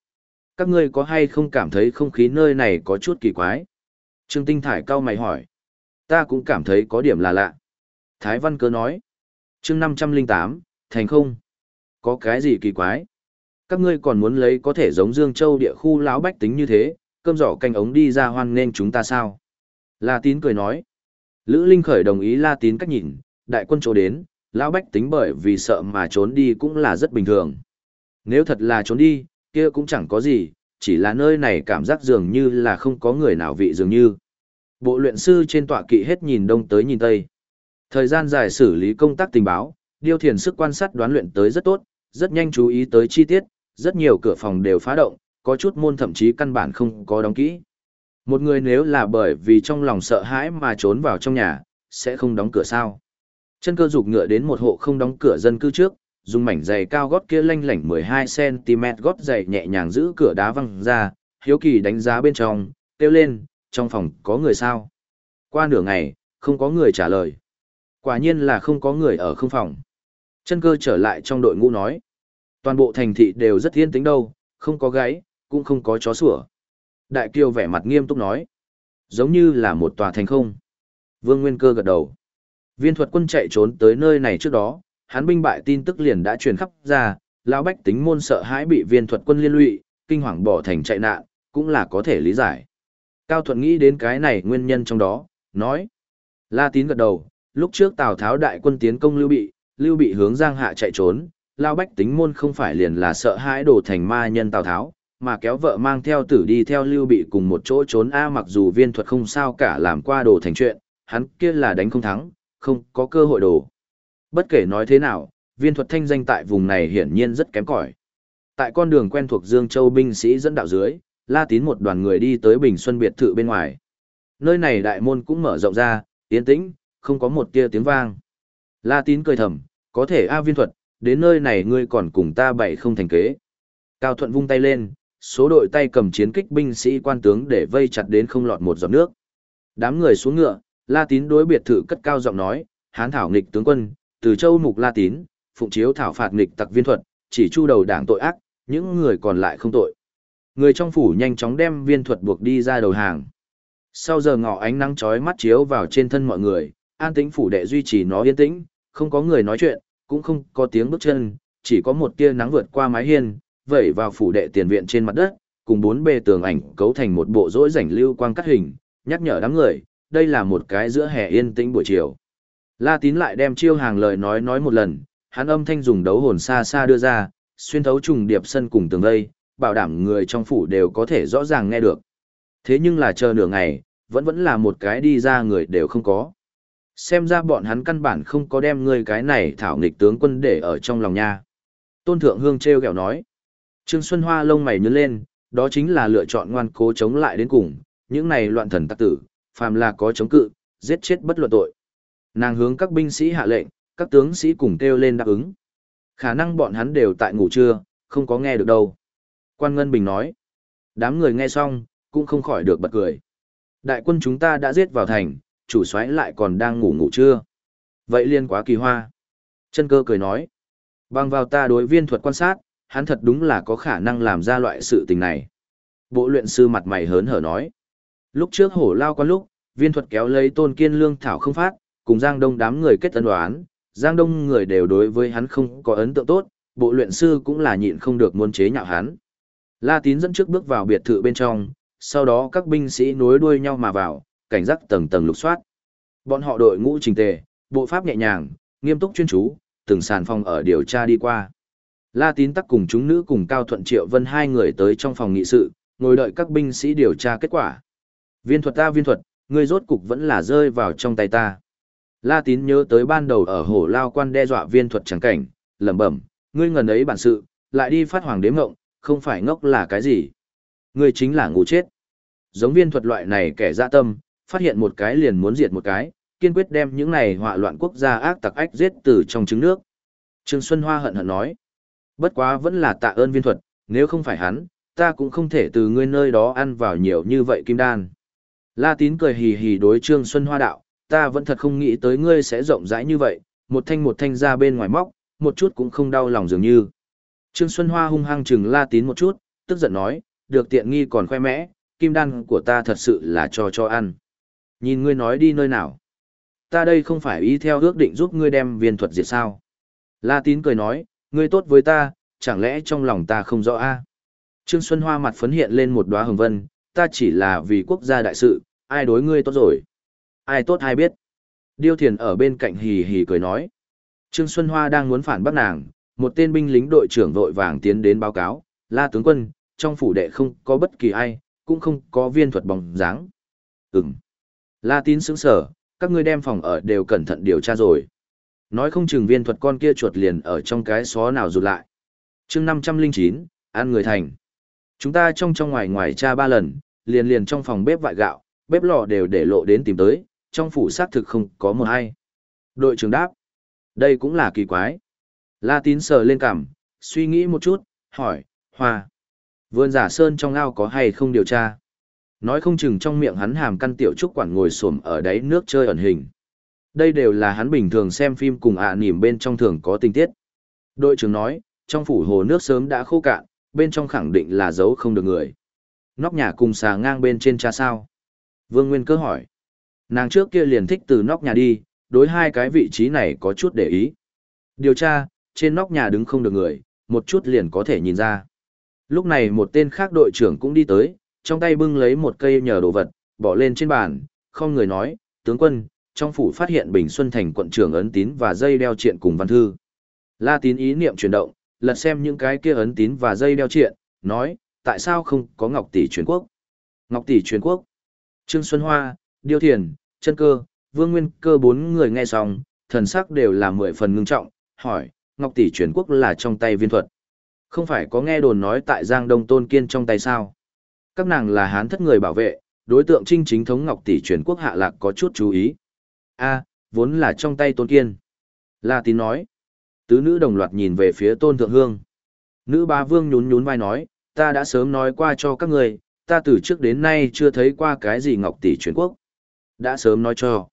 Các ngươi có hay không cảm thấy không khí nơi này có chút kỳ quái? Trương Tinh Thải cau mày hỏi. Ta cũng cảm thấy có điểm là lạ. Thái Văn Cơ nói. chương 508, thành không? Có cái gì kỳ quái? Các ngươi còn muốn lấy có thể giống Dương Châu địa khu lão bách tính như thế, cơm giỏ canh ống đi ra hoan nên chúng ta sao? La Tín cười nói. Lữ Linh Khởi đồng ý La Tín cách nhìn, đại quân chỗ đến, lão bách tính bởi vì sợ mà trốn đi cũng là rất bình thường. Nếu thật là trốn đi, kia cũng chẳng có gì, chỉ là nơi này cảm giác dường như là không có người nào vị dường như. Bộ luyện sư trên tọa kỵ hết nhìn đông tới nhìn tây. Thời gian dài xử lý công tác tình báo, điêu thiền sức quan sát đoán luyện tới rất tốt, rất nhanh chú ý tới chi tiết, rất nhiều cửa phòng đều phá động, có chút môn thậm chí căn bản không có đóng kỹ. Một người nếu là bởi vì trong lòng sợ hãi mà trốn vào trong nhà, sẽ không đóng cửa sao. Chân cơ dục ngựa đến một hộ không đóng cửa dân cư trước, dùng mảnh giày cao gót kia lanh lảnh 12cm gót giày nhẹ nhàng giữ cửa đá văng ra, hiếu kỳ đánh giá bên trong, kêu lên, trong phòng có người sao? Qua nửa ngày, không có người trả lời. Quả nhiên là không có người ở không phòng. Chân cơ trở lại trong đội ngũ nói. Toàn bộ thành thị đều rất yên tĩnh đâu, không có gáy, cũng không có chó sủa. Đại kiều vẻ mặt nghiêm túc nói. Giống như là một tòa thành không. Vương Nguyên Cơ gật đầu. Viên thuật quân chạy trốn tới nơi này trước đó, hắn binh bại tin tức liền đã truyền khắp ra, lão bách tính môn sợ hãi bị viên thuật quân liên lụy, kinh hoàng bỏ thành chạy nạn, cũng là có thể lý giải. Cao Thuận nghĩ đến cái này nguyên nhân trong đó, nói. La Tín gật đầu, lúc trước Tào Tháo đại quân tiến công Lưu Bị, Lưu Bị hướng Giang Hạ chạy trốn, Lão Bách tính môn không phải liền là sợ hãi đổ thành ma nhân Tào Tháo, mà kéo vợ mang theo tử đi theo Lưu Bị cùng một chỗ trốn A mặc dù viên thuật không sao cả làm qua đồ thành chuyện, hắn kia là đánh không thắng, không có cơ hội đổ. Bất kể nói thế nào, viên thuật thanh danh tại vùng này hiển nhiên rất kém cỏi. Tại con đường quen thuộc Dương Châu binh sĩ dẫn đạo dưới, La Tín một đoàn người đi tới Bình Xuân biệt thự bên ngoài. Nơi này đại môn cũng mở rộng ra, yên tĩnh, không có một tia tiếng vang. La Tín cười thầm, có thể A viên thuật, đến nơi này ngươi còn cùng ta bậy không thành kế. Cao Thuận vung tay lên, số đội tay cầm chiến kích binh sĩ quan tướng để vây chặt đến không lọt một giọt nước. Đám người xuống ngựa, La Tín đối biệt thự cất cao giọng nói, hán thảo nghịch tướng quân, từ châu mục La Tín, phụng chiếu thảo phạt nghịch tặc viên thuật, chỉ chu đầu đảng tội ác, những người còn lại không tội. Người trong phủ nhanh chóng đem viên thuật buộc đi ra đầu hàng. Sau giờ ngọ ánh nắng chói mắt chiếu vào trên thân mọi người, an tĩnh phủ đệ duy trì nó yên tĩnh, không có người nói chuyện, cũng không có tiếng bước chân, chỉ có một tia nắng vượt qua mái hiên, vẩy vào phủ đệ tiền viện trên mặt đất, cùng bốn bề tường ảnh cấu thành một bộ rỗi rảnh lưu quang cắt hình, nhắc nhở đám người, đây là một cái giữa hè yên tĩnh buổi chiều. La Tín lại đem chiêu hàng lời nói nói một lần, hắn âm thanh dùng đấu hồn xa xa đưa ra, xuyên thấu trùng điệp sân cùng tường đây, bảo đảm người trong phủ đều có thể rõ ràng nghe được. Thế nhưng là chờ nửa ngày, vẫn vẫn là một cái đi ra người đều không có. Xem ra bọn hắn căn bản không có đem ngươi cái này thảo nghịch tướng quân để ở trong lòng nha. Tôn Thượng Hương treo kẹo nói. Trương Xuân Hoa lông mày nhướng lên, đó chính là lựa chọn ngoan cố chống lại đến cùng, những này loạn thần tắc tử, phàm là có chống cự, giết chết bất luận tội. Nàng hướng các binh sĩ hạ lệnh, các tướng sĩ cùng kêu lên đáp ứng. Khả năng bọn hắn đều tại ngủ trưa, không có nghe được đâu. Quan Ngân Bình nói. Đám người nghe xong, cũng không khỏi được bật cười. Đại quân chúng ta đã giết vào thành, chủ soái lại còn đang ngủ ngủ trưa. Vậy liên quá kỳ hoa. Chân cơ cười nói. Bằng vào ta đối viên thuật quan sát, hắn thật đúng là có khả năng làm ra loại sự tình này. Bộ luyện sư mặt mày hớn hở nói. Lúc trước hổ lao qua lúc, viên thuật kéo lấy tôn kiên lương thảo không phát, cùng Giang Đông đám người kết ân đoán, Giang Đông người đều đối với hắn không có ấn tượng tốt, bộ luyện sư cũng là nhịn không được muốn chế nhạo hắn. La Tín dẫn trước bước vào biệt thự bên trong, sau đó các binh sĩ nối đuôi nhau mà vào, cảnh giác tầng tầng lục soát. Bọn họ đội ngũ trình tề, bộ pháp nhẹ nhàng, nghiêm túc chuyên chú, từng sàn phòng ở điều tra đi qua. La Tín tắc cùng chúng nữ cùng Cao Thuận Triệu Vân hai người tới trong phòng nghị sự, ngồi đợi các binh sĩ điều tra kết quả. Viên thuật ta viên thuật, ngươi rốt cục vẫn là rơi vào trong tay ta. La Tín nhớ tới ban đầu ở hồ lao quan đe dọa viên thuật chẳng cảnh, lẩm bẩm, ngươi ngần ấy bản sự, lại đi phát hoàng đếm ngộng, không phải ngốc là cái gì. Ngươi chính là ngu chết. Giống viên thuật loại này kẻ dạ tâm, phát hiện một cái liền muốn diệt một cái, kiên quyết đem những này họa loạn quốc gia ác tặc ách giết từ trong trứng nước. Trương Xuân Hoa hận hận nói, bất quá vẫn là tạ ơn viên thuật, nếu không phải hắn, ta cũng không thể từ ngươi nơi đó ăn vào nhiều như vậy kim đan. La Tín cười hì hì đối Trương Xuân Hoa đạo, ta vẫn thật không nghĩ tới ngươi sẽ rộng rãi như vậy, một thanh một thanh ra bên ngoài móc, một chút cũng không đau lòng dường như. Trương Xuân Hoa hung hăng chừng La Tín một chút, tức giận nói, được tiện nghi còn khoe mẽ, kim đan của ta thật sự là cho cho ăn. Nhìn ngươi nói đi nơi nào. Ta đây không phải ý theo ước định giúp ngươi đem viên thuật diệt sao. La Tín cười nói, ngươi tốt với ta, chẳng lẽ trong lòng ta không rõ a? Trương Xuân Hoa mặt phấn hiện lên một đóa hồng vân, ta chỉ là vì quốc gia đại sự, ai đối ngươi tốt rồi. Ai tốt ai biết. Điêu Thiền ở bên cạnh hì hì cười nói. Trương Xuân Hoa đang muốn phản bác nàng, một tên binh lính đội trưởng vội vàng tiến đến báo cáo, la tướng quân, trong phủ đệ không có bất kỳ ai, cũng không có viên thuật bóng dáng. Ừm. La tín sững sở, các ngươi đem phòng ở đều cẩn thận điều tra rồi. Nói không chừng viên thuật con kia chuột liền ở trong cái xó nào rụt lại. chương 509, ăn người thành. Chúng ta trong trong ngoài ngoài tra ba lần, liền liền trong phòng bếp vại gạo, bếp lò đều để lộ đến tìm tới, trong phủ xác thực không có một ai. Đội trưởng đáp. Đây cũng là kỳ quái. La tín sờ lên cằm, suy nghĩ một chút, hỏi, hòa Vườn giả sơn trong ao có hay không điều tra? Nói không chừng trong miệng hắn hàm căn tiểu trúc quản ngồi xổm ở đáy nước chơi ẩn hình. Đây đều là hắn bình thường xem phim cùng ạ à nỉm bên trong thường có tình tiết. Đội trưởng nói, trong phủ hồ nước sớm đã khô cạn, bên trong khẳng định là giấu không được người. Nóc nhà cùng xà ngang bên trên cha sao? Vương Nguyên cơ hỏi. Nàng trước kia liền thích từ nóc nhà đi, đối hai cái vị trí này có chút để ý. Điều tra, trên nóc nhà đứng không được người, một chút liền có thể nhìn ra. Lúc này một tên khác đội trưởng cũng đi tới, trong tay bưng lấy một cây nhờ đồ vật, bỏ lên trên bàn, không người nói, tướng quân, trong phủ phát hiện Bình Xuân Thành quận trưởng ấn tín và dây đeo triện cùng văn thư. La tín ý niệm chuyển động, lật xem những cái kia ấn tín và dây đeo triện, nói, tại sao không có Ngọc Tỷ truyền quốc? Ngọc Tỷ truyền quốc. Trương Xuân Hoa, Điêu Thiền, Chân Cơ, Vương Nguyên Cơ bốn người nghe xong, thần sắc đều là mười phần ngưng trọng, hỏi, Ngọc Tỷ truyền quốc là trong tay viên thuật. Không phải có nghe đồn nói tại Giang Đông Tôn Kiên trong tay sao? Các nàng là hán thất người bảo vệ, đối tượng trinh chính thống Ngọc Tỷ truyền quốc hạ lạc có chút chú ý. a vốn là trong tay Tôn Kiên. La tín nói. Tứ nữ đồng loạt nhìn về phía Tôn Thượng Hương. Nữ ba vương nhún nhún vai nói, ta đã sớm nói qua cho các người, ta từ trước đến nay chưa thấy qua cái gì Ngọc Tỷ truyền quốc. Đã sớm nói cho.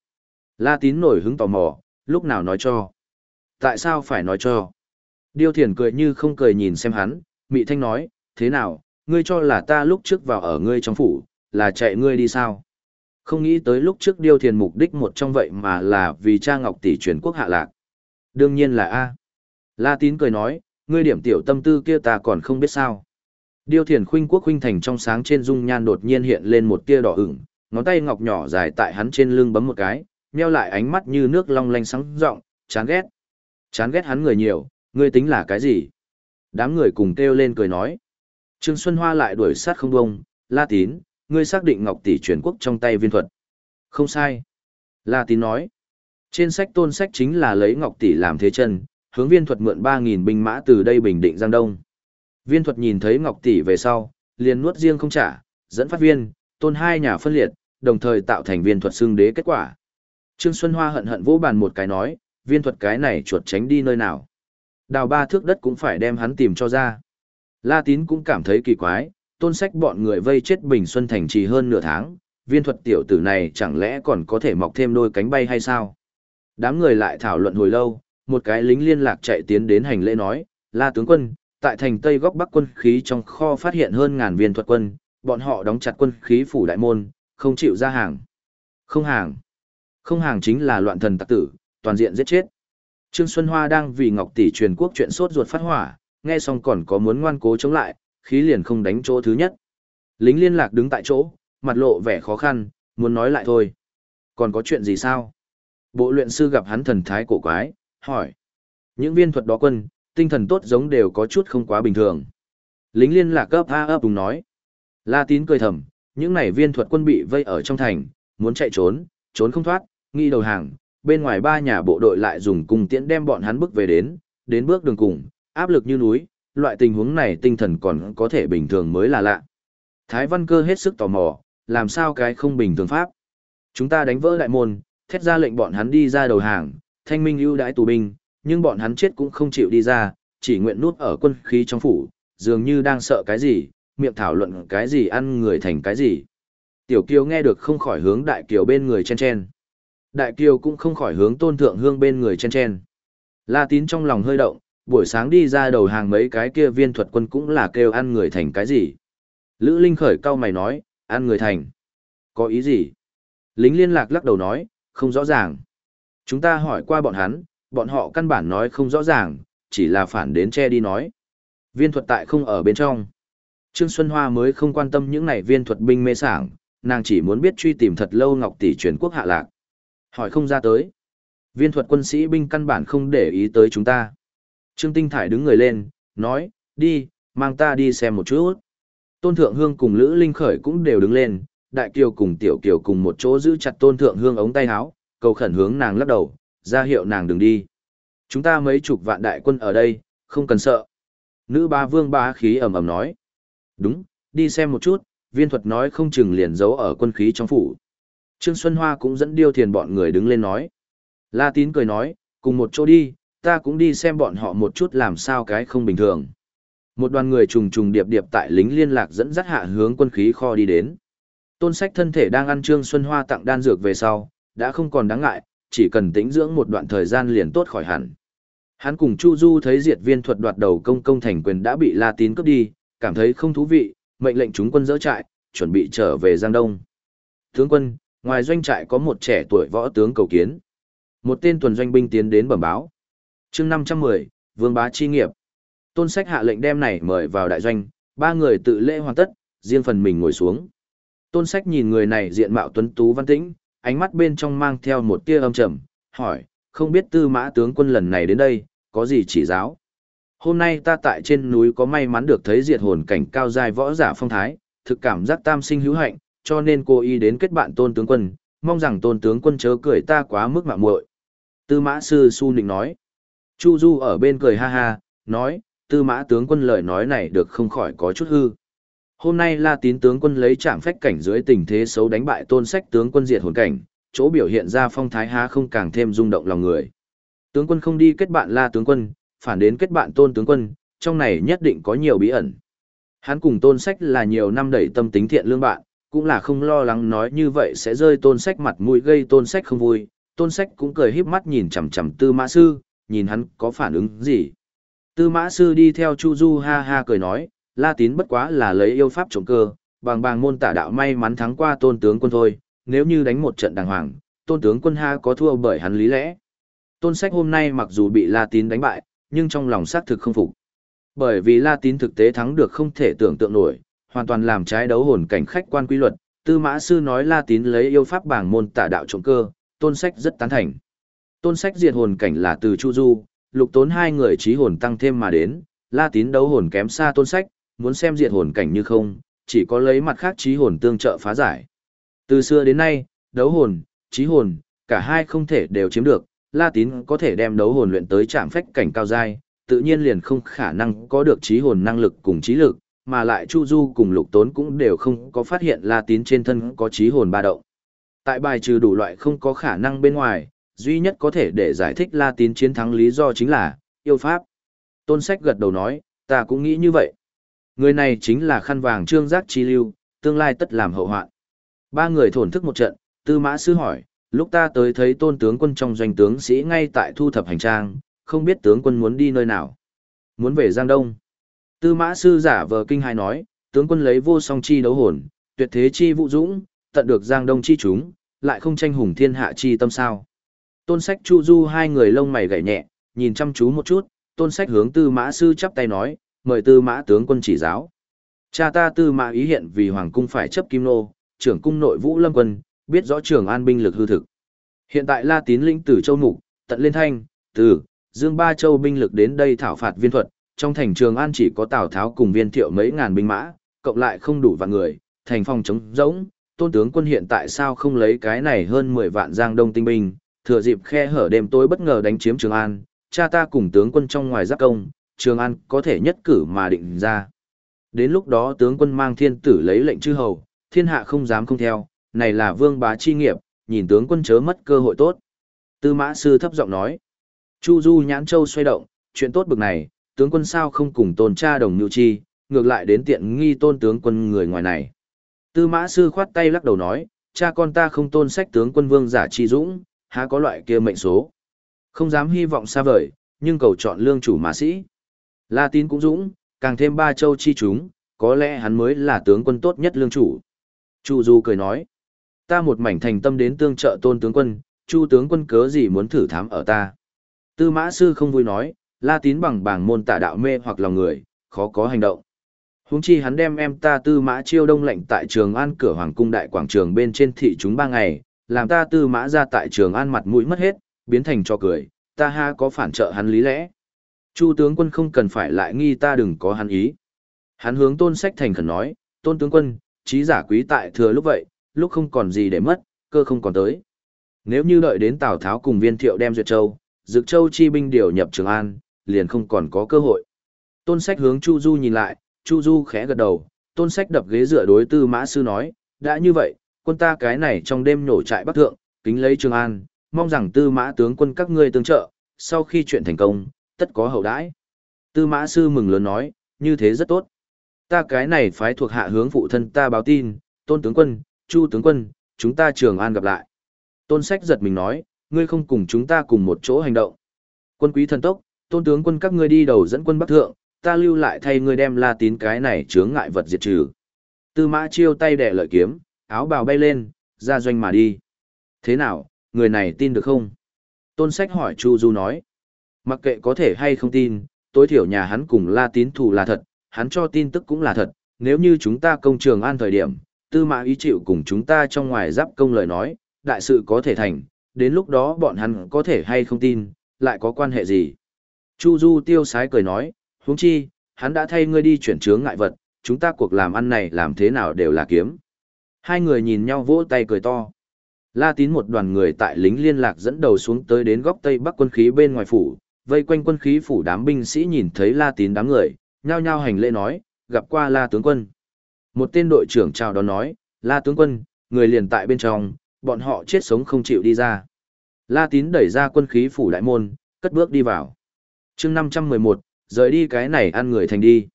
La tín nổi hứng tò mò, lúc nào nói cho. Tại sao phải nói cho? Điêu thiền cười như không cười nhìn xem hắn, Mị Thanh nói, thế nào, ngươi cho là ta lúc trước vào ở ngươi trong phủ, là chạy ngươi đi sao? Không nghĩ tới lúc trước Điêu thiền mục đích một trong vậy mà là vì cha Ngọc Tỷ truyền quốc hạ lạc. Đương nhiên là A. La tín cười nói, ngươi điểm tiểu tâm tư kia ta còn không biết sao. Điêu thiền khuynh quốc khuynh thành trong sáng trên dung nhan đột nhiên hiện lên một tia đỏ ửng, ngón tay ngọc nhỏ dài tại hắn trên lưng bấm một cái, nheo lại ánh mắt như nước long lanh sáng rộng, chán ghét. Chán ghét hắn người nhiều, ngươi tính là cái gì? Đám người cùng kêu lên cười nói. Trương Xuân Hoa lại đuổi sát không bông, La Tín, ngươi xác định Ngọc Tỷ truyền quốc trong tay viên thuật. Không sai. La Tín nói. Trên sách tôn sách chính là lấy Ngọc Tỷ làm thế chân, hướng viên thuật mượn 3.000 binh mã từ đây bình định Giang Đông. Viên thuật nhìn thấy Ngọc Tỷ về sau, liền nuốt riêng không trả, dẫn phát viên, tôn hai nhà phân liệt, đồng thời tạo thành viên thuật xương đế kết quả. Trương Xuân Hoa hận hận vỗ bàn một cái nói, viên thuật cái này chuột tránh đi nơi nào. Đào ba thước đất cũng phải đem hắn tìm cho ra. La Tín cũng cảm thấy kỳ quái, tôn sách bọn người vây chết Bình Xuân Thành trì hơn nửa tháng, viên thuật tiểu tử này chẳng lẽ còn có thể mọc thêm đôi cánh bay hay sao? Đám người lại thảo luận hồi lâu, một cái lính liên lạc chạy tiến đến hành lễ nói, La tướng quân, tại thành Tây góc Bắc quân khí trong kho phát hiện hơn ngàn viên thuật quân, bọn họ đóng chặt quân khí phủ đại môn, không chịu ra hàng. Không hàng. Không hàng chính là loạn thần tặc tử, toàn diện giết chết. Trương Xuân Hoa đang vì Ngọc Tỷ truyền quốc chuyện sốt ruột phát hỏa, nghe xong còn có muốn ngoan cố chống lại, khí liền không đánh chỗ thứ nhất. Lính liên lạc đứng tại chỗ, mặt lộ vẻ khó khăn, muốn nói lại thôi. Còn có chuyện gì sao? Bộ luyện sư gặp hắn thần thái cổ quái, hỏi. Những viên thuật đó quân, tinh thần tốt giống đều có chút không quá bình thường. Lính liên lạc cấp A ấp đúng nói. La tín cười thầm, những này viên thuật quân bị vây ở trong thành, muốn chạy trốn, trốn không thoát, nghi đầu hàng, bên ngoài ba nhà bộ đội lại dùng cung tiễn đem bọn hắn bước về đến, đến bước đường cùng, áp lực như núi, loại tình huống này tinh thần còn có thể bình thường mới là lạ. Thái Văn Cơ hết sức tò mò, làm sao cái không bình thường pháp? Chúng ta đánh vỡ đại môn, thét ra lệnh bọn hắn đi ra đầu hàng, thanh minh ưu đãi tù binh, nhưng bọn hắn chết cũng không chịu đi ra, chỉ nguyện nuốt ở quân khí trong phủ, dường như đang sợ cái gì, miệng thảo luận cái gì ăn người thành cái gì. Tiểu Kiều nghe được không khỏi hướng đại kiều bên người chen chen. Đại kiều cũng không khỏi hướng tôn thượng hương bên người chen chen. La tín trong lòng hơi động, buổi sáng đi ra đầu hàng mấy cái kia viên thuật quân cũng là kêu ăn người thành cái gì. Lữ Linh khởi cao mày nói, ăn người thành. Có ý gì? Lính liên lạc lắc đầu nói, không rõ ràng. Chúng ta hỏi qua bọn hắn, bọn họ căn bản nói không rõ ràng, chỉ là phản đến che đi nói. Viên thuật tại không ở bên trong. Trương Xuân Hoa mới không quan tâm những này viên thuật binh mê sảng, nàng chỉ muốn biết truy tìm thật lâu Ngọc Tỷ truyền quốc hạ lạc. Hỏi không ra tới. Viên thuật quân sĩ binh căn bản không để ý tới chúng ta. Trương Tinh Thải đứng người lên, nói, đi, mang ta đi xem một chút. Tôn Thượng Hương cùng Lữ Linh Khởi cũng đều đứng lên, Đại Kiều cùng Tiểu Kiều cùng một chỗ giữ chặt Tôn Thượng Hương ống tay áo, cầu khẩn hướng nàng lắc đầu, ra hiệu nàng đừng đi. Chúng ta mấy chục vạn đại quân ở đây, không cần sợ. Nữ ba vương ba khí ầm ầm nói. Đúng, đi xem một chút, viên thuật nói không chừng liền giấu ở quân khí trong phủ. Trương Xuân Hoa cũng dẫn điêu thiền bọn người đứng lên nói. La tín cười nói, cùng một chỗ đi, ta cũng đi xem bọn họ một chút làm sao cái không bình thường. Một đoàn người trùng trùng điệp điệp tại lính liên lạc dẫn dắt hạ hướng quân khí kho đi đến. Tôn sách thân thể đang ăn Trương Xuân Hoa tặng đan dược về sau, đã không còn đáng ngại, chỉ cần tĩnh dưỡng một đoạn thời gian liền tốt khỏi hẳn. Hắn cùng Chu Du thấy diệt viên thuật đoạt đầu công công thành quyền đã bị La Tín cướp đi, cảm thấy không thú vị, mệnh lệnh chúng quân dỡ trại, chuẩn bị trở về Giang Đông. Tướng quân, ngoài doanh trại có một trẻ tuổi võ tướng cầu kiến. Một tên tuần doanh binh tiến đến bẩm báo. chương 510, Vương Bá Chi Nghiệp. Tôn sách hạ lệnh đem này mời vào đại doanh, ba người tự lễ hoàn tất, riêng phần mình ngồi xuống. Tôn sách nhìn người này diện mạo tuấn tú văn tĩnh, ánh mắt bên trong mang theo một tia âm trầm, hỏi, không biết tư mã tướng quân lần này đến đây, có gì chỉ giáo? Hôm nay ta tại trên núi có may mắn được thấy diệt hồn cảnh cao dài võ giả phong thái, thực cảm giác tam sinh hữu hạnh, cho nên cô y đến kết bạn tôn tướng quân, mong rằng tôn tướng quân chớ cười ta quá mức mạo muội. Tư mã sư su nịnh nói. Chu Du ở bên cười ha ha, nói, tư mã tướng quân lời nói này được không khỏi có chút hư. Hôm nay La Tín tướng quân lấy trạm phách cảnh dưới tình thế xấu đánh bại tôn sách tướng quân diệt hồn cảnh, chỗ biểu hiện ra phong thái há không càng thêm rung động lòng người. Tướng quân không đi kết bạn La tướng quân, phản đến kết bạn tôn tướng quân, trong này nhất định có nhiều bí ẩn. Hắn cùng tôn sách là nhiều năm đẩy tâm tính thiện lương bạn, cũng là không lo lắng nói như vậy sẽ rơi tôn sách mặt mũi gây tôn sách không vui, tôn sách cũng cười híp mắt nhìn chằm chằm tư mã sư, nhìn hắn có phản ứng gì. Tư mã sư đi theo Chu Du ha ha cười nói, La Tín bất quá là lấy yêu pháp trộm cơ, bằng bằng môn tả đạo may mắn thắng qua tôn tướng quân thôi, nếu như đánh một trận đàng hoàng, tôn tướng quân ha có thua bởi hắn lý lẽ. Tôn sách hôm nay mặc dù bị La Tín đánh bại, nhưng trong lòng xác thực không phục. Bởi vì La Tín thực tế thắng được không thể tưởng tượng nổi, hoàn toàn làm trái đấu hồn cảnh khách quan quy luật, Tư Mã Sư nói La Tín lấy yêu pháp bảng môn tả đạo trộm cơ, tôn sách rất tán thành. Tôn sách diệt hồn cảnh là từ Chu Du, lục tốn hai người trí hồn tăng thêm mà đến, La Tín đấu hồn kém xa tôn sách, muốn xem diệt hồn cảnh như không, chỉ có lấy mặt khác trí hồn tương trợ phá giải. Từ xưa đến nay, đấu hồn, trí hồn, cả hai không thể đều chiếm được, La Tín có thể đem đấu hồn luyện tới trạm phách cảnh cao giai, tự nhiên liền không khả năng có được trí hồn năng lực cùng trí lực, mà lại Chu Du cùng Lục Tốn cũng đều không có phát hiện La Tín trên thân có trí hồn ba động. Tại bài trừ đủ loại không có khả năng bên ngoài, duy nhất có thể để giải thích La Tín chiến thắng lý do chính là yêu pháp. Tôn Sách gật đầu nói, ta cũng nghĩ như vậy. Người này chính là khăn vàng trương giác chi lưu, tương lai tất làm hậu hoạn. Ba người thổn thức một trận, Tư Mã Sư hỏi, lúc ta tới thấy tôn tướng quân trong doanh tướng sĩ ngay tại thu thập hành trang, không biết tướng quân muốn đi nơi nào. Muốn về Giang Đông. Tư Mã Sư giả vờ kinh hài nói, tướng quân lấy vô song chi đấu hồn, tuyệt thế chi vũ dũng, tận được Giang Đông chi chúng, lại không tranh hùng thiên hạ chi tâm sao. Tôn sách Chu Du hai người lông mày gảy nhẹ, nhìn chăm chú một chút, tôn sách hướng tư mã sư chắp tay nói, mời tư mã tướng quân chỉ giáo. Cha ta tư mã ý hiện vì hoàng cung phải chấp kim nô, trưởng cung nội vũ lâm quân, biết rõ trường an binh lực hư thực. Hiện tại la tín lĩnh từ châu mục, tận lên thanh, từ, dương ba châu binh lực đến đây thảo phạt viên thuật, trong thành trường an chỉ có tào tháo cùng viên thiệu mấy ngàn binh mã, cộng lại không đủ vạn người, thành phòng chống rỗng, tôn tướng quân hiện tại sao không lấy cái này hơn 10 vạn giang đông tinh binh, thừa dịp khe hở đêm tối bất ngờ đánh chiếm Trường An, cha ta cùng tướng quân trong ngoài giáp công, Trường An có thể nhất cử mà định ra. Đến lúc đó tướng quân mang thiên tử lấy lệnh chư hầu, thiên hạ không dám không theo, này là vương bá chi nghiệp, nhìn tướng quân chớ mất cơ hội tốt. Tư mã sư thấp giọng nói, Chu Du nhãn châu xoay động, chuyện tốt bực này, tướng quân sao không cùng tôn cha đồng nhu chi, ngược lại đến tiện nghi tôn tướng quân người ngoài này. Tư mã sư khoát tay lắc đầu nói, cha con ta không tôn sách tướng quân vương giả chi dũng, há có loại kia mệnh số. Không dám hy vọng xa vời, nhưng cầu chọn lương chủ mà sĩ. La tín cũng dũng, càng thêm ba châu chi chúng, có lẽ hắn mới là tướng quân tốt nhất lương chủ. Chu Du cười nói, ta một mảnh thành tâm đến tương trợ tôn tướng quân, chu tướng quân cớ gì muốn thử thám ở ta. Tư mã sư không vui nói, la tín bằng bảng môn tả đạo mê hoặc lòng người, khó có hành động. Huống chi hắn đem em ta tư mã chiêu đông lệnh tại trường an cửa hoàng cung đại quảng trường bên trên thị chúng ba ngày, làm ta tư mã ra tại trường an mặt mũi mất hết, biến thành cho cười, ta ha có phản trợ hắn lý lẽ. Chu tướng quân không cần phải lại nghi ta đừng có hắn ý. Hắn hướng tôn sách thành khẩn nói, tôn tướng quân, trí giả quý tại thừa lúc vậy, lúc không còn gì để mất, cơ không còn tới. Nếu như đợi đến Tào Tháo cùng viên thiệu đem Duyệt Châu, Dực Châu chi binh điều nhập Trường An, liền không còn có cơ hội. Tôn sách hướng Chu Du nhìn lại, Chu Du khẽ gật đầu, tôn sách đập ghế dựa đối tư mã sư nói, đã như vậy, quân ta cái này trong đêm nổ trại bắc thượng, kính lấy Trường An, mong rằng tư mã tướng quân các ngươi tương trợ, sau khi chuyện thành công, tất có hậu đãi. Tư mã sư mừng lớn nói, như thế rất tốt. Ta cái này phái thuộc hạ hướng phụ thân ta báo tin, tôn tướng quân, chu tướng quân, chúng ta Trường An gặp lại. Tôn sách giật mình nói, ngươi không cùng chúng ta cùng một chỗ hành động. Quân quý thần tốc, tôn tướng quân các ngươi đi đầu dẫn quân bắc thượng, ta lưu lại thay ngươi đem la tín cái này chướng ngại vật diệt trừ. Tư mã chiêu tay đẻ lợi kiếm, áo bào bay lên, ra doanh mà đi. Thế nào, người này tin được không? Tôn sách hỏi Chu Du nói. Mặc kệ có thể hay không tin, tối thiểu nhà hắn cùng la tín thù là thật, hắn cho tin tức cũng là thật. Nếu như chúng ta công trường an thời điểm, tư mã ý chịu cùng chúng ta trong ngoài giáp công lời nói, đại sự có thể thành, đến lúc đó bọn hắn có thể hay không tin, lại có quan hệ gì. Chu Du tiêu sái cười nói, huống chi, hắn đã thay ngươi đi chuyển chướng ngại vật, chúng ta cuộc làm ăn này làm thế nào đều là kiếm. Hai người nhìn nhau vỗ tay cười to. La tín một đoàn người tại lính liên lạc dẫn đầu xuống tới đến góc tây bắc quân khí bên ngoài phủ, vây quanh quân khí phủ đám binh sĩ nhìn thấy La tín đám người, nhao nhao hành lễ nói, gặp qua La tướng quân. Một tên đội trưởng chào đón nói, La tướng quân, người liền tại bên trong, bọn họ chết sống không chịu đi ra. La tín đẩy ra quân khí phủ đại môn, cất bước đi vào. chương 511, rời đi cái này ăn người thành đi.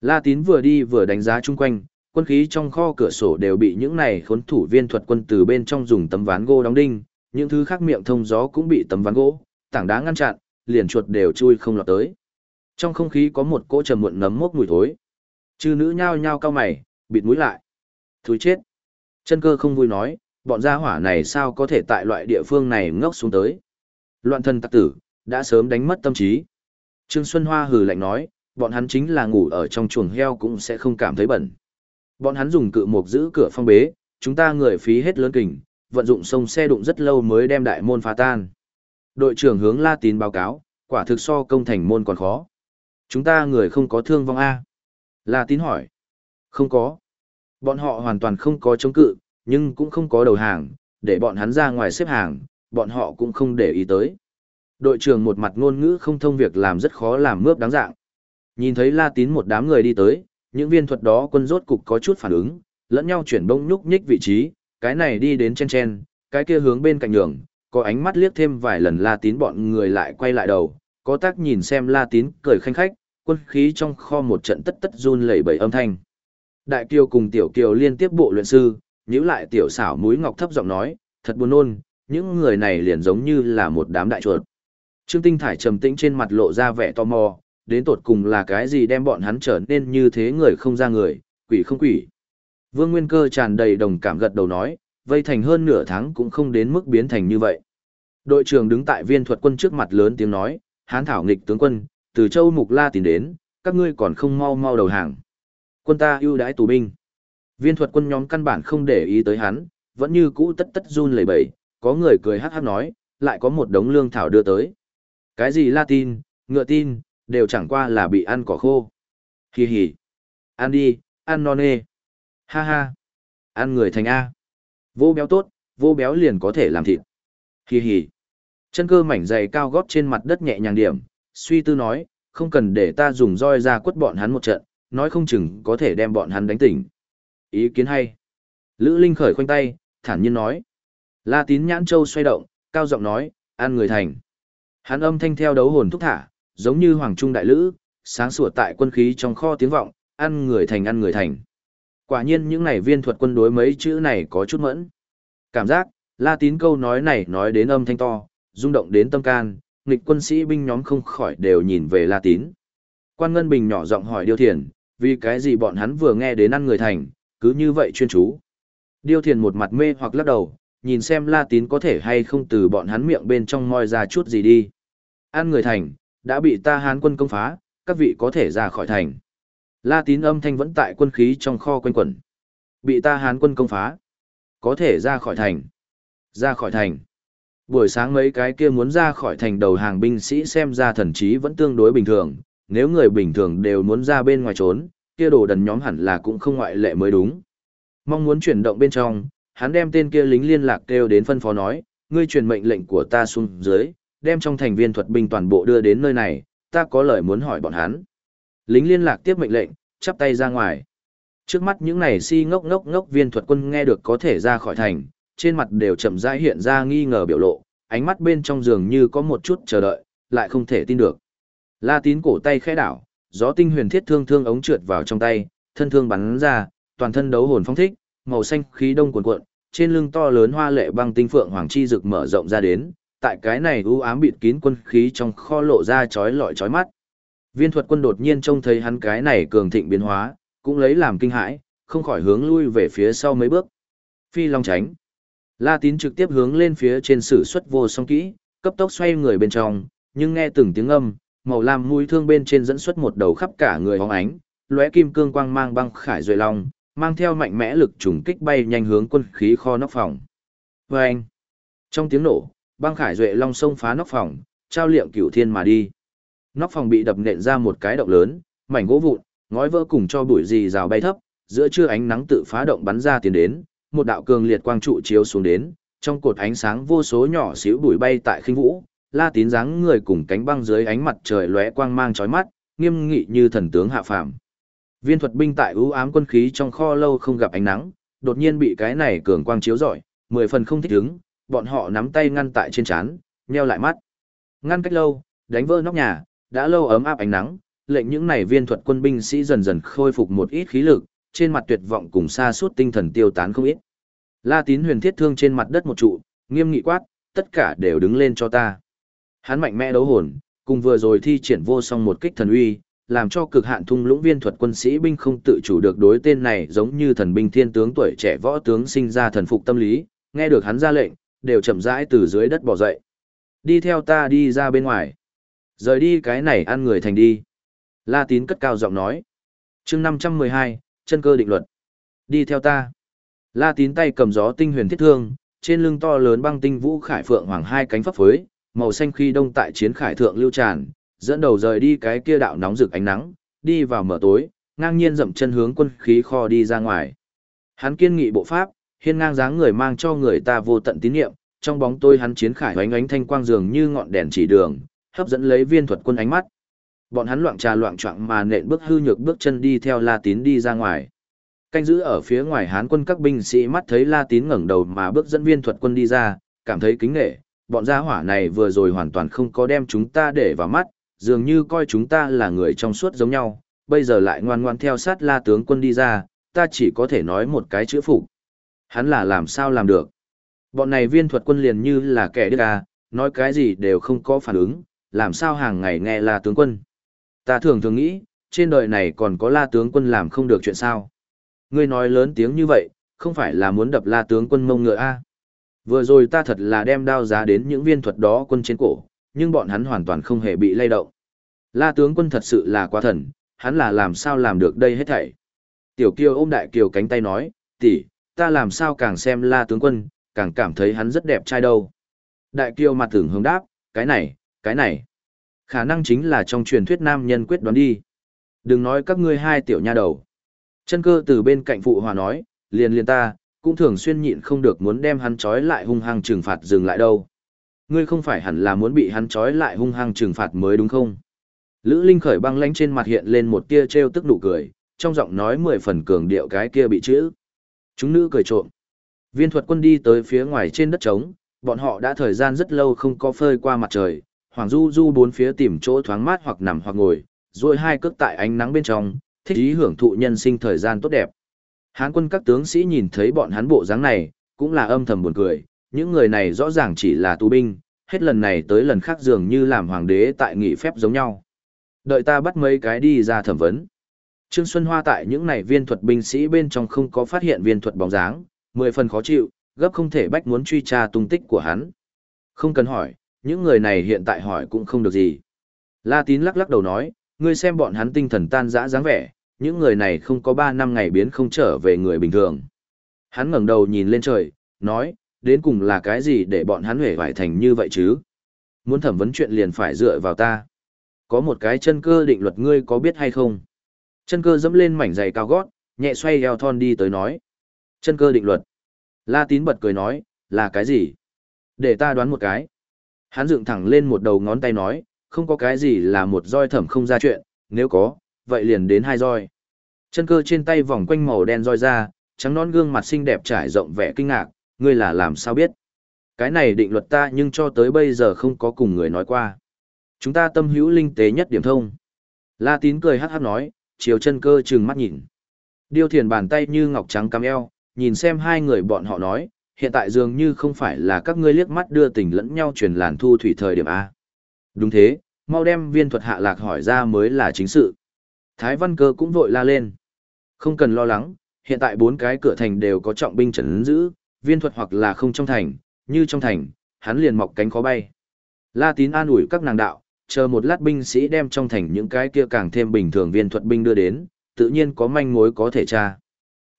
La tín vừa đi vừa đánh giá chung quanh, quân khí trong kho cửa sổ đều bị những này khốn thủ viên thuật quân từ bên trong dùng tấm ván gỗ đóng đinh, những thứ khác miệng thông gió cũng bị tấm ván gỗ, tảng đá ngăn chặn, liền chuột đều chui không lọt tới. Trong không khí có một cỗ trầm muộn nấm mốc mùi thối. Chư nữ nhao nhao cao mày, bịt mũi lại. Thúi chết. Chân cơ không vui nói, bọn gia hỏa này sao có thể tại loại địa phương này ngốc xuống tới. Loạn thân tặc tử, đã sớm đánh mất tâm trí. Trương Xuân Hoa hừ lạnh nói, bọn hắn chính là ngủ ở trong chuồng heo cũng sẽ không cảm thấy bẩn. Bọn hắn dùng cự mục giữ cửa phong bế, chúng ta người phí hết lớn kình, vận dụng sông xe đụng rất lâu mới đem đại môn phá tan. Đội trưởng hướng La Tín báo cáo, quả thực so công thành môn còn khó. Chúng ta người không có thương vong A. La Tín hỏi. Không có. Bọn họ hoàn toàn không có chống cự, nhưng cũng không có đầu hàng, để bọn hắn ra ngoài xếp hàng, bọn họ cũng không để ý tới. Đội trưởng một mặt ngôn ngữ không thông việc làm rất khó làm mướp đáng dạng. Nhìn thấy La Tín một đám người đi tới, những viên thuật đó quân rốt cục có chút phản ứng, lẫn nhau chuyển bông nhúc nhích vị trí, cái này đi đến chen chen, cái kia hướng bên cạnh nhường, có ánh mắt liếc thêm vài lần La Tín bọn người lại quay lại đầu, có tác nhìn xem La Tín cười khanh khách, quân khí trong kho một trận tất tất run lẩy bẩy âm thanh. Đại Kiều cùng Tiểu Kiều liên tiếp bộ luyện sư, nhíu lại tiểu xảo mũi ngọc thấp giọng nói, thật buồn nôn, những người này liền giống như là một đám đại chuột. Trương Tinh Thải trầm tĩnh trên mặt lộ ra vẻ tò mò, đến tột cùng là cái gì đem bọn hắn trở nên như thế người không ra người, quỷ không quỷ. Vương Nguyên Cơ tràn đầy đồng cảm gật đầu nói, vây thành hơn nửa tháng cũng không đến mức biến thành như vậy. Đội trưởng đứng tại viên thuật quân trước mặt lớn tiếng nói, hán thảo nghịch tướng quân, từ châu Mục La tìm đến, các ngươi còn không mau mau đầu hàng. Quân ta ưu đãi tù binh. Viên thuật quân nhóm căn bản không để ý tới hắn, vẫn như cũ tất tất run lẩy bẩy, có người cười hát hát nói, lại có một đống lương thảo đưa tới. Cái gì Latin, ngựa tin, đều chẳng qua là bị ăn cỏ khô. Hì hì. Ăn đi, ăn non nê. Ha ha. Ăn người thành A. Vô béo tốt, vô béo liền có thể làm thịt. Hì hì. Chân cơ mảnh dày cao gót trên mặt đất nhẹ nhàng điểm, suy tư nói, không cần để ta dùng roi ra quất bọn hắn một trận, nói không chừng có thể đem bọn hắn đánh tỉnh. Ý kiến hay. Lữ Linh khởi khoanh tay, thản nhiên nói. La tín nhãn châu xoay động, cao giọng nói, ăn người thành. Hắn âm thanh theo đấu hồn thúc thả, giống như hoàng trung đại lữ, sáng sủa tại quân khí trong kho tiếng vọng, ăn người thành ăn người thành. Quả nhiên những này viên thuật quân đối mấy chữ này có chút mẫn. Cảm giác, La tín câu nói này nói đến âm thanh to, rung động đến tâm can, nghịch quân sĩ binh nhóm không khỏi đều nhìn về La tín. Quan Ngân Bình nhỏ giọng hỏi Điêu Thiền, vì cái gì bọn hắn vừa nghe đến ăn người thành, cứ như vậy chuyên chú. Điêu Thiền một mặt mê hoặc lắc đầu, nhìn xem La tín có thể hay không từ bọn hắn miệng bên trong moi ra chút gì đi. Ăn người thành, đã bị ta hán quân công phá, các vị có thể ra khỏi thành. La tín âm thanh vẫn tại quân khí trong kho quanh quẩn. Bị ta hán quân công phá. Có thể ra khỏi thành. Ra khỏi thành. Buổi sáng mấy cái kia muốn ra khỏi thành đầu hàng binh sĩ xem ra thần trí vẫn tương đối bình thường. Nếu người bình thường đều muốn ra bên ngoài trốn, kia đồ đần nhóm hẳn là cũng không ngoại lệ mới đúng. Mong muốn chuyển động bên trong, hắn đem tên kia lính liên lạc kêu đến phân phó nói, ngươi truyền mệnh lệnh của ta xuống dưới, đem trong thành viên thuật binh toàn bộ đưa đến nơi này, ta có lời muốn hỏi bọn hắn. Lính liên lạc tiếp mệnh lệnh, chắp tay ra ngoài. Trước mắt những này si ngốc ngốc ngốc viên thuật quân nghe được có thể ra khỏi thành, trên mặt đều chậm rãi hiện ra nghi ngờ biểu lộ, ánh mắt bên trong giường như có một chút chờ đợi, lại không thể tin được. La tín cổ tay khẽ đảo, gió tinh huyền thiết thương thương ống trượt vào trong tay, thân thương bắn ra, toàn thân đấu hồn phong thích, màu xanh khí đông cuồn cuộn, trên lưng to lớn hoa lệ băng tinh phượng hoàng chi rực mở rộng ra đến, tại cái này u ám bịt kín quân khí trong kho lộ ra chói lọi chói mắt. Viên thuật quân đột nhiên trông thấy hắn cái này cường thịnh biến hóa, cũng lấy làm kinh hãi, không khỏi hướng lui về phía sau mấy bước. Phi long tránh. La tín trực tiếp hướng lên phía trên sử xuất vô song kỹ, cấp tốc xoay người bên trong, nhưng nghe từng tiếng âm, màu lam mũi thương bên trên dẫn xuất một đầu khắp cả người hóng ánh, lóe kim cương quang mang băng khải duệ long, mang theo mạnh mẽ lực trùng kích bay nhanh hướng quân khí kho nóc phòng. Vâng! Trong tiếng nổ, băng khải duệ long sông phá nóc phòng, trao liệm cửu thiên mà đi. Nóc phòng bị đập nện ra một cái động lớn, mảnh gỗ vụn, ngói vỡ cùng cho bụi gì rào bay thấp, giữa trưa ánh nắng tự phá động bắn ra tiến đến, một đạo cường liệt quang trụ chiếu xuống đến, trong cột ánh sáng vô số nhỏ xíu bụi bay tại khinh vũ, La Tín dáng người cùng cánh băng dưới ánh mặt trời lóe quang mang chói mắt, nghiêm nghị như thần tướng hạ phàm. Viên thuật binh tại ưu ám quân khí trong kho lâu không gặp ánh nắng, đột nhiên bị cái này cường quang chiếu rọi, mười phần không thích ứng, bọn họ nắm tay ngăn tại trên trán, nheo lại mắt. Ngăn cách lâu, đánh vỡ nóc nhà, đã lâu ấm áp ánh nắng, lệnh những này viên thuật quân binh sĩ dần dần khôi phục một ít khí lực, trên mặt tuyệt vọng cùng xa suốt tinh thần tiêu tán không ít. La Tín huyền thiết thương trên mặt đất một trụ, nghiêm nghị quát, tất cả đều đứng lên cho ta. Hắn mạnh mẽ đấu hồn, cùng vừa rồi thi triển vô song một kích thần uy, làm cho cực hạn thung lũng viên thuật quân sĩ binh không tự chủ được đối tên này giống như thần binh thiên tướng tuổi trẻ võ tướng sinh ra thần phục tâm lý, nghe được hắn ra lệnh, đều chậm rãi từ dưới đất bò dậy. Đi theo ta đi ra bên ngoài. Rời đi cái này ăn người thành đi. La tín cất cao giọng nói. chương 512, chân cơ định luật. Đi theo ta. La tín tay cầm gió tinh huyền thiết thương, trên lưng to lớn băng tinh vũ khải phượng hoàng hai cánh pháp phối, màu xanh khi đông tại chiến khải thượng lưu tràn, dẫn đầu rời đi cái kia đạo nóng rực ánh nắng, đi vào mở tối, ngang nhiên dậm chân hướng quân khí kho đi ra ngoài. Hắn kiên nghị bộ pháp, hiên ngang dáng người mang cho người ta vô tận tín nhiệm, trong bóng tôi hắn chiến khải ánh ánh thanh quang dường như ngọn đèn chỉ đường, hấp dẫn lấy viên thuật quân ánh mắt. Bọn hắn loạn trà loạn choạng mà nện bước hư nhược bước chân đi theo La Tín đi ra ngoài. Canh giữ ở phía ngoài Hán quân các binh sĩ mắt thấy La Tín ngẩng đầu mà bước dẫn viên thuật quân đi ra, cảm thấy kính nể, bọn gia hỏa này vừa rồi hoàn toàn không có đem chúng ta để vào mắt, dường như coi chúng ta là người trong suốt giống nhau, bây giờ lại ngoan ngoan theo sát La tướng quân đi ra, ta chỉ có thể nói một cái chữ phục. Hắn là làm sao làm được? Bọn này viên thuật quân liền như là kẻ điếc à, nói cái gì đều không có phản ứng, làm sao hàng ngày nghe La tướng quân. Ta thường thường nghĩ, trên đời này còn có La tướng quân làm không được chuyện sao. Ngươi nói lớn tiếng như vậy, không phải là muốn đập La tướng quân mông ngựa a? À? Vừa rồi ta thật là đem đao giá đến những viên thuật đó quân trên cổ, nhưng bọn hắn hoàn toàn không hề bị lay động. La tướng quân thật sự là quá thần, hắn là làm sao làm được đây hết thảy. Tiểu kiều ôm đại kiều cánh tay nói, tỷ, ta làm sao càng xem la tướng quân, càng cảm thấy hắn rất đẹp trai đâu. Đại kiều mặt tưởng hướng đáp, cái này, cái này. Khả năng chính là trong truyền thuyết nam nhân quyết đoán đi. Đừng nói các ngươi hai tiểu nha đầu. Chân cơ từ bên cạnh phụ hòa nói, liền liền ta, cũng thường xuyên nhịn không được muốn đem hắn trói lại hung hăng trừng phạt dừng lại đâu. Ngươi không phải hẳn là muốn bị hắn trói lại hung hăng trừng phạt mới đúng không? Lữ Linh khởi băng lánh trên mặt hiện lên một tia trêu tức nụ cười, trong giọng nói mười phần cường điệu cái kia bị chữ. Chúng nữ cười trộm. Viên thuật quân đi tới phía ngoài trên đất trống, bọn họ đã thời gian rất lâu không có phơi qua mặt trời, Hoàng Du Du bốn phía tìm chỗ thoáng mát hoặc nằm hoặc ngồi, rồi hai cước tại ánh nắng bên trong, thích ý hưởng thụ nhân sinh thời gian tốt đẹp. Hán quân các tướng sĩ nhìn thấy bọn hắn bộ dáng này, cũng là âm thầm buồn cười, những người này rõ ràng chỉ là tù binh, hết lần này tới lần khác dường như làm hoàng đế tại nghị phép giống nhau. Đợi ta bắt mấy cái đi ra thẩm vấn. Trương Xuân Hoa tại những này viên thuật binh sĩ bên trong không có phát hiện viên thuật bóng dáng, mười phần khó chịu, gấp không thể bách muốn truy tra tung tích của hắn. Không cần hỏi, những người này hiện tại hỏi cũng không được gì. La Tín lắc lắc đầu nói, ngươi xem bọn hắn tinh thần tan rã dáng vẻ, những người này không có ba năm ngày biến không trở về người bình thường. Hắn ngẩng đầu nhìn lên trời, nói, đến cùng là cái gì để bọn hắn hể vải thành như vậy chứ? Muốn thẩm vấn chuyện liền phải dựa vào ta. Có một cái chân cơ định luật ngươi có biết hay không? Chân cơ dẫm lên mảnh giày cao gót, nhẹ xoay eo thon đi tới nói. Chân cơ định luật. La tín bật cười nói, là cái gì? Để ta đoán một cái. Hắn dựng thẳng lên một đầu ngón tay nói, không có cái gì là một roi thẩm không ra chuyện, nếu có, vậy liền đến hai roi. Chân cơ trên tay vòng quanh màu đen roi ra, trắng nón gương mặt xinh đẹp trải rộng vẻ kinh ngạc, ngươi là làm sao biết? Cái này định luật ta nhưng cho tới bây giờ không có cùng người nói qua. Chúng ta tâm hữu linh tế nhất điểm thông. La tín cười hát hát nói, chiều chân cơ trừng mắt nhìn. Điêu thiền bàn tay như ngọc trắng cam eo, nhìn xem hai người bọn họ nói, hiện tại dường như không phải là các ngươi liếc mắt đưa tình lẫn nhau truyền làn thu thủy thời điểm A. Đúng thế, mau đem viên thuật hạ lạc hỏi ra mới là chính sự. Thái văn cơ cũng vội la lên. Không cần lo lắng, hiện tại bốn cái cửa thành đều có trọng binh trấn giữ, viên thuật hoặc là không trong thành, như trong thành, hắn liền mọc cánh khó bay. La tín an ủi các nàng đạo, chờ một lát binh sĩ đem trong thành những cái kia càng thêm bình thường viên thuật binh đưa đến, tự nhiên có manh mối có thể tra.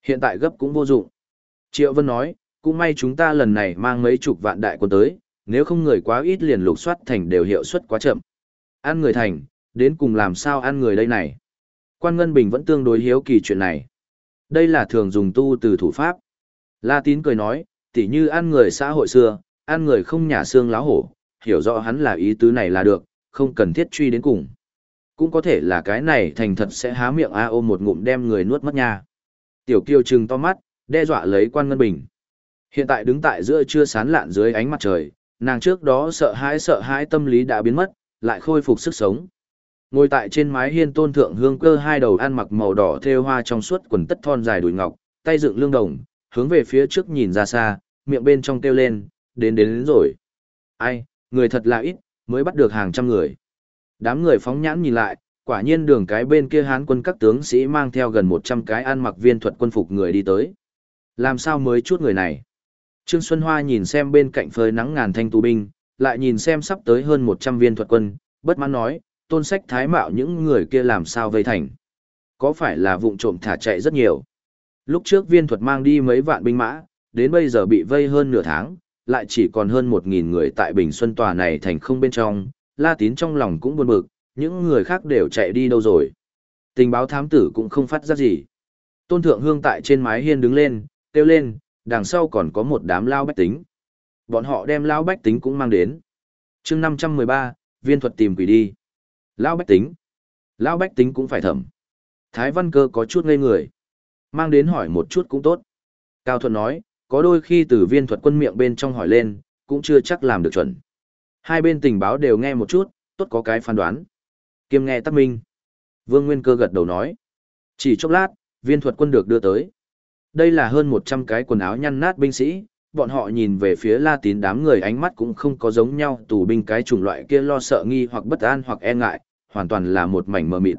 Hiện tại gấp cũng vô dụng. Triệu Vân nói, cũng may chúng ta lần này mang mấy chục vạn đại quân tới, nếu không người quá ít liền lục soát thành đều hiệu suất quá chậm. Ăn người thành, đến cùng làm sao ăn người đây này. Quan Ngân Bình vẫn tương đối hiếu kỳ chuyện này. Đây là thường dùng tu từ thủ pháp. La Tín cười nói, tỉ như ăn người xã hội xưa, ăn người không nhà xương láo hổ, hiểu rõ hắn là ý tứ này là được, không cần thiết truy đến cùng. Cũng có thể là cái này thành thật sẽ há miệng a ôm một ngụm đem người nuốt mất nha. Tiểu Kiêu trừng to mắt, đe dọa lấy quan ngân bình. Hiện tại đứng tại giữa chưa sán lạn dưới ánh mặt trời, nàng trước đó sợ hãi sợ hãi tâm lý đã biến mất, lại khôi phục sức sống. Ngồi tại trên mái hiên tôn thượng hương cơ hai đầu ăn mặc màu đỏ thêu hoa trong suốt quần tất thon dài đùi ngọc, tay dựng lương đồng, hướng về phía trước nhìn ra xa, miệng bên trong kêu lên, đến đến đến rồi. Ai, người thật là ít, mới bắt được hàng trăm người. Đám người phóng nhãn nhìn lại, quả nhiên đường cái bên kia hán quân các tướng sĩ mang theo gần 100 cái ăn mặc viên thuật quân phục người đi tới. Làm sao mới chút người này? Trương Xuân Hoa nhìn xem bên cạnh phơi nắng ngàn thanh tù binh, lại nhìn xem sắp tới hơn 100 viên thuật quân, bất mãn nói, tôn sách thái mạo những người kia làm sao vây thành. Có phải là vụng trộm thả chạy rất nhiều? Lúc trước viên thuật mang đi mấy vạn binh mã, đến bây giờ bị vây hơn nửa tháng, lại chỉ còn hơn 1.000 người tại Bình Xuân tòa này thành không bên trong, La Tín trong lòng cũng buồn bực, những người khác đều chạy đi đâu rồi. Tình báo thám tử cũng không phát ra gì. Tôn Thượng Hương tại trên mái hiên đứng lên, kêu lên, đằng sau còn có một đám lao bách tính. Bọn họ đem lao bách tính cũng mang đến. chương 513, viên thuật tìm quỷ đi lão bách tính. lão bách tính cũng phải thẩm. Thái Văn Cơ có chút ngây người. Mang đến hỏi một chút cũng tốt. Cao Thuận nói, có đôi khi từ viên thuật quân miệng bên trong hỏi lên, cũng chưa chắc làm được chuẩn. Hai bên tình báo đều nghe một chút, tốt có cái phán đoán. Kiêm nghe tắc minh. Vương Nguyên Cơ gật đầu nói. Chỉ chốc lát, viên thuật quân được đưa tới. Đây là hơn 100 cái quần áo nhăn nát binh sĩ, bọn họ nhìn về phía La Tín đám người ánh mắt cũng không có giống nhau, tù binh cái chủng loại kia lo sợ nghi hoặc bất an hoặc e ngại, hoàn toàn là một mảnh mờ mịt.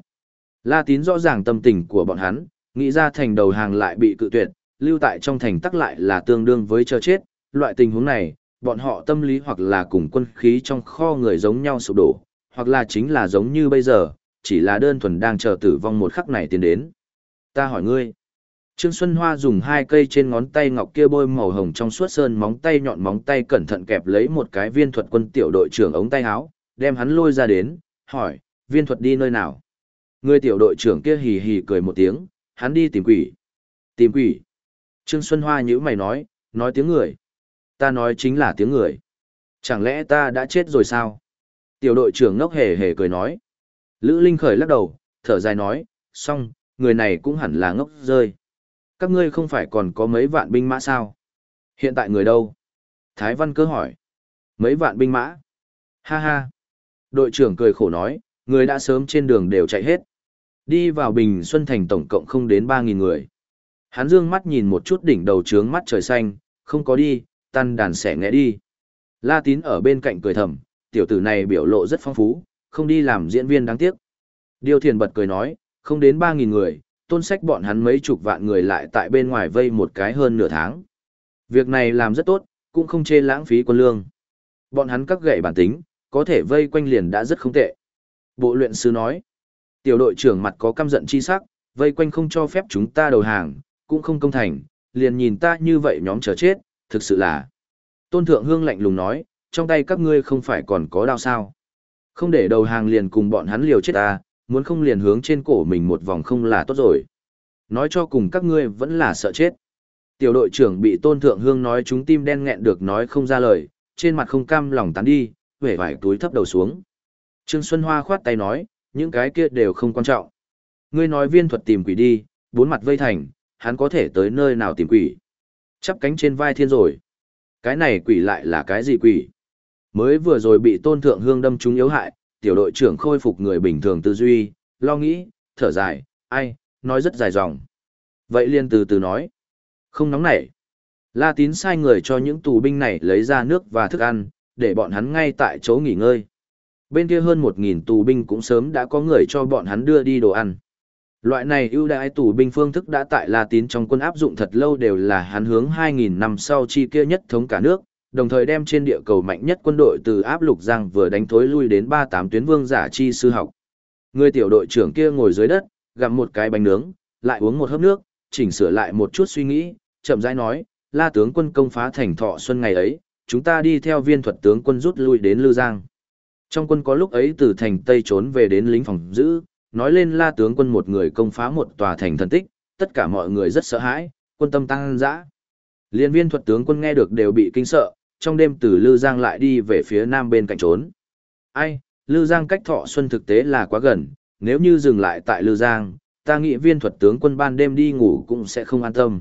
La Tín rõ ràng tâm tình của bọn hắn, nghĩ ra thành đầu hàng lại bị cự tuyệt, lưu tại trong thành tắc lại là tương đương với chờ chết, loại tình huống này, bọn họ tâm lý hoặc là cùng quân khí trong kho người giống nhau sụp đổ, hoặc là chính là giống như bây giờ, chỉ là đơn thuần đang chờ tử vong một khắc này tiến đến. Ta hỏi ngươi, Trương Xuân Hoa dùng hai cây trên ngón tay ngọc kia bôi màu hồng trong suốt sơn móng tay nhọn móng tay cẩn thận kẹp lấy một cái viên thuật quân tiểu đội trưởng ống tay áo, đem hắn lôi ra đến, hỏi, viên thuật đi nơi nào? Người tiểu đội trưởng kia hì hì cười một tiếng, hắn đi tìm quỷ. Tìm quỷ. Trương Xuân Hoa nhữ mày nói, nói tiếng người. Ta nói chính là tiếng người. Chẳng lẽ ta đã chết rồi sao? Tiểu đội trưởng ngốc hề hề cười nói. Lữ Linh khởi lắc đầu, thở dài nói, xong, người này cũng hẳn là ngốc rơi. Các ngươi không phải còn có mấy vạn binh mã sao? Hiện tại người đâu? Thái Văn cơ hỏi. Mấy vạn binh mã? Ha ha. Đội trưởng cười khổ nói, người đã sớm trên đường đều chạy hết. Đi vào Bình Xuân Thành tổng cộng không đến 3.000 người. Hắn dương mắt nhìn một chút đỉnh đầu trướng mắt trời xanh, không có đi, tan đàn sẽ nghe đi. La tín ở bên cạnh cười thầm, tiểu tử này biểu lộ rất phong phú, không đi làm diễn viên đáng tiếc. Điều thiền bật cười nói, không đến 3.000 người, tôn sách bọn hắn mấy chục vạn người lại tại bên ngoài vây một cái hơn nửa tháng. Việc này làm rất tốt, cũng không chê lãng phí quân lương. Bọn hắn các gậy bản tính, có thể vây quanh liền đã rất không tệ. Bộ luyện sư nói, tiểu đội trưởng mặt có căm giận chi sắc, vây quanh không cho phép chúng ta đầu hàng, cũng không công thành, liền nhìn ta như vậy nhóm chờ chết, thực sự là. Tôn Thượng Hương lạnh lùng nói, trong tay các ngươi không phải còn có đao sao. Không để đầu hàng liền cùng bọn hắn liều chết ta, muốn không liền hướng trên cổ mình một vòng không là tốt rồi. Nói cho cùng các ngươi vẫn là sợ chết. Tiểu đội trưởng bị Tôn Thượng Hương nói chúng tim đen nghẹn được nói không ra lời, trên mặt không cam lòng tán đi, vẻ vải túi thấp đầu xuống. Trương Xuân Hoa khoát tay nói, những cái kia đều không quan trọng. Ngươi nói viên thuật tìm quỷ đi, bốn mặt vây thành, hắn có thể tới nơi nào tìm quỷ. Chắp cánh trên vai thiên rồi. Cái này quỷ lại là cái gì quỷ? Mới vừa rồi bị tôn thượng hương đâm trúng yếu hại, tiểu đội trưởng khôi phục người bình thường tư duy, lo nghĩ, thở dài, ai, nói rất dài dòng. Vậy liên từ từ nói. Không nóng nảy. La tín sai người cho những tù binh này lấy ra nước và thức ăn, để bọn hắn ngay tại chỗ nghỉ ngơi. Bên kia hơn 1.000 tù binh cũng sớm đã có người cho bọn hắn đưa đi đồ ăn. Loại này ưu đãi tù binh phương thức đã tại La Tín trong quân áp dụng thật lâu đều là hắn hướng 2.000 năm sau chi kia nhất thống cả nước, đồng thời đem trên địa cầu mạnh nhất quân đội từ áp lục giang vừa đánh thối lui đến 38 tuyến vương giả chi sư học. Người tiểu đội trưởng kia ngồi dưới đất, gặm một cái bánh nướng, lại uống một hớp nước, chỉnh sửa lại một chút suy nghĩ, chậm rãi nói, La tướng quân công phá thành thọ xuân ngày ấy, chúng ta đi theo viên thuật tướng quân rút lui đến Lư Giang. Trong quân có lúc ấy từ thành Tây trốn về đến lính phòng giữ, nói lên la tướng quân một người công phá một tòa thành thần tích, tất cả mọi người rất sợ hãi, quân tâm tăng dã. Liên viên thuật tướng quân nghe được đều bị kinh sợ, trong đêm từ Lư Giang lại đi về phía nam bên cạnh trốn. Ai, Lư Giang cách thọ xuân thực tế là quá gần, nếu như dừng lại tại Lư Giang, ta nghĩ viên thuật tướng quân ban đêm đi ngủ cũng sẽ không an tâm.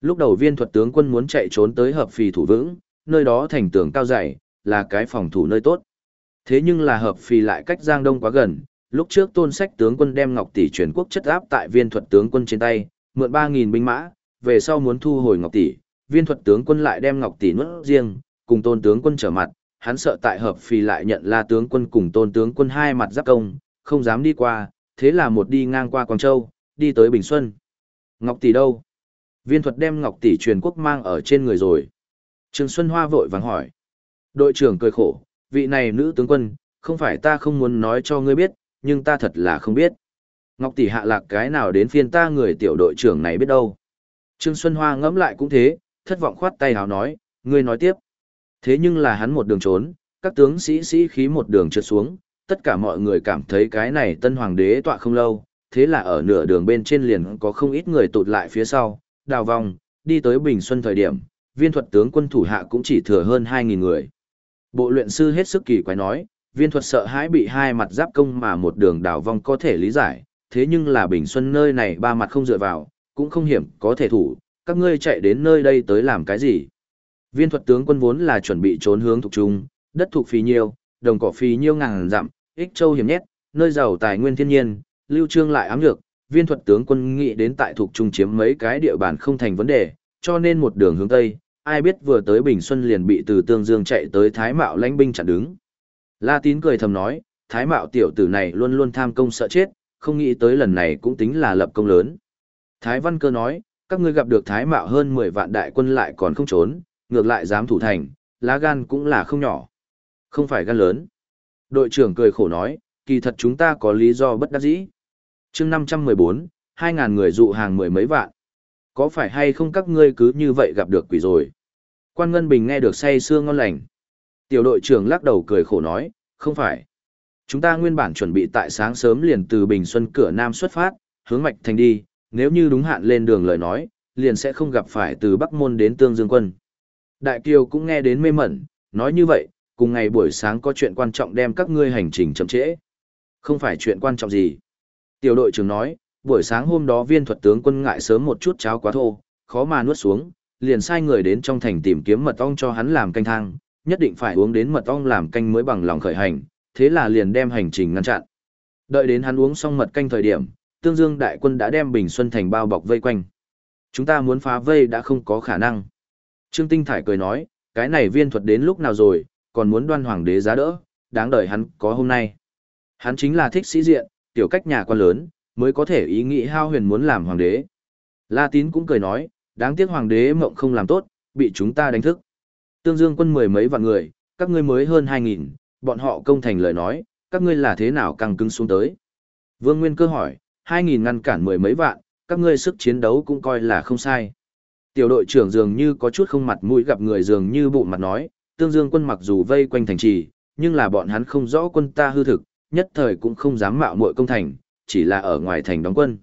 Lúc đầu viên thuật tướng quân muốn chạy trốn tới hợp phì thủ vững, nơi đó thành tường cao dày, là cái phòng thủ nơi tốt. Thế nhưng là hợp phì lại cách Giang Đông quá gần, lúc trước tôn sách tướng quân đem Ngọc Tỷ truyền quốc chất áp tại viên thuật tướng quân trên tay, mượn 3.000 binh mã, về sau muốn thu hồi Ngọc Tỷ, viên thuật tướng quân lại đem Ngọc Tỷ nuốt riêng, cùng tôn tướng quân trở mặt, hắn sợ tại hợp phì lại nhận la tướng quân cùng tôn tướng quân hai mặt giáp công, không dám đi qua, thế là một đi ngang qua Quảng Châu, đi tới Bình Xuân. Ngọc Tỷ đâu? Viên thuật đem Ngọc Tỷ truyền quốc mang ở trên người rồi. Trương Xuân Hoa vội vàng hỏi. Đội trưởng cười khổ, vị này nữ tướng quân, không phải ta không muốn nói cho ngươi biết, nhưng ta thật là không biết. Ngọc tỷ hạ lạc cái nào đến phiên ta người tiểu đội trưởng này biết đâu. Trương Xuân Hoa ngẫm lại cũng thế, thất vọng khoát tay hào nói, ngươi nói tiếp. Thế nhưng là hắn một đường trốn, các tướng sĩ sĩ khí một đường trượt xuống, tất cả mọi người cảm thấy cái này tân hoàng đế tọa không lâu, thế là ở nửa đường bên trên liền có không ít người tụt lại phía sau, đào vòng, đi tới Bình Xuân thời điểm, viên thuật tướng quân thủ hạ cũng chỉ thừa hơn 2.000 người. Bộ luyện sư hết sức kỳ quái nói, viên thuật sợ hãi bị hai mặt giáp công mà một đường đào vong có thể lý giải, thế nhưng là Bình Xuân nơi này ba mặt không dựa vào, cũng không hiểm có thể thủ, các ngươi chạy đến nơi đây tới làm cái gì? Viên thuật tướng quân vốn là chuẩn bị trốn hướng thuộc trung, đất thuộc phí nhiêu, đồng cỏ phí nhiêu ngàn dặm, ích châu hiểm nhét, nơi giàu tài nguyên thiên nhiên, lưu trương lại ám lược, viên thuật tướng quân nghĩ đến tại thuộc trung chiếm mấy cái địa bàn không thành vấn đề, cho nên một đường hướng tây, ai biết vừa tới Bình Xuân liền bị từ Tương Dương chạy tới Thái Mạo lãnh binh chặn đứng. La Tín cười thầm nói, Thái Mạo tiểu tử này luôn luôn tham công sợ chết, không nghĩ tới lần này cũng tính là lập công lớn. Thái Văn Cơ nói, các ngươi gặp được Thái Mạo hơn 10 vạn đại quân lại còn không trốn, ngược lại dám thủ thành, lá gan cũng là không nhỏ. Không phải gan lớn. Đội trưởng cười khổ nói, kỳ thật chúng ta có lý do bất đắc dĩ. chương 514, 2.000 người dụ hàng mười mấy vạn. Có phải hay không các ngươi cứ như vậy gặp được quỷ rồi? Quan Ngân Bình nghe được say sưa ngon lành. Tiểu đội trưởng lắc đầu cười khổ nói, không phải. Chúng ta nguyên bản chuẩn bị tại sáng sớm liền từ Bình Xuân cửa Nam xuất phát, hướng mạch thành đi, nếu như đúng hạn lên đường lời nói, liền sẽ không gặp phải từ Bắc Môn đến Tương Dương Quân. Đại Kiều cũng nghe đến mê mẩn, nói như vậy, cùng ngày buổi sáng có chuyện quan trọng đem các ngươi hành trình chậm trễ. Không phải chuyện quan trọng gì. Tiểu đội trưởng nói, buổi sáng hôm đó viên thuật tướng quân ngại sớm một chút cháo quá thô, khó mà nuốt xuống, liền sai người đến trong thành tìm kiếm mật ong cho hắn làm canh thang, nhất định phải uống đến mật ong làm canh mới bằng lòng khởi hành, thế là liền đem hành trình ngăn chặn. Đợi đến hắn uống xong mật canh thời điểm, Tương Dương đại quân đã đem Bình Xuân thành bao bọc vây quanh. Chúng ta muốn phá vây đã không có khả năng. Trương Tinh Thải cười nói, cái này viên thuật đến lúc nào rồi, còn muốn đoan hoàng đế giá đỡ, đáng đời hắn có hôm nay. Hắn chính là thích sĩ diện, tiểu cách nhà quan lớn, mới có thể ý nghĩ hao huyền muốn làm hoàng đế. La Tín cũng cười nói, đáng tiếc hoàng đế mộng không làm tốt, bị chúng ta đánh thức. Tương Dương quân mười mấy vạn người, các ngươi mới hơn hai nghìn, bọn họ công thành lời nói, các ngươi là thế nào căng cứng xuống tới. Vương Nguyên cơ hỏi, hai nghìn ngăn cản mười mấy vạn, các ngươi sức chiến đấu cũng coi là không sai. Tiểu đội trưởng dường như có chút không mặt mũi gặp người dường như bụng mặt nói, Tương Dương quân mặc dù vây quanh thành trì, nhưng là bọn hắn không rõ quân ta hư thực, nhất thời cũng không dám mạo muội công thành, chỉ là ở ngoài thành đóng quân.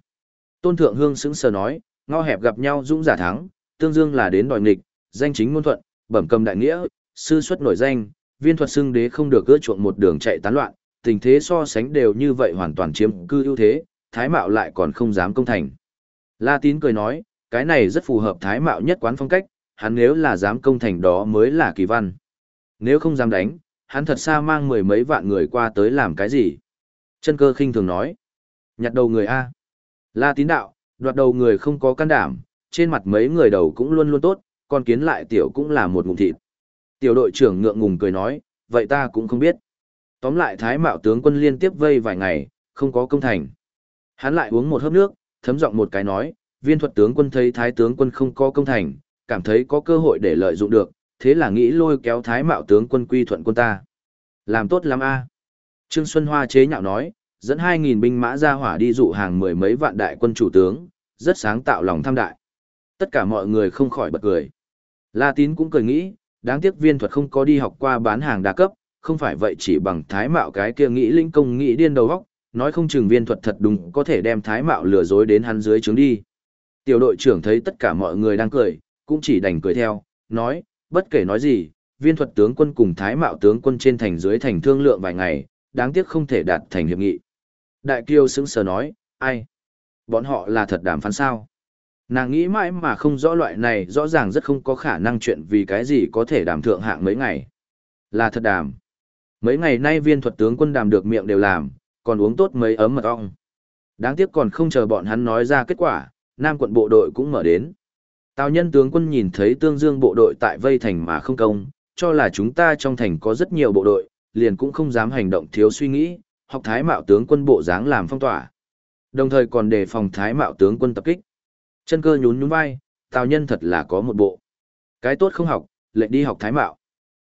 Tôn Thượng Hương sững sờ nói, ngõ hẹp gặp nhau dũng giả thắng, Tương Dương là đến đòi nghịch, danh chính ngôn thuận, bẩm cầm đại nghĩa, sư xuất nổi danh, viên thuật xưng đế không được gỡ chuộng một đường chạy tán loạn, tình thế so sánh đều như vậy hoàn toàn chiếm cư ưu thế, thái mạo lại còn không dám công thành. La Tín cười nói, cái này rất phù hợp thái mạo nhất quán phong cách, hắn nếu là dám công thành đó mới là kỳ văn. Nếu không dám đánh, hắn thật xa mang mười mấy vạn người qua tới làm cái gì? Chân cơ khinh thường nói, nhặt đầu người A. La Tín đạo, đoạt đầu người không có can đảm, trên mặt mấy người đầu cũng luôn luôn tốt, còn kiến lại tiểu cũng là một ngụm thịt. Tiểu đội trưởng ngượng ngùng cười nói, vậy ta cũng không biết. Tóm lại thái mạo tướng quân liên tiếp vây vài ngày, không có công thành. Hắn lại uống một hớp nước, thấm giọng một cái nói, viên thuật tướng quân thấy thái tướng quân không có công thành, cảm thấy có cơ hội để lợi dụng được, thế là nghĩ lôi kéo thái mạo tướng quân quy thuận quân ta. Làm tốt lắm a. Trương Xuân Hoa chế nhạo nói, dẫn 2.000 binh mã ra hỏa đi dụ hàng mười mấy vạn đại quân chủ tướng, rất sáng tạo lòng tham đại. Tất cả mọi người không khỏi bật cười. La Tín cũng cười nghĩ, đáng tiếc viên thuật không có đi học qua bán hàng đa cấp, không phải vậy chỉ bằng thái mạo cái kia nghĩ linh công nghĩ điên đầu góc, nói không chừng viên thuật thật đúng có thể đem thái mạo lừa dối đến hắn dưới trướng đi. Tiểu đội trưởng thấy tất cả mọi người đang cười, cũng chỉ đành cười theo, nói, bất kể nói gì, viên thuật tướng quân cùng thái mạo tướng quân trên thành dưới thành thương lượng vài ngày, đáng tiếc không thể đạt thành hiệp nghị. Đại kiêu sững sờ nói, ai? Bọn họ là thật đàm phán sao? Nàng nghĩ mãi mà không rõ loại này rõ ràng rất không có khả năng chuyện vì cái gì có thể đàm thượng hạng mấy ngày. Là thật đàm. Mấy ngày nay viên thuật tướng quân đàm được miệng đều làm, còn uống tốt mấy ấm mật ong. Đáng tiếc còn không chờ bọn hắn nói ra kết quả, Nam quận bộ đội cũng mở đến. Tào nhân tướng quân nhìn thấy tương dương bộ đội tại vây thành mà không công, cho là chúng ta trong thành có rất nhiều bộ đội, liền cũng không dám hành động thiếu suy nghĩ, học thái mạo tướng quân bộ dáng làm phong tỏa. Đồng thời còn đề phòng thái mạo tướng quân tập kích. Chân cơ nhún nhún vai, tào nhân thật là có một bộ. Cái tốt không học, lệnh đi học thái mạo.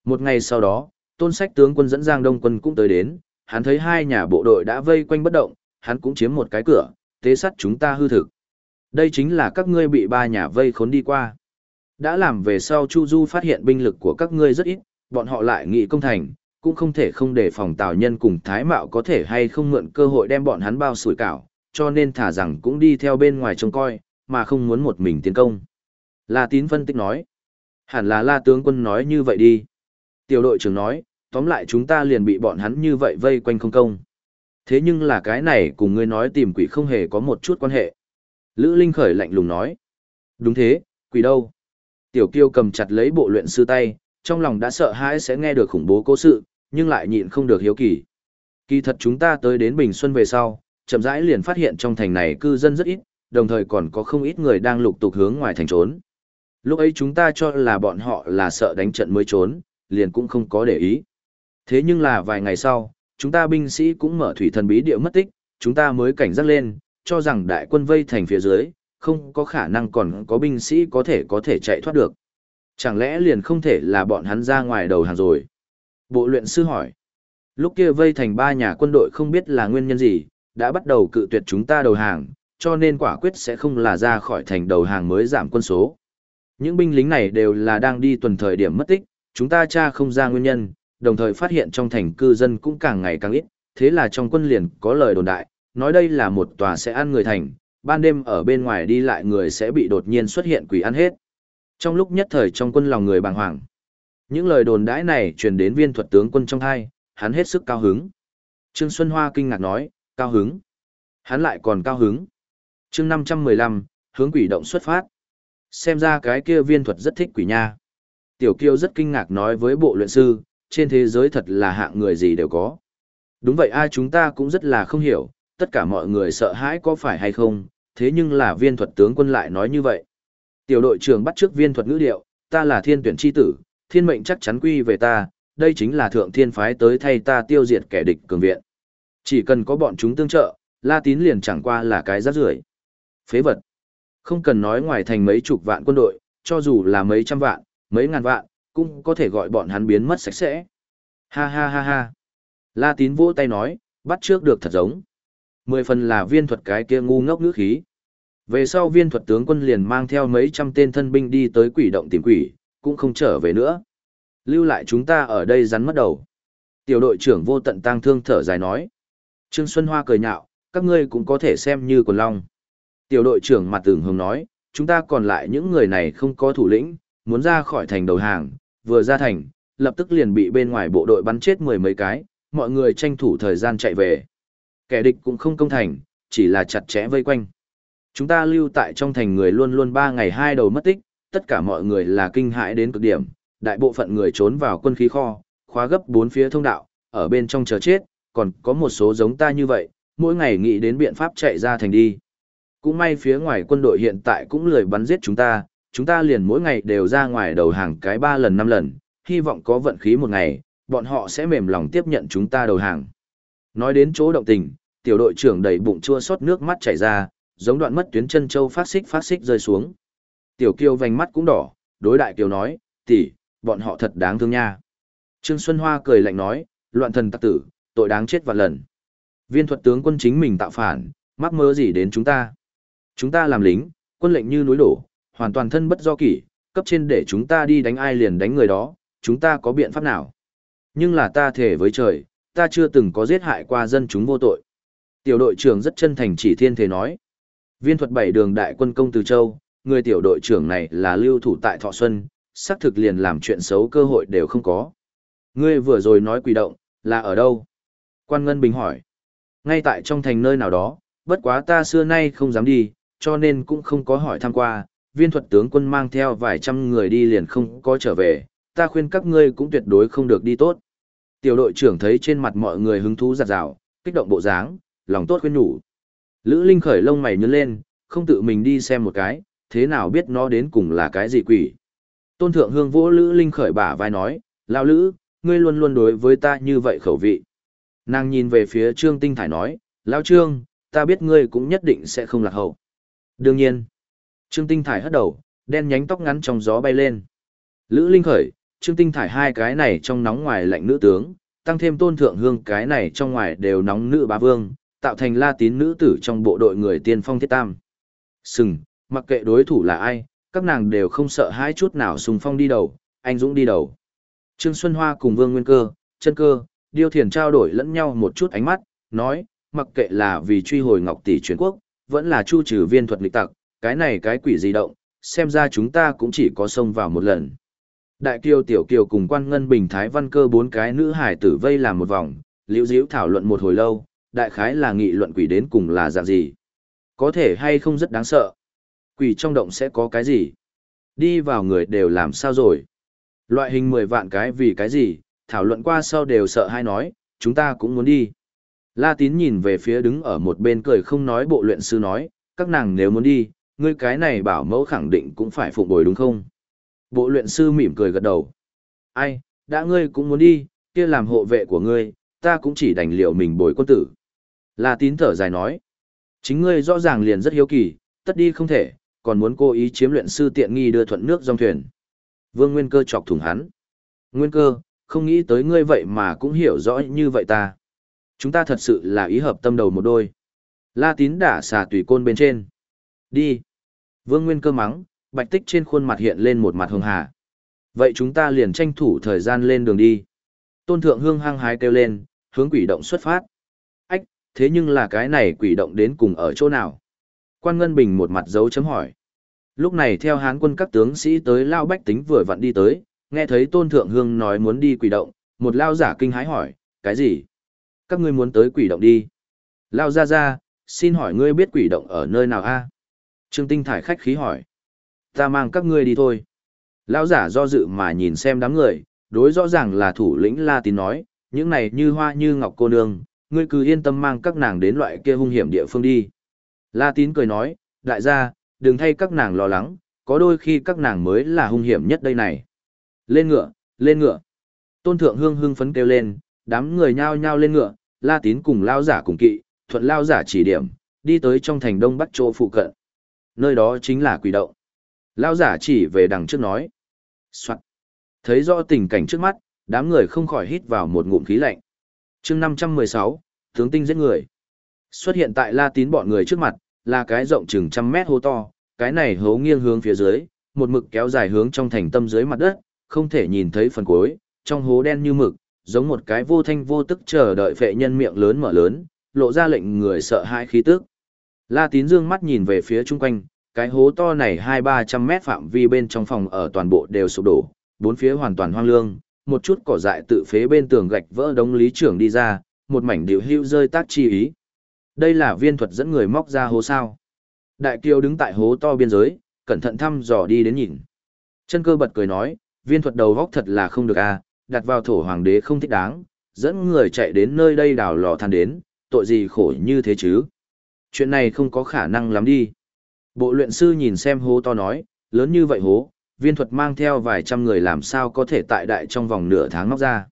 Một ngày sau đó, tôn sách tướng quân dẫn Giang Đông quân cũng tới đến, hắn thấy hai nhà bộ đội đã vây quanh bất động, hắn cũng chiếm một cái cửa, tế sắt chúng ta hư thực. Đây chính là các ngươi bị ba nhà vây khốn đi qua. Đã làm về sau Chu Du phát hiện binh lực của các ngươi rất ít, bọn họ lại nghị công thành, cũng không thể không để phòng tào nhân cùng thái mạo có thể hay không mượn cơ hội đem bọn hắn bao sủi cảo, cho nên thả rằng cũng đi theo bên ngoài trông coi, mà không muốn một mình tiến công. La Tín phân tích nói, hẳn là La tướng quân nói như vậy đi. Tiểu đội trưởng nói, tóm lại chúng ta liền bị bọn hắn như vậy vây quanh không công. Thế nhưng là cái này cùng ngươi nói tìm quỷ không hề có một chút quan hệ. Lữ Linh khởi lạnh lùng nói. Đúng thế, quỷ đâu? Tiểu kiêu cầm chặt lấy bộ luyện sư tay, trong lòng đã sợ hãi sẽ nghe được khủng bố cố sự, nhưng lại nhịn không được hiếu kỳ. Kỳ thật chúng ta tới đến Bình Xuân về sau, chậm rãi liền phát hiện trong thành này cư dân rất ít, đồng thời còn có không ít người đang lục tục hướng ngoài thành trốn. Lúc ấy chúng ta cho là bọn họ là sợ đánh trận mới trốn, liền cũng không có để ý. Thế nhưng là vài ngày sau, chúng ta binh sĩ cũng mở thủy thần bí địa mất tích, chúng ta mới cảnh giác lên, cho rằng đại quân vây thành phía dưới, không có khả năng còn có binh sĩ có thể có thể chạy thoát được. Chẳng lẽ liền không thể là bọn hắn ra ngoài đầu hàng rồi? Bộ luyện sư hỏi. Lúc kia vây thành ba nhà quân đội không biết là nguyên nhân gì, đã bắt đầu cự tuyệt chúng ta đầu hàng, cho nên quả quyết sẽ không là ra khỏi thành đầu hàng mới giảm quân số. Những binh lính này đều là đang đi tuần thời điểm mất tích, chúng ta tra không ra nguyên nhân, đồng thời phát hiện trong thành cư dân cũng càng ngày càng ít, thế là trong quân liền có lời đồn đại, nói đây là một tòa sẽ ăn người thành, ban đêm ở bên ngoài đi lại người sẽ bị đột nhiên xuất hiện quỷ ăn hết. Trong lúc nhất thời trong quân lòng người bàng hoàng. Những lời đồn đãi này truyền đến viên thuật tướng quân trong hai, hắn hết sức cao hứng. Trương Xuân Hoa kinh ngạc nói, cao hứng. Hắn lại còn cao hứng. chương 515, hướng quỷ động xuất phát. Xem ra cái kia viên thuật rất thích quỷ nha. Tiểu Kiêu rất kinh ngạc nói với bộ luyện sư, trên thế giới thật là hạng người gì đều có. Đúng vậy ai chúng ta cũng rất là không hiểu, tất cả mọi người sợ hãi có phải hay không, thế nhưng là viên thuật tướng quân lại nói như vậy. Tiểu đội trưởng bắt trước viên thuật ngữ điệu, ta là thiên tuyển chi tử, thiên mệnh chắc chắn quy về ta, đây chính là thượng thiên phái tới thay ta tiêu diệt kẻ địch cường viện. Chỉ cần có bọn chúng tương trợ, La Tín liền chẳng qua là cái rác rưởi. Phế vật. Không cần nói ngoài thành mấy chục vạn quân đội, cho dù là mấy trăm vạn, mấy ngàn vạn, cũng có thể gọi bọn hắn biến mất sạch sẽ. Ha ha ha ha. La Tín vỗ tay nói, bắt trước được thật giống. Mười phần là viên thuật cái kia ngu ngốc ngữ khí. Về sau viên thuật tướng quân liền mang theo mấy trăm tên thân binh đi tới quỷ động tìm quỷ, cũng không trở về nữa. Lưu lại chúng ta ở đây rắn mất đầu. Tiểu đội trưởng vô tận tang thương thở dài nói. Trương Xuân Hoa cười nhạo, các ngươi cũng có thể xem như quần long. Tiểu đội trưởng mặt tưởng hồng nói, chúng ta còn lại những người này không có thủ lĩnh, muốn ra khỏi thành đầu hàng, vừa ra thành, lập tức liền bị bên ngoài bộ đội bắn chết mười mấy cái, mọi người tranh thủ thời gian chạy về. Kẻ địch cũng không công thành, chỉ là chặt chẽ vây quanh. Chúng ta lưu tại trong thành người luôn luôn ba ngày hai đầu mất tích, tất cả mọi người là kinh hãi đến cực điểm, đại bộ phận người trốn vào quân khí kho, khóa gấp bốn phía thông đạo, ở bên trong chờ chết, còn có một số giống ta như vậy, mỗi ngày nghĩ đến biện pháp chạy ra thành đi. Cũng may phía ngoài quân đội hiện tại cũng lười bắn giết chúng ta, chúng ta liền mỗi ngày đều ra ngoài đầu hàng cái ba lần năm lần, hy vọng có vận khí một ngày, bọn họ sẽ mềm lòng tiếp nhận chúng ta đầu hàng. Nói đến chỗ động tình, tiểu đội trưởng đầy bụng chua xót nước mắt chảy ra, giống đoạn mất tuyến chân châu phát xích phát xích rơi xuống. Tiểu Kiều vành mắt cũng đỏ, đối đại Kiều nói, tỷ, bọn họ thật đáng thương nha. Trương Xuân Hoa cười lạnh nói, loạn thần tặc tử, tội đáng chết vạn lần. Viên thuật tướng quân chính mình tạo phản, mắc mơ gì đến chúng ta. Chúng ta làm lính, quân lệnh như núi đổ, hoàn toàn thân bất do kỷ, cấp trên để chúng ta đi đánh ai liền đánh người đó, chúng ta có biện pháp nào. Nhưng là ta thể với trời, ta chưa từng có giết hại qua dân chúng vô tội. Tiểu đội trưởng rất chân thành chỉ thiên thể nói. Viên thuật bảy đường đại quân công từ châu, người tiểu đội trưởng này là lưu thủ tại Thọ Xuân, xác thực liền làm chuyện xấu cơ hội đều không có. Ngươi vừa rồi nói quỷ động, là ở đâu? Quan Ngân Bình hỏi. Ngay tại trong thành nơi nào đó, bất quá ta xưa nay không dám đi, cho nên cũng không có hỏi thăm qua, viên thuật tướng quân mang theo vài trăm người đi liền không có trở về, ta khuyên các ngươi cũng tuyệt đối không được đi tốt. Tiểu đội trưởng thấy trên mặt mọi người hứng thú giặt rào, kích động bộ dáng, lòng tốt khuyên nhủ. Lữ Linh khởi lông mày nhướng lên, không tự mình đi xem một cái, thế nào biết nó đến cùng là cái gì quỷ. Tôn thượng hương vỗ Lữ Linh khởi bả vai nói, lao Lữ, ngươi luôn luôn đối với ta như vậy khẩu vị. Nàng nhìn về phía Trương Tinh Thải nói, lao Trương, ta biết ngươi cũng nhất định sẽ không lạc hậu. Đương nhiên, Trương Tinh Thải hất đầu, đen nhánh tóc ngắn trong gió bay lên. Lữ Linh khởi, Trương Tinh Thải hai cái này trong nóng ngoài lạnh nữ tướng, tăng thêm tôn thượng hương cái này trong ngoài đều nóng nữ bá vương, tạo thành la tín nữ tử trong bộ đội người tiên phong thiết tam. Sừng, mặc kệ đối thủ là ai, các nàng đều không sợ hãi chút nào sùng phong đi đầu, anh Dũng đi đầu. Trương Xuân Hoa cùng Vương Nguyên Cơ, chân cơ, điêu thiền trao đổi lẫn nhau một chút ánh mắt, nói, mặc kệ là vì truy hồi ngọc tỷ truyền quốc, vẫn là chu trừ viên thuật lịch tặc, cái này cái quỷ gì động, xem ra chúng ta cũng chỉ có xông vào một lần. Đại kiều tiểu kiều cùng quan ngân bình thái văn cơ bốn cái nữ hải tử vây làm một vòng, liễu diễu thảo luận một hồi lâu, đại khái là nghị luận quỷ đến cùng là dạng gì. Có thể hay không rất đáng sợ. Quỷ trong động sẽ có cái gì? Đi vào người đều làm sao rồi? Loại hình mười vạn cái vì cái gì? Thảo luận qua sau đều sợ hay nói, chúng ta cũng muốn đi. La tín nhìn về phía đứng ở một bên cười không nói bộ luyện sư nói, các nàng nếu muốn đi, ngươi cái này bảo mẫu khẳng định cũng phải phụng bồi đúng không? Bộ luyện sư mỉm cười gật đầu. Ai, đã ngươi cũng muốn đi, kia làm hộ vệ của ngươi, ta cũng chỉ đành liệu mình bồi quân tử. La tín thở dài nói. Chính ngươi rõ ràng liền rất hiếu kỳ, tất đi không thể, còn muốn cố ý chiếm luyện sư tiện nghi đưa thuận nước dòng thuyền. Vương Nguyên Cơ chọc thủng hắn. Nguyên Cơ, không nghĩ tới ngươi vậy mà cũng hiểu rõ như vậy ta. Chúng ta thật sự là ý hợp tâm đầu một đôi. La tín đả xà tùy côn bên trên. Đi. Vương Nguyên Cơ mắng, bạch tích trên khuôn mặt hiện lên một mặt hường hà. Vậy chúng ta liền tranh thủ thời gian lên đường đi. Tôn Thượng Hương hăng hái kêu lên, hướng quỷ động xuất phát. Ách, thế nhưng là cái này quỷ động đến cùng ở chỗ nào? Quan Ngân Bình một mặt dấu chấm hỏi. Lúc này theo hán quân các tướng sĩ tới Lao Bách Tính vừa vặn đi tới, nghe thấy Tôn Thượng Hương nói muốn đi quỷ động, một Lao giả kinh hái hỏi, cái gì? Các ngươi muốn tới quỷ động đi. Lao ra ra, xin hỏi ngươi biết quỷ động ở nơi nào a? Trương Tinh Thải khách khí hỏi. Ta mang các ngươi đi thôi. Lão giả do dự mà nhìn xem đám người, đối rõ ràng là thủ lĩnh La Tín nói, những này như hoa như ngọc cô nương, ngươi cứ yên tâm mang các nàng đến loại kia hung hiểm địa phương đi. La Tín cười nói, đại gia, đừng thay các nàng lo lắng, có đôi khi các nàng mới là hung hiểm nhất đây này. Lên ngựa, lên ngựa. Tôn Thượng Hương hưng phấn kêu lên, đám người nhao nhao lên ngựa, La Tín cùng lao giả cùng kỵ, thuận lao giả chỉ điểm, đi tới trong thành đông bắc chỗ phụ cận. Nơi đó chính là quỷ động. Lao giả chỉ về đằng trước nói. Soạn. Thấy rõ tình cảnh trước mắt, đám người không khỏi hít vào một ngụm khí lạnh. chương 516, tướng tinh giết người. Xuất hiện tại La Tín bọn người trước mặt, là cái rộng chừng trăm mét hố to, cái này hố nghiêng hướng phía dưới, một mực kéo dài hướng trong thành tâm dưới mặt đất, không thể nhìn thấy phần cuối, trong hố đen như mực, giống một cái vô thanh vô tức chờ đợi phệ nhân miệng lớn mở lớn, lộ ra lệnh người sợ hãi khí tức. La Tín dương mắt nhìn về phía chung quanh, cái hố to này hai ba trăm mét phạm vi bên trong phòng ở toàn bộ đều sụp đổ, bốn phía hoàn toàn hoang lương, một chút cỏ dại tự phế bên tường gạch vỡ đống lý trưởng đi ra, một mảnh điệu hưu rơi tác chi ý. Đây là viên thuật dẫn người móc ra hố sao. Đại kiều đứng tại hố to biên giới, cẩn thận thăm dò đi đến nhìn. Chân cơ bật cười nói, viên thuật đầu góc thật là không được a à, đặt vào thổ hoàng đế không thích đáng, dẫn người chạy đến nơi đây đào lò than đến, tội gì khổ như thế chứ. Chuyện này không có khả năng lắm đi. Bộ luyện sư nhìn xem hố to nói, lớn như vậy hố, viên thuật mang theo vài trăm người làm sao có thể tại đại trong vòng nửa tháng móc ra.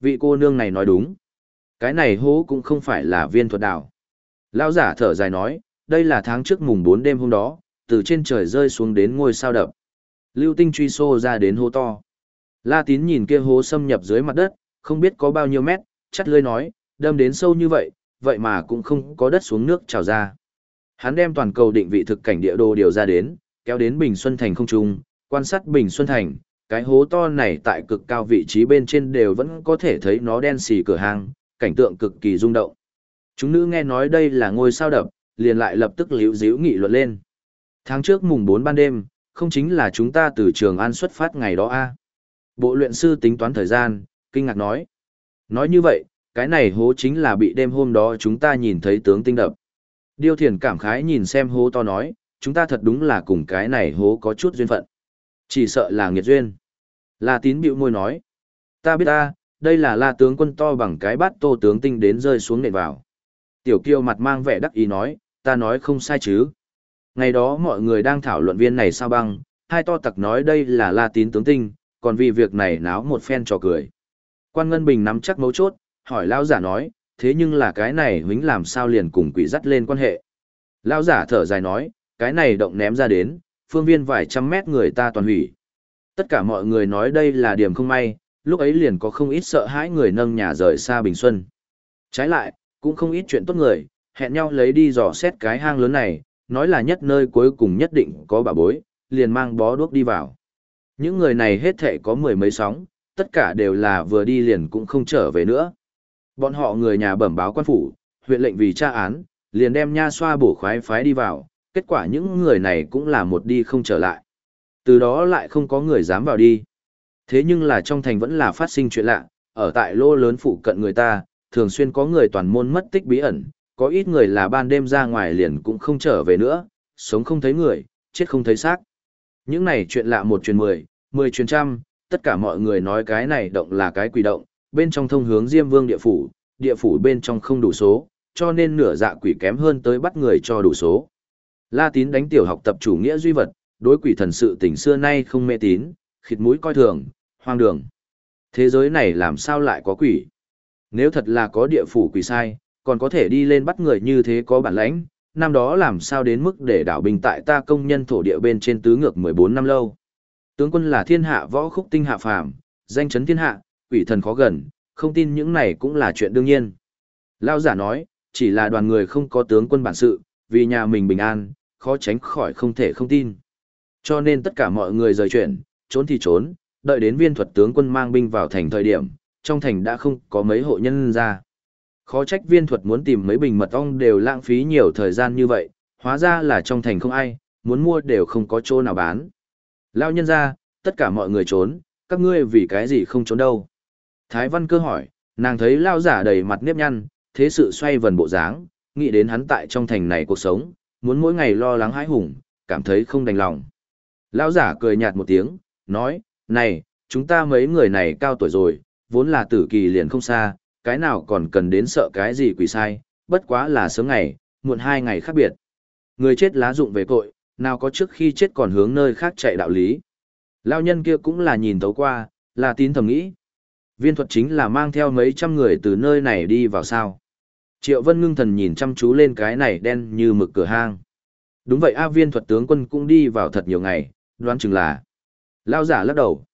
Vị cô nương này nói đúng. Cái này hố cũng không phải là viên thuật đảo. Lão giả thở dài nói, đây là tháng trước mùng 4 đêm hôm đó, từ trên trời rơi xuống đến ngôi sao đập. Lưu tinh truy xô ra đến hố to. La tín nhìn kia hố xâm nhập dưới mặt đất, không biết có bao nhiêu mét, chắt lưỡi nói, đâm đến sâu như vậy, vậy mà cũng không có đất xuống nước trào ra. Hắn đem toàn cầu định vị thực cảnh địa đồ điều ra đến, kéo đến Bình Xuân Thành không trung, quan sát Bình Xuân Thành, cái hố to này tại cực cao vị trí bên trên đều vẫn có thể thấy nó đen xì cửa hàng, cảnh tượng cực kỳ rung động. Chúng nữ nghe nói đây là ngôi sao đập, liền lại lập tức liễu díu nghị luận lên. Tháng trước mùng 4 ban đêm, không chính là chúng ta từ trường an xuất phát ngày đó a à? Bộ luyện sư tính toán thời gian, kinh ngạc nói. Nói như vậy, cái này hố chính là bị đêm hôm đó chúng ta nhìn thấy tướng tinh đập. Điêu thiền cảm khái nhìn xem hố to nói, chúng ta thật đúng là cùng cái này hố có chút duyên phận. Chỉ sợ là nghiệt duyên. La tín bĩu môi nói. Ta biết ta, đây là la tướng quân to bằng cái bát tô tướng tinh đến rơi xuống nền vào. Tiểu kiêu mặt mang vẻ đắc ý nói, ta nói không sai chứ. Ngày đó mọi người đang thảo luận viên này sao băng, hai to tặc nói đây là la tín tướng tinh, còn vì việc này náo một phen trò cười. Quan Ngân Bình nắm chắc mấu chốt, hỏi lão giả nói, thế nhưng là cái này huynh làm sao liền cùng quỷ dắt lên quan hệ. Lão giả thở dài nói, cái này động ném ra đến, phương viên vài trăm mét người ta toàn hủy. Tất cả mọi người nói đây là điểm không may, lúc ấy liền có không ít sợ hãi người nâng nhà rời xa Bình Xuân. Trái lại, cũng không ít chuyện tốt người, hẹn nhau lấy đi dò xét cái hang lớn này, nói là nhất nơi cuối cùng nhất định có bà bối, liền mang bó đuốc đi vào. Những người này hết thể có mười mấy sóng, tất cả đều là vừa đi liền cũng không trở về nữa. Bọn họ người nhà bẩm báo quan phủ, huyện lệnh vì tra án, liền đem nha xoa bổ khoái phái đi vào, kết quả những người này cũng là một đi không trở lại. Từ đó lại không có người dám vào đi. Thế nhưng là trong thành vẫn là phát sinh chuyện lạ, ở tại lô lớn phụ cận người ta, thường xuyên có người toàn môn mất tích bí ẩn, có ít người là ban đêm ra ngoài liền cũng không trở về nữa, sống không thấy người, chết không thấy xác. Những này chuyện lạ một truyền mười, mười truyền trăm, tất cả mọi người nói cái này động là cái quỷ động, bên trong thông hướng Diêm Vương địa phủ, địa phủ bên trong không đủ số, cho nên nửa dạ quỷ kém hơn tới bắt người cho đủ số. La Tín đánh tiểu học tập chủ nghĩa duy vật, đối quỷ thần sự tình xưa nay không mê tín, khịt mũi coi thường, hoang đường. Thế giới này làm sao lại có quỷ? Nếu thật là có địa phủ quỷ sai, còn có thể đi lên bắt người như thế có bản lãnh, năm đó làm sao đến mức để đảo bình tại ta công nhân thổ địa bên trên tứ ngược 14 năm lâu. Tướng quân là thiên hạ võ khúc tinh hạ phàm, danh chấn thiên hạ, quỷ thần khó gần, không tin những này cũng là chuyện đương nhiên. Lao giả nói, chỉ là đoàn người không có tướng quân bản sự, vì nhà mình bình an, khó tránh khỏi không thể không tin. Cho nên tất cả mọi người rời chuyển, trốn thì trốn, đợi đến viên thuật tướng quân mang binh vào thành thời điểm, trong thành đã không có mấy hộ nhân ra. Khó trách viên thuật muốn tìm mấy bình mật ong đều lãng phí nhiều thời gian như vậy, hóa ra là trong thành không ai, muốn mua đều không có chỗ nào bán. Lao nhân ra, tất cả mọi người trốn, các ngươi vì cái gì không trốn đâu. Thái Văn cơ hỏi, nàng thấy Lao giả đầy mặt nếp nhăn, thế sự xoay vần bộ dáng, nghĩ đến hắn tại trong thành này cuộc sống, muốn mỗi ngày lo lắng hãi hùng, cảm thấy không đành lòng. Lão giả cười nhạt một tiếng, nói, này, chúng ta mấy người này cao tuổi rồi, vốn là tử kỳ liền không xa, cái nào còn cần đến sợ cái gì quỷ sai, bất quá là sớm ngày, muộn hai ngày khác biệt. Người chết lá dụng về cội, nào có trước khi chết còn hướng nơi khác chạy đạo lý. Lao nhân kia cũng là nhìn thấu qua, là tín thầm nghĩ. Viên thuật chính là mang theo mấy trăm người từ nơi này đi vào sao. Triệu Vân ngưng thần nhìn chăm chú lên cái này đen như mực cửa hang. Đúng vậy A viên thuật tướng quân cũng đi vào thật nhiều ngày, đoán chừng là. Lao giả lắc đầu.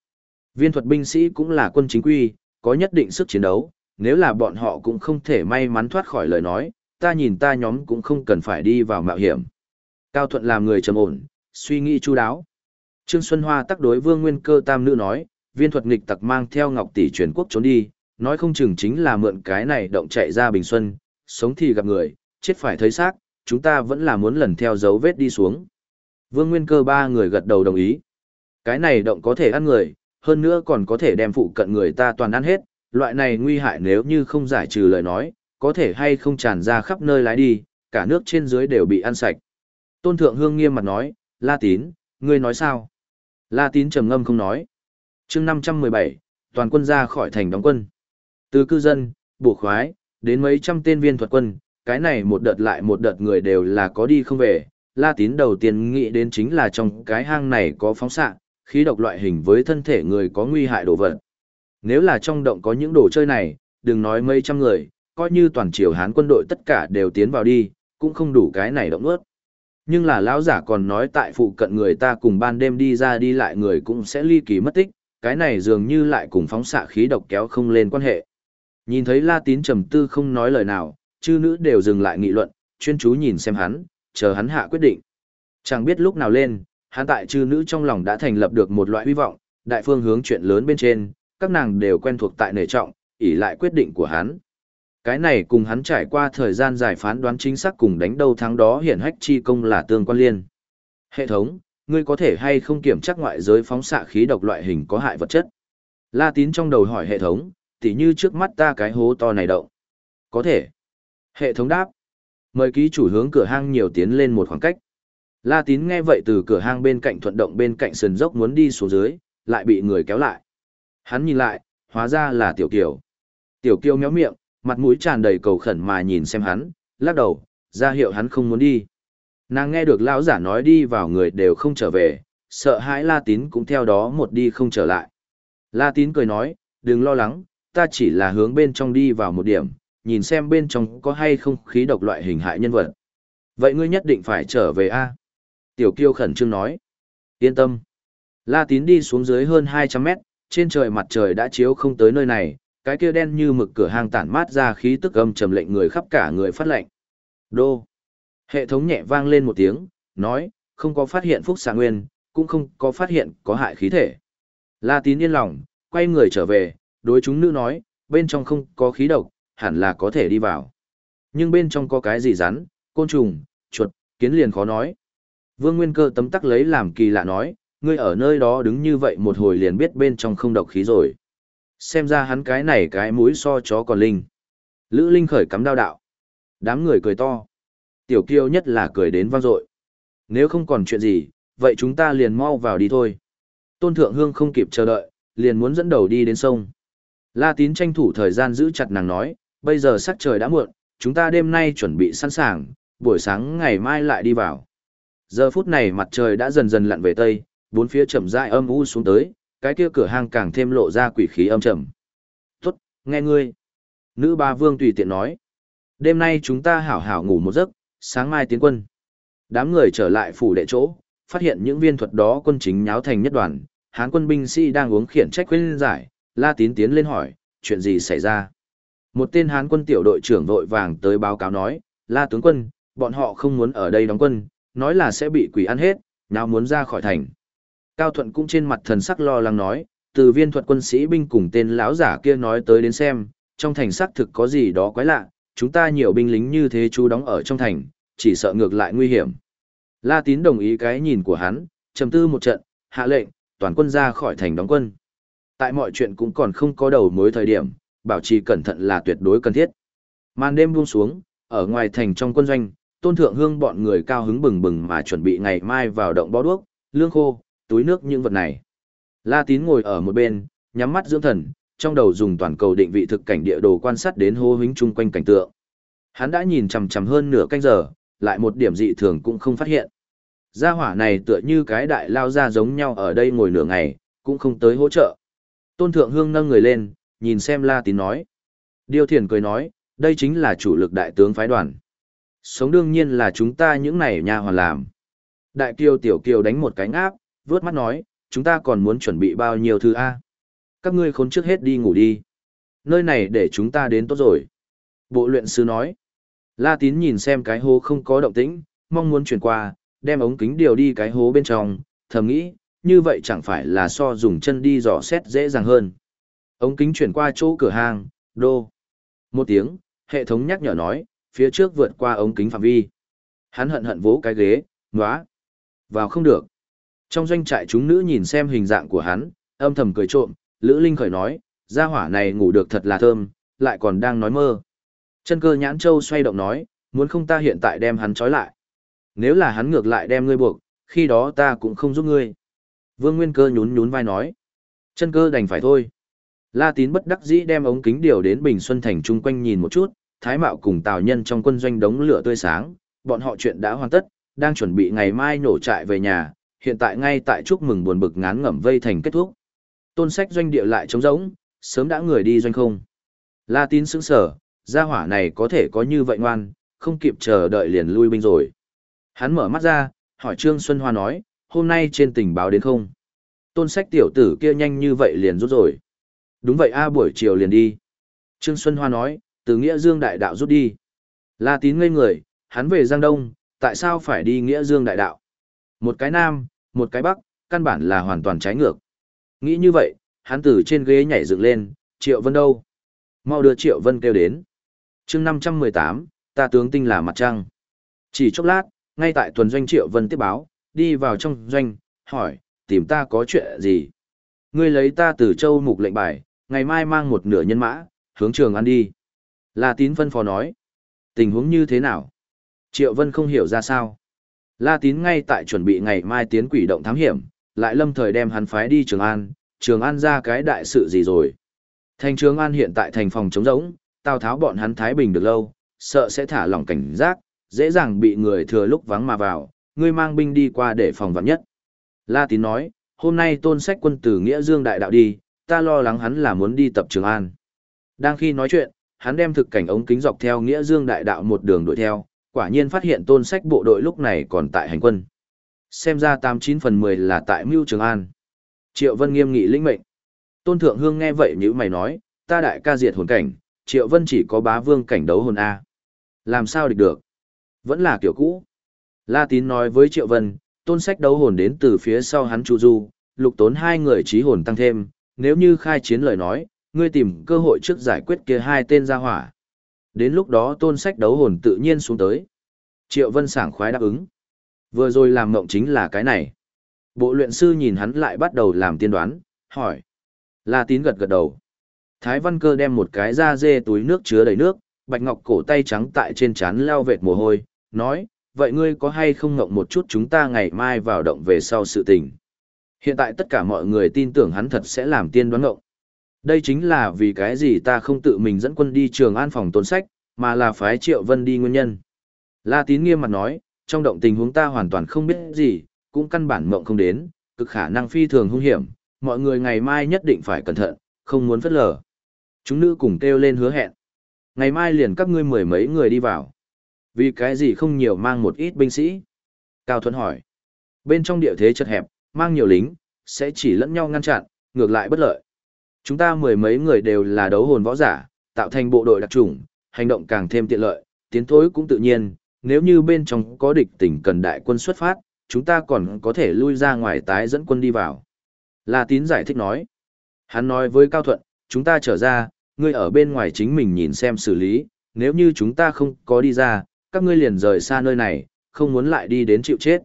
Viên thuật binh sĩ cũng là quân chính quy, có nhất định sức chiến đấu, nếu là bọn họ cũng không thể may mắn thoát khỏi lời nói, ta nhìn ta nhóm cũng không cần phải đi vào mạo hiểm. Cao Thuận làm người trầm ổn, suy nghĩ chu đáo. Trương Xuân Hoa tắc đối Vương Nguyên Cơ tam nữ nói, viên thuật nghịch tặc mang theo Ngọc tỷ truyền quốc trốn đi, nói không chừng chính là mượn cái này động chạy ra Bình Xuân, sống thì gặp người, chết phải thấy xác, chúng ta vẫn là muốn lần theo dấu vết đi xuống. Vương Nguyên Cơ ba người gật đầu đồng ý. Cái này động có thể ăn người, hơn nữa còn có thể đem phụ cận người ta toàn ăn hết, loại này nguy hại nếu như không giải trừ lời nói, có thể hay không tràn ra khắp nơi lái đi, cả nước trên dưới đều bị ăn sạch. Tôn Thượng Hương nghiêm mặt nói, La Tín, ngươi nói sao? La Tín trầm ngâm không nói chương 517, toàn quân ra khỏi thành đóng quân. Từ cư dân, bổ khoái, đến mấy trăm tên viên thuật quân, cái này một đợt lại một đợt người đều là có đi không về. La Tín đầu tiên nghĩ đến chính là trong cái hang này có phóng xạ, khí độc loại hình với thân thể người có nguy hại đồ vật. Nếu là trong động có những đồ chơi này, đừng nói mấy trăm người, coi như toàn triều Hán quân đội tất cả đều tiến vào đi, cũng không đủ cái này động ướt. Nhưng là lão giả còn nói tại phụ cận người ta cùng ban đêm đi ra đi lại người cũng sẽ ly kỳ mất tích, cái này dường như lại cùng phóng xạ khí độc kéo không lên quan hệ. Nhìn thấy La Tín trầm tư không nói lời nào, chư nữ đều dừng lại nghị luận, chuyên chú nhìn xem hắn, chờ hắn hạ quyết định. Chẳng biết lúc nào lên, hắn tại chư nữ trong lòng đã thành lập được một loại hy vọng, đại phương hướng chuyện lớn bên trên, các nàng đều quen thuộc tại nể trọng, ỷ lại quyết định của hắn. Cái này cùng hắn trải qua thời gian dài phán đoán chính xác cùng đánh đầu thắng đó hiển hách chi công là tương quan liên. Hệ thống, ngươi có thể hay không kiểm tra ngoại giới phóng xạ khí độc loại hình có hại vật chất? La tín trong đầu hỏi hệ thống, tỉ như trước mắt ta cái hố to này động. Có thể. Hệ thống đáp. Mời ký chủ hướng cửa hang nhiều tiến lên một khoảng cách. La tín nghe vậy từ cửa hang bên cạnh thuận động bên cạnh sườn dốc muốn đi xuống dưới, lại bị người kéo lại. Hắn nhìn lại, hóa ra là tiểu kiều. Tiểu kiều méo miệng, mặt mũi tràn đầy cầu khẩn mà nhìn xem hắn, lắc đầu, ra hiệu hắn không muốn đi. Nàng nghe được lão giả nói đi vào người đều không trở về, sợ hãi La Tín cũng theo đó một đi không trở lại. La Tín cười nói, đừng lo lắng, ta chỉ là hướng bên trong đi vào một điểm, nhìn xem bên trong có hay không khí độc loại hình hại nhân vật. Vậy ngươi nhất định phải trở về a Tiểu kiêu khẩn trương nói. Yên tâm. La Tín đi xuống dưới hơn 200 mét, trên trời mặt trời đã chiếu không tới nơi này, cái kia đen như mực cửa hang tản mát ra khí tức âm trầm lệnh người khắp cả người phát lệnh. Đô. Hệ thống nhẹ vang lên một tiếng, nói, không có phát hiện phúc xạ nguyên, cũng không có phát hiện có hại khí thể. La tín yên lòng, quay người trở về, đối chúng nữ nói, bên trong không có khí độc, hẳn là có thể đi vào. Nhưng bên trong có cái gì rắn, côn trùng, chuột, kiến liền khó nói. Vương Nguyên Cơ tấm tắc lấy làm kỳ lạ nói, ngươi ở nơi đó đứng như vậy một hồi liền biết bên trong không độc khí rồi. Xem ra hắn cái này cái mũi so chó còn linh. Lữ Linh khởi cắm đao đạo. Đám người cười to. Tiểu kiêu nhất là cười đến vang dội. Nếu không còn chuyện gì, vậy chúng ta liền mau vào đi thôi. Tôn Thượng Hương không kịp chờ đợi, liền muốn dẫn đầu đi đến sông. La Tín tranh thủ thời gian giữ chặt nàng nói, bây giờ sắc trời đã muộn, chúng ta đêm nay chuẩn bị sẵn sàng, buổi sáng ngày mai lại đi vào. Giờ phút này mặt trời đã dần dần lặn về tây, bốn phía chậm rãi âm u xuống tới, cái kia cửa hang càng thêm lộ ra quỷ khí âm trầm. Tốt, nghe ngươi. Nữ ba vương tùy tiện nói. Đêm nay chúng ta hảo hảo ngủ một giấc, sáng mai tiến quân. Đám người trở lại phủ đệ chỗ, phát hiện những viên thuật đó quân chính nháo thành nhất đoàn, hán quân binh sĩ đang uống khiển trách khuyên giải, la tín tiến lên hỏi, chuyện gì xảy ra. Một tên hán quân tiểu đội trưởng vội vàng tới báo cáo nói, la tướng quân, bọn họ không muốn ở đây đóng quân, nói là sẽ bị quỷ ăn hết, nào muốn ra khỏi thành. Cao Thuận cũng trên mặt thần sắc lo lắng nói, từ viên thuật quân sĩ binh cùng tên lão giả kia nói tới đến xem, trong thành xác thực có gì đó quái lạ, chúng ta nhiều binh lính như thế chú đóng ở trong thành, chỉ sợ ngược lại nguy hiểm. La Tín đồng ý cái nhìn của hắn, trầm tư một trận, hạ lệnh, toàn quân ra khỏi thành đóng quân. Tại mọi chuyện cũng còn không có đầu mối thời điểm, bảo trì cẩn thận là tuyệt đối cần thiết. Màn đêm buông xuống, ở ngoài thành trong quân doanh, tôn thượng hương bọn người cao hứng bừng bừng mà chuẩn bị ngày mai vào động bó đuốc, lương khô, túi nước những vật này. La Tín ngồi ở một bên, nhắm mắt dưỡng thần, trong đầu dùng toàn cầu định vị thực cảnh địa đồ quan sát đến hô hính chung quanh cảnh tượng. Hắn đã nhìn chằm chằm hơn nửa canh giờ, lại một điểm dị thường cũng không phát hiện. Gia hỏa này tựa như cái đại lao ra giống nhau ở đây ngồi nửa ngày, cũng không tới hỗ trợ. Tôn Thượng Hương nâng người lên, nhìn xem La Tín nói. Điêu Thiền cười nói, đây chính là chủ lực đại tướng phái đoàn. Sống đương nhiên là chúng ta những này nhà hoàn làm. Đại kiều tiểu kiều đánh một cái ngáp vướt mắt nói, chúng ta còn muốn chuẩn bị bao nhiêu thứ A. Các ngươi khốn trước hết đi ngủ đi. Nơi này để chúng ta đến tốt rồi. Bộ luyện sư nói. La tín nhìn xem cái hố không có động tĩnh, mong muốn chuyển qua, đem ống kính điều đi cái hố bên trong, thầm nghĩ, như vậy chẳng phải là so dùng chân đi dò xét dễ dàng hơn. Ống kính chuyển qua chỗ cửa hàng, đô. Một tiếng, hệ thống nhắc nhở nói, phía trước vượt qua ống kính phạm vi. Hắn hận hận vỗ cái ghế, ngóa. Vào không được. Trong doanh trại chúng nữ nhìn xem hình dạng của hắn, âm thầm cười trộm, Lữ Linh khởi nói, gia hỏa này ngủ được thật là thơm, lại còn đang nói mơ. Chân cơ nhãn châu xoay động nói, muốn không ta hiện tại đem hắn trói lại. Nếu là hắn ngược lại đem ngươi buộc, khi đó ta cũng không giúp ngươi. Vương Nguyên cơ nhún nhún vai nói. Chân cơ đành phải thôi. La tín bất đắc dĩ đem ống kính điều đến Bình Xuân Thành chung quanh nhìn một chút, Thái Mạo cùng Tào Nhân trong quân doanh đống lửa tươi sáng, bọn họ chuyện đã hoàn tất, đang chuẩn bị ngày mai nổ trại về nhà, hiện tại ngay tại chúc mừng buồn bực ngán ngẩm vây thành kết thúc. Tôn sách doanh địa lại trống rỗng, sớm đã người đi doanh không. La tín sững sở, gia hỏa này có thể có như vậy ngoan, không kịp chờ đợi liền lui binh rồi. Hắn mở mắt ra, hỏi Trương Xuân Hoa nói, hôm nay trên tình báo đến không? Tôn sách tiểu tử kia nhanh như vậy liền rút rồi. Đúng vậy a buổi chiều liền đi. Trương Xuân Hoa nói, từ Nghĩa Dương đại đạo rút đi. La tín ngây người, hắn về Giang Đông, tại sao phải đi Nghĩa Dương đại đạo? Một cái Nam, một cái Bắc, căn bản là hoàn toàn trái ngược. Nghĩ như vậy, hắn từ trên ghế nhảy dựng lên, Triệu Vân đâu? Mau đưa Triệu Vân kêu đến. chương 518, ta tướng tinh là mặt trăng. Chỉ chốc lát, ngay tại tuần doanh Triệu Vân tiếp báo, đi vào trong doanh, hỏi, tìm ta có chuyện gì? Ngươi lấy ta từ châu mục lệnh bài, ngày mai mang một nửa nhân mã, hướng trường ăn đi. La tín phân phó nói. Tình huống như thế nào? Triệu Vân không hiểu ra sao. La tín ngay tại chuẩn bị ngày mai tiến quỷ động thám hiểm, lại lâm thời đem hắn phái đi Trường An, Trường An ra cái đại sự gì rồi. Thành Trường An hiện tại thành phòng chống rỗng, Tào Tháo bọn hắn Thái Bình được lâu, sợ sẽ thả lỏng cảnh giác, dễ dàng bị người thừa lúc vắng mà vào, ngươi mang binh đi qua để phòng vạn nhất. La Tín nói, hôm nay tôn sách quân từ Nghĩa Dương đại đạo đi, ta lo lắng hắn là muốn đi tập Trường An. Đang khi nói chuyện, hắn đem thực cảnh ống kính dọc theo Nghĩa Dương đại đạo một đường đuổi theo, quả nhiên phát hiện tôn sách bộ đội lúc này còn tại hành quân. Xem ra 89 phần 10 là tại Mưu Trường An. Triệu Vân nghiêm nghị lĩnh mệnh. Tôn Thượng Hương nghe vậy như mày nói, ta đại ca diệt hồn cảnh, Triệu Vân chỉ có bá vương cảnh đấu hồn A. Làm sao địch được? Vẫn là kiểu cũ. La Tín nói với Triệu Vân, tôn sách đấu hồn đến từ phía sau hắn Chu Du, lục tốn hai người trí hồn tăng thêm, nếu như khai chiến lời nói, ngươi tìm cơ hội trước giải quyết kia hai tên ra hỏa. Đến lúc đó tôn sách đấu hồn tự nhiên xuống tới. Triệu Vân sảng khoái đáp ứng. Vừa rồi làm mộng chính là cái này. Bộ luyện sư nhìn hắn lại bắt đầu làm tiên đoán, hỏi. La tín gật gật đầu. Thái Văn Cơ đem một cái da dê túi nước chứa đầy nước, bạch ngọc cổ tay trắng tại trên trán leo vệt mồ hôi, nói, vậy ngươi có hay không ngộng một chút chúng ta ngày mai vào động về sau sự tình. Hiện tại tất cả mọi người tin tưởng hắn thật sẽ làm tiên đoán ngộng. Đây chính là vì cái gì ta không tự mình dẫn quân đi trường an phòng tôn sách, mà là phái Triệu Vân đi nguyên nhân. La Tín nghiêm mặt nói, trong động tình huống ta hoàn toàn không biết gì, cũng căn bản mộng không đến, cực khả năng phi thường hung hiểm, mọi người ngày mai nhất định phải cẩn thận, không muốn phất lờ. Chúng nữ cùng kêu lên hứa hẹn. Ngày mai liền các ngươi mười mấy người đi vào. Vì cái gì không nhiều mang một ít binh sĩ? Cao Thuấn hỏi. Bên trong địa thế chật hẹp, mang nhiều lính, sẽ chỉ lẫn nhau ngăn chặn, ngược lại bất lợi. Chúng ta mười mấy người đều là đấu hồn võ giả, tạo thành bộ đội đặc trùng, hành động càng thêm tiện lợi, tiến thối cũng tự nhiên, nếu như bên trong có địch tỉnh cần đại quân xuất phát, chúng ta còn có thể lui ra ngoài tái dẫn quân đi vào. La Tín giải thích nói. Hắn nói với Cao Thuận, chúng ta trở ra, ngươi ở bên ngoài chính mình nhìn xem xử lý, nếu như chúng ta không có đi ra, các ngươi liền rời xa nơi này, không muốn lại đi đến chịu chết.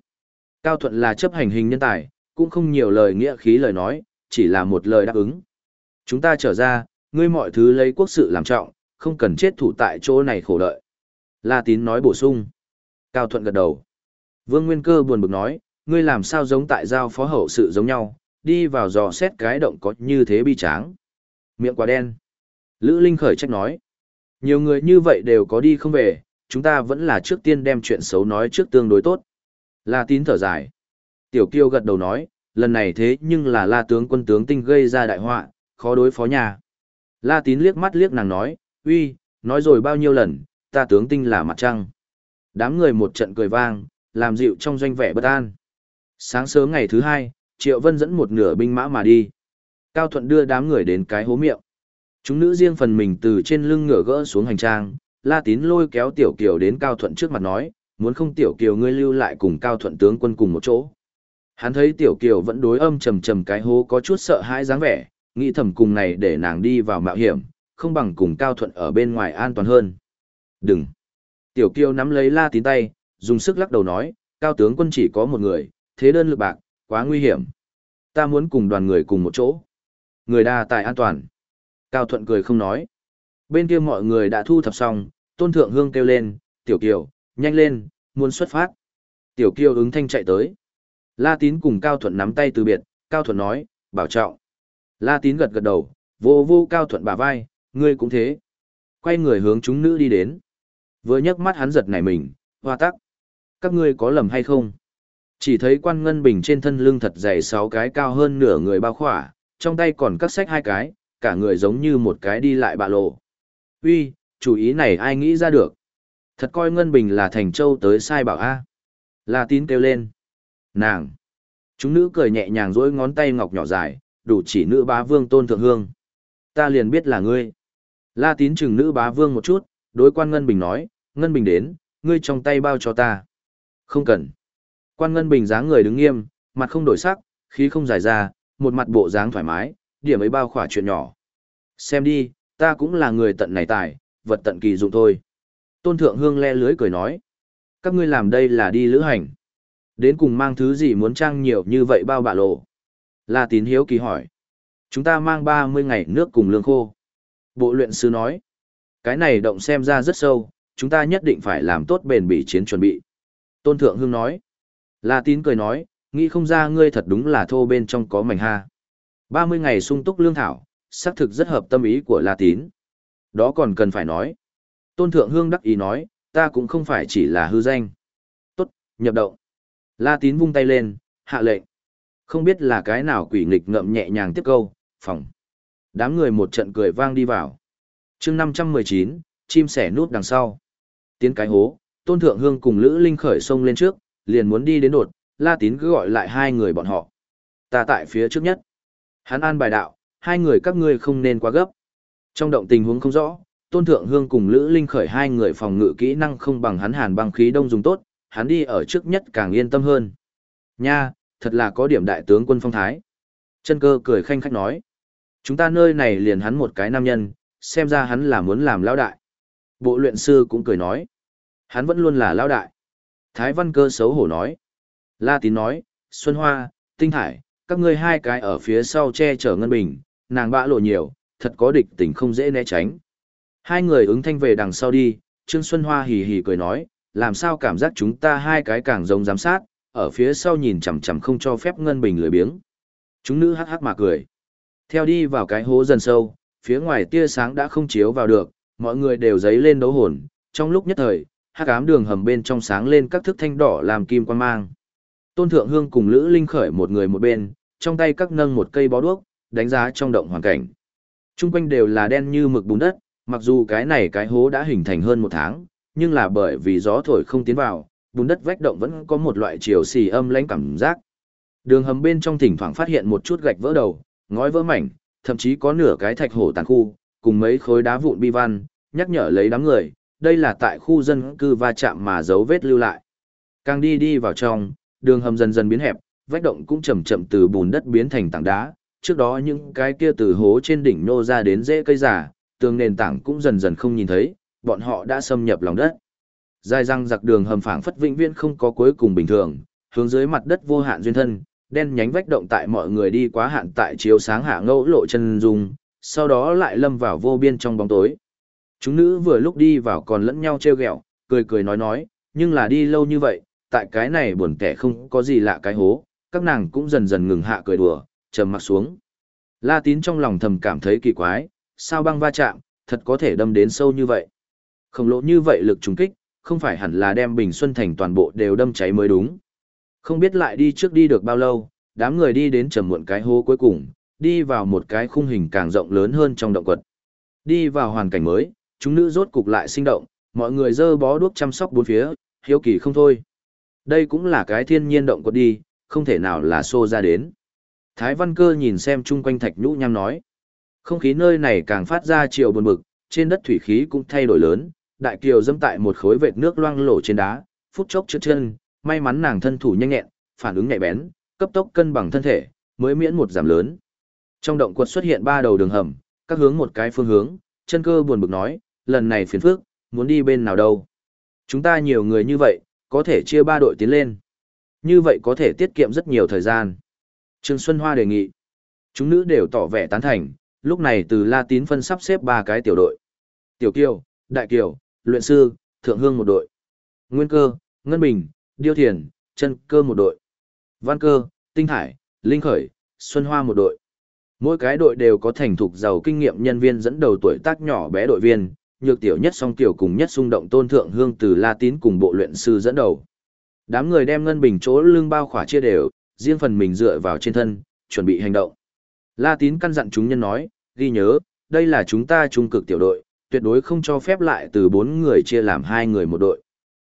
Cao Thuận là chấp hành hình nhân tài, cũng không nhiều lời nghĩa khí lời nói, chỉ là một lời đáp ứng. Chúng ta trở ra, ngươi mọi thứ lấy quốc sự làm trọng, không cần chết thủ tại chỗ này khổ đợi. La Tín nói bổ sung. Cao Thuận gật đầu. Vương Nguyên Cơ buồn bực nói, ngươi làm sao giống tại giao phó hậu sự giống nhau, đi vào dò xét cái động có như thế bi tráng. Miệng quá đen. Lữ Linh khởi trách nói. Nhiều người như vậy đều có đi không về, chúng ta vẫn là trước tiên đem chuyện xấu nói trước tương đối tốt. La Tín thở dài. Tiểu Kiêu gật đầu nói, lần này thế nhưng là La tướng quân tướng tinh gây ra đại họa, khó đối phó nhà. La tín liếc mắt liếc nàng nói, uy, nói rồi bao nhiêu lần, ta tướng tinh là mặt trăng. Đám người một trận cười vang, làm dịu trong doanh vẻ bất an. Sáng sớm ngày thứ hai, Triệu Vân dẫn một nửa binh mã mà đi. Cao Thuận đưa đám người đến cái hố miệng. Chúng nữ riêng phần mình từ trên lưng ngựa gỡ xuống hành trang, La Tín lôi kéo Tiểu Kiều đến Cao Thuận trước mặt nói, muốn không Tiểu Kiều ngươi lưu lại cùng Cao Thuận tướng quân cùng một chỗ. Hắn thấy Tiểu Kiều vẫn đối âm trầm trầm cái hố có chút sợ hãi dáng vẻ, nghĩ thầm cùng này để nàng đi vào mạo hiểm, không bằng cùng Cao Thuận ở bên ngoài an toàn hơn. Đừng! Tiểu kiêu nắm lấy La Tín tay, dùng sức lắc đầu nói, Cao tướng quân chỉ có một người, thế đơn lực bạc, quá nguy hiểm. Ta muốn cùng đoàn người cùng một chỗ. Người đa tài an toàn. Cao Thuận cười không nói. Bên kia mọi người đã thu thập xong, Tôn Thượng Hương kêu lên, Tiểu Kiều, nhanh lên, muốn xuất phát. Tiểu Kiều ứng thanh chạy tới. La Tín cùng Cao Thuận nắm tay từ biệt, Cao Thuận nói, bảo trọng. La Tín gật gật đầu, vô vô Cao Thuận bả vai, ngươi cũng thế. Quay người hướng chúng nữ đi đến. Vừa nhấc mắt hắn giật nảy mình, hoa tắc. Các ngươi có lầm hay không? Chỉ thấy quan ngân bình trên thân lưng thật dày sáu cái cao hơn nửa người bao khỏa, trong tay còn cắt sách hai cái, cả người giống như một cái đi lại bạ lộ. Uy, chủ ý này ai nghĩ ra được? Thật coi ngân bình là thành châu tới sai bảo a. La tín kêu lên. Nàng. Chúng nữ cười nhẹ nhàng dỗi ngón tay ngọc nhỏ dài, đủ chỉ nữ bá vương tôn thượng hương. Ta liền biết là ngươi. La tín chừng nữ bá vương một chút, đối quan ngân bình nói, ngân bình đến, ngươi trong tay bao cho ta. Không cần. Quan Ngân Bình dáng người đứng nghiêm, mặt không đổi sắc, khí không dài ra, một mặt bộ dáng thoải mái, điểm ấy bao khỏa chuyện nhỏ. Xem đi, ta cũng là người tận này tài, vật tận kỳ dụng thôi. Tôn Thượng Hương le lưới cười nói. Các ngươi làm đây là đi lữ hành. Đến cùng mang thứ gì muốn trang nhiều như vậy bao bạ lộ. La tín hiếu kỳ hỏi. Chúng ta mang 30 ngày nước cùng lương khô. Bộ luyện sư nói. Cái này động xem ra rất sâu, chúng ta nhất định phải làm tốt bền bỉ chiến chuẩn bị. Tôn Thượng Hương nói. La tín cười nói, nghĩ không ra ngươi thật đúng là thô bên trong có mảnh ha. 30 ngày sung túc lương thảo, xác thực rất hợp tâm ý của La tín. Đó còn cần phải nói. Tôn Thượng Hương đắc ý nói, ta cũng không phải chỉ là hư danh. Tốt, nhập động. La tín vung tay lên, hạ lệnh. Không biết là cái nào quỷ nghịch ngậm nhẹ nhàng tiếp câu, phòng. Đám người một trận cười vang đi vào chương 519, chim sẻ nút đằng sau. Tiến cái hố, Tôn Thượng Hương cùng Lữ Linh khởi sông lên trước, liền muốn đi đến đột, La Tín cứ gọi lại hai người bọn họ. Ta tại phía trước nhất. Hắn an bài đạo, hai người các ngươi không nên quá gấp. Trong động tình huống không rõ, Tôn Thượng Hương cùng Lữ Linh khởi hai người phòng ngự kỹ năng không bằng hắn hàn băng khí đông dùng tốt, hắn đi ở trước nhất càng yên tâm hơn. Nha, thật là có điểm đại tướng quân phong thái. Chân cơ cười khanh khách nói. Chúng ta nơi này liền hắn một cái nam nhân, xem ra hắn là muốn làm lão đại. Bộ luyện sư cũng cười nói. Hắn vẫn luôn là lão đại. Thái Văn Cơ xấu hổ nói. La Tín nói, Xuân Hoa, Tinh Thải, các ngươi hai cái ở phía sau che chở Ngân Bình, nàng bã lộ nhiều, thật có địch tình không dễ né tránh. Hai người ứng thanh về đằng sau đi, Trương Xuân Hoa hì hì cười nói, làm sao cảm giác chúng ta hai cái càng giống giám sát, ở phía sau nhìn chằm chằm không cho phép Ngân Bình lười biếng. Chúng nữ hắc hắc mà cười. Theo đi vào cái hố dần sâu, phía ngoài tia sáng đã không chiếu vào được, mọi người đều giấy lên đấu hồn, trong lúc nhất thời, hắc ám đường hầm bên trong sáng lên các thức thanh đỏ làm kim quan mang. Tôn Thượng Hương cùng Lữ Linh khởi một người một bên, trong tay các nâng một cây bó đuốc, đánh giá trong động hoàn cảnh. Trung quanh đều là đen như mực bùn đất, mặc dù cái này cái hố đã hình thành hơn một tháng, nhưng là bởi vì gió thổi không tiến vào, bùn đất vách động vẫn có một loại chiều xì âm lãnh cảm giác. Đường hầm bên trong thỉnh thoảng phát hiện một chút gạch vỡ đầu, ngói vỡ mảnh, thậm chí có nửa cái thạch hổ tàn khu, cùng mấy khối đá vụn bi văn, nhắc nhở lấy đám người, đây là tại khu dân cư va chạm mà dấu vết lưu lại. Càng đi đi vào trong, đường hầm dần dần biến hẹp, vách động cũng chậm chậm từ bùn đất biến thành tảng đá, trước đó những cái kia từ hố trên đỉnh nô ra đến rễ cây giả, tường nền tảng cũng dần dần không nhìn thấy, bọn họ đã xâm nhập lòng đất. Dài răng giặc đường hầm phảng phất vĩnh viễn không có cuối cùng bình thường, hướng dưới mặt đất vô hạn duyên thân, đen nhánh vách động tại mọi người đi quá hạn tại chiếu sáng hạ ngẫu lộ chân dung, sau đó lại lâm vào vô biên trong bóng tối. Chúng nữ vừa lúc đi vào còn lẫn nhau treo ghẹo, cười cười nói nói, nhưng là đi lâu như vậy, tại cái này buồn kẻ không có gì lạ cái hố, các nàng cũng dần dần ngừng hạ cười đùa, trầm mặt xuống. La tín trong lòng thầm cảm thấy kỳ quái, sao băng va chạm, thật có thể đâm đến sâu như vậy. Khổng lồ như vậy lực trùng kích, không phải hẳn là đem Bình Xuân Thành toàn bộ đều đâm cháy mới đúng. Không biết lại đi trước đi được bao lâu, đám người đi đến trầm muộn cái hố cuối cùng, đi vào một cái khung hình càng rộng lớn hơn trong động quật. Đi vào hoàn cảnh mới, chúng nữ rốt cục lại sinh động, mọi người dơ bó đuốc chăm sóc bốn phía, hiếu kỳ không thôi. Đây cũng là cái thiên nhiên động quật đi, không thể nào là xô ra đến. Thái Văn Cơ nhìn xem chung quanh thạch nhũ nham nói. Không khí nơi này càng phát ra chiều buồn bực, trên đất thủy khí cũng thay đổi lớn, đại kiều dâm tại một khối vệt nước loang lổ trên đá, phút chốc trước chân, may mắn nàng thân thủ nhanh nhẹn, phản ứng nhạy bén, cấp tốc cân bằng thân thể, mới miễn một giảm lớn. Trong động quật xuất hiện ba đầu đường hầm, các hướng một cái phương hướng, chân cơ buồn bực nói, lần này phiền phức, muốn đi bên nào đâu. Chúng ta nhiều người như vậy, có thể chia ba đội tiến lên. Như vậy có thể tiết kiệm rất nhiều thời gian. Trương Xuân Hoa đề nghị. Chúng nữ đều tỏ vẻ tán thành, lúc này từ La Tín phân sắp xếp ba cái tiểu đội. Tiểu Kiều, Đại Kiều, Luyện Sư, Thượng Hương một đội. Nguyên Cơ, Ngân Bình, Điêu Thiền, Chân Cơ một đội. Văn Cơ, Tinh Hải, Linh Khởi, Xuân Hoa một đội. Mỗi cái đội đều có thành thục giàu kinh nghiệm nhân viên dẫn đầu tuổi tác nhỏ bé đội viên, nhược tiểu nhất song tiểu cùng nhất xung động tôn thượng hương từ La Tín cùng bộ luyện sư dẫn đầu. Đám người đem ngân bình chỗ lưng bao khỏa chia đều, riêng phần mình dựa vào trên thân, chuẩn bị hành động. La Tín căn dặn chúng nhân nói, ghi nhớ, đây là chúng ta trung cực tiểu đội, tuyệt đối không cho phép lại từ bốn người chia làm hai người một đội.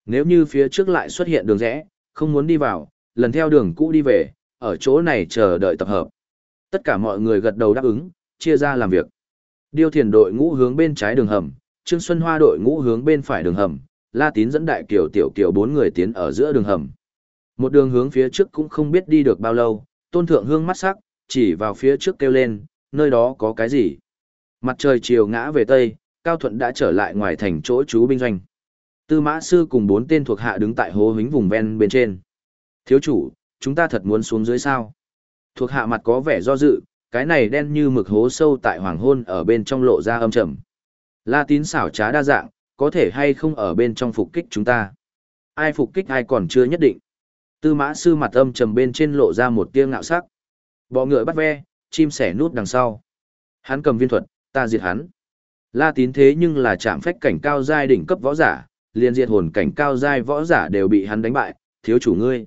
Nếu như phía trước lại xuất hiện đường rẽ, không muốn đi vào, lần theo đường cũ đi về, ở chỗ này chờ đợi tập hợp. Tất cả mọi người gật đầu đáp ứng, chia ra làm việc. Điêu thiền đội ngũ hướng bên trái đường hầm, Trương Xuân Hoa đội ngũ hướng bên phải đường hầm, La Tín dẫn đại kiều tiểu kiều bốn người tiến ở giữa đường hầm. Một đường hướng phía trước cũng không biết đi được bao lâu, tôn thượng hương mắt sắc, chỉ vào phía trước kêu lên, nơi đó có cái gì. Mặt trời chiều ngã về tây, Cao Thuận đã trở lại ngoài thành chỗ chú binh doanh. Tư mã sư cùng bốn tên thuộc hạ đứng tại hố hính vùng ven bên trên. Thiếu chủ, chúng ta thật muốn xuống dưới sao? Thuộc hạ mặt có vẻ do dự, cái này đen như mực hố sâu tại hoàng hôn ở bên trong lộ ra âm trầm. La tín xảo trá đa dạng, có thể hay không ở bên trong phục kích chúng ta. Ai phục kích ai còn chưa nhất định. Tư mã sư mặt âm trầm bên trên lộ ra một tia ngạo sắc. Bọ ngựa bắt ve, chim sẻ nút đằng sau. Hắn cầm viên thuật, ta diệt hắn. La tín thế nhưng là chạm phách cảnh cao giai đỉnh cấp võ giả, liền diệt hồn cảnh cao giai võ giả đều bị hắn đánh bại, thiếu chủ ngươi.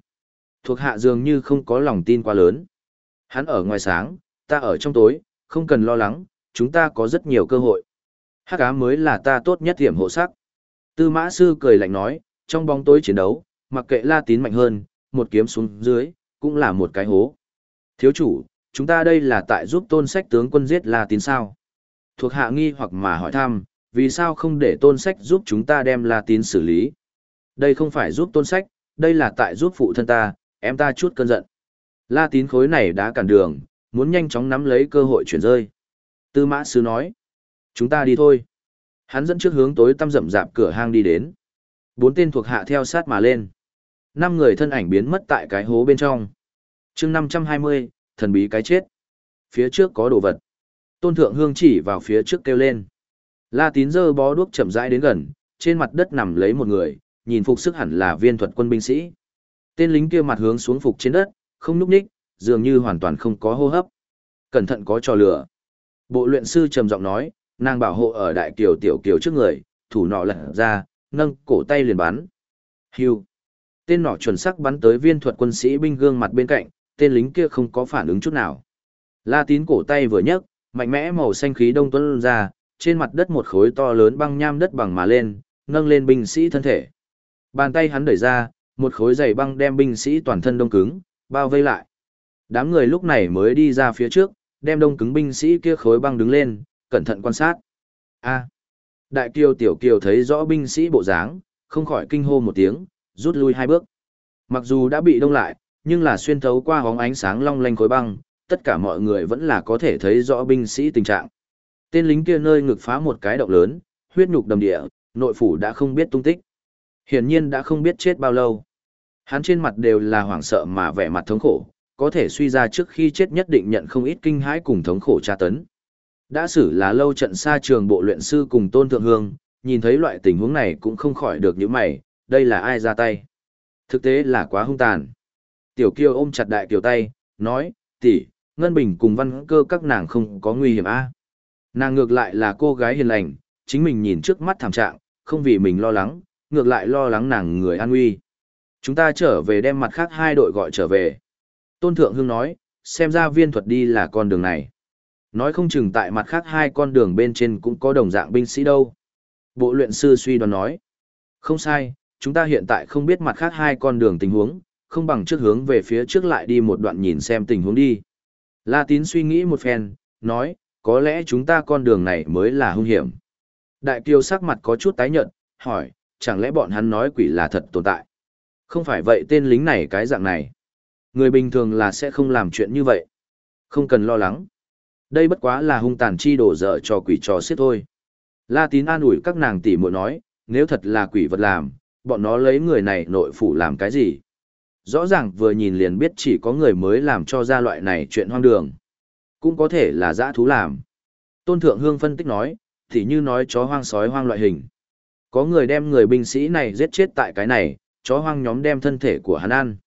Thuộc hạ dường như không có lòng tin quá lớn. Hắn ở ngoài sáng, ta ở trong tối, không cần lo lắng, chúng ta có rất nhiều cơ hội. Hắc ám mới là ta tốt nhất hiểm hộ sắc. Tư mã sư cười lạnh nói, trong bóng tối chiến đấu, mặc kệ la tín mạnh hơn, một kiếm xuống dưới, cũng là một cái hố. Thiếu chủ, chúng ta đây là tại giúp tôn sách tướng quân giết la tín sao? Thuộc hạ nghi hoặc mà hỏi thăm, vì sao không để tôn sách giúp chúng ta đem la tín xử lý? Đây không phải giúp tôn sách, đây là tại giúp phụ thân ta, em ta chút cơn giận. La tín khối này đã cản đường, muốn nhanh chóng nắm lấy cơ hội chuyển rơi. Tư mã sư nói, chúng ta đi thôi. Hắn dẫn trước hướng tối tăm rậm rạp cửa hang đi đến. Bốn tên thuộc hạ theo sát mà lên. Năm người thân ảnh biến mất tại cái hố bên trong. chương 520, thần bí cái chết. Phía trước có đồ vật. Tôn thượng hương chỉ vào phía trước kêu lên. La tín dơ bó đuốc chậm rãi đến gần, trên mặt đất nằm lấy một người, nhìn phục sức hẳn là viên thuật quân binh sĩ. Tên lính kia mặt hướng xuống phục trên đất, không núp ních, dường như hoàn toàn không có hô hấp. Cẩn thận có trò lửa. Bộ luyện sư trầm giọng nói, nàng bảo hộ ở đại kiều tiểu kiều trước người, thủ nọ lật ra, nâng cổ tay liền bắn. Hưu. Tên nọ chuẩn xác bắn tới viên thuật quân sĩ binh gương mặt bên cạnh, tên lính kia không có phản ứng chút nào. La tín cổ tay vừa nhấc, mạnh mẽ màu xanh khí đông tuấn ra, trên mặt đất một khối to lớn băng nham đất bằng mà lên, nâng lên binh sĩ thân thể. Bàn tay hắn đẩy ra, một khối dày băng đem binh sĩ toàn thân đông cứng, bao vây lại. Đám người lúc này mới đi ra phía trước, đem đông cứng binh sĩ kia khối băng đứng lên, cẩn thận quan sát. A. À, Đại kiều tiểu kiều thấy rõ binh sĩ bộ dáng, không khỏi kinh hô một tiếng, rút lui hai bước. Mặc dù đã bị đông lại, nhưng là xuyên thấu qua hóng ánh sáng long lanh khối băng, tất cả mọi người vẫn là có thể thấy rõ binh sĩ tình trạng. Tên lính kia nơi ngực phá một cái động lớn, huyết nhục đầm địa, nội phủ đã không biết tung tích. Hiển nhiên đã không biết chết bao lâu. Hắn trên mặt đều là hoảng sợ mà vẻ mặt thống khổ, có thể suy ra trước khi chết nhất định nhận không ít kinh hãi cùng thống khổ tra tấn. Đã xử là lâu trận xa trường bộ luyện sư cùng tôn thượng hương, nhìn thấy loại tình huống này cũng không khỏi được những mày, đây là ai ra tay. Thực tế là quá hung tàn. Tiểu kiều ôm chặt đại kiều tay, nói, tỷ, Ngân Bình cùng văn cơ các nàng không có nguy hiểm a Nàng ngược lại là cô gái hiền lành, chính mình nhìn trước mắt thảm trạng, không vì mình lo lắng, ngược lại lo lắng nàng người an nguy. Chúng ta trở về đem mặt khác hai đội gọi trở về. Tôn Thượng hưng nói, xem ra viên thuật đi là con đường này. Nói không chừng tại mặt khác hai con đường bên trên cũng có đồng dạng binh sĩ đâu. Bộ luyện sư suy đoán nói. Không sai, chúng ta hiện tại không biết mặt khác hai con đường tình huống, không bằng trước hướng về phía trước lại đi một đoạn nhìn xem tình huống đi. La tín suy nghĩ một phen, nói, có lẽ chúng ta con đường này mới là hung hiểm. Đại kiều sắc mặt có chút tái nhợt, hỏi, chẳng lẽ bọn hắn nói quỷ là thật tồn tại? Không phải vậy tên lính này cái dạng này. Người bình thường là sẽ không làm chuyện như vậy. Không cần lo lắng. Đây bất quá là hung tàn chi đổ dở cho quỷ trò xiết thôi. La tín an ủi các nàng tỷ muội nói, nếu thật là quỷ vật làm, bọn nó lấy người này nội phủ làm cái gì? Rõ ràng vừa nhìn liền biết chỉ có người mới làm cho ra loại này chuyện hoang đường. Cũng có thể là dã thú làm. Tôn Thượng Hương phân tích nói, thì như nói chó hoang sói hoang loại hình. Có người đem người binh sĩ này giết chết tại cái này, chó hoang nhóm đem thân thể của hắn ăn.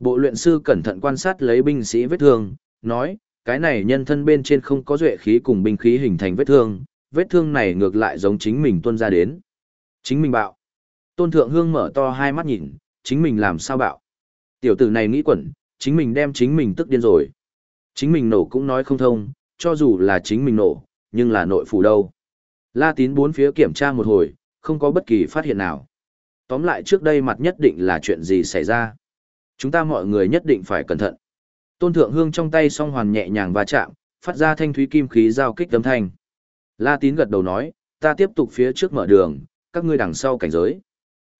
Bộ luyện sư cẩn thận quan sát lấy binh sĩ vết thương, nói, cái này nhân thân bên trên không có duệ khí cùng binh khí hình thành vết thương, vết thương này ngược lại giống chính mình tuân ra đến. Chính mình bạo. Tôn Thượng Hương mở to hai mắt nhìn, chính mình làm sao bạo. Tiểu tử này nghĩ quẩn, chính mình đem chính mình tức điên rồi. Chính mình nổ cũng nói không thông, cho dù là chính mình nổ, nhưng là nội phủ đâu. La tín bốn phía kiểm tra một hồi, không có bất kỳ phát hiện nào. Tóm lại trước đây mặt nhất định là chuyện gì xảy ra. Chúng ta mọi người nhất định phải cẩn thận. Tôn thượng hương trong tay song hoàn nhẹ nhàng va chạm, phát ra thanh thúy kim khí giao kích âm thanh. La tín gật đầu nói, ta tiếp tục phía trước mở đường, các ngươi đằng sau cảnh giới.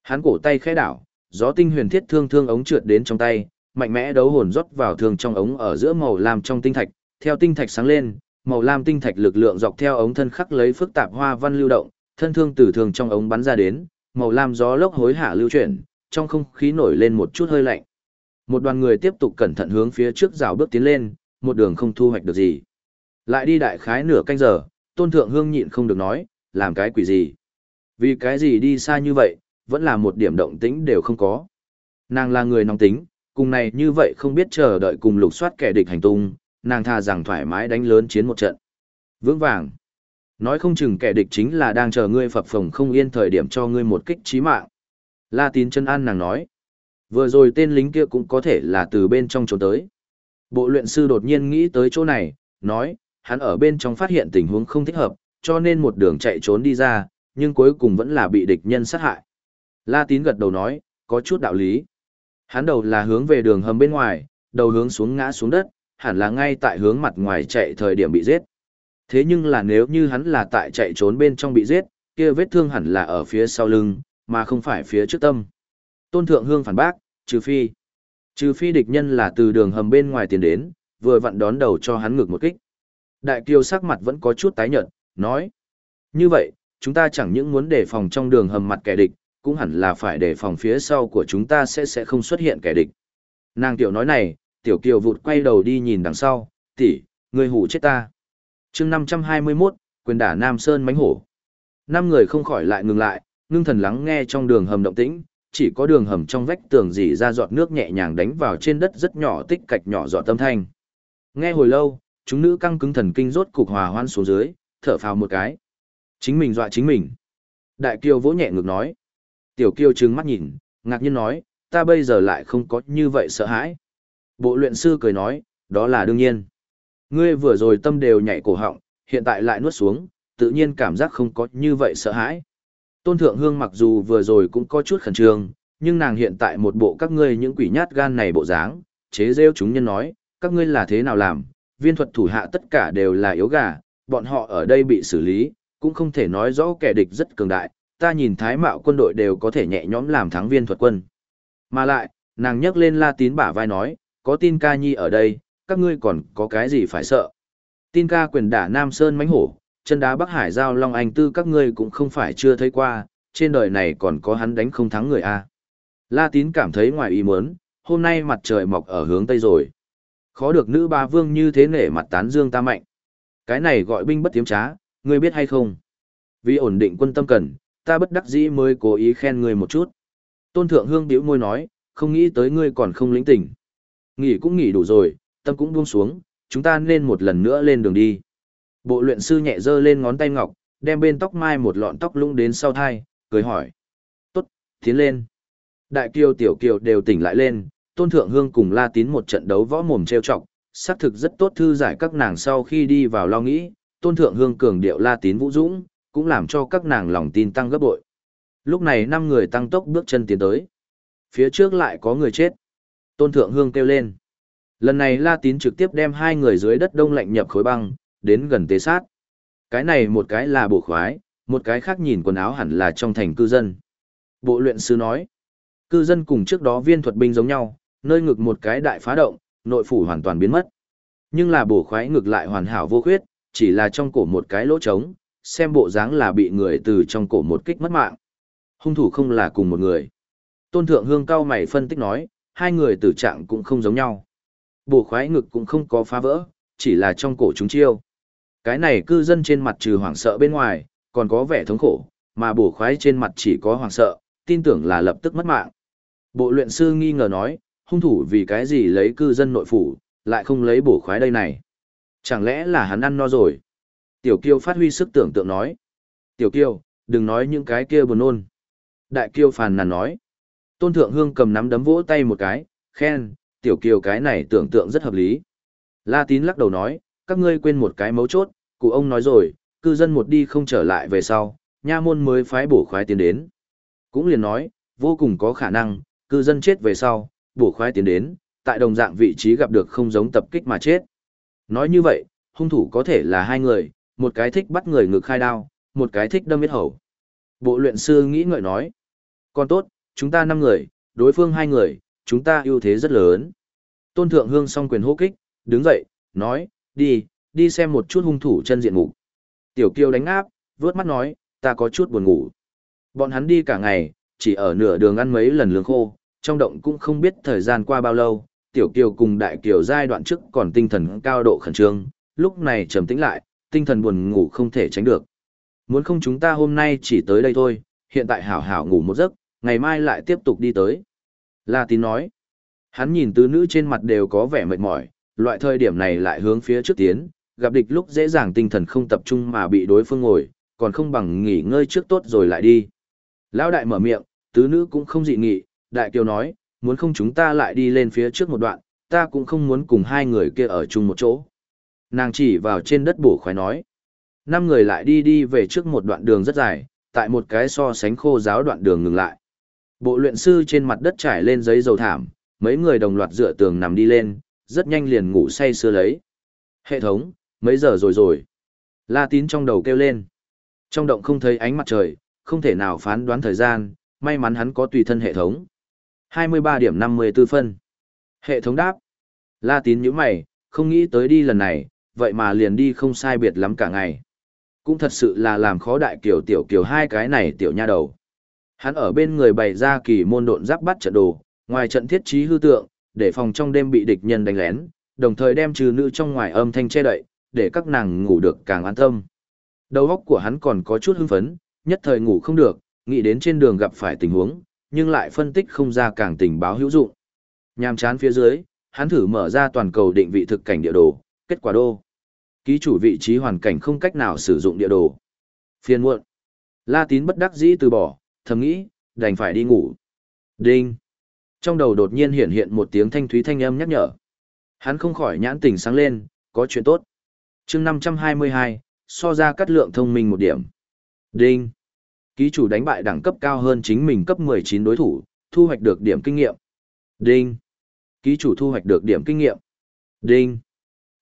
Hắn cổ tay khẽ đảo, gió tinh huyền thiết thương thương ống trượt đến trong tay, mạnh mẽ đấu hồn rót vào thương trong ống ở giữa màu lam trong tinh thạch, theo tinh thạch sáng lên, màu lam tinh thạch lực lượng dọc theo ống thân khắc lấy phức tạp hoa văn lưu động, thân thương từ thương trong ống bắn ra đến, màu lam gió lốc hối hạ lưu chuyển, trong không khí nổi lên một chút hơi lạnh. Một đoàn người tiếp tục cẩn thận hướng phía trước rào bước tiến lên, một đường không thu hoạch được gì. Lại đi đại khái nửa canh giờ, tôn thượng hương nhịn không được nói, làm cái quỷ gì. Vì cái gì đi xa như vậy, vẫn là một điểm động tĩnh đều không có. Nàng là người nóng tính, cùng này như vậy không biết chờ đợi cùng lục soát kẻ địch hành tung, nàng tha rằng thoải mái đánh lớn chiến một trận. Vững vàng. Nói không chừng kẻ địch chính là đang chờ ngươi phập phồng không yên thời điểm cho ngươi một kích chí mạng. La tín chân an nàng nói. Vừa rồi tên lính kia cũng có thể là từ bên trong trốn tới. Bộ luyện sư đột nhiên nghĩ tới chỗ này, nói, hắn ở bên trong phát hiện tình huống không thích hợp, cho nên một đường chạy trốn đi ra, nhưng cuối cùng vẫn là bị địch nhân sát hại. La tín gật đầu nói, có chút đạo lý. Hắn đầu là hướng về đường hầm bên ngoài, đầu hướng xuống ngã xuống đất, hẳn là ngay tại hướng mặt ngoài chạy thời điểm bị giết. Thế nhưng là nếu như hắn là tại chạy trốn bên trong bị giết, kia vết thương hẳn là ở phía sau lưng, mà không phải phía trước tâm. Tôn Thượng Hương phản bác, trừ phi. Trừ phi địch nhân là từ đường hầm bên ngoài tiến đến, vừa vặn đón đầu cho hắn ngược một kích. Đại kiều sắc mặt vẫn có chút tái nhợt, nói. Như vậy, chúng ta chẳng những muốn đề phòng trong đường hầm mặt kẻ địch, cũng hẳn là phải đề phòng phía sau của chúng ta sẽ sẽ không xuất hiện kẻ địch. Nàng tiểu nói này, tiểu kiều vụt quay đầu đi nhìn đằng sau, tỷ, người hủ chết ta. chương 521, quyền đả Nam Sơn mánh hổ. Năm người không khỏi lại ngừng lại, ngưng thần lắng nghe trong đường hầm động tĩnh, chỉ có đường hầm trong vách tường dì ra giọt nước nhẹ nhàng đánh vào trên đất rất nhỏ tích cạch nhỏ giọt tâm thanh. Nghe hồi lâu, chúng nữ căng cứng thần kinh rốt cục hòa hoan xuống dưới, thở phào một cái. Chính mình dọa chính mình. Đại kiều vỗ nhẹ ngực nói. Tiểu Kiêu trừng mắt nhìn, ngạc nhiên nói, ta bây giờ lại không có như vậy sợ hãi. Bộ luyện sư cười nói, đó là đương nhiên. Ngươi vừa rồi tâm đều nhảy cổ họng, hiện tại lại nuốt xuống, tự nhiên cảm giác không có như vậy sợ hãi. Tôn Thượng Hương mặc dù vừa rồi cũng có chút khẩn trương, nhưng nàng hiện tại một bộ các ngươi những quỷ nhát gan này bộ dáng, chế rêu chúng nhân nói, các ngươi là thế nào làm, viên thuật thủ hạ tất cả đều là yếu gà, bọn họ ở đây bị xử lý, cũng không thể nói rõ kẻ địch rất cường đại, ta nhìn thái mạo quân đội đều có thể nhẹ nhõm làm thắng viên thuật quân. Mà lại, nàng nhấc lên la tín bả vai nói, có tin ca nhi ở đây, các ngươi còn có cái gì phải sợ. Tin ca quyền đả Nam Sơn mánh hổ, chân đá Bắc Hải giao Long Anh Tư các ngươi cũng không phải chưa thấy qua, trên đời này còn có hắn đánh không thắng người a. La tín cảm thấy ngoài ý muốn, hôm nay mặt trời mọc ở hướng Tây rồi. Khó được nữ ba vương như thế nể mặt tán dương ta mạnh. Cái này gọi binh bất tiếm trá, ngươi biết hay không? Vì ổn định quân tâm cần, ta bất đắc dĩ mới cố ý khen ngươi một chút. Tôn Thượng Hương biểu môi nói, không nghĩ tới ngươi còn không lĩnh tỉnh. Nghỉ cũng nghỉ đủ rồi, tâm cũng buông xuống, chúng ta nên một lần nữa lên đường đi. Bộ luyện sư nhẹ dơ lên ngón tay ngọc, đem bên tóc mai một lọn tóc lung đến sau thai, cười hỏi. Tốt, tiến lên. Đại kiều tiểu kiều đều tỉnh lại lên, tôn thượng hương cùng la tín một trận đấu võ mồm treo trọc, xác thực rất tốt thư giải các nàng sau khi đi vào lo nghĩ, tôn thượng hương cường điệu la tín vũ dũng, cũng làm cho các nàng lòng tin tăng gấp bội. Lúc này năm người tăng tốc bước chân tiến tới. Phía trước lại có người chết. Tôn thượng hương kêu lên. Lần này la tín trực tiếp đem hai người dưới đất đông lạnh nhập khối băng, đến gần tế sát. Cái này một cái là bộ khoái, một cái khác nhìn quần áo hẳn là trong thành cư dân. Bộ luyện sư nói, cư dân cùng trước đó viên thuật binh giống nhau, nơi ngực một cái đại phá động, nội phủ hoàn toàn biến mất. Nhưng là bổ khoái ngực lại hoàn hảo vô khuyết, chỉ là trong cổ một cái lỗ trống, xem bộ dáng là bị người từ trong cổ một kích mất mạng. Hung thủ không là cùng một người. Tôn thượng hương cao mày phân tích nói, hai người tử trạng cũng không giống nhau. Bổ khoái ngực cũng không có phá vỡ, chỉ là trong cổ chúng chiêu. Cái này cư dân trên mặt trừ hoảng sợ bên ngoài, còn có vẻ thống khổ, mà bổ khoái trên mặt chỉ có hoảng sợ, tin tưởng là lập tức mất mạng. Bộ luyện sư nghi ngờ nói, hung thủ vì cái gì lấy cư dân nội phủ, lại không lấy bổ khoái đây này. Chẳng lẽ là hắn ăn no rồi? Tiểu Kiêu phát huy sức tưởng tượng nói. Tiểu Kiêu, đừng nói những cái kia buồn nôn. Đại Kiêu phàn nàn nói. Tôn Thượng Hương cầm nắm đấm vỗ tay một cái, khen, Tiểu Kiều cái này tưởng tượng rất hợp lý. La Tín lắc đầu nói, các ngươi quên một cái mấu chốt, cụ ông nói rồi, cư dân một đi không trở lại về sau, nha môn mới phái bổ khoái tiến đến. Cũng liền nói, vô cùng có khả năng, cư dân chết về sau, bổ khoái tiến đến, tại đồng dạng vị trí gặp được không giống tập kích mà chết. Nói như vậy, hung thủ có thể là hai người, một cái thích bắt người ngực khai đao, một cái thích đâm biết hầu. Bộ luyện sư nghĩ ngợi nói, còn tốt, chúng ta năm người, đối phương hai người, chúng ta ưu thế rất lớn. Tôn Thượng Hương song quyền hô kích, đứng dậy, nói, đi, đi xem một chút hung thủ chân diện mục. Tiểu Kiêu đánh áp, vướt mắt nói, ta có chút buồn ngủ. Bọn hắn đi cả ngày, chỉ ở nửa đường ăn mấy lần lương khô, trong động cũng không biết thời gian qua bao lâu, Tiểu Kiều cùng Đại Kiều giai đoạn trước còn tinh thần cao độ khẩn trương, lúc này trầm tĩnh lại, tinh thần buồn ngủ không thể tránh được. Muốn không chúng ta hôm nay chỉ tới đây thôi, hiện tại hảo hảo ngủ một giấc, ngày mai lại tiếp tục đi tới. La Tín nói, hắn nhìn tứ nữ trên mặt đều có vẻ mệt mỏi, loại thời điểm này lại hướng phía trước tiến, gặp địch lúc dễ dàng tinh thần không tập trung mà bị đối phương ngồi, còn không bằng nghỉ ngơi trước tốt rồi lại đi. Lão đại mở miệng, tứ nữ cũng không dị nghị, đại kiều nói, muốn không chúng ta lại đi lên phía trước một đoạn, ta cũng không muốn cùng hai người kia ở chung một chỗ. Nàng chỉ vào trên đất bổ khoái nói. Năm người lại đi đi về trước một đoạn đường rất dài, tại một cái so sánh khô giáo đoạn đường ngừng lại. Bộ luyện sư trên mặt đất trải lên giấy dầu thảm, mấy người đồng loạt dựa tường nằm đi lên, rất nhanh liền ngủ say sưa lấy. Hệ thống, mấy giờ rồi rồi? La tín trong đầu kêu lên. Trong động không thấy ánh mặt trời, không thể nào phán đoán thời gian, may mắn hắn có tùy thân hệ thống. 23 điểm 54 phân. Hệ thống đáp. La tín nhíu mày, không nghĩ tới đi lần này, vậy mà liền đi không sai biệt lắm cả ngày. Cũng thật sự là làm khó đại kiểu tiểu kiểu hai cái này tiểu nha đầu. Hắn ở bên người bày ra kỳ môn độn giáp bắt trận đồ, ngoài trận thiết trí hư tượng, để phòng trong đêm bị địch nhân đánh lén, đồng thời đem trừ nữ trong ngoài âm thanh che đậy, để các nàng ngủ được càng an tâm. Đầu óc của hắn còn có chút hưng phấn, nhất thời ngủ không được, nghĩ đến trên đường gặp phải tình huống, nhưng lại phân tích không ra càng tình báo hữu dụng. Nhàm chán phía dưới, hắn thử mở ra toàn cầu định vị thực cảnh địa đồ, kết quả đô. Ký chủ vị trí hoàn cảnh không cách nào sử dụng địa đồ. Phiền muộn. La tín bất đắc dĩ từ bỏ, thầm nghĩ, đành phải đi ngủ. Đinh. Trong đầu đột nhiên hiện hiện một tiếng thanh thúy thanh âm nhắc nhở. Hắn không khỏi nhãn tỉnh sáng lên, có chuyện tốt. chương 522, so ra cắt lượng thông minh một điểm. Đinh. Ký chủ đánh bại đẳng cấp cao hơn chính mình cấp 19 đối thủ, thu hoạch được điểm kinh nghiệm. Đinh. Ký chủ thu hoạch được điểm kinh nghiệm. Đinh.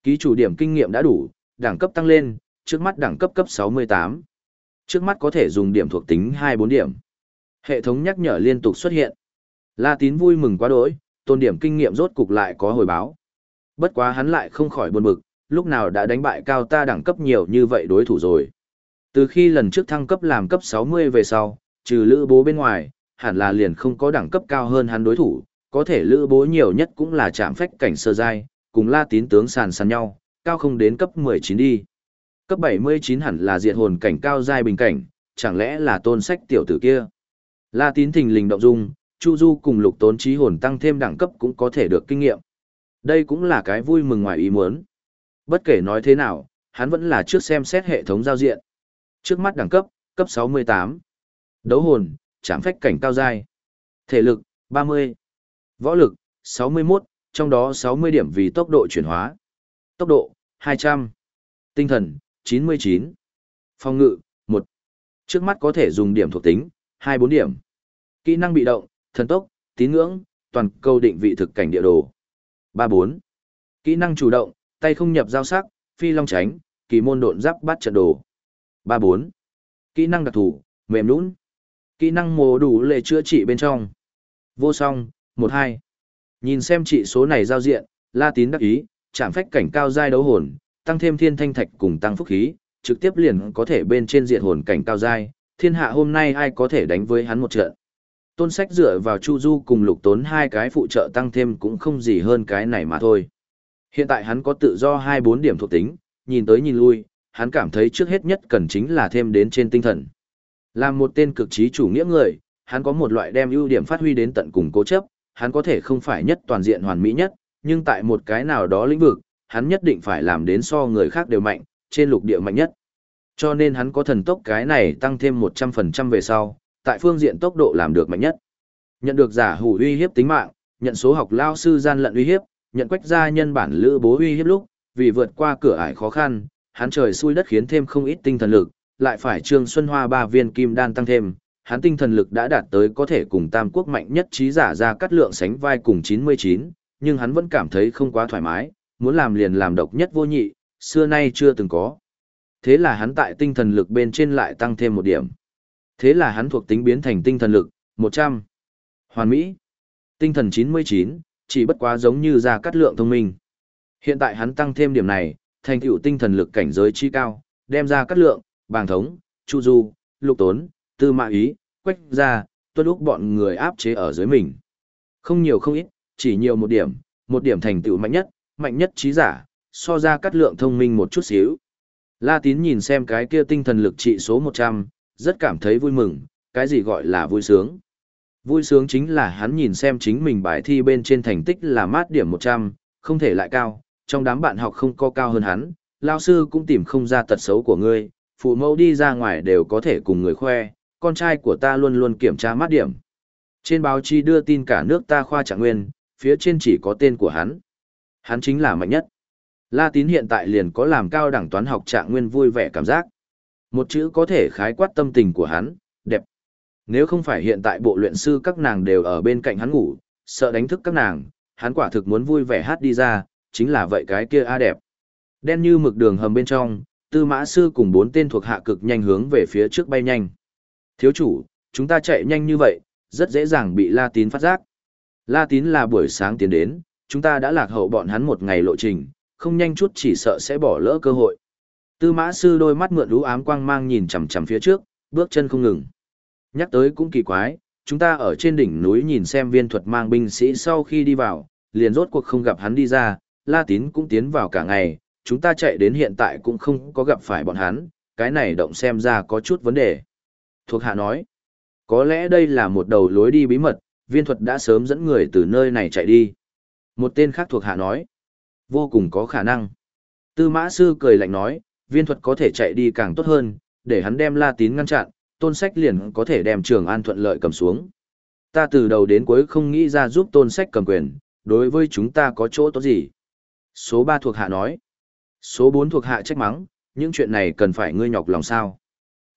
Ký chủ điểm kinh nghiệm đã đủ, đẳng cấp tăng lên, trước mắt đẳng cấp cấp 68. Trước mắt có thể dùng điểm thuộc tính 24 điểm. Hệ thống nhắc nhở liên tục xuất hiện. La tín vui mừng quá đỗi, tôn điểm kinh nghiệm rốt cục lại có hồi báo. Bất quá hắn lại không khỏi buồn bực, lúc nào đã đánh bại cao ta đẳng cấp nhiều như vậy đối thủ rồi. Từ khi lần trước thăng cấp làm cấp 60 về sau, trừ lữ bố bên ngoài, hẳn là liền không có đẳng cấp cao hơn hắn đối thủ, có thể lữ bố nhiều nhất cũng là chạm phách cảnh sơ giai, cùng la tín tướng sàn sàn nhau, cao không đến cấp 19 đi. Cấp 79 hẳn là diệt hồn cảnh cao giai bình cảnh, chẳng lẽ là tôn sách tiểu tử kia. La tín thình lình động dung, Chu Du cùng lục tốn trí hồn tăng thêm đẳng cấp cũng có thể được kinh nghiệm. Đây cũng là cái vui mừng ngoài ý muốn. Bất kể nói thế nào, hắn vẫn là trước xem xét hệ thống giao diện. Trước mắt đẳng cấp, cấp 68. Đấu hồn, trảm phách cảnh cao giai. Thể lực, 30. Võ lực, 61, trong đó 60 điểm vì tốc độ chuyển hóa, Tốc độ, 200. Tinh thần, 99. Phòng ngự, 1. Trước mắt có thể dùng điểm thuộc tính, 24 điểm. Kỹ năng bị động, thần tốc, tín ngưỡng, toàn câu định vị thực cảnh địa đồ. 34. Kỹ năng chủ động, tay không nhập giao sắc, phi long tránh, kỳ môn độn giáp bắt trận đồ. 34. Kỹ năng đặc thù, mềm nũng. Kỹ năng mồ đủ lệ chữa trị bên trong. Vô song, 12. Nhìn xem trị số này giao diện, La Tín đắc ý, chạm phách cảnh cao giai đấu hồn, tăng thêm thiên thanh thạch cùng tăng phúc khí, trực tiếp liền có thể bên trên diện hồn cảnh cao giai, thiên hạ hôm nay ai có thể đánh với hắn một trận. Tôn sách dựa vào Chu Du cùng lục tốn hai cái phụ trợ tăng thêm cũng không gì hơn cái này mà thôi. Hiện tại hắn có tự do 2-4 điểm thuộc tính, nhìn tới nhìn lui, hắn cảm thấy trước hết nhất cần chính là thêm đến trên tinh thần. Làm một tên cực trí chủ nghĩa người, hắn có một loại đem ưu điểm phát huy đến tận cùng cố chấp, hắn có thể không phải nhất toàn diện hoàn mỹ nhất, nhưng tại một cái nào đó lĩnh vực, hắn nhất định phải làm đến so người khác đều mạnh, trên lục địa mạnh nhất. Cho nên hắn có thần tốc cái này tăng thêm 100% về sau, tại phương diện tốc độ làm được mạnh nhất. Nhận được giả hủ uy hiếp tính mạng, nhận số học lao sư gian lận uy hiếp, nhận quách gia nhân bản lữ bố uy hiếp lúc, vì vượt qua cửa ải khó khăn, hắn trời xui đất khiến thêm không ít tinh thần lực, lại phải Trương Xuân Hoa ba viên kim đan tăng thêm, hắn tinh thần lực đã đạt tới có thể cùng Tam Quốc mạnh nhất trí giả ra cắt lượng sánh vai cùng 99, nhưng hắn vẫn cảm thấy không quá thoải mái, muốn làm liền làm độc nhất vô nhị, xưa nay chưa từng có. Thế là hắn tại tinh thần lực bên trên lại tăng thêm một điểm. Thế là hắn thuộc tính biến thành tinh thần lực, 100. Hoàn Mỹ. Tinh thần 99, chỉ bất quá giống như ra cắt lượng thông minh. Hiện tại hắn tăng thêm điểm này, thành tựu tinh thần lực cảnh giới chi cao, đem ra cắt lượng, bàng thống, chu du, lục tốn, tư mã ý, quách ra, tuân úc bọn người áp chế ở dưới mình. Không nhiều không ít, chỉ nhiều một điểm, một điểm thành tựu mạnh nhất, mạnh nhất trí giả, so ra cắt lượng thông minh một chút xíu. La tín nhìn xem cái kia tinh thần lực trị số 100, rất cảm thấy vui mừng, cái gì gọi là vui sướng. Vui sướng chính là hắn nhìn xem chính mình bài thi bên trên thành tích là mát điểm 100, không thể lại cao, trong đám bạn học không có cao hơn hắn, lao sư cũng tìm không ra tật xấu của ngươi, phụ mẫu đi ra ngoài đều có thể cùng người khoe, con trai của ta luôn luôn kiểm tra mát điểm. Trên báo chí đưa tin cả nước ta khoa trạng nguyên, phía trên chỉ có tên của hắn. Hắn chính là mạnh nhất. La tín hiện tại liền có làm cao đẳng toán học trạng nguyên vui vẻ cảm giác. Một chữ có thể khái quát tâm tình của hắn, đẹp. Nếu không phải hiện tại bộ luyện sư các nàng đều ở bên cạnh hắn ngủ, sợ đánh thức các nàng, hắn quả thực muốn vui vẻ hát đi ra, chính là vậy cái kia a đẹp. Đen như mực đường hầm bên trong, tư mã sư cùng bốn tên thuộc hạ cực nhanh hướng về phía trước bay nhanh. Thiếu chủ, chúng ta chạy nhanh như vậy, rất dễ dàng bị La Tín phát giác. La Tín là buổi sáng tiến đến, chúng ta đã lạc hậu bọn hắn một ngày lộ trình, không nhanh chút chỉ sợ sẽ bỏ lỡ cơ hội. Tư mã sư đôi mắt mượn lũ ám quang mang nhìn chằm chằm phía trước, bước chân không ngừng. Nhắc tới cũng kỳ quái, chúng ta ở trên đỉnh núi nhìn xem viên thuật mang binh sĩ sau khi đi vào, liền rốt cuộc không gặp hắn đi ra, La Tín cũng tiến vào cả ngày, chúng ta chạy đến hiện tại cũng không có gặp phải bọn hắn, cái này động xem ra có chút vấn đề. Thuộc hạ nói, có lẽ đây là một đầu lối đi bí mật, viên thuật đã sớm dẫn người từ nơi này chạy đi. Một tên khác thuộc hạ nói, vô cùng có khả năng. Tư mã sư cười lạnh nói, viên thuật có thể chạy đi càng tốt hơn, để hắn đem la tín ngăn chặn, tôn sách liền có thể đem trường an thuận lợi cầm xuống. Ta từ đầu đến cuối không nghĩ ra giúp tôn sách cầm quyền, đối với chúng ta có chỗ tốt gì. Số 3 thuộc hạ nói. Số 4 thuộc hạ trách mắng, những chuyện này cần phải ngươi nhọc lòng sao.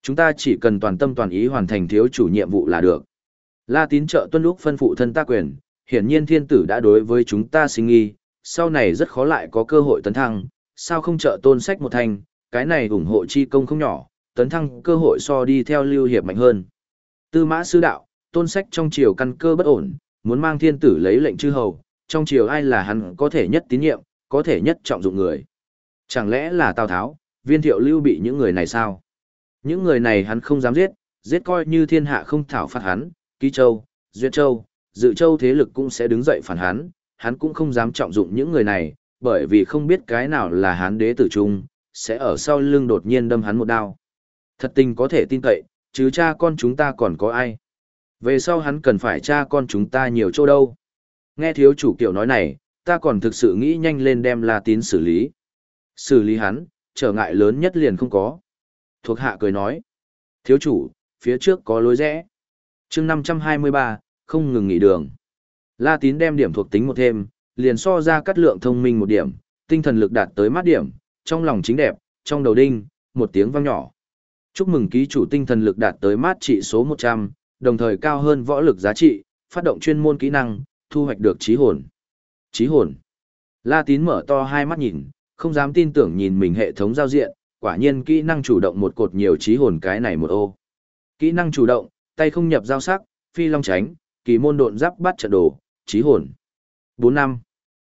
Chúng ta chỉ cần toàn tâm toàn ý hoàn thành thiếu chủ nhiệm vụ là được. La tín trợ tuân lúc phân phụ thân ta quyền, hiển nhiên thiên tử đã đối với chúng ta sinh nghi, sau này rất khó lại có cơ hội tấn thăng, sao không trợ tôn sách một thành, cái này ủng hộ chi công không nhỏ, tấn thăng cơ hội so đi theo lưu hiệp mạnh hơn. Tư mã sư đạo, tôn sách trong triều căn cơ bất ổn, muốn mang thiên tử lấy lệnh chư hầu, trong triều ai là hắn có thể nhất tín nhiệm, có thể nhất trọng dụng người. Chẳng lẽ là Tào Tháo, viên thiệu lưu bị những người này sao? Những người này hắn không dám giết, giết coi như thiên hạ không thảo phạt hắn, Ký Châu, Duyệt Châu, Dự Châu thế lực cũng sẽ đứng dậy phản hắn, hắn cũng không dám trọng dụng những người này, bởi vì không biết cái nào là hán đế tử trung, sẽ ở sau lưng đột nhiên đâm hắn một đao. Thật tình có thể tin cậy, chứ cha con chúng ta còn có ai. Về sau hắn cần phải cha con chúng ta nhiều chỗ đâu. Nghe thiếu chủ kiểu nói này, ta còn thực sự nghĩ nhanh lên đem La Tín xử lý. Xử lý hắn, trở ngại lớn nhất liền không có. Thuộc hạ cười nói. Thiếu chủ, phía trước có lối rẽ chương 523, không ngừng nghỉ đường. La Tín đem điểm thuộc tính một thêm, liền so ra cắt lượng thông minh một điểm, tinh thần lực đạt tới mát điểm, trong lòng chính đẹp, trong đầu đinh, một tiếng vang nhỏ. Chúc mừng ký chủ tinh thần lực đạt tới mát trị số 100, đồng thời cao hơn võ lực giá trị, phát động chuyên môn kỹ năng, thu hoạch được trí hồn. Trí hồn. La tín mở to hai mắt nhìn, không dám tin tưởng nhìn mình hệ thống giao diện, quả nhiên kỹ năng chủ động một cột nhiều trí hồn cái này một ô. Kỹ năng chủ động, tay không nhập giao sắc, phi long tránh, kỳ môn độn giáp bắt trận đồ, trí hồn. 4 năm.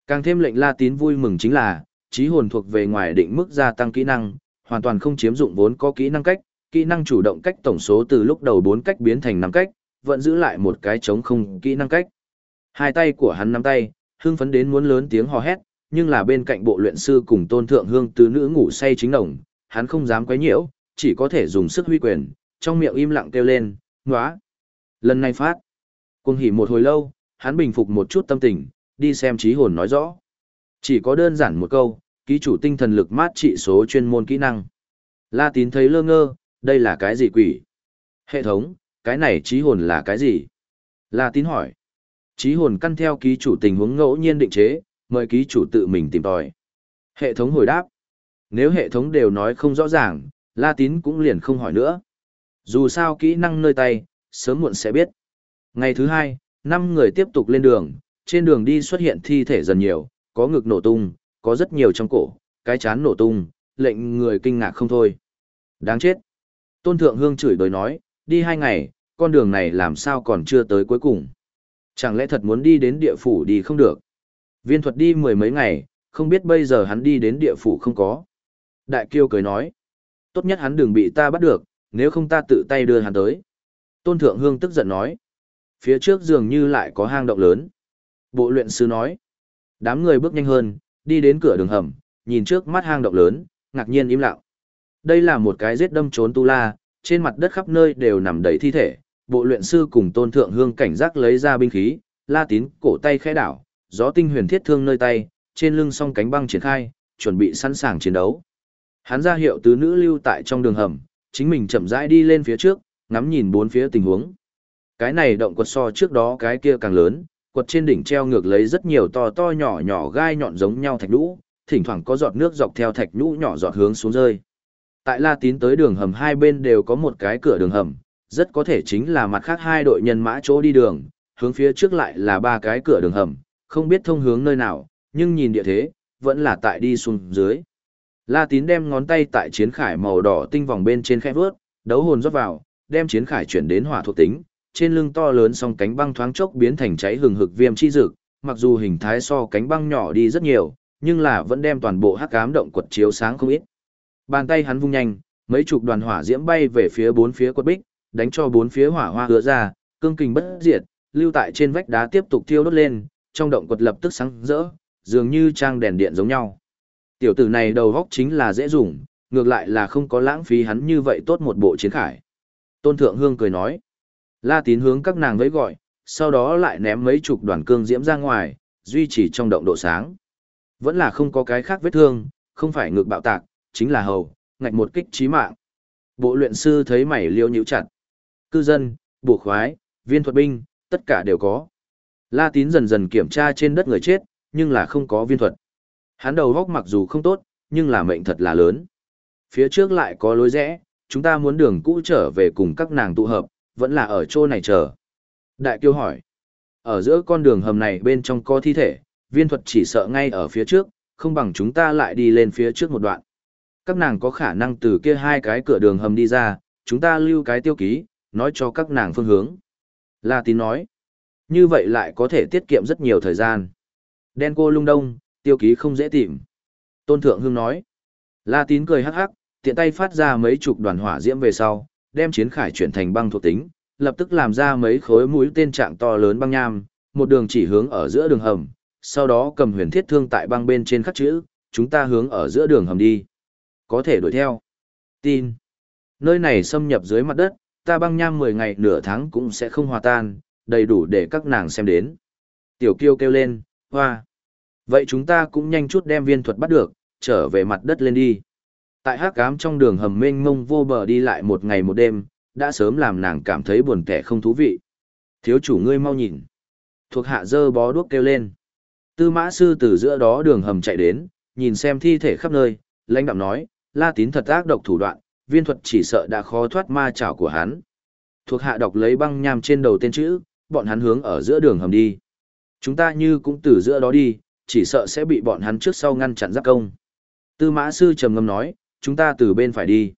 Càng thêm lệnh La tín vui mừng chính là, trí hồn thuộc về ngoài định mức gia tăng kỹ năng, hoàn toàn không chiếm dụng vốn có kỹ năng cách, kỹ năng chủ động cách tổng số từ lúc đầu 4 cách biến thành 5 cách, vẫn giữ lại một cái trống không kỹ năng cách. Hai tay của hắn nắm tay, hưng phấn đến muốn lớn tiếng hò hét, nhưng là bên cạnh bộ luyện sư cùng tôn thượng hương tứ nữ ngủ say chính đồng, hắn không dám quấy nhiễu, chỉ có thể dùng sức huy quyền, trong miệng im lặng kêu lên, ngóa. Lần này phát. Cuồng hỉ một hồi lâu, hắn bình phục một chút tâm tình, đi xem trí hồn nói rõ. Chỉ có đơn giản một câu, ký chủ tinh thần lực mát trị số chuyên môn kỹ năng. La tín thấy lơ ngơ, đây là cái gì quỷ? Hệ thống, cái này trí hồn là cái gì? La tín hỏi. Trí hồn căn theo ký chủ tình huống ngẫu nhiên định chế, mời ký chủ tự mình tìm tòi. Hệ thống hồi đáp. Nếu hệ thống đều nói không rõ ràng, La tín cũng liền không hỏi nữa. Dù sao kỹ năng nơi tay, sớm muộn sẽ biết. Ngày thứ hai, năm người tiếp tục lên đường, trên đường đi xuất hiện thi thể dần nhiều, có ngực nổ tung, có rất nhiều trong cổ, cái chán nổ tung, lệnh người kinh ngạc không thôi. Đáng chết. Tôn Thượng Hương chửi đời nói, đi hai ngày, con đường này làm sao còn chưa tới cuối cùng. Chẳng lẽ thật muốn đi đến địa phủ đi không được. Viên thuật đi mười mấy ngày, không biết bây giờ hắn đi đến địa phủ không có. Đại kiêu cười nói, tốt nhất hắn đừng bị ta bắt được, nếu không ta tự tay đưa hắn tới. Tôn Thượng Hương tức giận nói, phía trước dường như lại có hang động lớn. Bộ luyện sư nói, đám người bước nhanh hơn, đi đến cửa đường hầm, nhìn trước mắt hang động lớn, ngạc nhiên im lặng. Đây là một cái giết đâm trốn tu la, trên mặt đất khắp nơi đều nằm đầy thi thể, bộ luyện sư cùng tôn thượng hương cảnh giác lấy ra binh khí, la tín cổ tay khẽ đảo, gió tinh huyền thiết thương nơi tay, trên lưng song cánh băng triển khai, chuẩn bị sẵn sàng chiến đấu. Hắn ra hiệu tứ nữ lưu tại trong đường hầm, chính mình chậm rãi đi lên phía trước, ngắm nhìn bốn phía tình huống. Cái này động quật so trước đó cái kia càng lớn, quật trên đỉnh treo ngược lấy rất nhiều to to nhỏ nhỏ gai nhọn giống nhau thạch nhũ, thỉnh thoảng có giọt nước dọc theo thạch nhũ nhỏ giọt hướng xuống rơi. Tại La Tín tới đường hầm hai bên đều có một cái cửa đường hầm, rất có thể chính là mặt khác hai đội nhân mã chỗ đi đường, hướng phía trước lại là ba cái cửa đường hầm, không biết thông hướng nơi nào, nhưng nhìn địa thế, vẫn là tại đi xuống dưới. La Tín đem ngón tay tại chiến khải màu đỏ tinh vòng bên trên khẽ vớt, đấu hồn rót vào, đem chiến khải chuyển đến hỏa thuộc tính, trên lưng to lớn song cánh băng thoáng chốc biến thành cháy hừng hực viêm chi dực, mặc dù hình thái so cánh băng nhỏ đi rất nhiều, nhưng là vẫn đem toàn bộ hắc ám động quật chiếu sáng không ít. Bàn tay hắn vung nhanh, mấy chục đoàn hỏa diễm bay về phía bốn phía quật bích, đánh cho bốn phía hỏa hoa hứa ra, cương kình bất diệt, lưu tại trên vách đá tiếp tục thiêu đốt lên, trong động quật lập tức sáng rỡ, dường như trang đèn điện giống nhau. Tiểu tử này đầu góc chính là dễ dùng, ngược lại là không có lãng phí hắn như vậy tốt một bộ chiến khải. Tôn Thượng Hương cười nói. La tín hướng các nàng vẫy gọi, sau đó lại ném mấy chục đoàn cương diễm ra ngoài, duy trì trong động độ sáng. Vẫn là không có cái khác vết thương, không phải ngược bạo tạc, chính là hầu, ngạch một kích chí mạng. Bộ luyện sư thấy mảy liêu nhíu chặt. Cư dân, bộ khoái, viên thuật binh, tất cả đều có. La tín dần dần kiểm tra trên đất người chết, nhưng là không có viên thuật. Hắn đầu góc mặc dù không tốt, nhưng là mệnh thật là lớn. Phía trước lại có lối rẽ, chúng ta muốn đường cũ trở về cùng các nàng tụ hợp, vẫn là ở chỗ này chờ. Đại kiêu hỏi, ở giữa con đường hầm này bên trong có thi thể, viên thuật chỉ sợ ngay ở phía trước, không bằng chúng ta lại đi lên phía trước một đoạn. Các nàng có khả năng từ kia hai cái cửa đường hầm đi ra, chúng ta lưu cái tiêu ký, nói cho các nàng phương hướng. La tín nói, như vậy lại có thể tiết kiệm rất nhiều thời gian. Đen cô lung đông, tiêu ký không dễ tìm. Tôn Thượng Hương nói, La tín cười hắc hắc, tiện tay phát ra mấy chục đoàn hỏa diễm về sau, đem chiến khải chuyển thành băng thuộc tính, lập tức làm ra mấy khối mũi tên trạng to lớn băng nham, một đường chỉ hướng ở giữa đường hầm, sau đó cầm huyền thiết thương tại băng bên trên khắc chữ, chúng ta hướng ở giữa đường hầm đi. Có thể đuổi theo. Tin. Nơi này xâm nhập dưới mặt đất, ta băng nham 10 ngày nửa tháng cũng sẽ không hòa tan, đầy đủ để các nàng xem đến. Tiểu kiêu kêu lên, hoa. Vậy chúng ta cũng nhanh chút đem viên thuật bắt được, trở về mặt đất lên đi tại hắc cám trong đường hầm mênh mông vô bờ đi lại một ngày một đêm, đã sớm làm nàng cảm thấy buồn tẻ không thú vị. Thiếu chủ ngươi mau nhìn. Thuộc hạ dơ bó đuốc kêu lên. Tư mã sư từ giữa đó đường hầm chạy đến, nhìn xem thi thể khắp nơi, lãnh đạm nói, La Tín thật ác độc thủ đoạn, viên thuật chỉ sợ đã khó thoát ma chảo của hắn. Thuộc hạ đọc lấy băng nham trên đầu tên chữ, bọn hắn hướng ở giữa đường hầm đi. Chúng ta như cũng từ giữa đó đi, chỉ sợ sẽ bị bọn hắn trước sau ngăn chặn giáp công. Tư mã sư trầm ngâm nói, chúng ta từ bên phải đi.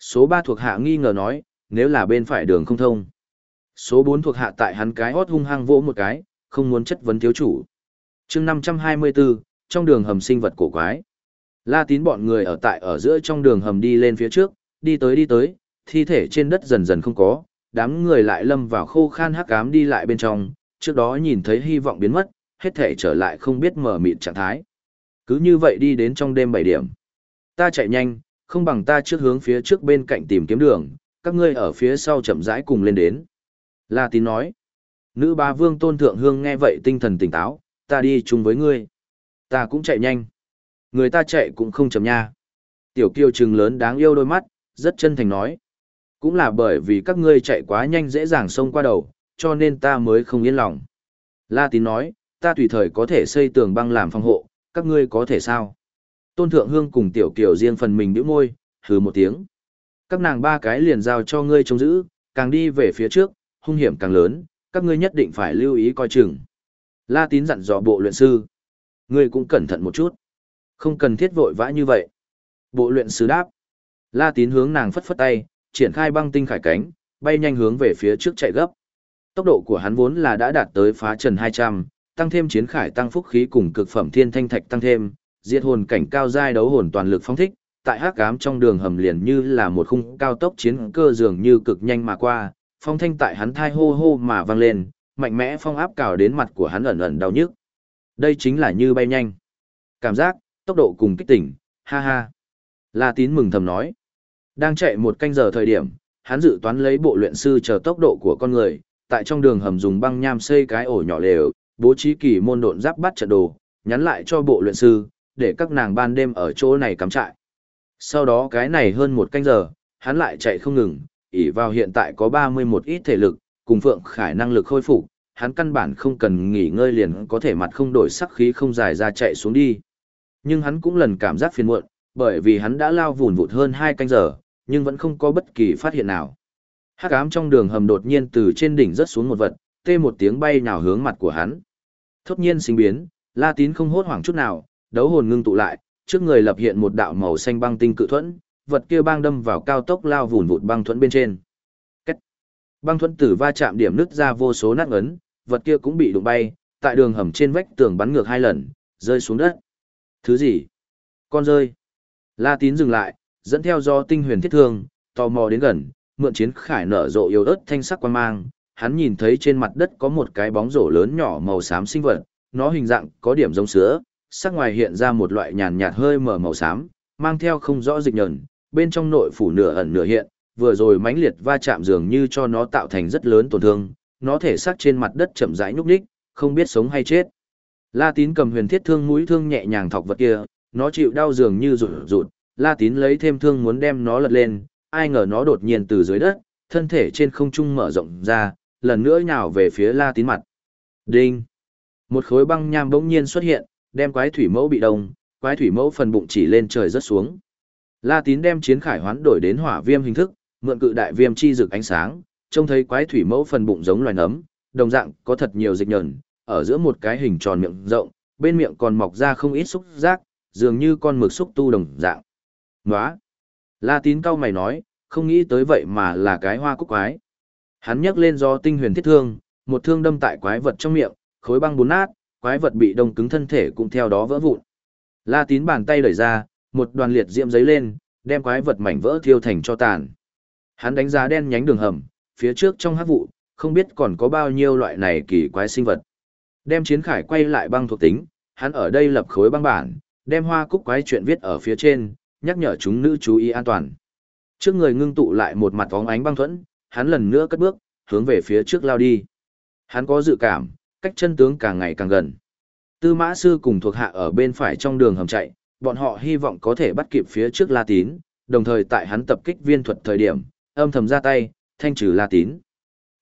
Số 3 thuộc hạ nghi ngờ nói, nếu là bên phải đường không thông. Số 4 thuộc hạ tại hắn cái hót hung hăng vỗ một cái, không muốn chất vấn thiếu chủ. chương 524, trong đường hầm sinh vật cổ quái. La tín bọn người ở tại ở giữa trong đường hầm đi lên phía trước, đi tới đi tới, thi thể trên đất dần dần không có, đám người lại lâm vào khô khan hắc ám đi lại bên trong, trước đó nhìn thấy hy vọng biến mất, hết thể trở lại không biết mở mịt trạng thái. Cứ như vậy đi đến trong đêm 7 điểm. Ta chạy nhanh, không bằng ta trước hướng phía trước bên cạnh tìm kiếm đường, các ngươi ở phía sau chậm rãi cùng lên đến. La tín nói. Nữ ba vương tôn thượng hương nghe vậy tinh thần tỉnh táo, ta đi chung với ngươi. Ta cũng chạy nhanh. Người ta chạy cũng không chậm nha. Tiểu kiêu trừng lớn đáng yêu đôi mắt, rất chân thành nói. Cũng là bởi vì các ngươi chạy quá nhanh dễ dàng xông qua đầu, cho nên ta mới không yên lòng. La tín nói, ta tùy thời có thể xây tường băng làm phòng hộ, các ngươi có thể sao? Tôn Thượng Hương cùng Tiểu Kiều riêng phần mình bĩu môi, hừ một tiếng. Các nàng ba cái liền giao cho ngươi trông giữ, càng đi về phía trước, hung hiểm càng lớn, các ngươi nhất định phải lưu ý coi chừng. La Tín dặn dò bộ luyện sư. Ngươi cũng cẩn thận một chút. Không cần thiết vội vã như vậy. Bộ luyện sư đáp. La Tín hướng nàng phất phất tay, triển khai băng tinh khải cánh, bay nhanh hướng về phía trước chạy gấp. Tốc độ của hắn vốn là đã đạt tới phá trần 200, tăng thêm chiến khải tăng phúc khí cùng cực phẩm thiên thanh thạch tăng thêm, diệt hồn cảnh cao giai đấu hồn toàn lực phóng thích, tại hắc ám trong đường hầm liền như là một khung cao tốc chiến cơ dường như cực nhanh mà qua, phong thanh tại hắn thai hô hô mà vang lên, mạnh mẽ phong áp cào đến mặt của hắn ẩn ẩn đau nhức. Đây chính là như bay nhanh. Cảm giác, tốc độ cùng kích tỉnh, ha ha. La Tín mừng thầm nói. Đang chạy một canh giờ thời điểm, hắn dự toán lấy bộ luyện sư chờ tốc độ của con người, tại trong đường hầm dùng băng nham xây cái ổ nhỏ lều, bố trí kỳ môn độn giáp bắt trận đồ, nhắn lại cho bộ luyện sư, để các nàng ban đêm ở chỗ này cắm trại. Sau đó cái này hơn một canh giờ, hắn lại chạy không ngừng, ỉ vào hiện tại có 31 ít thể lực, cùng Phượng Khải năng lực khôi phục, hắn căn bản không cần nghỉ ngơi liền có thể mặt không đổi sắc khí không dài ra chạy xuống đi. Nhưng hắn cũng lần cảm giác phiền muộn, bởi vì hắn đã lao vùn vụt hơn hai canh giờ, nhưng vẫn không có bất kỳ phát hiện nào. Hắc ám trong đường hầm đột nhiên từ trên đỉnh rớt xuống một vật, tê một tiếng bay nhào hướng mặt của hắn. Thốt nhiên sinh biến, La Tín không hốt hoảng chút nào, đấu hồn ngưng tụ lại, trước người lập hiện một đạo màu xanh băng tinh cự thuẫn, vật kia băng đâm vào cao tốc lao vùn vụt băng thuẫn bên trên. Cách. Băng thuẫn tử va chạm điểm nứt ra vô số nát ấn, vật kia cũng bị đụng bay, tại đường hầm trên vách tường bắn ngược hai lần, rơi xuống đất. Thứ gì? Con rơi. La Tín dừng lại, dẫn theo do tinh huyền thiết thương, tò mò đến gần, mượn chiến khải nở rộ yếu ớt thanh sắc quan mang, hắn nhìn thấy trên mặt đất có một cái bóng rổ lớn nhỏ màu xám sinh vật, nó hình dạng có điểm giống sữa, sắc ngoài hiện ra một loại nhàn nhạt hơi mở màu xám, mang theo không rõ dịch nhờn, bên trong nội phủ nửa ẩn nửa hiện, vừa rồi mãnh liệt va chạm dường như cho nó tạo thành rất lớn tổn thương, nó thể xác trên mặt đất chậm rãi nhúc nhích, không biết sống hay chết. La Tín cầm huyền thiết thương mũi thương nhẹ nhàng thọc vật kia, nó chịu đau dường như rụt rụt, La Tín lấy thêm thương muốn đem nó lật lên, ai ngờ nó đột nhiên từ dưới đất, thân thể trên không trung mở rộng ra, lần nữa nhào về phía La Tín mặt. Đinh! Một khối băng nham bỗng nhiên xuất hiện, đem quái thủy mẫu bị đông, quái thủy mẫu phần bụng chỉ lên trời rất xuống. La Tín đem chiến khải hoán đổi đến hỏa viêm hình thức, mượn cự đại viêm chi rực ánh sáng, trông thấy quái thủy mẫu phần bụng giống loài nấm, đồng dạng có thật nhiều dịch nhờn, ở giữa một cái hình tròn miệng rộng, bên miệng còn mọc ra không ít xúc giác, dường như con mực xúc tu đồng dạng. nói La Tín cao mày nói, không nghĩ tới vậy mà là cái hoa cúc quái. Hắn nhấc lên do tinh huyền thiết thương, một thương đâm tại quái vật trong miệng, khối băng bốn nát, quái vật bị đông cứng thân thể cũng theo đó vỡ vụn. La Tín bàn tay đẩy ra, một đoàn liệt diễm giấy lên, đem quái vật mảnh vỡ thiêu thành cho tàn. Hắn đánh giá đen nhánh đường hầm, phía trước trong hắc vụ, không biết còn có bao nhiêu loại này kỳ quái sinh vật. Đem chiến khải quay lại băng thuộc tính, hắn ở đây lập khối băng bản, đem hoa cúc quái chuyện viết ở phía trên, nhắc nhở chúng nữ chú ý an toàn. Trước người ngưng tụ lại một mặt óng ánh băng thuẫn, hắn lần nữa cất bước, hướng về phía trước lao đi. Hắn có dự cảm, cách chân tướng càng ngày càng gần. Tư mã sư cùng thuộc hạ ở bên phải trong đường hầm chạy, bọn họ hy vọng có thể bắt kịp phía trước La Tín, đồng thời tại hắn tập kích viên thuật thời điểm, âm thầm ra tay, thanh trừ La Tín.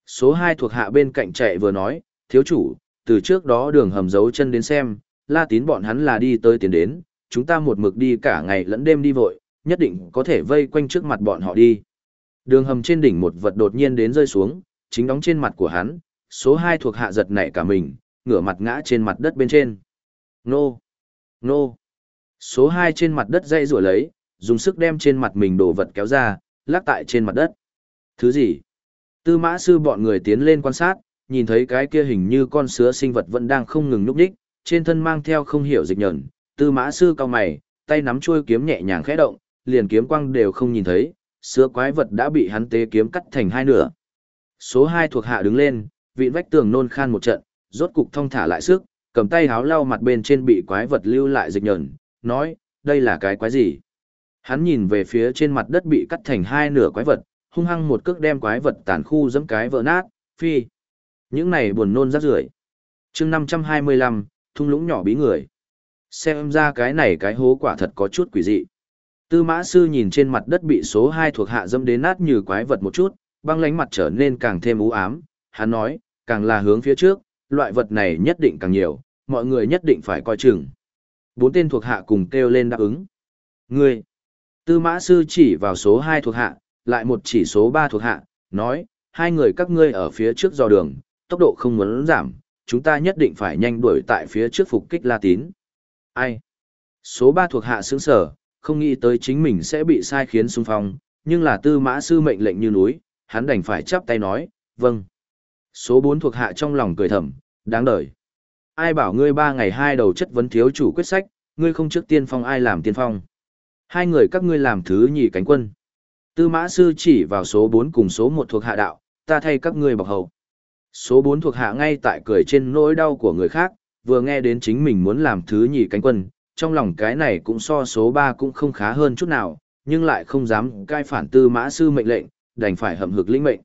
Số 2 thuộc hạ bên cạnh chạy vừa nói, thiếu chủ, từ trước đó đường hầm giấu chân đến xem, La Tín bọn hắn là đi tới tiến đến, chúng ta một mực đi cả ngày lẫn đêm đi vội, nhất định có thể vây quanh trước mặt bọn họ đi. Đường hầm trên đỉnh một vật đột nhiên đến rơi xuống, chính đóng trên mặt của hắn, số 2 thuộc hạ giật nảy cả mình, ngửa mặt ngã trên mặt đất bên trên. Nô! Nô! Số 2 trên mặt đất dây rủa lấy, dùng sức đem trên mặt mình đồ vật kéo ra, lắc tại trên mặt đất. Thứ gì? Tư mã sư bọn người tiến lên quan sát, nhìn thấy cái kia hình như con sứa sinh vật vẫn đang không ngừng núp đích, trên thân mang theo không hiểu dịch nhẫn. Tư mã sư cao mày, tay nắm chuôi kiếm nhẹ nhàng khẽ động, liền kiếm quang đều không nhìn thấy, sứa quái vật đã bị hắn tế kiếm cắt thành hai nửa. Số 2 thuộc hạ đứng lên, vịn vách tường nôn khan một trận, rốt cục thông thả lại sức, cầm tay háo lau mặt bên trên bị quái vật lưu lại dịch nhẫn, nói, đây là cái quái gì? Hắn nhìn về phía trên mặt đất bị cắt thành hai nửa quái vật, hung hăng một cước đem quái vật tàn khu dẫm cái vỡ nát, phi. Những này buồn nôn rác rưởi. chương 525, thung lũng nhỏ bí người. Xem ra cái này cái hố quả thật có chút quỷ dị. Tư mã sư nhìn trên mặt đất bị số 2 thuộc hạ dâm đến nát như quái vật một chút, băng lánh mặt trở nên càng thêm u ám. Hắn nói, càng là hướng phía trước, loại vật này nhất định càng nhiều, mọi người nhất định phải coi chừng. Bốn tên thuộc hạ cùng kêu lên đáp ứng. Ngươi! Tư mã sư chỉ vào số 2 thuộc hạ, lại một chỉ số 3 thuộc hạ, nói, hai người các ngươi ở phía trước dò đường, tốc độ không muốn giảm, chúng ta nhất định phải nhanh đuổi tại phía trước phục kích La Tín. Ai? Số 3 thuộc hạ sướng sở, không nghĩ tới chính mình sẽ bị sai khiến xung phong, nhưng là tư mã sư mệnh lệnh như núi, hắn đành phải chắp tay nói, vâng. Số 4 thuộc hạ trong lòng cười thầm, đáng đời. Ai bảo ngươi ba ngày hai đầu chất vấn thiếu chủ quyết sách, ngươi không trước tiên phong ai làm tiên phong. Hai người các ngươi làm thứ nhì cánh quân. Tư mã sư chỉ vào số 4 cùng số 1 thuộc hạ đạo, ta thay các ngươi bọc hầu. Số 4 thuộc hạ ngay tại cười trên nỗi đau của người khác, vừa nghe đến chính mình muốn làm thứ nhì cánh quân, trong lòng cái này cũng so số 3 cũng không khá hơn chút nào, nhưng lại không dám cai phản tư mã sư mệnh lệnh, đành phải hậm hực lĩnh mệnh.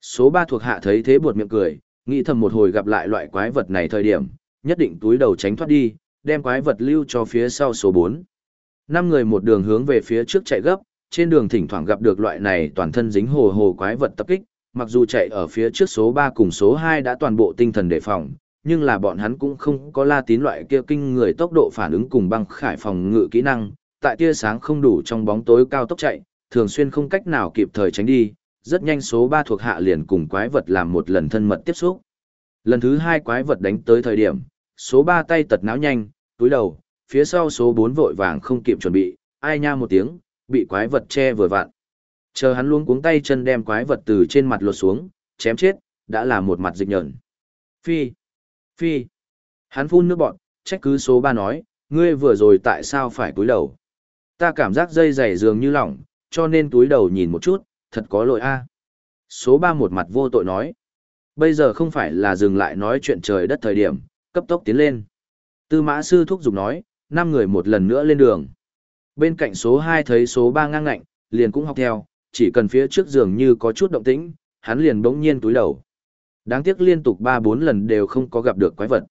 Số 3 thuộc hạ thấy thế buột miệng cười, nghĩ thầm một hồi gặp lại loại quái vật này thời điểm, nhất định túi đầu tránh thoát đi, đem quái vật lưu cho phía sau số 4. Năm người một đường hướng về phía trước chạy gấp, trên đường thỉnh thoảng gặp được loại này toàn thân dính hồ hồ quái vật tập kích, mặc dù chạy ở phía trước số 3 cùng số 2 đã toàn bộ tinh thần đề phòng, nhưng là bọn hắn cũng không có la tín loại kia kinh người tốc độ phản ứng cùng băng khải phòng ngự kỹ năng, tại tia sáng không đủ trong bóng tối cao tốc chạy, thường xuyên không cách nào kịp thời tránh đi, rất nhanh số ba thuộc hạ liền cùng quái vật làm một lần thân mật tiếp xúc. Lần thứ hai quái vật đánh tới thời điểm, số ba tay tật náo nhanh, túi đầu, phía sau số bốn vội vàng không kịp chuẩn bị, ai nha một tiếng, bị quái vật che vừa vặn. Chờ hắn luôn cuống tay chân đem quái vật từ trên mặt lột xuống, chém chết, đã là một mặt dịch nhẫn. Phi, phi. Hắn phun nước bọn, trách cứ số 3 nói, ngươi vừa rồi tại sao phải cúi đầu. Ta cảm giác dây dày dường như lỏng, cho nên túi đầu nhìn một chút, thật có lỗi a. Số 3 một mặt vô tội nói. Bây giờ không phải là dừng lại nói chuyện trời đất thời điểm, cấp tốc tiến lên. Tư mã sư thúc giục nói, năm người một lần nữa lên đường. Bên cạnh số 2 thấy số 3 ngang ngạnh, liền cũng học theo, chỉ cần phía trước giường như có chút động tĩnh, hắn liền bỗng nhiên túi đầu. Đáng tiếc liên tục 3-4 lần đều không có gặp được quái vật.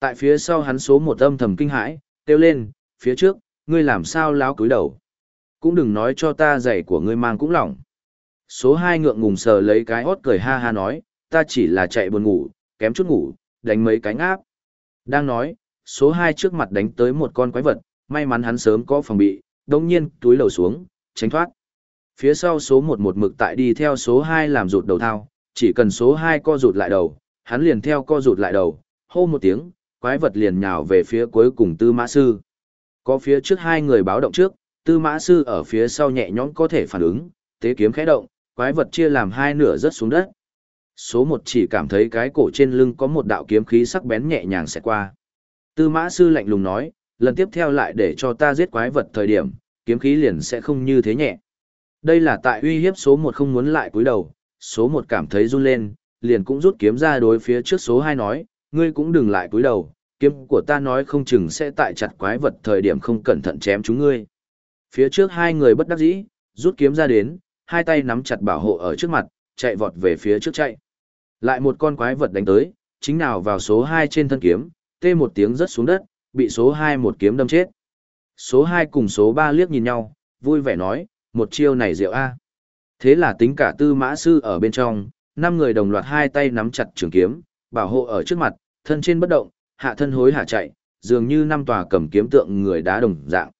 Tại phía sau hắn số một âm thầm kinh hãi, kêu lên, phía trước, ngươi làm sao láo cúi đầu. Cũng đừng nói cho ta giày của ngươi mang cũng lỏng. Số 2 ngượng ngùng sờ lấy cái hót cười ha ha nói, ta chỉ là chạy buồn ngủ, kém chút ngủ, đánh mấy cái ngáp. Đang nói, số 2 trước mặt đánh tới một con quái vật, may mắn hắn sớm có phòng bị, đồng nhiên túi lầu xuống, tránh thoát. Phía sau số 1 một mực tại đi theo số 2 làm rụt đầu thao, chỉ cần số 2 co rụt lại đầu, hắn liền theo co rụt lại đầu, hô một tiếng, quái vật liền nhào về phía cuối cùng tư mã sư. Có phía trước hai người báo động trước, tư mã sư ở phía sau nhẹ nhõm có thể phản ứng, tế kiếm khẽ động, quái vật chia làm hai nửa rớt xuống đất. Số 1 chỉ cảm thấy cái cổ trên lưng có một đạo kiếm khí sắc bén nhẹ nhàng sẽ qua. Tư mã sư lạnh lùng nói, lần tiếp theo lại để cho ta giết quái vật thời điểm, kiếm khí liền sẽ không như thế nhẹ. Đây là tại uy hiếp số 1 không muốn lại cúi đầu, số một cảm thấy run lên, liền cũng rút kiếm ra đối phía trước số hai nói, ngươi cũng đừng lại cúi đầu, kiếm của ta nói không chừng sẽ tại chặt quái vật thời điểm không cẩn thận chém chúng ngươi. Phía trước hai người bất đắc dĩ, rút kiếm ra đến, hai tay nắm chặt bảo hộ ở trước mặt, chạy vọt về phía trước chạy. Lại một con quái vật đánh tới, chính nào vào số 2 trên thân kiếm, tê một tiếng rớt xuống đất, bị số 2 một kiếm đâm chết. Số 2 cùng số 3 liếc nhìn nhau, vui vẻ nói, một chiêu này diệu a. Thế là tính cả tư mã sư ở bên trong, năm người đồng loạt hai tay nắm chặt trường kiếm, bảo hộ ở trước mặt, thân trên bất động, hạ thân hối hạ chạy, dường như năm tòa cầm kiếm tượng người đá đồng dạng.